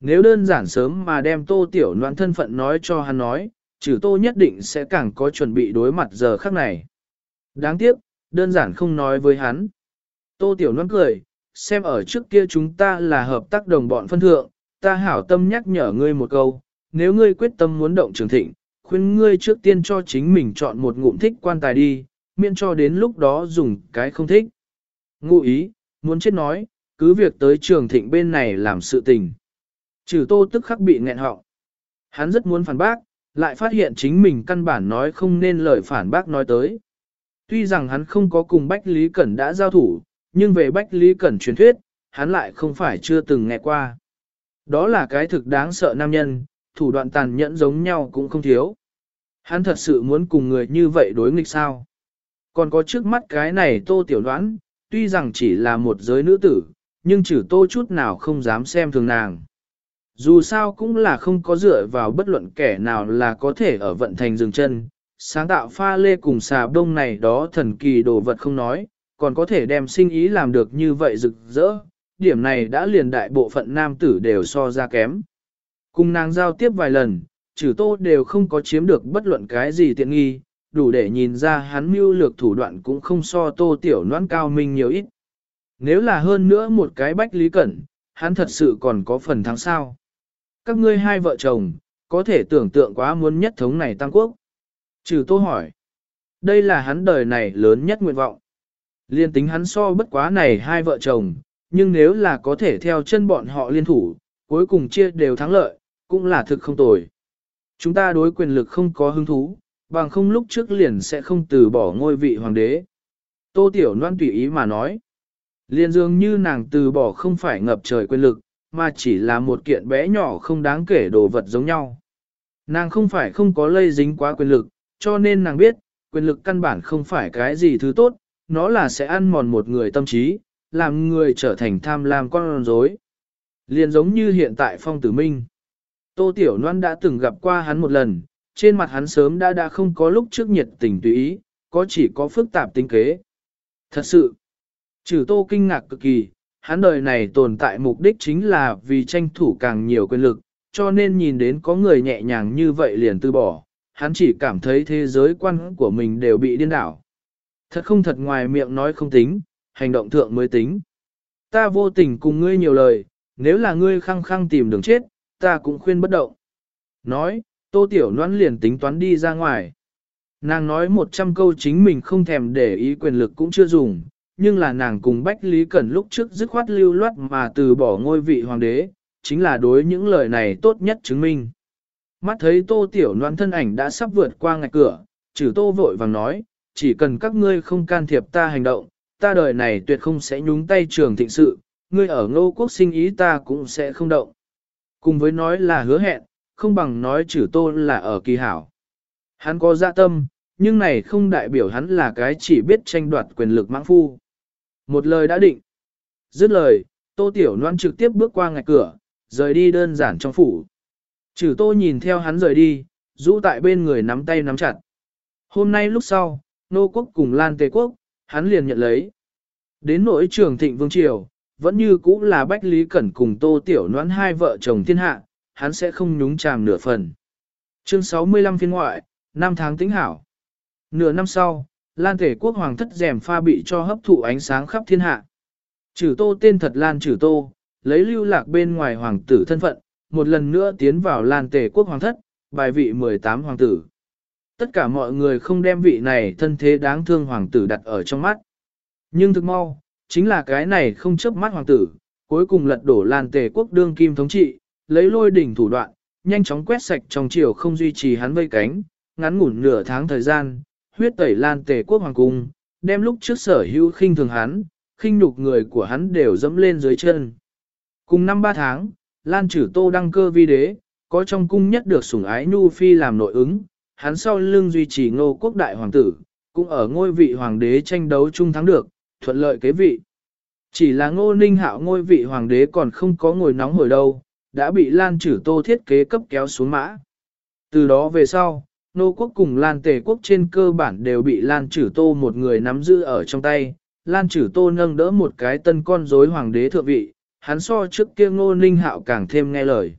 Nếu đơn giản sớm mà đem tô tiểu noan thân phận nói cho hắn nói, trừ tô nhất định sẽ càng có chuẩn bị đối mặt giờ khắc này. Đáng tiếc, đơn giản không nói với hắn. Tô tiểu noan cười, xem ở trước kia chúng ta là hợp tác đồng bọn phân thượng, ta hảo tâm nhắc nhở ngươi một câu, nếu ngươi quyết tâm muốn động trường thịnh, khuyên ngươi trước tiên cho chính mình chọn một ngụm thích quan tài đi, miễn cho đến lúc đó dùng cái không thích. Ngụ ý, muốn chết nói, cứ việc tới trường thịnh bên này làm sự tình. Trừ tô tức khắc bị nghẹn họng. Hắn rất muốn phản bác, lại phát hiện chính mình căn bản nói không nên lời phản bác nói tới. Tuy rằng hắn không có cùng Bách Lý Cẩn đã giao thủ, nhưng về Bách Lý Cẩn truyền thuyết, hắn lại không phải chưa từng nghe qua. Đó là cái thực đáng sợ nam nhân, thủ đoạn tàn nhẫn giống nhau cũng không thiếu. Hắn thật sự muốn cùng người như vậy đối nghịch sao. Còn có trước mắt cái này tô tiểu đoán, tuy rằng chỉ là một giới nữ tử, nhưng trừ tô chút nào không dám xem thường nàng. Dù sao cũng là không có dựa vào bất luận kẻ nào là có thể ở vận thành dừng chân, sáng tạo pha lê cùng xà đông này đó thần kỳ đồ vật không nói, còn có thể đem sinh ý làm được như vậy rực rỡ, điểm này đã liền đại bộ phận nam tử đều so ra kém. Cùng nàng giao tiếp vài lần, trừ tô đều không có chiếm được bất luận cái gì tiện nghi, đủ để nhìn ra hắn mưu lược thủ đoạn cũng không so tô tiểu noãn cao minh nhiều ít. Nếu là hơn nữa một cái bách lý cẩn, hắn thật sự còn có phần thắng sao. Các ngươi hai vợ chồng, có thể tưởng tượng quá muốn nhất thống này tăng quốc. Trừ tô hỏi. Đây là hắn đời này lớn nhất nguyện vọng. Liên tính hắn so bất quá này hai vợ chồng, nhưng nếu là có thể theo chân bọn họ liên thủ, cuối cùng chia đều thắng lợi, cũng là thực không tồi. Chúng ta đối quyền lực không có hứng thú, bằng không lúc trước liền sẽ không từ bỏ ngôi vị hoàng đế. Tô Tiểu Loan tùy ý mà nói. liền dường như nàng từ bỏ không phải ngập trời quyền lực, mà chỉ là một kiện bé nhỏ không đáng kể đồ vật giống nhau. Nàng không phải không có lây dính quá quyền lực, cho nên nàng biết, quyền lực căn bản không phải cái gì thứ tốt, nó là sẽ ăn mòn một người tâm trí, làm người trở thành tham lam con rối. Liền giống như hiện tại Phong Tử Minh. Tô Tiểu Loan đã từng gặp qua hắn một lần, trên mặt hắn sớm đã đã không có lúc trước nhiệt tình tùy ý, có chỉ có phức tạp tính kế. Thật sự, trừ Tô kinh ngạc cực kỳ, hắn đời này tồn tại mục đích chính là vì tranh thủ càng nhiều quyền lực, cho nên nhìn đến có người nhẹ nhàng như vậy liền từ bỏ, hắn chỉ cảm thấy thế giới quan của mình đều bị điên đảo. Thật không thật ngoài miệng nói không tính, hành động thượng mới tính. Ta vô tình cùng ngươi nhiều lời, nếu là ngươi khăng khăng tìm đường chết, ta cũng khuyên bất động. Nói, tô tiểu noãn liền tính toán đi ra ngoài. Nàng nói một trăm câu chính mình không thèm để ý quyền lực cũng chưa dùng, nhưng là nàng cùng Bách Lý Cẩn lúc trước dứt khoát lưu loát mà từ bỏ ngôi vị hoàng đế, chính là đối những lời này tốt nhất chứng minh. Mắt thấy tô tiểu Loan thân ảnh đã sắp vượt qua ngạch cửa, trừ tô vội vàng nói, chỉ cần các ngươi không can thiệp ta hành động, ta đời này tuyệt không sẽ nhúng tay trường thịnh sự, ngươi ở ngô quốc sinh ý ta cũng sẽ không động. Cùng với nói là hứa hẹn, không bằng nói trừ tô là ở kỳ hảo. Hắn có dạ tâm, nhưng này không đại biểu hắn là cái chỉ biết tranh đoạt quyền lực mãng phu. Một lời đã định. Dứt lời, tô tiểu noan trực tiếp bước qua ngạch cửa, rời đi đơn giản trong phủ. Trừ tô nhìn theo hắn rời đi, rũ tại bên người nắm tay nắm chặt. Hôm nay lúc sau, nô quốc cùng Lan Tề quốc, hắn liền nhận lấy. Đến nỗi trường thịnh vương triều, vẫn như cũ là Bách Lý Cẩn cùng Tô Tiểu Noãn hai vợ chồng thiên hạ, hắn sẽ không nhúng chàm nửa phần. Chương 65 phiên ngoại, năm tháng tính hảo. Nửa năm sau, Lan Tề quốc hoàng thất rèm pha bị cho hấp thụ ánh sáng khắp thiên hạ. Trừ Tô tên thật Lan Trừ Tô, lấy lưu lạc bên ngoài hoàng tử thân phận, một lần nữa tiến vào Lan Tề quốc hoàng thất, bài vị 18 hoàng tử. Tất cả mọi người không đem vị này thân thế đáng thương hoàng tử đặt ở trong mắt. Nhưng thực mau, chính là cái này không chấp mắt hoàng tử, cuối cùng lật đổ Lan Tề quốc đương kim thống trị, lấy lôi đỉnh thủ đoạn, nhanh chóng quét sạch trong chiều không duy trì hắn vây cánh, ngắn ngủn nửa tháng thời gian, huyết tẩy Lan Tề quốc hoàng cung, đem lúc trước sở hữu khinh thường hắn, khinh nhục người của hắn đều dẫm lên dưới chân. Cùng năm ba tháng, Lan trừ Tô đăng cơ vi đế, có trong cung nhất được sủng ái Nhu Phi làm nội ứng, hắn sau lưng duy trì ngô quốc đại hoàng tử, cũng ở ngôi vị hoàng đế tranh đấu chung thắng được, thuận lợi kế vị. Chỉ là ngô ninh hạo ngôi vị hoàng đế còn không có ngồi nóng hồi đâu, đã bị Lan Chử Tô thiết kế cấp kéo xuống mã. Từ đó về sau, nô quốc cùng Lan Tề quốc trên cơ bản đều bị Lan Chử Tô một người nắm giữ ở trong tay. Lan Chử Tô nâng đỡ một cái tân con rối hoàng đế thượng vị, hắn so trước kia ngô ninh hạo càng thêm nghe lời.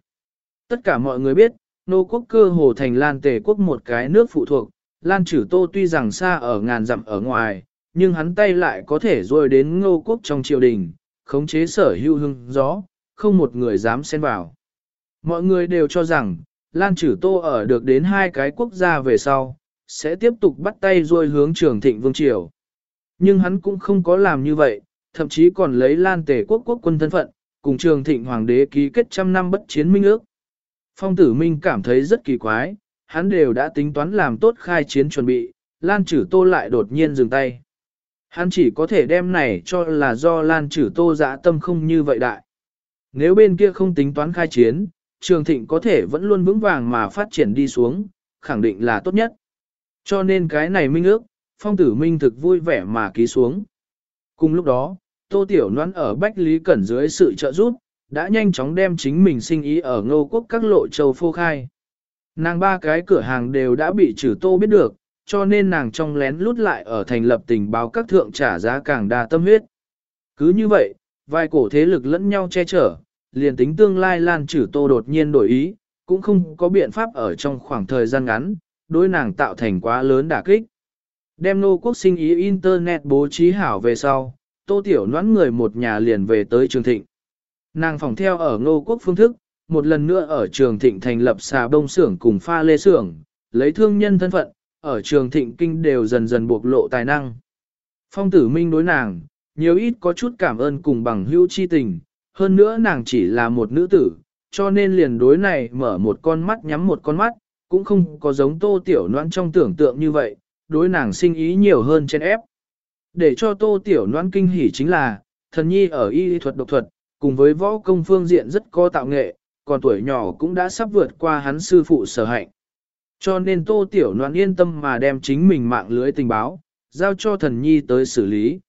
Tất cả mọi người biết, nô quốc cơ hồ thành Lan Tề quốc một cái nước phụ thuộc, Lan Chử Tô tuy rằng xa ở ngàn dặm ở ngoài, nhưng hắn tay lại có thể rôi đến ngô quốc trong triều đình, khống chế sở hữu hưng gió, không một người dám xen vào. Mọi người đều cho rằng, Lan Chử Tô ở được đến hai cái quốc gia về sau, sẽ tiếp tục bắt tay rồi hướng trường thịnh vương triều. Nhưng hắn cũng không có làm như vậy, thậm chí còn lấy Lan Tề quốc quốc quân thân phận, cùng trường thịnh hoàng đế ký kết trăm năm bất chiến minh ước. Phong tử minh cảm thấy rất kỳ quái, hắn đều đã tính toán làm tốt khai chiến chuẩn bị, Lan Chử Tô lại đột nhiên dừng tay. Hắn chỉ có thể đem này cho là do Lan Chử Tô dã tâm không như vậy đại. Nếu bên kia không tính toán khai chiến, Trường Thịnh có thể vẫn luôn vững vàng mà phát triển đi xuống, khẳng định là tốt nhất. Cho nên cái này minh ước, phong tử minh thực vui vẻ mà ký xuống. Cùng lúc đó, Tô Tiểu Loan ở Bách Lý Cẩn dưới sự trợ giúp, đã nhanh chóng đem chính mình sinh ý ở ngô quốc các lộ châu phô khai. Nàng ba cái cửa hàng đều đã bị trừ tô biết được, cho nên nàng trong lén lút lại ở thành lập tình báo các thượng trả giá càng đa tâm huyết. Cứ như vậy, vài cổ thế lực lẫn nhau che chở, liền tính tương lai lan trừ tô đột nhiên đổi ý, cũng không có biện pháp ở trong khoảng thời gian ngắn, đối nàng tạo thành quá lớn đả kích. Đem nô quốc sinh ý Internet bố trí hảo về sau, tô tiểu noãn người một nhà liền về tới trường thịnh. Nàng phòng theo ở ngô quốc phương thức, một lần nữa ở trường thịnh thành lập xà bông xưởng cùng pha lê xưởng, lấy thương nhân thân phận, ở trường thịnh kinh đều dần dần bộc lộ tài năng. Phong tử minh đối nàng, nhiều ít có chút cảm ơn cùng bằng hữu chi tình, hơn nữa nàng chỉ là một nữ tử, cho nên liền đối này mở một con mắt nhắm một con mắt, cũng không có giống tô tiểu noan trong tưởng tượng như vậy, đối nàng sinh ý nhiều hơn trên ép. Để cho tô tiểu noan kinh hỉ chính là, thần nhi ở y thuật độc thuật, cùng với võ công phương diện rất có tạo nghệ, còn tuổi nhỏ cũng đã sắp vượt qua hắn sư phụ sở hạnh. Cho nên tô tiểu noan yên tâm mà đem chính mình mạng lưới tình báo, giao cho thần nhi tới xử lý.